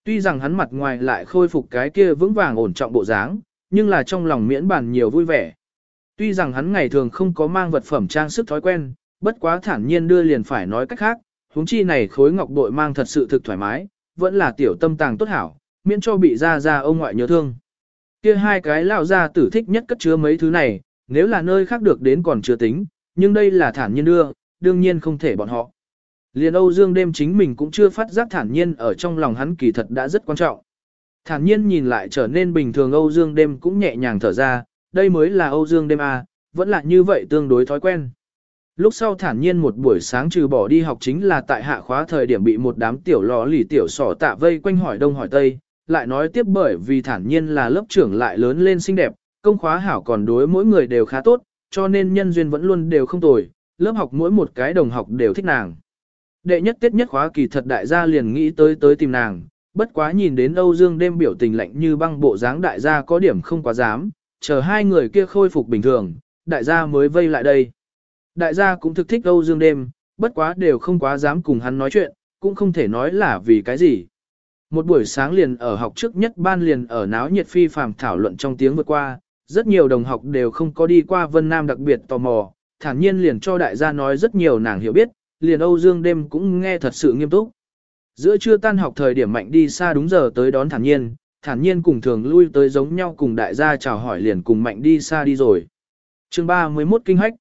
Tuy rằng hắn mặt ngoài lại khôi phục cái kia vững vàng ổn trọng bộ dáng, nhưng là trong lòng miễn bàn nhiều vui vẻ. Tuy rằng hắn ngày thường không có mang vật phẩm trang sức thói quen, bất quá thản nhiên đưa liền phải nói cách khác, huống chi này khối ngọc bội mang thật sự thực thoải mái, vẫn là tiểu tâm tàng tốt hảo, miễn cho bị ra ra ông ngoại nhớ thương. Kia hai cái lão gia tử thích nhất cất chứa mấy thứ này, nếu là nơi khác được đến còn chưa tính, nhưng đây là thản nhiên đưa, đương nhiên không thể bọn họ. Liên Âu Dương đêm chính mình cũng chưa phát giác thản nhiên ở trong lòng hắn kỳ thật đã rất quan trọng. Thản nhiên nhìn lại trở nên bình thường Âu Dương đêm cũng nhẹ nhàng thở ra, đây mới là Âu Dương đêm à, vẫn là như vậy tương đối thói quen. Lúc sau thản nhiên một buổi sáng trừ bỏ đi học chính là tại hạ khóa thời điểm bị một đám tiểu lò lì tiểu sỏ tạ vây quanh hỏi đông hỏi tây, lại nói tiếp bởi vì thản nhiên là lớp trưởng lại lớn lên xinh đẹp, công khóa hảo còn đối mỗi người đều khá tốt, cho nên nhân duyên vẫn luôn đều không tồi, lớp học mỗi một cái đồng học đều thích nàng. Đệ nhất tiết nhất khóa kỳ thật đại gia liền nghĩ tới tới tìm nàng, bất quá nhìn đến Âu Dương đêm biểu tình lạnh như băng bộ dáng đại gia có điểm không quá dám, chờ hai người kia khôi phục bình thường, đại gia mới vây lại đây. Đại gia cũng thực thích Âu Dương đêm, bất quá đều không quá dám cùng hắn nói chuyện, cũng không thể nói là vì cái gì. Một buổi sáng liền ở học trước nhất ban liền ở náo nhiệt phi phàm thảo luận trong tiếng vượt qua, rất nhiều đồng học đều không có đi qua Vân Nam đặc biệt tò mò, thản nhiên liền cho đại gia nói rất nhiều nàng hiểu biết, liền Âu Dương đêm cũng nghe thật sự nghiêm túc. Giữa trưa tan học thời điểm mạnh đi xa đúng giờ tới đón thản nhiên, thản nhiên cùng thường lui tới giống nhau cùng đại gia chào hỏi liền cùng mạnh đi xa đi rồi. chương 31 kinh hách.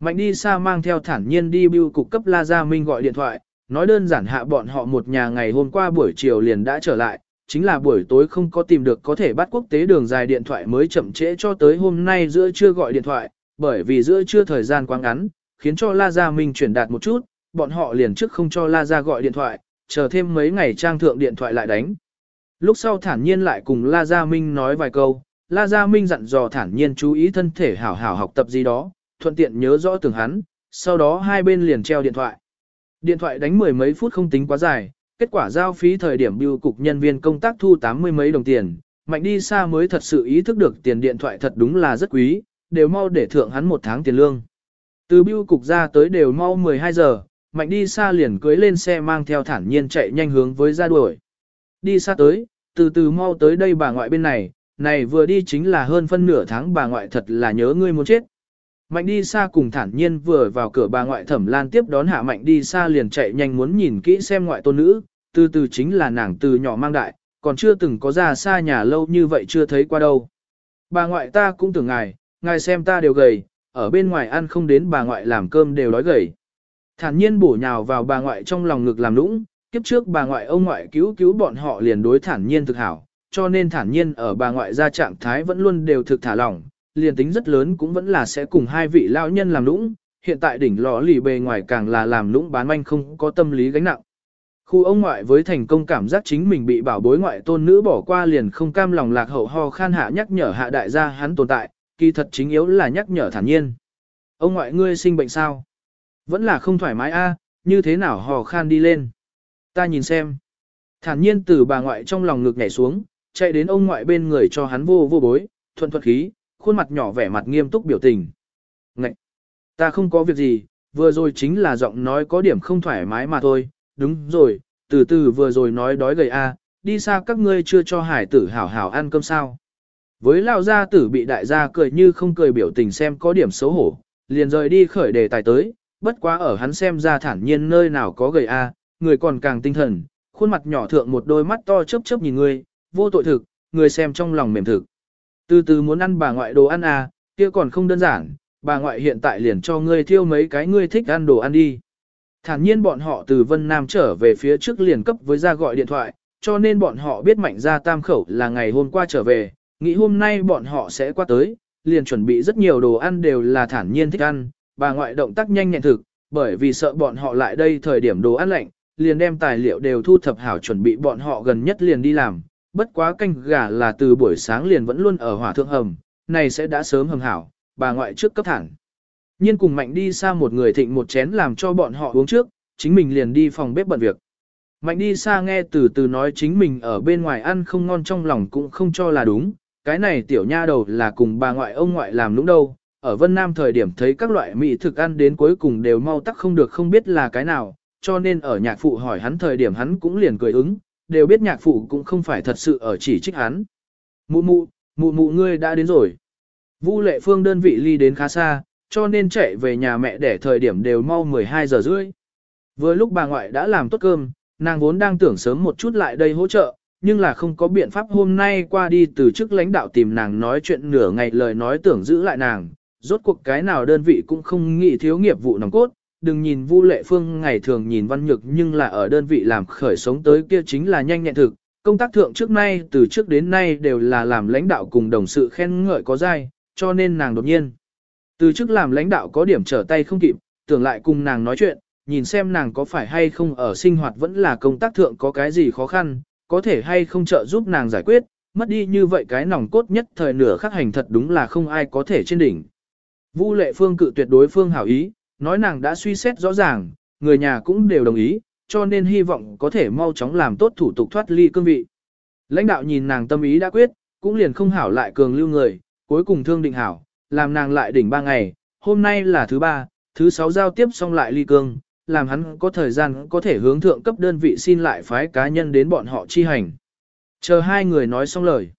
Mạnh đi xa mang theo thản nhiên đi bưu cục cấp La Gia Minh gọi điện thoại, nói đơn giản hạ bọn họ một nhà ngày hôm qua buổi chiều liền đã trở lại, chính là buổi tối không có tìm được có thể bắt quốc tế đường dài điện thoại mới chậm trễ cho tới hôm nay giữa trưa gọi điện thoại, bởi vì giữa trưa thời gian quá ngắn, khiến cho La Gia Minh chuyển đạt một chút, bọn họ liền trước không cho La Gia gọi điện thoại, chờ thêm mấy ngày trang thượng điện thoại lại đánh. Lúc sau thản nhiên lại cùng La Gia Minh nói vài câu, La Gia Minh dặn dò thản nhiên chú ý thân thể hảo hảo học tập gì đó, thuận tiện nhớ rõ từng hắn, sau đó hai bên liền treo điện thoại. Điện thoại đánh mười mấy phút không tính quá dài, kết quả giao phí thời điểm bưu cục nhân viên công tác thu tám mươi mấy đồng tiền, mạnh đi xa mới thật sự ý thức được tiền điện thoại thật đúng là rất quý, đều mau để thượng hắn một tháng tiền lương. Từ bưu cục ra tới đều mau 12 giờ, mạnh đi xa liền cưới lên xe mang theo thản nhiên chạy nhanh hướng với ra đuổi. Đi xa tới, từ từ mau tới đây bà ngoại bên này, này vừa đi chính là hơn phân nửa tháng bà ngoại thật là nhớ ngươi muốn chết. Mạnh đi xa cùng thản nhiên vừa vào cửa bà ngoại thẩm lan tiếp đón hạ mạnh đi xa liền chạy nhanh muốn nhìn kỹ xem ngoại tôn nữ, từ từ chính là nàng từ nhỏ mang đại, còn chưa từng có ra xa nhà lâu như vậy chưa thấy qua đâu. Bà ngoại ta cũng tưởng ngài, ngài xem ta đều gầy, ở bên ngoài ăn không đến bà ngoại làm cơm đều đói gầy. Thản nhiên bổ nhào vào bà ngoại trong lòng ngực làm lũng, kiếp trước bà ngoại ông ngoại cứu cứu bọn họ liền đối thản nhiên thực hảo, cho nên thản nhiên ở bà ngoại gia trạng thái vẫn luôn đều thực thả lỏng, liền tính rất lớn cũng vẫn là sẽ cùng hai vị lão nhân làm lũng, hiện tại đỉnh lò lì bề ngoài càng là làm lũng bán manh không có tâm lý gánh nặng. Khu ông ngoại với thành công cảm giác chính mình bị bảo bối ngoại tôn nữ bỏ qua liền không cam lòng lạc hậu ho khan hạ nhắc nhở hạ đại gia hắn tồn tại, kỳ thật chính yếu là nhắc nhở thản nhiên. Ông ngoại ngươi sinh bệnh sao? Vẫn là không thoải mái a, như thế nào hò khan đi lên? Ta nhìn xem. Thản nhiên từ bà ngoại trong lòng ngực nhảy xuống, chạy đến ông ngoại bên người cho hắn vô vô bối, thuận thuật khí, khuôn mặt nhỏ vẻ mặt nghiêm túc biểu tình. Ngậy! Ta không có việc gì, vừa rồi chính là giọng nói có điểm không thoải mái mà thôi, đúng rồi, từ từ vừa rồi nói đói gầy a, đi xa các ngươi chưa cho hải tử hảo hảo ăn cơm sao. Với lão gia tử bị đại gia cười như không cười biểu tình xem có điểm xấu hổ, liền rời đi khởi đề tài tới, bất quá ở hắn xem ra thản nhiên nơi nào có gầy a, người còn càng tinh thần, khuôn mặt nhỏ thượng một đôi mắt to chớp chớp nhìn ngươi, vô tội thực, người xem trong lòng mềm thực. Từ từ muốn ăn bà ngoại đồ ăn à, kia còn không đơn giản, bà ngoại hiện tại liền cho ngươi thiêu mấy cái ngươi thích ăn đồ ăn đi. Thản nhiên bọn họ từ Vân Nam trở về phía trước liền cấp với ra gọi điện thoại, cho nên bọn họ biết mạnh ra tam khẩu là ngày hôm qua trở về, nghĩ hôm nay bọn họ sẽ qua tới, liền chuẩn bị rất nhiều đồ ăn đều là thản nhiên thích ăn, bà ngoại động tác nhanh nhẹn thực, bởi vì sợ bọn họ lại đây thời điểm đồ ăn lạnh, liền đem tài liệu đều thu thập hảo chuẩn bị bọn họ gần nhất liền đi làm, bất quá canh gà là từ buổi sáng liền vẫn luôn ở hỏa thượng hầm, này sẽ đã sớm hầm hảo, bà ngoại trước cấp thẳng. Nhiên cùng mạnh đi xa một người thịnh một chén làm cho bọn họ uống trước, chính mình liền đi phòng bếp bận việc. Mạnh đi xa nghe từ từ nói chính mình ở bên ngoài ăn không ngon trong lòng cũng không cho là đúng, cái này tiểu nha đầu là cùng bà ngoại ông ngoại làm đúng đâu, ở Vân Nam thời điểm thấy các loại mỹ thực ăn đến cuối cùng đều mau tắc không được không biết là cái nào, cho nên ở nhạc phụ hỏi hắn thời điểm hắn cũng liền cười ứng, đều biết nhạc phụ cũng không phải thật sự ở chỉ trích hắn. Mụ mụ, mụ mụ ngươi đã đến rồi. Vu lệ phương đơn vị ly đến khá xa, cho nên chạy về nhà mẹ để thời điểm đều mau 12 giờ rưỡi. Vừa lúc bà ngoại đã làm tốt cơm, nàng vốn đang tưởng sớm một chút lại đây hỗ trợ, nhưng là không có biện pháp hôm nay qua đi từ chức lãnh đạo tìm nàng nói chuyện nửa ngày lời nói tưởng giữ lại nàng, rốt cuộc cái nào đơn vị cũng không nghĩ thiếu nghiệp vụ nòng cốt, đừng nhìn Vu Lệ Phương ngày thường nhìn văn nhược nhưng là ở đơn vị làm khởi sống tới kia chính là nhanh nhẹn thực, công tác thượng trước nay từ trước đến nay đều là làm lãnh đạo cùng đồng sự khen ngợi có dai, cho nên nàng đột nhiên. Từ trước làm lãnh đạo có điểm trở tay không kịp, tưởng lại cùng nàng nói chuyện, nhìn xem nàng có phải hay không ở sinh hoạt vẫn là công tác thượng có cái gì khó khăn, có thể hay không trợ giúp nàng giải quyết, mất đi như vậy cái nòng cốt nhất thời nửa khắc hành thật đúng là không ai có thể trên đỉnh. Vu lệ phương cự tuyệt đối phương hảo ý, nói nàng đã suy xét rõ ràng, người nhà cũng đều đồng ý, cho nên hy vọng có thể mau chóng làm tốt thủ tục thoát ly cương vị. Lãnh đạo nhìn nàng tâm ý đã quyết, cũng liền không hảo lại cường lưu người, cuối cùng thương định hảo, làm nàng lại đỉnh ba ngày, hôm nay là thứ ba, thứ sáu giao tiếp xong lại ly cương, làm hắn có thời gian có thể hướng thượng cấp đơn vị xin lại phái cá nhân đến bọn họ chi hành. Chờ hai người nói xong lời.